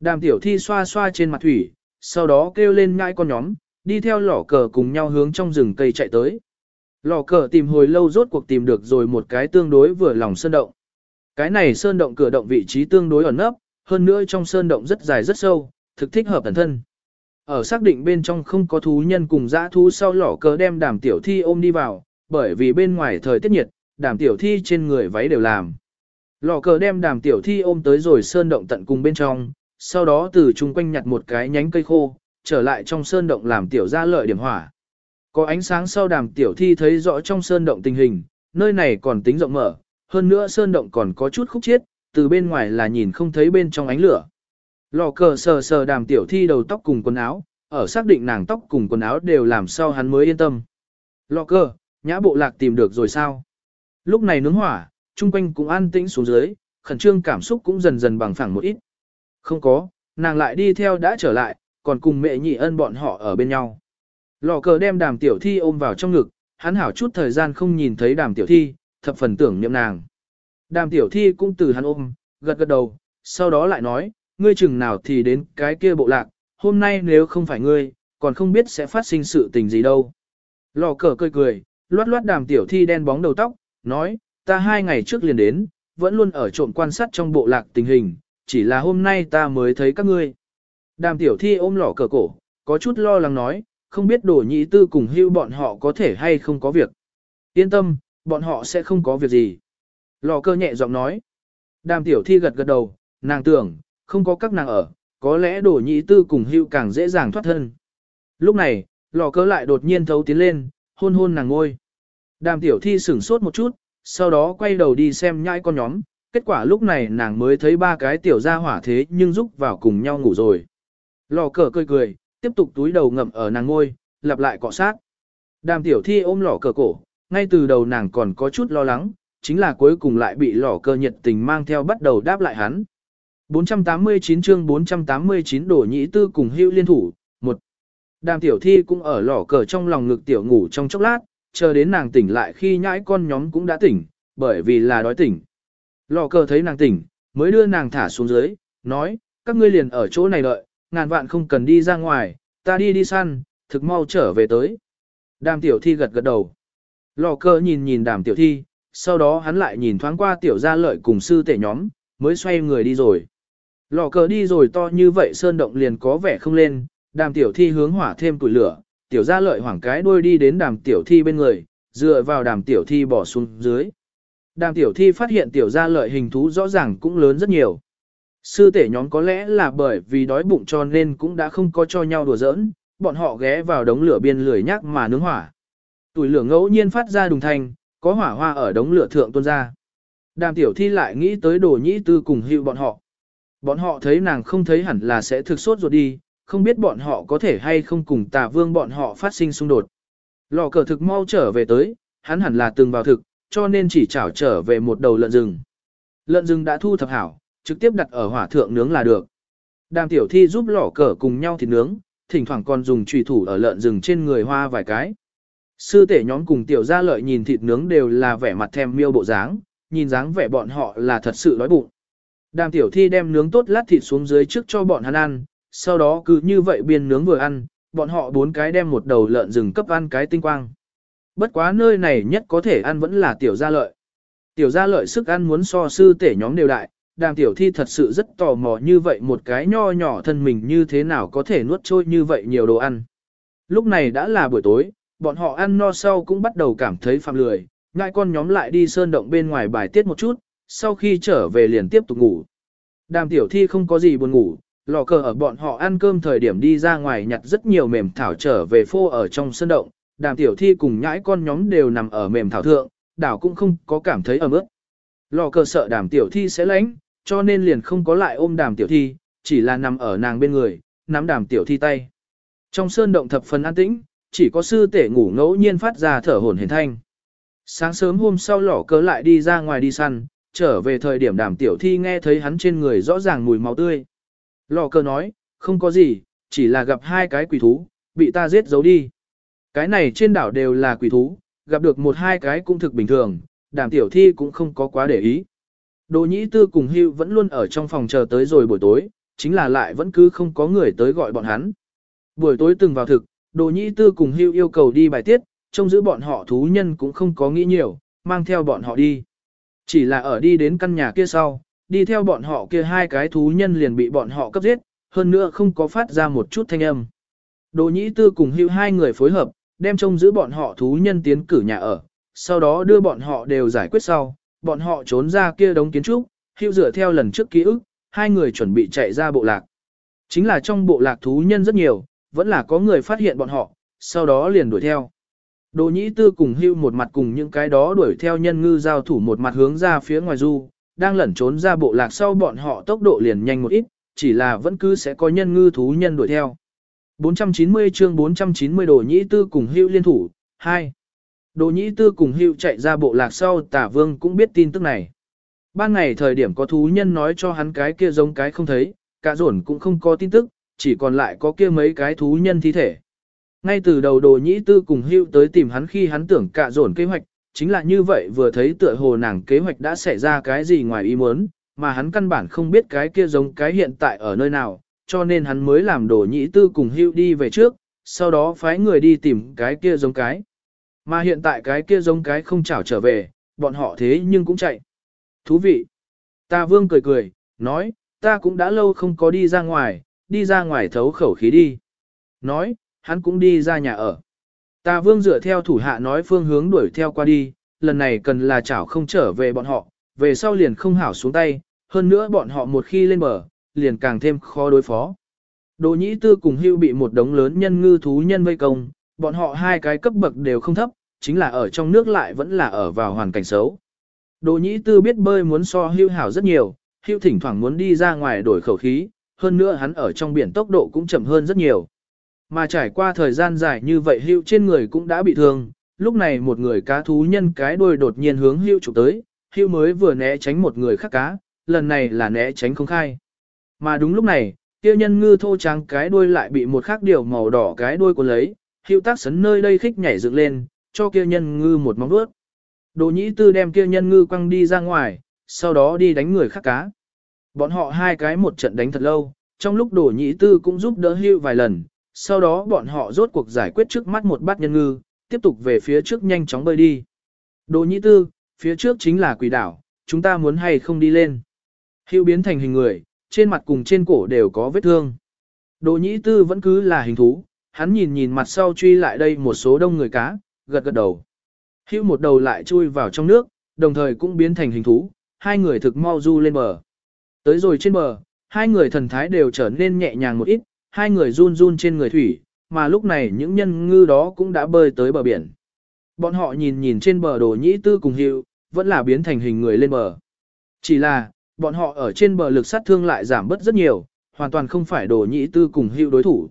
Đàm tiểu thi xoa xoa trên mặt thủy, sau đó kêu lên ngãi con nhóm, đi theo lò cờ cùng nhau hướng trong rừng cây chạy tới. Lò cờ tìm hồi lâu rốt cuộc tìm được rồi một cái tương đối vừa lòng sơn động. Cái này sơn động cửa động vị trí tương đối ẩn nấp, hơn nữa trong sơn động rất dài rất sâu, thực thích hợp bản thân. Ở xác định bên trong không có thú nhân cùng dã thú sau lỏ cờ đem đàm tiểu thi ôm đi vào, bởi vì bên ngoài thời tiết nhiệt, đàm tiểu thi trên người váy đều làm. Lò cờ đem đàm tiểu thi ôm tới rồi sơn động tận cùng bên trong, sau đó từ chung quanh nhặt một cái nhánh cây khô, trở lại trong sơn động làm tiểu ra lợi điểm hỏa. Có ánh sáng sau đàm tiểu thi thấy rõ trong sơn động tình hình, nơi này còn tính rộng mở, hơn nữa sơn động còn có chút khúc chiết, từ bên ngoài là nhìn không thấy bên trong ánh lửa. Lò cờ sờ sờ đàm tiểu thi đầu tóc cùng quần áo, ở xác định nàng tóc cùng quần áo đều làm sao hắn mới yên tâm. Lò cờ, nhã bộ lạc tìm được rồi sao? Lúc này nướng hỏa, chung quanh cũng an tĩnh xuống dưới, khẩn trương cảm xúc cũng dần dần bằng phẳng một ít. Không có, nàng lại đi theo đã trở lại, còn cùng mẹ nhị ân bọn họ ở bên nhau. Lò cờ đem đàm tiểu thi ôm vào trong ngực, hắn hảo chút thời gian không nhìn thấy đàm tiểu thi, thập phần tưởng niệm nàng. Đàm tiểu thi cũng từ hắn ôm, gật gật đầu, sau đó lại nói, ngươi chừng nào thì đến cái kia bộ lạc, hôm nay nếu không phải ngươi, còn không biết sẽ phát sinh sự tình gì đâu. Lò cờ cười cười, loát loát đàm tiểu thi đen bóng đầu tóc, nói, ta hai ngày trước liền đến, vẫn luôn ở trộm quan sát trong bộ lạc tình hình, chỉ là hôm nay ta mới thấy các ngươi. Đàm tiểu thi ôm lò cờ cổ, có chút lo lắng nói, không biết đổ nhị tư cùng hưu bọn họ có thể hay không có việc. Yên tâm, bọn họ sẽ không có việc gì. Lò cơ nhẹ giọng nói. Đàm tiểu thi gật gật đầu, nàng tưởng, không có các nàng ở, có lẽ đổ nhị tư cùng hưu càng dễ dàng thoát thân. Lúc này, lò cơ lại đột nhiên thấu tiến lên, hôn hôn nàng ngôi. Đàm tiểu thi sửng sốt một chút, sau đó quay đầu đi xem nhãi con nhóm, kết quả lúc này nàng mới thấy ba cái tiểu gia hỏa thế nhưng rúc vào cùng nhau ngủ rồi. Lò cờ cười cười, tiếp tục túi đầu ngậm ở nàng ngôi, lặp lại cọ sát. Đàm tiểu thi ôm lò cờ cổ, ngay từ đầu nàng còn có chút lo lắng, chính là cuối cùng lại bị lò cờ nhiệt tình mang theo bắt đầu đáp lại hắn. 489 chương 489 đổ nhĩ tư cùng hưu liên thủ, một Đàm tiểu thi cũng ở lò cờ trong lòng ngực tiểu ngủ trong chốc lát, chờ đến nàng tỉnh lại khi nhãi con nhóm cũng đã tỉnh, bởi vì là đói tỉnh. Lò cờ thấy nàng tỉnh, mới đưa nàng thả xuống dưới, nói, các ngươi liền ở chỗ này đợi, ngàn vạn không cần đi ra ngoài, ta đi đi săn, thực mau trở về tới. Đàm tiểu thi gật gật đầu. Lò cờ nhìn nhìn đàm tiểu thi, sau đó hắn lại nhìn thoáng qua tiểu gia lợi cùng sư tể nhóm, mới xoay người đi rồi. Lò cờ đi rồi to như vậy sơn động liền có vẻ không lên, đàm tiểu thi hướng hỏa thêm tuổi lửa, tiểu gia lợi hoảng cái đuôi đi đến đàm tiểu thi bên người, dựa vào đàm tiểu thi bỏ xuống dưới. Đàm tiểu thi phát hiện tiểu gia lợi hình thú rõ ràng cũng lớn rất nhiều. Sư tể nhóm có lẽ là bởi vì đói bụng cho nên cũng đã không có cho nhau đùa giỡn, bọn họ ghé vào đống lửa biên lười nhắc mà nướng hỏa. Tuổi lửa ngẫu nhiên phát ra đùng thanh, có hỏa hoa ở đống lửa thượng tuôn ra. Đàm tiểu thi lại nghĩ tới đồ nhĩ tư cùng hữu bọn họ. Bọn họ thấy nàng không thấy hẳn là sẽ thực sốt ruột đi, không biết bọn họ có thể hay không cùng tà vương bọn họ phát sinh xung đột. Lò cờ thực mau trở về tới, hắn hẳn là từng vào thực, cho nên chỉ chảo trở về một đầu lợn rừng. Lợn rừng đã thu thập hảo, trực tiếp đặt ở hỏa thượng nướng là được. Đàm tiểu thi giúp lò cờ cùng nhau thịt nướng, thỉnh thoảng còn dùng trùy thủ ở lợn rừng trên người hoa vài cái. Sư tể nhóm cùng tiểu gia lợi nhìn thịt nướng đều là vẻ mặt thèm miêu bộ dáng, nhìn dáng vẻ bọn họ là thật sự đói bụng. Đàm tiểu thi đem nướng tốt lát thịt xuống dưới trước cho bọn hắn ăn, sau đó cứ như vậy biên nướng vừa ăn, bọn họ bốn cái đem một đầu lợn rừng cấp ăn cái tinh quang. Bất quá nơi này nhất có thể ăn vẫn là tiểu gia lợi. Tiểu gia lợi sức ăn muốn so sư tể nhóm đều đại, đàm tiểu thi thật sự rất tò mò như vậy một cái nho nhỏ thân mình như thế nào có thể nuốt trôi như vậy nhiều đồ ăn. Lúc này đã là buổi tối, bọn họ ăn no sau cũng bắt đầu cảm thấy phạm lười, ngại con nhóm lại đi sơn động bên ngoài bài tiết một chút, sau khi trở về liền tiếp tục ngủ. Đàm tiểu thi không có gì buồn ngủ, lò cờ ở bọn họ ăn cơm thời điểm đi ra ngoài nhặt rất nhiều mềm thảo trở về phô ở trong sân động, đàm tiểu thi cùng nhãi con nhóm đều nằm ở mềm thảo thượng, đảo cũng không có cảm thấy ấm ướt. Lò cờ sợ đàm tiểu thi sẽ lánh, cho nên liền không có lại ôm đàm tiểu thi, chỉ là nằm ở nàng bên người, nắm đàm tiểu thi tay. Trong sơn động thập phần an tĩnh, chỉ có sư tể ngủ ngẫu nhiên phát ra thở hổn hển thanh. Sáng sớm hôm sau lỏ cớ lại đi ra ngoài đi săn, trở về thời điểm đàm tiểu thi nghe thấy hắn trên người rõ ràng mùi máu tươi. Lò cờ nói, không có gì, chỉ là gặp hai cái quỷ thú, bị ta giết giấu đi. Cái này trên đảo đều là quỷ thú, gặp được một hai cái cũng thực bình thường, đàm tiểu thi cũng không có quá để ý. Đồ nhĩ tư cùng hưu vẫn luôn ở trong phòng chờ tới rồi buổi tối, chính là lại vẫn cứ không có người tới gọi bọn hắn. Buổi tối từng vào thực, đồ nhĩ tư cùng hưu yêu cầu đi bài tiết, trông giữ bọn họ thú nhân cũng không có nghĩ nhiều, mang theo bọn họ đi. Chỉ là ở đi đến căn nhà kia sau, đi theo bọn họ kia hai cái thú nhân liền bị bọn họ cấp giết, hơn nữa không có phát ra một chút thanh âm. Đồ nhĩ tư cùng hưu hai người phối hợp, đem trông giữ bọn họ thú nhân tiến cử nhà ở, sau đó đưa bọn họ đều giải quyết sau, bọn họ trốn ra kia đống kiến trúc, hưu dựa theo lần trước ký ức, hai người chuẩn bị chạy ra bộ lạc. Chính là trong bộ lạc thú nhân rất nhiều, vẫn là có người phát hiện bọn họ, sau đó liền đuổi theo. Đồ nhĩ tư cùng hưu một mặt cùng những cái đó đuổi theo nhân ngư giao thủ một mặt hướng ra phía ngoài du, đang lẩn trốn ra bộ lạc sau bọn họ tốc độ liền nhanh một ít, chỉ là vẫn cứ sẽ có nhân ngư thú nhân đuổi theo. 490 chương 490 đồ nhĩ tư cùng hưu liên thủ, 2. Đồ nhĩ tư cùng hưu chạy ra bộ lạc sau tả vương cũng biết tin tức này. Ban ngày thời điểm có thú nhân nói cho hắn cái kia giống cái không thấy, cả rổn cũng không có tin tức, chỉ còn lại có kia mấy cái thú nhân thi thể. Ngay từ đầu đồ nhĩ tư cùng hưu tới tìm hắn khi hắn tưởng cả dồn kế hoạch, chính là như vậy vừa thấy tựa hồ nàng kế hoạch đã xảy ra cái gì ngoài ý muốn, mà hắn căn bản không biết cái kia giống cái hiện tại ở nơi nào, cho nên hắn mới làm đồ nhĩ tư cùng hưu đi về trước, sau đó phái người đi tìm cái kia giống cái. Mà hiện tại cái kia giống cái không chảo trở về, bọn họ thế nhưng cũng chạy. Thú vị. Ta vương cười cười, nói, ta cũng đã lâu không có đi ra ngoài, đi ra ngoài thấu khẩu khí đi. Nói, hắn cũng đi ra nhà ở. Ta vương dựa theo thủ hạ nói phương hướng đuổi theo qua đi, lần này cần là chảo không trở về bọn họ, về sau liền không hảo xuống tay, hơn nữa bọn họ một khi lên bờ, liền càng thêm khó đối phó. Đồ nhĩ tư cùng hưu bị một đống lớn nhân ngư thú nhân vây công, bọn họ hai cái cấp bậc đều không thấp, chính là ở trong nước lại vẫn là ở vào hoàn cảnh xấu. Đồ nhĩ tư biết bơi muốn so hưu hảo rất nhiều, hưu thỉnh thoảng muốn đi ra ngoài đổi khẩu khí, hơn nữa hắn ở trong biển tốc độ cũng chậm hơn rất nhiều. Mà trải qua thời gian dài như vậy hưu trên người cũng đã bị thương, lúc này một người cá thú nhân cái đuôi đột nhiên hướng hưu chụp tới, hưu mới vừa né tránh một người khác cá, lần này là né tránh không khai. Mà đúng lúc này, kia nhân ngư thô trắng cái đuôi lại bị một khác điều màu đỏ cái đuôi của lấy, hưu tác sấn nơi đây khích nhảy dựng lên, cho kia nhân ngư một móng vuốt. Đồ nhĩ tư đem kia nhân ngư quăng đi ra ngoài, sau đó đi đánh người khác cá. Bọn họ hai cái một trận đánh thật lâu, trong lúc đồ nhĩ tư cũng giúp đỡ hưu vài lần, sau đó bọn họ rốt cuộc giải quyết trước mắt một bát nhân ngư, tiếp tục về phía trước nhanh chóng bơi đi. Đồ nhĩ tư, phía trước chính là quỷ đảo, chúng ta muốn hay không đi lên. Hưu biến thành hình người, trên mặt cùng trên cổ đều có vết thương. Đồ nhĩ tư vẫn cứ là hình thú, hắn nhìn nhìn mặt sau truy lại đây một số đông người cá, gật gật đầu. Hiệu một đầu lại chui vào trong nước, đồng thời cũng biến thành hình thú, hai người thực mau du lên bờ. Tới rồi trên bờ, hai người thần thái đều trở nên nhẹ nhàng một ít, hai người run run trên người thủy, mà lúc này những nhân ngư đó cũng đã bơi tới bờ biển. Bọn họ nhìn nhìn trên bờ đồ nhĩ tư cùng hiệu, vẫn là biến thành hình người lên bờ. Chỉ là, bọn họ ở trên bờ lực sát thương lại giảm bớt rất nhiều, hoàn toàn không phải đồ nhĩ tư cùng hiệu đối thủ.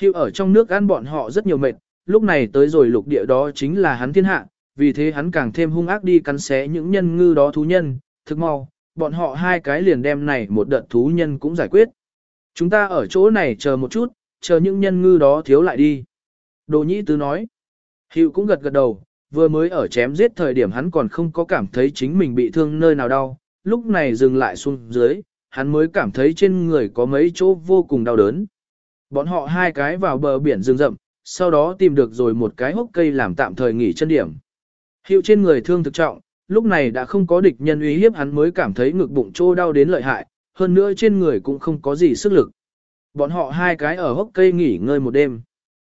Hiệu ở trong nước ăn bọn họ rất nhiều mệt, lúc này tới rồi lục địa đó chính là hắn thiên hạ, vì thế hắn càng thêm hung ác đi cắn xé những nhân ngư đó thú nhân, thực mau, bọn họ hai cái liền đem này một đợt thú nhân cũng giải quyết. Chúng ta ở chỗ này chờ một chút, chờ những nhân ngư đó thiếu lại đi. Đồ nhĩ tứ nói. Hiệu cũng gật gật đầu, vừa mới ở chém giết thời điểm hắn còn không có cảm thấy chính mình bị thương nơi nào đau, lúc này dừng lại xuống dưới, hắn mới cảm thấy trên người có mấy chỗ vô cùng đau đớn. Bọn họ hai cái vào bờ biển rừng rậm, sau đó tìm được rồi một cái hốc cây làm tạm thời nghỉ chân điểm. Hiệu trên người thương thực trọng, lúc này đã không có địch nhân uy hiếp hắn mới cảm thấy ngực bụng trô đau đến lợi hại, hơn nữa trên người cũng không có gì sức lực. Bọn họ hai cái ở hốc cây nghỉ ngơi một đêm.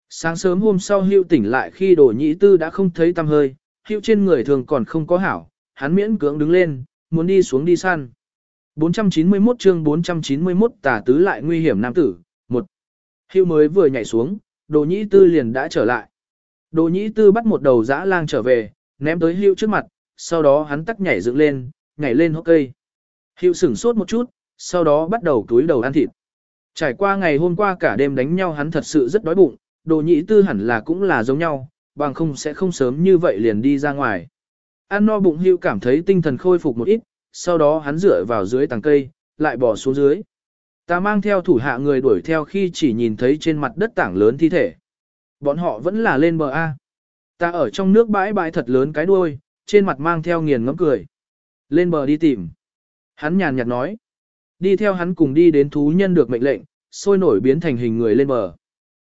Sáng sớm hôm sau hưu tỉnh lại khi đồ nhĩ tư đã không thấy tăm hơi, hưu trên người thường còn không có hảo, hắn miễn cưỡng đứng lên, muốn đi xuống đi săn. 491 chương 491 tả tứ lại nguy hiểm nam tử, một Hưu mới vừa nhảy xuống, đồ nhĩ tư liền đã trở lại. Đồ nhĩ tư bắt một đầu dã lang trở về, ném tới hưu trước mặt, sau đó hắn tắc nhảy dựng lên, nhảy lên hốc cây. Hưu sửng sốt một chút, sau đó bắt đầu túi đầu ăn thịt. Trải qua ngày hôm qua cả đêm đánh nhau hắn thật sự rất đói bụng, đồ nhĩ tư hẳn là cũng là giống nhau, bằng không sẽ không sớm như vậy liền đi ra ngoài. Ăn no bụng hưu cảm thấy tinh thần khôi phục một ít, sau đó hắn dựa vào dưới tàng cây, lại bỏ xuống dưới. Ta mang theo thủ hạ người đuổi theo khi chỉ nhìn thấy trên mặt đất tảng lớn thi thể. Bọn họ vẫn là lên bờ A. Ta ở trong nước bãi bãi thật lớn cái đuôi, trên mặt mang theo nghiền ngẫm cười. Lên bờ đi tìm. Hắn nhàn nhạt nói. Đi theo hắn cùng đi đến thú nhân được mệnh lệnh, sôi nổi biến thành hình người lên bờ.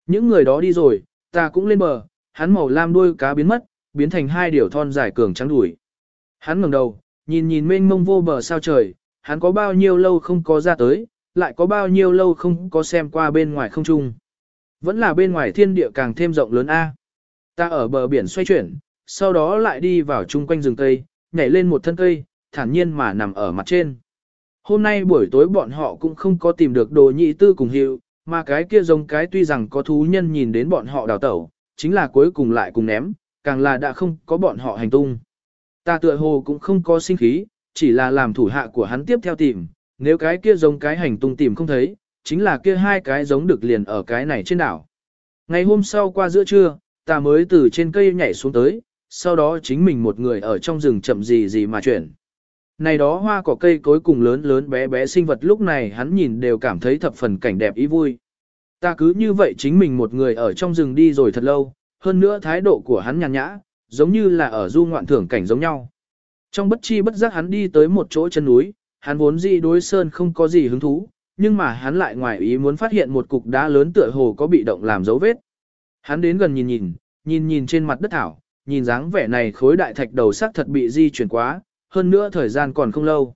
Những người đó đi rồi, ta cũng lên bờ, hắn màu lam đuôi cá biến mất, biến thành hai điều thon dài cường trắng đuổi. Hắn ngẩng đầu, nhìn nhìn mênh mông vô bờ sao trời, hắn có bao nhiêu lâu không có ra tới, lại có bao nhiêu lâu không có xem qua bên ngoài không trung. Vẫn là bên ngoài thiên địa càng thêm rộng lớn A. Ta ở bờ biển xoay chuyển, sau đó lại đi vào chung quanh rừng cây, nhảy lên một thân cây, thản nhiên mà nằm ở mặt trên. Hôm nay buổi tối bọn họ cũng không có tìm được đồ nhị tư cùng hiệu, mà cái kia giống cái tuy rằng có thú nhân nhìn đến bọn họ đào tẩu, chính là cuối cùng lại cùng ném, càng là đã không có bọn họ hành tung. Ta tựa hồ cũng không có sinh khí, chỉ là làm thủ hạ của hắn tiếp theo tìm, nếu cái kia giống cái hành tung tìm không thấy, chính là kia hai cái giống được liền ở cái này trên đảo. Ngày hôm sau qua giữa trưa, ta mới từ trên cây nhảy xuống tới, sau đó chính mình một người ở trong rừng chậm gì gì mà chuyển. Này đó hoa cỏ cây cối cùng lớn lớn bé bé sinh vật lúc này hắn nhìn đều cảm thấy thập phần cảnh đẹp ý vui. Ta cứ như vậy chính mình một người ở trong rừng đi rồi thật lâu, hơn nữa thái độ của hắn nhàn nhã, giống như là ở du ngoạn thưởng cảnh giống nhau. Trong bất chi bất giác hắn đi tới một chỗ chân núi, hắn vốn dị đối sơn không có gì hứng thú, nhưng mà hắn lại ngoài ý muốn phát hiện một cục đá lớn tựa hồ có bị động làm dấu vết. Hắn đến gần nhìn nhìn, nhìn nhìn trên mặt đất thảo, nhìn dáng vẻ này khối đại thạch đầu sắc thật bị di chuyển quá, hơn nữa thời gian còn không lâu.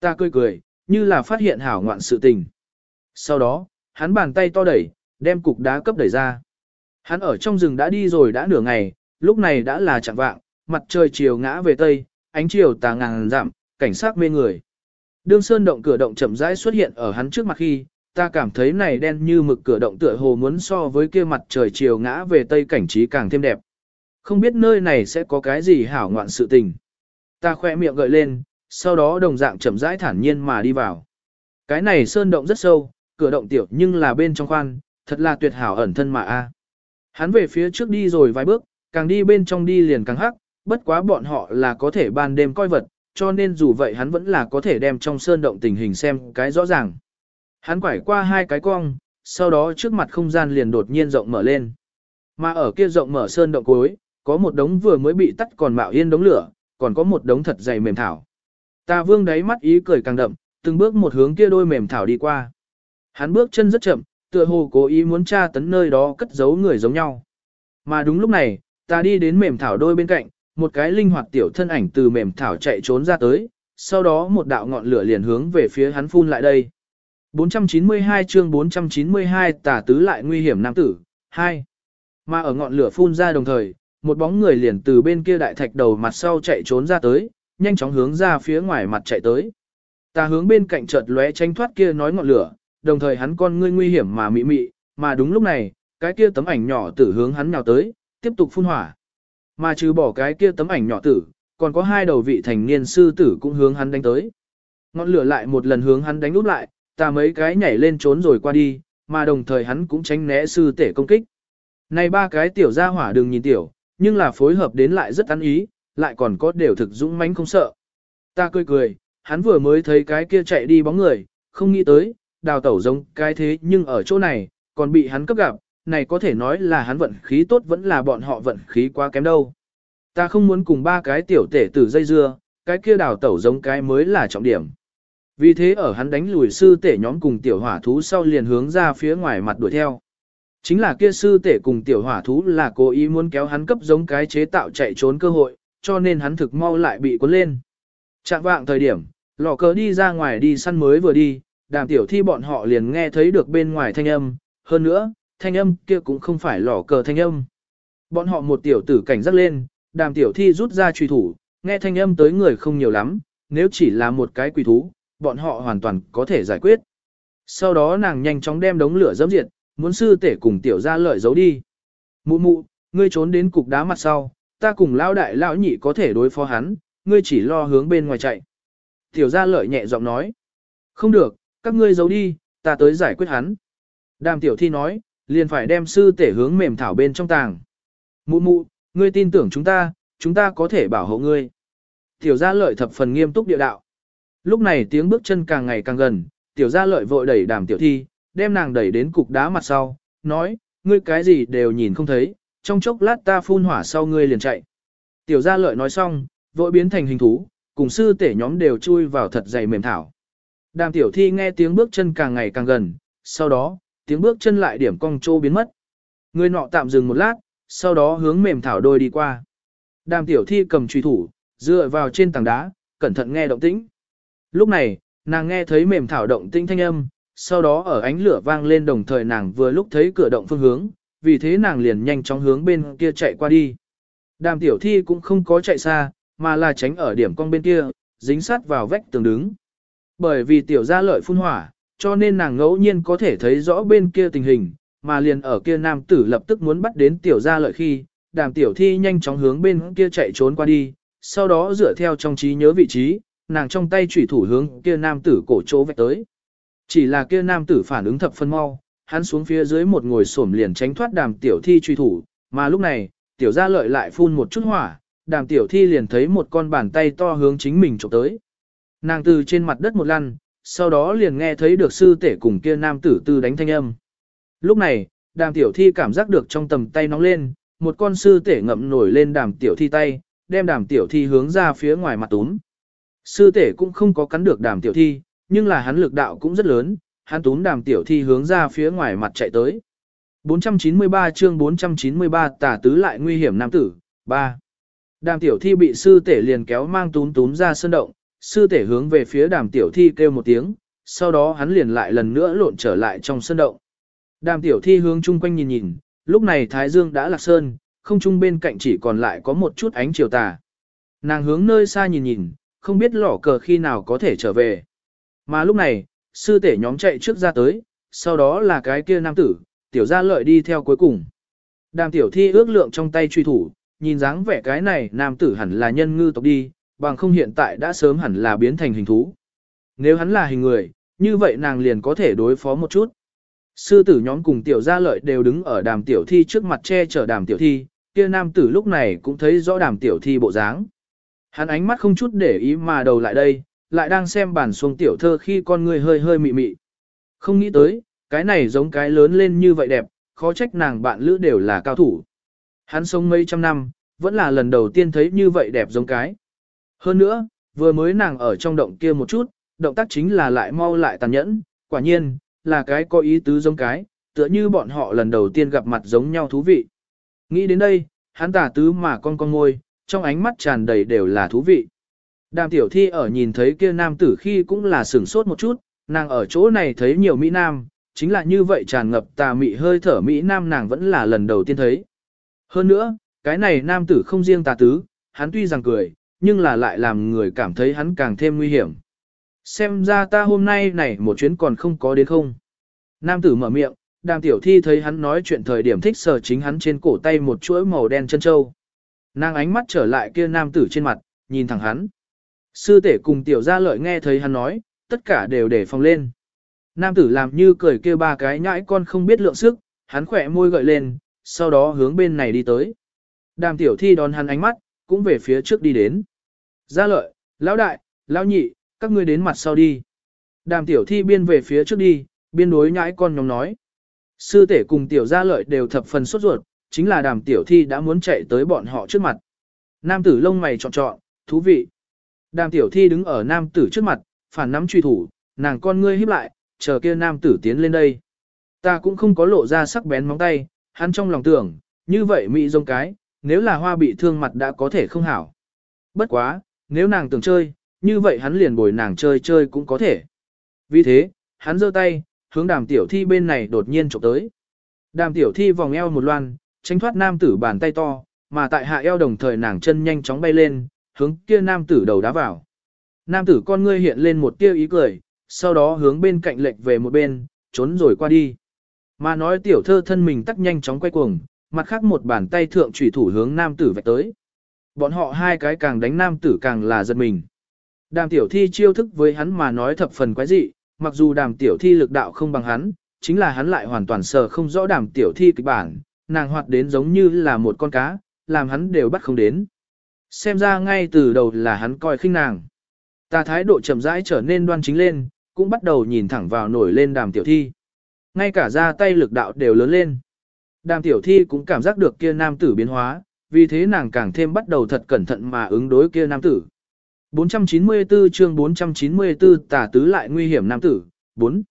Ta cười cười, như là phát hiện hảo ngoạn sự tình. Sau đó, hắn bàn tay to đẩy, đem cục đá cấp đẩy ra. Hắn ở trong rừng đã đi rồi đã nửa ngày, lúc này đã là chạng vạng, mặt trời chiều ngã về tây, ánh chiều tà ngàn dặm, cảnh sát mê người. Đương sơn động cửa động chậm rãi xuất hiện ở hắn trước mặt khi, ta cảm thấy này đen như mực cửa động tựa hồ muốn so với kia mặt trời chiều ngã về tây cảnh trí càng thêm đẹp. Không biết nơi này sẽ có cái gì hảo ngoạn sự tình. Ta khoe miệng gợi lên, sau đó đồng dạng chậm rãi thản nhiên mà đi vào. Cái này sơn động rất sâu, cửa động tiểu nhưng là bên trong khoan, thật là tuyệt hảo ẩn thân mà a. Hắn về phía trước đi rồi vài bước, càng đi bên trong đi liền càng hắc, bất quá bọn họ là có thể ban đêm coi vật, cho nên dù vậy hắn vẫn là có thể đem trong sơn động tình hình xem cái rõ ràng. Hắn quải qua hai cái cong, sau đó trước mặt không gian liền đột nhiên rộng mở lên. Mà ở kia rộng mở sơn động cuối, có một đống vừa mới bị tắt còn mạo yên đống lửa, còn có một đống thật dày mềm thảo. Ta vương đáy mắt ý cười càng đậm, từng bước một hướng kia đôi mềm thảo đi qua. Hắn bước chân rất chậm, tựa hồ cố ý muốn tra tấn nơi đó cất giấu người giống nhau. Mà đúng lúc này, ta đi đến mềm thảo đôi bên cạnh, một cái linh hoạt tiểu thân ảnh từ mềm thảo chạy trốn ra tới, sau đó một đạo ngọn lửa liền hướng về phía hắn phun lại đây. 492 chương 492 tả tứ lại nguy hiểm nam tử, hai. Mà ở ngọn lửa phun ra đồng thời, một bóng người liền từ bên kia đại thạch đầu mặt sau chạy trốn ra tới, nhanh chóng hướng ra phía ngoài mặt chạy tới. Ta hướng bên cạnh chợt lóe tránh thoát kia nói ngọn lửa, đồng thời hắn con ngươi nguy hiểm mà mị mị, mà đúng lúc này, cái kia tấm ảnh nhỏ tử hướng hắn nhào tới, tiếp tục phun hỏa. Mà trừ bỏ cái kia tấm ảnh nhỏ tử, còn có hai đầu vị thành niên sư tử cũng hướng hắn đánh tới. Ngọn lửa lại một lần hướng hắn đánh úp lại, ta mấy cái nhảy lên trốn rồi qua đi, mà đồng thời hắn cũng tránh né sư tể công kích. Này ba cái tiểu gia hỏa đừng nhìn tiểu, nhưng là phối hợp đến lại rất ăn ý, lại còn có đều thực dũng mãnh không sợ. Ta cười cười, hắn vừa mới thấy cái kia chạy đi bóng người, không nghĩ tới, đào tẩu giống cái thế nhưng ở chỗ này, còn bị hắn cấp gặp, này có thể nói là hắn vận khí tốt vẫn là bọn họ vận khí quá kém đâu. Ta không muốn cùng ba cái tiểu tể tử dây dưa, cái kia đào tẩu giống cái mới là trọng điểm. Vì thế ở hắn đánh lùi sư tể nhóm cùng tiểu hỏa thú sau liền hướng ra phía ngoài mặt đuổi theo. Chính là kia sư tể cùng tiểu hỏa thú là cố ý muốn kéo hắn cấp giống cái chế tạo chạy trốn cơ hội, cho nên hắn thực mau lại bị cuốn lên. chạm vạng thời điểm, lò cờ đi ra ngoài đi săn mới vừa đi, đàm tiểu thi bọn họ liền nghe thấy được bên ngoài thanh âm, hơn nữa, thanh âm kia cũng không phải lò cờ thanh âm. Bọn họ một tiểu tử cảnh giác lên, đàm tiểu thi rút ra truy thủ, nghe thanh âm tới người không nhiều lắm, nếu chỉ là một cái quỷ thú, bọn họ hoàn toàn có thể giải quyết. Sau đó nàng nhanh chóng đem đống lửa dẫm diệt, muốn sư tể cùng tiểu ra lợi giấu đi. Mụ mụ, ngươi trốn đến cục đá mặt sau, ta cùng lão đại lão nhị có thể đối phó hắn, ngươi chỉ lo hướng bên ngoài chạy. Tiểu gia lợi nhẹ giọng nói. Không được, các ngươi giấu đi, ta tới giải quyết hắn. Đàm tiểu thi nói, liền phải đem sư tể hướng mềm thảo bên trong tàng. Mụ mụ, ngươi tin tưởng chúng ta, chúng ta có thể bảo hộ ngươi. Tiểu gia lợi thập phần nghiêm túc địa đạo. Lúc này tiếng bước chân càng ngày càng gần, tiểu gia lợi vội đẩy đàm tiểu thi, đem nàng đẩy đến cục đá mặt sau, nói, ngươi cái gì đều nhìn không thấy, trong chốc lát ta phun hỏa sau ngươi liền chạy. Tiểu gia lợi nói xong, vội biến thành hình thú, cùng sư tể nhóm đều chui vào thật dày mềm thảo. Đàm tiểu thi nghe tiếng bước chân càng ngày càng gần, sau đó, tiếng bước chân lại điểm cong trô biến mất. Người nọ tạm dừng một lát, sau đó hướng mềm thảo đôi đi qua. Đàm tiểu thi cầm truy thủ, dựa vào trên tảng đá, cẩn thận nghe động tĩnh. Lúc này, nàng nghe thấy mềm thảo động tĩnh thanh âm, sau đó ở ánh lửa vang lên đồng thời nàng vừa lúc thấy cửa động phương hướng, vì thế nàng liền nhanh chóng hướng bên kia chạy qua đi. Đàm tiểu thi cũng không có chạy xa, mà là tránh ở điểm cong bên kia, dính sát vào vách tường đứng. Bởi vì tiểu gia lợi phun hỏa, cho nên nàng ngẫu nhiên có thể thấy rõ bên kia tình hình, mà liền ở kia nam tử lập tức muốn bắt đến tiểu gia lợi khi, đàm tiểu thi nhanh chóng hướng bên kia chạy trốn qua đi, sau đó dựa theo trong trí nhớ vị trí, nàng trong tay chủy thủ hướng kia nam tử cổ chỗ vạch tới. Chỉ là kia nam tử phản ứng thập phân mau, hắn xuống phía dưới một ngồi xổm liền tránh thoát đàm tiểu thi truy thủ, mà lúc này, tiểu gia lợi lại phun một chút hỏa, đàm tiểu thi liền thấy một con bàn tay to hướng chính mình chụp tới. Nàng từ trên mặt đất một lăn, sau đó liền nghe thấy được sư tể cùng kia nam tử tư đánh thanh âm. Lúc này, đàm tiểu thi cảm giác được trong tầm tay nóng lên, một con sư tể ngậm nổi lên đàm tiểu thi tay, đem đàm tiểu thi hướng ra phía ngoài mặt túm. Sư tể cũng không có cắn được đàm tiểu thi, nhưng là hắn lực đạo cũng rất lớn, hắn túm đàm tiểu thi hướng ra phía ngoài mặt chạy tới. 493 chương 493 tả tứ lại nguy hiểm nam tử, 3. Đàm tiểu thi bị sư tể liền kéo mang túm túm ra sơn động, sư tể hướng về phía đàm tiểu thi kêu một tiếng, sau đó hắn liền lại lần nữa lộn trở lại trong sơn động. Đàm tiểu thi hướng chung quanh nhìn nhìn, lúc này thái dương đã lạc sơn, không trung bên cạnh chỉ còn lại có một chút ánh chiều tà. Nàng hướng nơi xa nhìn nhìn, không biết lỏ cờ khi nào có thể trở về. Mà lúc này, sư tể nhóm chạy trước ra tới, sau đó là cái kia nam tử, tiểu gia lợi đi theo cuối cùng. Đàm tiểu thi ước lượng trong tay truy thủ, nhìn dáng vẻ cái này nam tử hẳn là nhân ngư tộc đi, bằng không hiện tại đã sớm hẳn là biến thành hình thú. Nếu hắn là hình người, như vậy nàng liền có thể đối phó một chút. Sư tử nhóm cùng tiểu gia lợi đều đứng ở đàm tiểu thi trước mặt che chở đàm tiểu thi, kia nam tử lúc này cũng thấy rõ đàm tiểu thi bộ dáng. Hắn ánh mắt không chút để ý mà đầu lại đây, lại đang xem bản xuông tiểu thơ khi con người hơi hơi mị mị. Không nghĩ tới, cái này giống cái lớn lên như vậy đẹp, khó trách nàng bạn lữ đều là cao thủ. Hắn sống mấy trăm năm, vẫn là lần đầu tiên thấy như vậy đẹp giống cái. Hơn nữa, vừa mới nàng ở trong động kia một chút, động tác chính là lại mau lại tàn nhẫn, quả nhiên, là cái có ý tứ giống cái, tựa như bọn họ lần đầu tiên gặp mặt giống nhau thú vị. Nghĩ đến đây, hắn tả tứ mà con con ngôi, trong ánh mắt tràn đầy đều là thú vị. Đàm tiểu thi ở nhìn thấy kia nam tử khi cũng là sửng sốt một chút, nàng ở chỗ này thấy nhiều Mỹ Nam, chính là như vậy tràn ngập tà mị hơi thở Mỹ Nam nàng vẫn là lần đầu tiên thấy. Hơn nữa, cái này nam tử không riêng tà tứ, hắn tuy rằng cười, nhưng là lại làm người cảm thấy hắn càng thêm nguy hiểm. Xem ra ta hôm nay này một chuyến còn không có đến không. Nam tử mở miệng, đàm tiểu thi thấy hắn nói chuyện thời điểm thích sờ chính hắn trên cổ tay một chuỗi màu đen chân châu. Nàng ánh mắt trở lại kia nam tử trên mặt, nhìn thẳng hắn. Sư tể cùng tiểu gia lợi nghe thấy hắn nói, tất cả đều để phòng lên. Nam tử làm như cười kêu ba cái nhãi con không biết lượng sức, hắn khỏe môi gợi lên, sau đó hướng bên này đi tới. Đàm tiểu thi đón hắn ánh mắt, cũng về phía trước đi đến. Gia lợi, lão đại, lão nhị, các ngươi đến mặt sau đi. Đàm tiểu thi biên về phía trước đi, biên đối nhãi con nhóm nói. Sư tể cùng tiểu gia lợi đều thập phần sốt ruột, chính là đàm tiểu thi đã muốn chạy tới bọn họ trước mặt. Nam tử lông mày trọn trọn, thú vị. Đàm tiểu thi đứng ở nam tử trước mặt, phản nắm truy thủ, nàng con ngươi híp lại, chờ kia nam tử tiến lên đây. Ta cũng không có lộ ra sắc bén móng tay, hắn trong lòng tưởng, như vậy mỹ rông cái, nếu là hoa bị thương mặt đã có thể không hảo. Bất quá, nếu nàng tưởng chơi, như vậy hắn liền bồi nàng chơi chơi cũng có thể. Vì thế, hắn giơ tay, hướng đàm tiểu thi bên này đột nhiên chụp tới. Đàm tiểu thi vòng eo một loan, tránh thoát nam tử bàn tay to, mà tại hạ eo đồng thời nàng chân nhanh chóng bay lên, hướng kia nam tử đầu đá vào. Nam tử con ngươi hiện lên một tia ý cười, sau đó hướng bên cạnh lệch về một bên, trốn rồi qua đi. Mà nói tiểu thơ thân mình tắt nhanh chóng quay cuồng, mặt khác một bàn tay thượng chủy thủ hướng nam tử vạch tới. Bọn họ hai cái càng đánh nam tử càng là giật mình. Đàm tiểu thi chiêu thức với hắn mà nói thập phần quái dị, mặc dù đàm tiểu thi lực đạo không bằng hắn, chính là hắn lại hoàn toàn sờ không rõ đàm tiểu thi kịch bản, nàng hoạt đến giống như là một con cá, làm hắn đều bắt không đến. Xem ra ngay từ đầu là hắn coi khinh nàng. Ta thái độ chậm rãi trở nên đoan chính lên, cũng bắt đầu nhìn thẳng vào nổi lên đàm tiểu thi. Ngay cả ra tay lực đạo đều lớn lên. Đàm tiểu thi cũng cảm giác được kia nam tử biến hóa, vì thế nàng càng thêm bắt đầu thật cẩn thận mà ứng đối kia nam tử. 494 chương 494 tả tứ lại nguy hiểm nam tử, 4.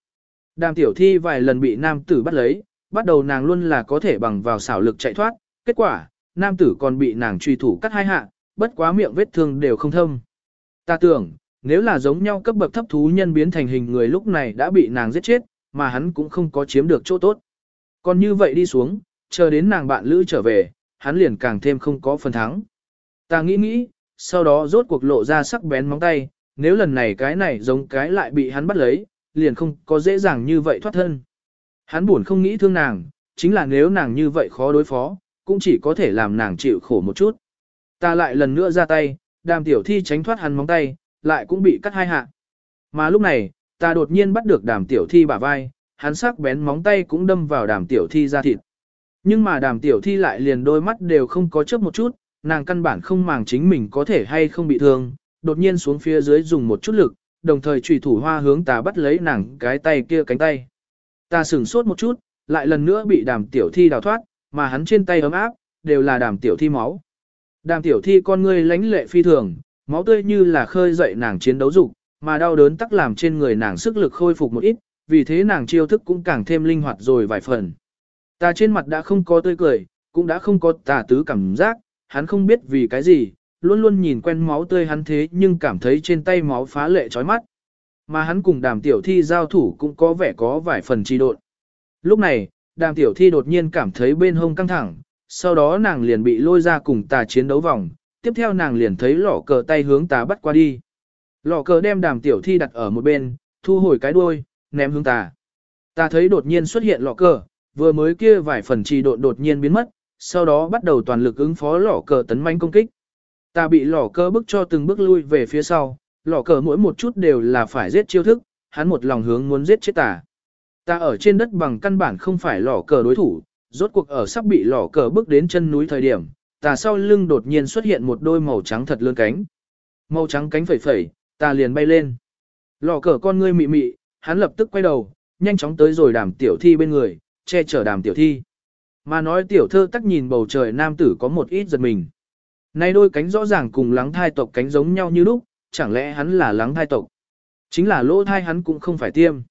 Đàm tiểu thi vài lần bị nam tử bắt lấy, bắt đầu nàng luôn là có thể bằng vào xảo lực chạy thoát, kết quả, nam tử còn bị nàng truy thủ cắt hai hạ, bất quá miệng vết thương đều không thâm. Ta tưởng, nếu là giống nhau cấp bậc thấp thú nhân biến thành hình người lúc này đã bị nàng giết chết, mà hắn cũng không có chiếm được chỗ tốt. Còn như vậy đi xuống, chờ đến nàng bạn lữ trở về, hắn liền càng thêm không có phần thắng. Ta nghĩ nghĩ, sau đó rốt cuộc lộ ra sắc bén móng tay, nếu lần này cái này giống cái lại bị hắn bắt lấy, liền không có dễ dàng như vậy thoát thân. Hắn buồn không nghĩ thương nàng, chính là nếu nàng như vậy khó đối phó, cũng chỉ có thể làm nàng chịu khổ một chút. Ta lại lần nữa ra tay, đàm tiểu thi tránh thoát hắn móng tay, lại cũng bị cắt hai hạ. Mà lúc này, ta đột nhiên bắt được đàm tiểu thi bả vai, hắn sắc bén móng tay cũng đâm vào đàm tiểu thi ra thịt. Nhưng mà đàm tiểu thi lại liền đôi mắt đều không có chớp một chút, nàng căn bản không màng chính mình có thể hay không bị thương, đột nhiên xuống phía dưới dùng một chút lực, đồng thời trùy thủ hoa hướng ta bắt lấy nàng cái tay kia cánh tay. Ta sửng sốt một chút, lại lần nữa bị đàm tiểu thi đào thoát, mà hắn trên tay ấm áp, đều là đàm tiểu thi máu. Đàm tiểu thi con ngươi lánh lệ phi thường, máu tươi như là khơi dậy nàng chiến đấu dục, mà đau đớn tắc làm trên người nàng sức lực khôi phục một ít, vì thế nàng chiêu thức cũng càng thêm linh hoạt rồi vài phần. Ta trên mặt đã không có tươi cười, cũng đã không có tà tứ cảm giác, hắn không biết vì cái gì, luôn luôn nhìn quen máu tươi hắn thế nhưng cảm thấy trên tay máu phá lệ chói mắt. Mà hắn cùng đàm tiểu thi giao thủ cũng có vẻ có vài phần trì độn. Lúc này, đàm tiểu thi đột nhiên cảm thấy bên hông căng thẳng, sau đó nàng liền bị lôi ra cùng tà chiến đấu vòng, tiếp theo nàng liền thấy lỏ cờ tay hướng tà bắt qua đi. Lỏ cờ đem đàm tiểu thi đặt ở một bên, thu hồi cái đuôi, ném hướng tà. Ta thấy đột nhiên xuất hiện lọ cờ, vừa mới kia vài phần trì độn đột nhiên biến mất, sau đó bắt đầu toàn lực ứng phó lỏ cờ tấn manh công kích. Ta bị lỏ cờ bức cho từng bước lui về phía sau, lỏ cờ mỗi một chút đều là phải giết chiêu thức, hắn một lòng hướng muốn giết chết ta. Ta ở trên đất bằng căn bản không phải lỏ cờ đối thủ, rốt cuộc ở sắp bị lỏ cờ bước đến chân núi thời điểm, ta sau lưng đột nhiên xuất hiện một đôi màu trắng thật lớn cánh. Màu trắng cánh phẩy phẩy, ta liền bay lên. Lỏ cờ con ngươi mị mị, hắn lập tức quay đầu, nhanh chóng tới rồi đàm tiểu thi bên người, che chở đàm tiểu thi. Mà nói tiểu thơ tắc nhìn bầu trời nam tử có một ít giật mình. Nay đôi cánh rõ ràng cùng lắng thai tộc cánh giống nhau như lúc, chẳng lẽ hắn là lắng thai tộc? Chính là lỗ thai hắn cũng không phải tiêm.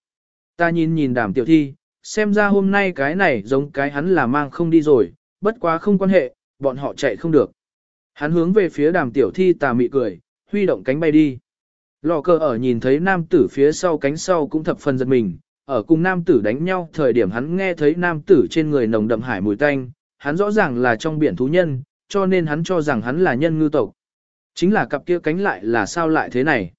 Ta nhìn nhìn đàm tiểu thi, xem ra hôm nay cái này giống cái hắn là mang không đi rồi, bất quá không quan hệ, bọn họ chạy không được. Hắn hướng về phía đàm tiểu thi tà mị cười, huy động cánh bay đi. Lò cờ ở nhìn thấy nam tử phía sau cánh sau cũng thập phần giật mình, ở cùng nam tử đánh nhau thời điểm hắn nghe thấy nam tử trên người nồng đậm hải mùi tanh, hắn rõ ràng là trong biển thú nhân, cho nên hắn cho rằng hắn là nhân ngư tộc. Chính là cặp kia cánh lại là sao lại thế này.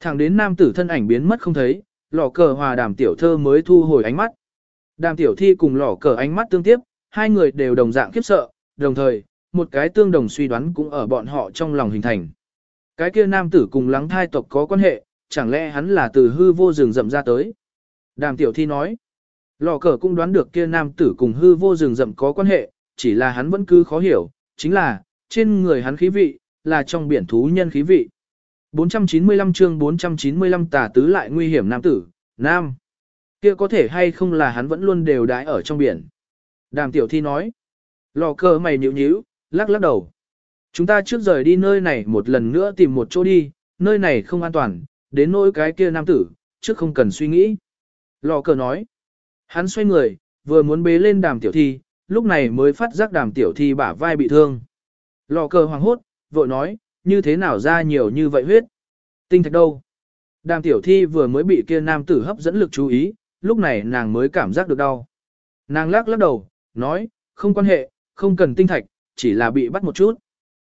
Thẳng đến nam tử thân ảnh biến mất không thấy, lò cờ hòa đàm tiểu thơ mới thu hồi ánh mắt. Đàm tiểu thi cùng lò cờ ánh mắt tương tiếp, hai người đều đồng dạng khiếp sợ, đồng thời, một cái tương đồng suy đoán cũng ở bọn họ trong lòng hình thành. Cái kia nam tử cùng lắng thai tộc có quan hệ, chẳng lẽ hắn là từ hư vô rừng rậm ra tới. Đàm tiểu thi nói, lò cờ cũng đoán được kia nam tử cùng hư vô rừng rậm có quan hệ, chỉ là hắn vẫn cứ khó hiểu, chính là, trên người hắn khí vị, là trong biển thú nhân khí vị. 495 chương 495 tà tứ lại nguy hiểm nam tử, nam. Kia có thể hay không là hắn vẫn luôn đều đái ở trong biển. Đàm tiểu thi nói. Lò cờ mày nhíu nhíu, lắc lắc đầu. Chúng ta trước rời đi nơi này một lần nữa tìm một chỗ đi, nơi này không an toàn, đến nỗi cái kia nam tử, trước không cần suy nghĩ. Lò cờ nói. Hắn xoay người, vừa muốn bế lên đàm tiểu thi, lúc này mới phát giác đàm tiểu thi bả vai bị thương. Lò cờ hoàng hốt, vội nói, như thế nào ra nhiều như vậy huyết? Tinh thạch đâu? Đàm tiểu thi vừa mới bị kia nam tử hấp dẫn lực chú ý, lúc này nàng mới cảm giác được đau. Nàng lắc lắc đầu, nói, không quan hệ, không cần tinh thạch, chỉ là bị bắt một chút.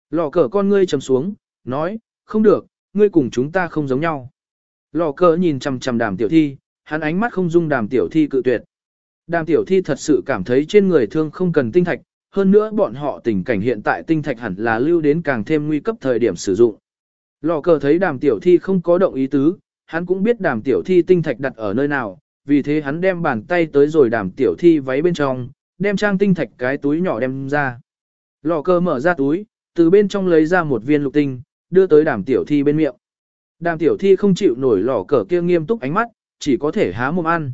Lò cờ con ngươi trầm xuống, nói, không được, ngươi cùng chúng ta không giống nhau. Lò cờ nhìn chằm chằm đàm tiểu thi, hắn ánh mắt không dung đàm tiểu thi cự tuyệt. Đàm tiểu thi thật sự cảm thấy trên người thương không cần tinh thạch, hơn nữa bọn họ tình cảnh hiện tại tinh thạch hẳn là lưu đến càng thêm nguy cấp thời điểm sử dụng. Lò cờ thấy đàm tiểu thi không có động ý tứ, hắn cũng biết đàm tiểu thi tinh thạch đặt ở nơi nào, vì thế hắn đem bàn tay tới rồi đàm tiểu thi váy bên trong, đem trang tinh thạch cái túi nhỏ đem ra. Lò cơ mở ra túi, từ bên trong lấy ra một viên lục tinh, đưa tới đàm tiểu thi bên miệng. Đàm tiểu thi không chịu nổi lò cờ kia nghiêm túc ánh mắt, chỉ có thể há mồm ăn.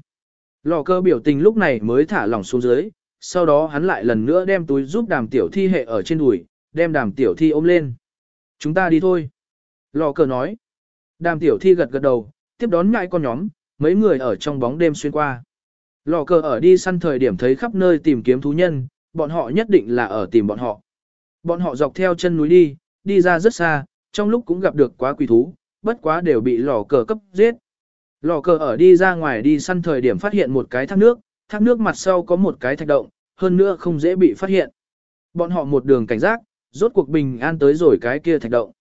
Lò cơ biểu tình lúc này mới thả lỏng xuống dưới, sau đó hắn lại lần nữa đem túi giúp đàm tiểu thi hệ ở trên đùi, đem đàm tiểu thi ôm lên. Chúng ta đi thôi. Lò cờ nói. Đàm tiểu thi gật gật đầu, tiếp đón ngại con nhóm, mấy người ở trong bóng đêm xuyên qua. Lò cờ ở đi săn thời điểm thấy khắp nơi tìm kiếm thú nhân, bọn họ nhất định là ở tìm bọn họ. Bọn họ dọc theo chân núi đi, đi ra rất xa, trong lúc cũng gặp được quá quỷ thú, bất quá đều bị lò cờ cấp giết. Lò cờ ở đi ra ngoài đi săn thời điểm phát hiện một cái thác nước, thác nước mặt sau có một cái thạch động, hơn nữa không dễ bị phát hiện. Bọn họ một đường cảnh giác, rốt cuộc bình an tới rồi cái kia thạch động.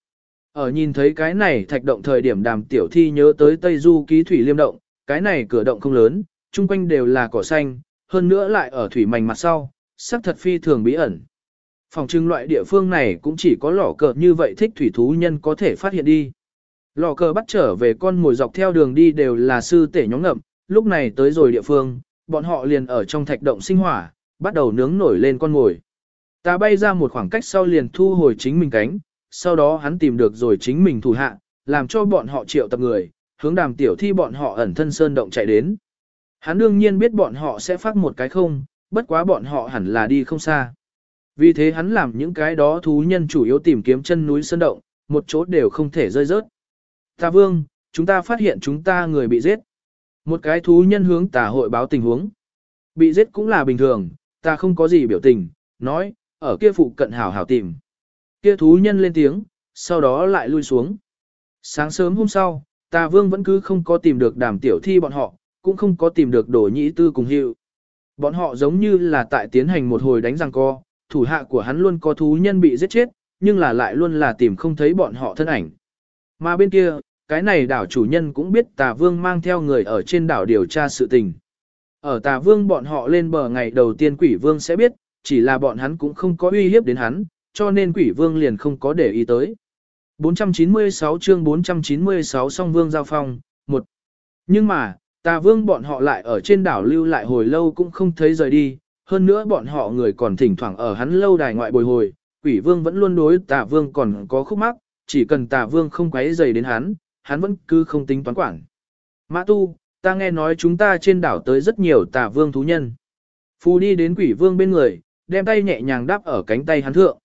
Ở nhìn thấy cái này thạch động thời điểm đàm tiểu thi nhớ tới Tây Du ký thủy liêm động, cái này cửa động không lớn, chung quanh đều là cỏ xanh, hơn nữa lại ở thủy mảnh mặt sau, sắc thật phi thường bí ẩn. Phòng trưng loại địa phương này cũng chỉ có lò cờ như vậy thích thủy thú nhân có thể phát hiện đi. Lò cờ bắt trở về con mồi dọc theo đường đi đều là sư tể nhóm ngậm, lúc này tới rồi địa phương, bọn họ liền ở trong thạch động sinh hỏa, bắt đầu nướng nổi lên con mồi. Ta bay ra một khoảng cách sau liền thu hồi chính mình cánh, sau đó hắn tìm được rồi chính mình thủ hạ, làm cho bọn họ triệu tập người, hướng đàm tiểu thi bọn họ ẩn thân sơn động chạy đến. Hắn đương nhiên biết bọn họ sẽ phát một cái không, bất quá bọn họ hẳn là đi không xa. Vì thế hắn làm những cái đó thú nhân chủ yếu tìm kiếm chân núi sơn động, một chỗ đều không thể rơi rớt. Ta vương, chúng ta phát hiện chúng ta người bị giết. Một cái thú nhân hướng tà hội báo tình huống. Bị giết cũng là bình thường, ta không có gì biểu tình, nói, ở kia phụ cận hảo hảo tìm. Kia thú nhân lên tiếng, sau đó lại lui xuống. Sáng sớm hôm sau, Tà vương vẫn cứ không có tìm được đàm tiểu thi bọn họ, cũng không có tìm được đồ nhĩ tư cùng hiệu. Bọn họ giống như là tại tiến hành một hồi đánh răng co, thủ hạ của hắn luôn có thú nhân bị giết chết, nhưng là lại luôn là tìm không thấy bọn họ thân ảnh. Mà bên kia, cái này đảo chủ nhân cũng biết tà vương mang theo người ở trên đảo điều tra sự tình. Ở tà vương bọn họ lên bờ ngày đầu tiên quỷ vương sẽ biết, chỉ là bọn hắn cũng không có uy hiếp đến hắn, cho nên quỷ vương liền không có để ý tới. 496 chương 496 song vương giao phong, một Nhưng mà, tà vương bọn họ lại ở trên đảo lưu lại hồi lâu cũng không thấy rời đi, hơn nữa bọn họ người còn thỉnh thoảng ở hắn lâu đài ngoại bồi hồi, quỷ vương vẫn luôn đối tà vương còn có khúc mắc, chỉ cần tà vương không quấy rầy đến hắn, hắn vẫn cứ không tính toán quản. Mã tu, ta nghe nói chúng ta trên đảo tới rất nhiều tà vương thú nhân. Phu đi đến quỷ vương bên người, đem tay nhẹ nhàng đáp ở cánh tay hắn thượng.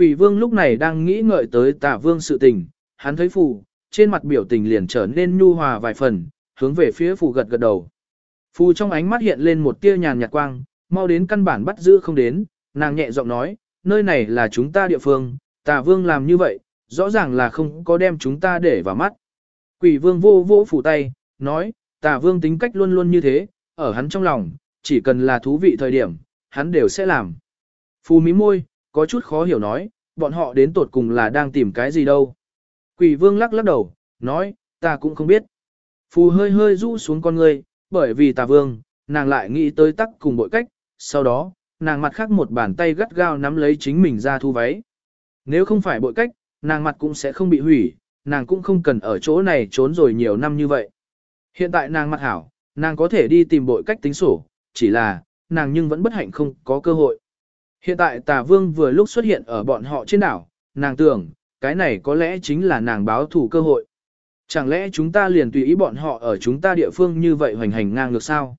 Quỷ vương lúc này đang nghĩ ngợi tới Tả vương sự tình, hắn thấy phù, trên mặt biểu tình liền trở nên nhu hòa vài phần, hướng về phía phù gật gật đầu. Phù trong ánh mắt hiện lên một tia nhàn nhạt quang, mau đến căn bản bắt giữ không đến, nàng nhẹ giọng nói, nơi này là chúng ta địa phương, tà vương làm như vậy, rõ ràng là không có đem chúng ta để vào mắt. Quỷ vương vô vô phủ tay, nói, tà vương tính cách luôn luôn như thế, ở hắn trong lòng, chỉ cần là thú vị thời điểm, hắn đều sẽ làm. Phù mí môi, có chút khó hiểu nói, bọn họ đến tột cùng là đang tìm cái gì đâu. Quỷ vương lắc lắc đầu, nói, ta cũng không biết. Phù hơi hơi rũ xuống con người, bởi vì tà vương, nàng lại nghĩ tới tắc cùng bội cách, sau đó, nàng mặt khác một bàn tay gắt gao nắm lấy chính mình ra thu váy. Nếu không phải bội cách, nàng mặt cũng sẽ không bị hủy, nàng cũng không cần ở chỗ này trốn rồi nhiều năm như vậy. Hiện tại nàng mặt hảo, nàng có thể đi tìm bội cách tính sổ, chỉ là, nàng nhưng vẫn bất hạnh không có cơ hội. Hiện tại tà vương vừa lúc xuất hiện ở bọn họ trên đảo, nàng tưởng, cái này có lẽ chính là nàng báo thủ cơ hội. Chẳng lẽ chúng ta liền tùy ý bọn họ ở chúng ta địa phương như vậy hoành hành ngang ngược sao?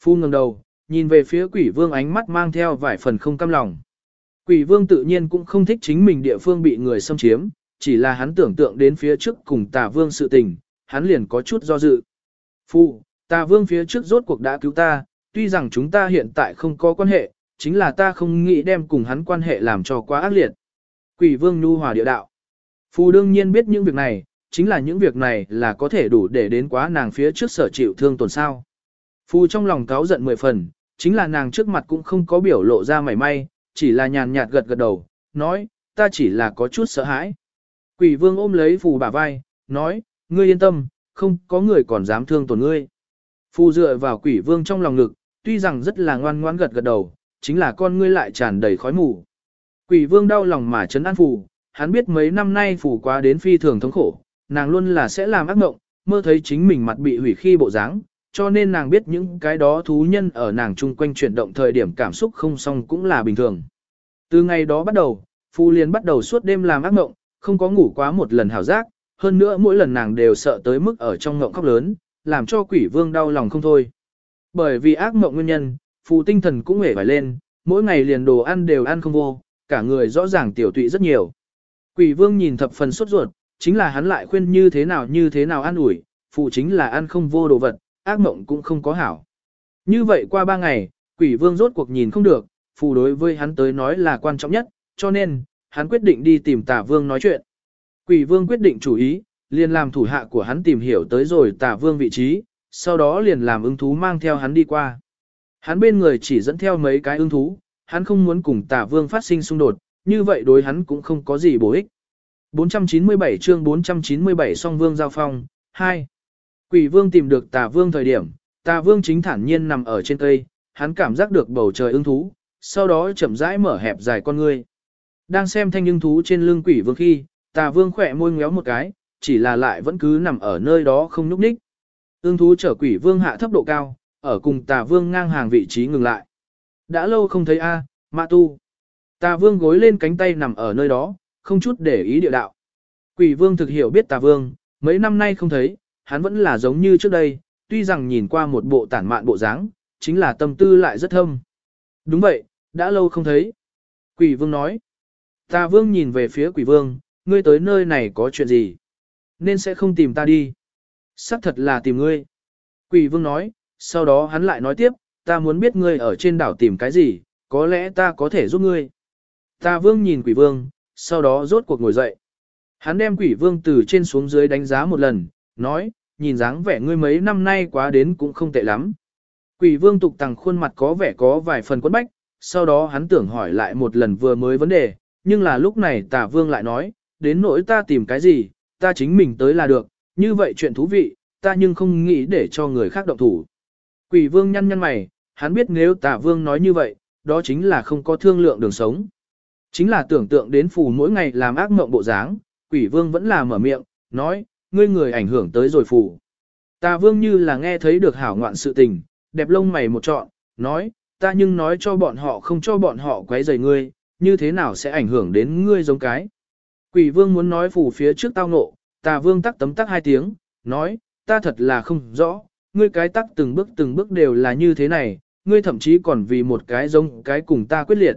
Phu ngẩng đầu, nhìn về phía quỷ vương ánh mắt mang theo vài phần không cam lòng. Quỷ vương tự nhiên cũng không thích chính mình địa phương bị người xâm chiếm, chỉ là hắn tưởng tượng đến phía trước cùng tà vương sự tình, hắn liền có chút do dự. Phu, tà vương phía trước rốt cuộc đã cứu ta, tuy rằng chúng ta hiện tại không có quan hệ, chính là ta không nghĩ đem cùng hắn quan hệ làm cho quá ác liệt. Quỷ vương nhu hòa địa đạo. Phù đương nhiên biết những việc này, chính là những việc này là có thể đủ để đến quá nàng phía trước sở chịu thương tổn sao. Phù trong lòng cáo giận mười phần, chính là nàng trước mặt cũng không có biểu lộ ra mảy may, chỉ là nhàn nhạt gật gật đầu, nói, ta chỉ là có chút sợ hãi. Quỷ vương ôm lấy phù bả vai, nói, ngươi yên tâm, không có người còn dám thương tổn ngươi. Phù dựa vào quỷ vương trong lòng ngực, tuy rằng rất là ngoan ngoãn gật gật đầu, chính là con ngươi lại tràn đầy khói mù. Quỷ vương đau lòng mà chấn an phù, hắn biết mấy năm nay phù quá đến phi thường thống khổ, nàng luôn là sẽ làm ác mộng, mơ thấy chính mình mặt bị hủy khi bộ dáng, cho nên nàng biết những cái đó thú nhân ở nàng chung quanh chuyển động thời điểm cảm xúc không xong cũng là bình thường. Từ ngày đó bắt đầu, phù liền bắt đầu suốt đêm làm ác mộng, không có ngủ quá một lần hảo giác, hơn nữa mỗi lần nàng đều sợ tới mức ở trong ngộng khóc lớn, làm cho quỷ vương đau lòng không thôi. Bởi vì ác mộng nguyên nhân, phù tinh thần cũng hề phải lên, mỗi ngày liền đồ ăn đều ăn không vô, cả người rõ ràng tiểu tụy rất nhiều. Quỷ vương nhìn thập phần sốt ruột, chính là hắn lại khuyên như thế nào như thế nào ăn ủi, phù chính là ăn không vô đồ vật, ác mộng cũng không có hảo. Như vậy qua ba ngày, quỷ vương rốt cuộc nhìn không được, phù đối với hắn tới nói là quan trọng nhất, cho nên, hắn quyết định đi tìm tả vương nói chuyện. Quỷ vương quyết định chủ ý, liền làm thủ hạ của hắn tìm hiểu tới rồi tả vương vị trí, sau đó liền làm ứng thú mang theo hắn đi qua. Hắn bên người chỉ dẫn theo mấy cái ưng thú, hắn không muốn cùng tả vương phát sinh xung đột, như vậy đối hắn cũng không có gì bổ ích. 497 chương 497 song vương giao phong, 2. Quỷ vương tìm được tà vương thời điểm, tà vương chính thản nhiên nằm ở trên cây, hắn cảm giác được bầu trời ưng thú, sau đó chậm rãi mở hẹp dài con ngươi. Đang xem thanh ưng thú trên lưng quỷ vương khi, tà vương khỏe môi ngéo một cái, chỉ là lại vẫn cứ nằm ở nơi đó không nhúc nhích. Ưng thú chở quỷ vương hạ thấp độ cao, ở cùng tà vương ngang hàng vị trí ngừng lại. Đã lâu không thấy A, à, tu. Tà vương gối lên cánh tay nằm ở nơi đó, không chút để ý địa đạo. Quỷ vương thực hiểu biết tà vương, mấy năm nay không thấy, hắn vẫn là giống như trước đây, tuy rằng nhìn qua một bộ tản mạn bộ dáng, chính là tâm tư lại rất thâm. Đúng vậy, đã lâu không thấy. Quỷ vương nói. Tà vương nhìn về phía quỷ vương, ngươi tới nơi này có chuyện gì? Nên sẽ không tìm ta đi. Sắc thật là tìm ngươi. Quỷ vương nói, sau đó hắn lại nói tiếp, ta muốn biết ngươi ở trên đảo tìm cái gì, có lẽ ta có thể giúp ngươi. Ta vương nhìn quỷ vương, sau đó rốt cuộc ngồi dậy. Hắn đem quỷ vương từ trên xuống dưới đánh giá một lần, nói, nhìn dáng vẻ ngươi mấy năm nay quá đến cũng không tệ lắm. Quỷ vương tục tằng khuôn mặt có vẻ có vài phần quấn bách, sau đó hắn tưởng hỏi lại một lần vừa mới vấn đề, nhưng là lúc này tà vương lại nói, đến nỗi ta tìm cái gì, ta chính mình tới là được, như vậy chuyện thú vị, ta nhưng không nghĩ để cho người khác động thủ. Quỷ vương nhăn nhăn mày, hắn biết nếu tà vương nói như vậy, đó chính là không có thương lượng đường sống. Chính là tưởng tượng đến phù mỗi ngày làm ác mộng bộ dáng, quỷ vương vẫn là mở miệng, nói, ngươi người ảnh hưởng tới rồi phù. Tà vương như là nghe thấy được hảo ngoạn sự tình, đẹp lông mày một trọn, nói, ta nhưng nói cho bọn họ không cho bọn họ quấy rầy ngươi, như thế nào sẽ ảnh hưởng đến ngươi giống cái. Quỷ vương muốn nói phù phía trước tao ngộ, tà vương tắc tấm tắc hai tiếng, nói, ta thật là không rõ, ngươi cái tắc từng bước từng bước đều là như thế này, ngươi thậm chí còn vì một cái giống cái cùng ta quyết liệt.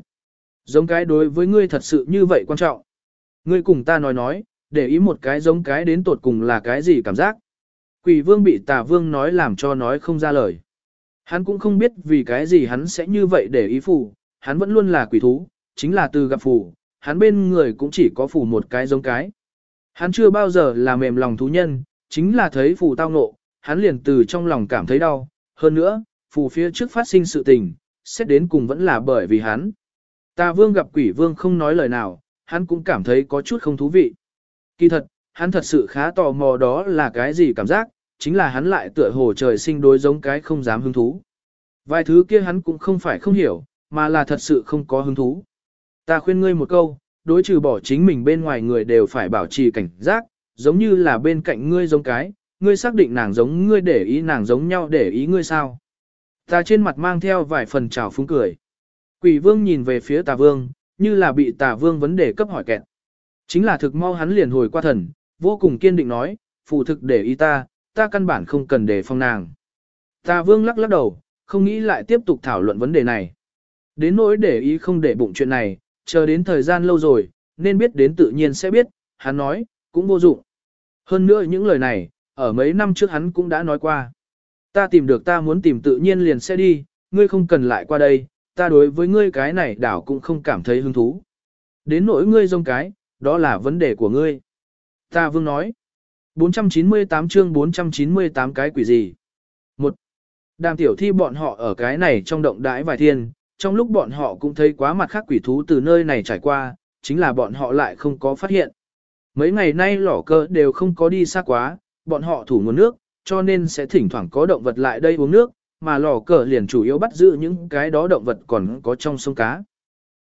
Giống cái đối với ngươi thật sự như vậy quan trọng. Ngươi cùng ta nói nói, để ý một cái giống cái đến tột cùng là cái gì cảm giác. Quỷ vương bị tà vương nói làm cho nói không ra lời. Hắn cũng không biết vì cái gì hắn sẽ như vậy để ý phù, hắn vẫn luôn là quỷ thú, chính là từ gặp phù, hắn bên người cũng chỉ có phù một cái giống cái. Hắn chưa bao giờ là mềm lòng thú nhân, chính là thấy phù tao nộ, hắn liền từ trong lòng cảm thấy đau, hơn nữa, phù phía trước phát sinh sự tình, xét đến cùng vẫn là bởi vì hắn. Tà vương gặp quỷ vương không nói lời nào, hắn cũng cảm thấy có chút không thú vị. Kỳ thật, hắn thật sự khá tò mò đó là cái gì cảm giác, chính là hắn lại tựa hồ trời sinh đối giống cái không dám hứng thú. Vài thứ kia hắn cũng không phải không hiểu, mà là thật sự không có hứng thú. Ta khuyên ngươi một câu, đối trừ bỏ chính mình bên ngoài người đều phải bảo trì cảnh giác, giống như là bên cạnh ngươi giống cái, ngươi xác định nàng giống ngươi để ý nàng giống nhau để ý ngươi sao. Ta trên mặt mang theo vài phần trào phúng cười. Quỷ vương nhìn về phía tà vương, như là bị tà vương vấn đề cấp hỏi kẹt. Chính là thực mau hắn liền hồi qua thần, vô cùng kiên định nói, phụ thực để ý ta, ta căn bản không cần để phong nàng. Tà vương lắc lắc đầu, không nghĩ lại tiếp tục thảo luận vấn đề này. Đến nỗi để ý không để bụng chuyện này, chờ đến thời gian lâu rồi, nên biết đến tự nhiên sẽ biết, hắn nói, cũng vô dụng. Hơn nữa những lời này, ở mấy năm trước hắn cũng đã nói qua. Ta tìm được ta muốn tìm tự nhiên liền sẽ đi, ngươi không cần lại qua đây, ta đối với ngươi cái này đảo cũng không cảm thấy hứng thú. Đến nỗi ngươi dông cái, đó là vấn đề của ngươi. Ta vương nói. 498 chương 498 cái quỷ gì? Một. Đàm tiểu thi bọn họ ở cái này trong động đãi vài thiên, trong lúc bọn họ cũng thấy quá mặt khác quỷ thú từ nơi này trải qua, chính là bọn họ lại không có phát hiện. Mấy ngày nay lỏ cơ đều không có đi xa quá, bọn họ thủ nguồn nước, cho nên sẽ thỉnh thoảng có động vật lại đây uống nước, mà lò cờ liền chủ yếu bắt giữ những cái đó động vật còn có trong sông cá.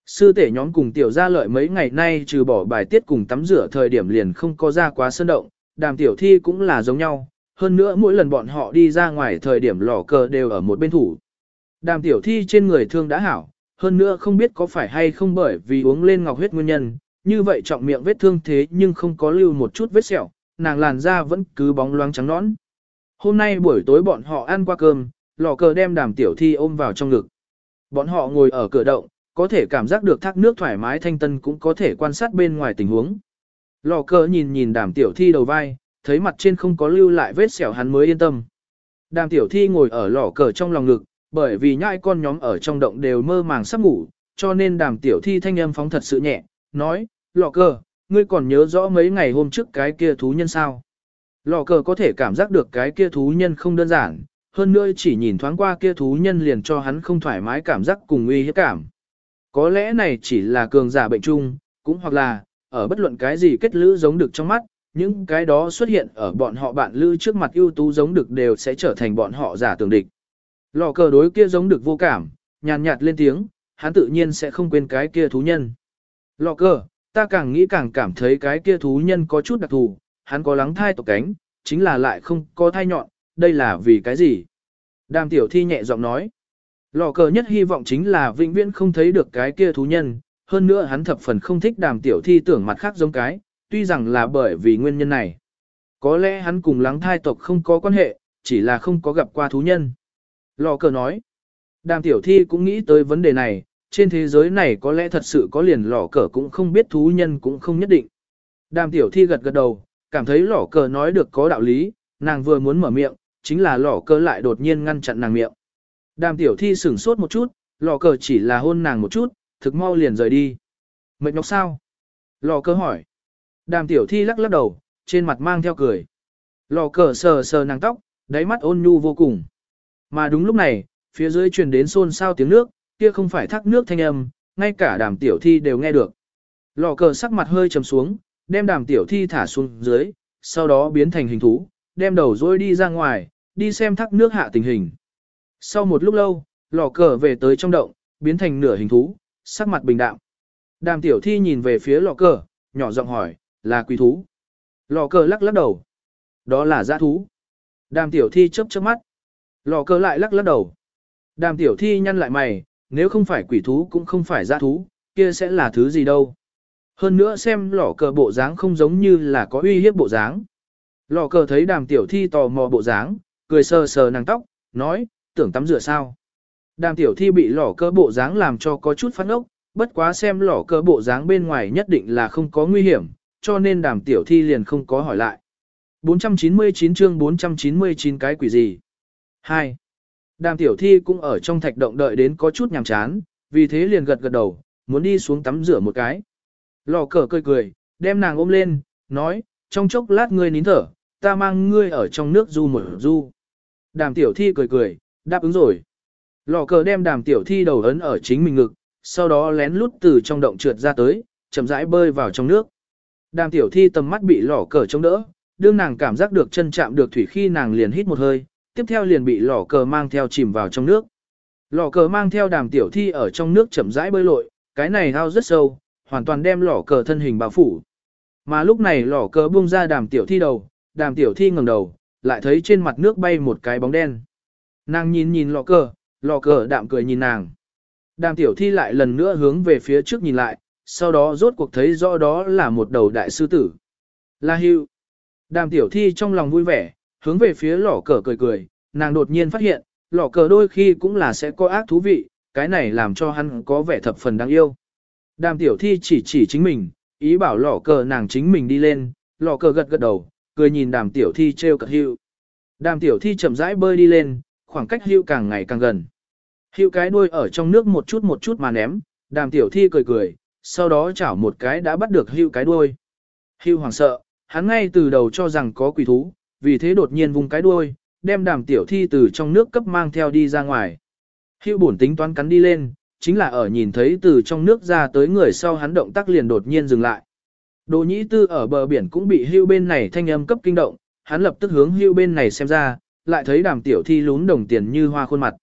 Sư tể nhóm cùng tiểu gia lợi mấy ngày nay trừ bỏ bài tiết cùng tắm rửa thời điểm liền không có ra quá sơn động, đàm tiểu thi cũng là giống nhau, hơn nữa mỗi lần bọn họ đi ra ngoài thời điểm lò cờ đều ở một bên thủ. Đàm tiểu thi trên người thương đã hảo, hơn nữa không biết có phải hay không bởi vì uống lên ngọc huyết nguyên nhân, như vậy trọng miệng vết thương thế nhưng không có lưu một chút vết sẹo, nàng làn da vẫn cứ bóng loáng trắng nõn. Hôm nay buổi tối bọn họ ăn qua cơm, lò cờ đem đàm tiểu thi ôm vào trong ngực. Bọn họ ngồi ở cửa động, có thể cảm giác được thác nước thoải mái thanh tân cũng có thể quan sát bên ngoài tình huống. Lò cờ nhìn nhìn đàm tiểu thi đầu vai, thấy mặt trên không có lưu lại vết sẹo hắn mới yên tâm. Đàm tiểu thi ngồi ở lò cờ trong lòng ngực, bởi vì nhãi con nhóm ở trong động đều mơ màng sắp ngủ, cho nên đàm tiểu thi thanh âm phóng thật sự nhẹ, nói, lò cờ, ngươi còn nhớ rõ mấy ngày hôm trước cái kia thú nhân sao? Lò cờ có thể cảm giác được cái kia thú nhân không đơn giản, hơn nữa chỉ nhìn thoáng qua kia thú nhân liền cho hắn không thoải mái cảm giác cùng uy hiếp cảm. Có lẽ này chỉ là cường giả bệnh chung, cũng hoặc là, ở bất luận cái gì kết lữ giống được trong mắt, những cái đó xuất hiện ở bọn họ bạn lữ trước mặt ưu tú giống được đều sẽ trở thành bọn họ giả tưởng địch. Lò cờ đối kia giống được vô cảm, nhàn nhạt lên tiếng, hắn tự nhiên sẽ không quên cái kia thú nhân. Lò cờ, ta càng nghĩ càng cảm thấy cái kia thú nhân có chút đặc thù, hắn có lắng thai tộc cánh, chính là lại không có thai nhọn, đây là vì cái gì? Đàm tiểu thi nhẹ giọng nói. Lò cờ nhất hy vọng chính là vĩnh viễn không thấy được cái kia thú nhân, hơn nữa hắn thập phần không thích đàm tiểu thi tưởng mặt khác giống cái, tuy rằng là bởi vì nguyên nhân này. Có lẽ hắn cùng lắng thai tộc không có quan hệ, chỉ là không có gặp qua thú nhân. Lò cờ nói. Đàm tiểu thi cũng nghĩ tới vấn đề này, trên thế giới này có lẽ thật sự có liền lỏ cờ cũng không biết thú nhân cũng không nhất định. Đàm tiểu thi gật gật đầu, cảm thấy lỏ cờ nói được có đạo lý, nàng vừa muốn mở miệng, chính là lỏ cờ lại đột nhiên ngăn chặn nàng miệng. Đàm tiểu thi sửng sốt một chút, lỏ cờ chỉ là hôn nàng một chút, thực mau liền rời đi. Mệt nhọc sao? Lò cờ hỏi. Đàm tiểu thi lắc lắc đầu, trên mặt mang theo cười. Lò cờ sờ sờ nàng tóc, đáy mắt ôn nhu vô cùng. Mà đúng lúc này, phía dưới truyền đến xôn xao tiếng nước, kia không phải thác nước thanh âm, ngay cả đàm tiểu thi đều nghe được. Lò cờ sắc mặt hơi trầm xuống, đem đàm tiểu thi thả xuống dưới, sau đó biến thành hình thú, đem đầu dôi đi ra ngoài, đi xem thác nước hạ tình hình. Sau một lúc lâu, lò cờ về tới trong động, biến thành nửa hình thú, sắc mặt bình đạm. Đàm tiểu thi nhìn về phía lò cờ, nhỏ giọng hỏi, là quỷ thú. Lò cờ lắc lắc đầu. Đó là dã thú. Đàm tiểu thi chớp chớp mắt. Lò cờ lại lắc lắc đầu. Đàm tiểu thi nhăn lại mày, nếu không phải quỷ thú cũng không phải giã thú, kia sẽ là thứ gì đâu. Hơn nữa xem lỏ cờ bộ dáng không giống như là có uy hiếp bộ dáng. Lỏ cờ thấy đàm tiểu thi tò mò bộ dáng, cười sờ sờ nàng tóc, nói, tưởng tắm rửa sao. Đàm tiểu thi bị lỏ cờ bộ dáng làm cho có chút phát ốc, bất quá xem lỏ cờ bộ dáng bên ngoài nhất định là không có nguy hiểm, cho nên đàm tiểu thi liền không có hỏi lại. 499 chương 499 cái quỷ gì? 2. Đàm tiểu thi cũng ở trong thạch động đợi đến có chút nhàm chán, vì thế liền gật gật đầu, muốn đi xuống tắm rửa một cái. Lò cờ cười cười, đem nàng ôm lên, nói, trong chốc lát ngươi nín thở, ta mang ngươi ở trong nước du một du. Đàm tiểu thi cười cười, đáp ứng rồi. Lò cờ đem đàm tiểu thi đầu ấn ở chính mình ngực, sau đó lén lút từ trong động trượt ra tới, chậm rãi bơi vào trong nước. Đàm tiểu thi tầm mắt bị lò cờ chống đỡ, đương nàng cảm giác được chân chạm được thủy khi nàng liền hít một hơi, tiếp theo liền bị lò cờ mang theo chìm vào trong nước. Lò cờ mang theo đàm tiểu thi ở trong nước chậm rãi bơi lội, cái này ao rất sâu, hoàn toàn đem lò cờ thân hình bao phủ. Mà lúc này lò cờ bung ra đàm tiểu thi đầu, đàm tiểu thi ngẩng đầu, lại thấy trên mặt nước bay một cái bóng đen. Nàng nhìn nhìn lò cờ, lò cờ đạm cười nhìn nàng. Đàm tiểu thi lại lần nữa hướng về phía trước nhìn lại, sau đó rốt cuộc thấy rõ đó là một đầu đại sư tử. La hưu. Đàm tiểu thi trong lòng vui vẻ, hướng về phía lỏ cờ cười cười, nàng đột nhiên phát hiện, lỏ cờ đôi khi cũng là sẽ có ác thú vị, cái này làm cho hắn có vẻ thập phần đáng yêu. Đàm tiểu thi chỉ chỉ chính mình, ý bảo lỏ cờ nàng chính mình đi lên, lỏ cờ gật gật đầu, cười nhìn đàm tiểu thi treo cật hưu. Đàm tiểu thi chậm rãi bơi đi lên, khoảng cách hưu càng ngày càng gần. Hưu cái đuôi ở trong nước một chút một chút mà ném, đàm tiểu thi cười cười, sau đó chảo một cái đã bắt được hưu cái đuôi. Hưu hoảng sợ, hắn ngay từ đầu cho rằng có quỷ thú, vì thế đột nhiên vùng cái đuôi, đem đàm tiểu thi từ trong nước cấp mang theo đi ra ngoài. Hưu bổn tính toán cắn đi lên, chính là ở nhìn thấy từ trong nước ra tới người sau hắn động tác liền đột nhiên dừng lại. Đồ nhĩ tư ở bờ biển cũng bị hưu bên này thanh âm cấp kinh động, hắn lập tức hướng hưu bên này xem ra, lại thấy đàm tiểu thi lún đồng tiền như hoa khuôn mặt.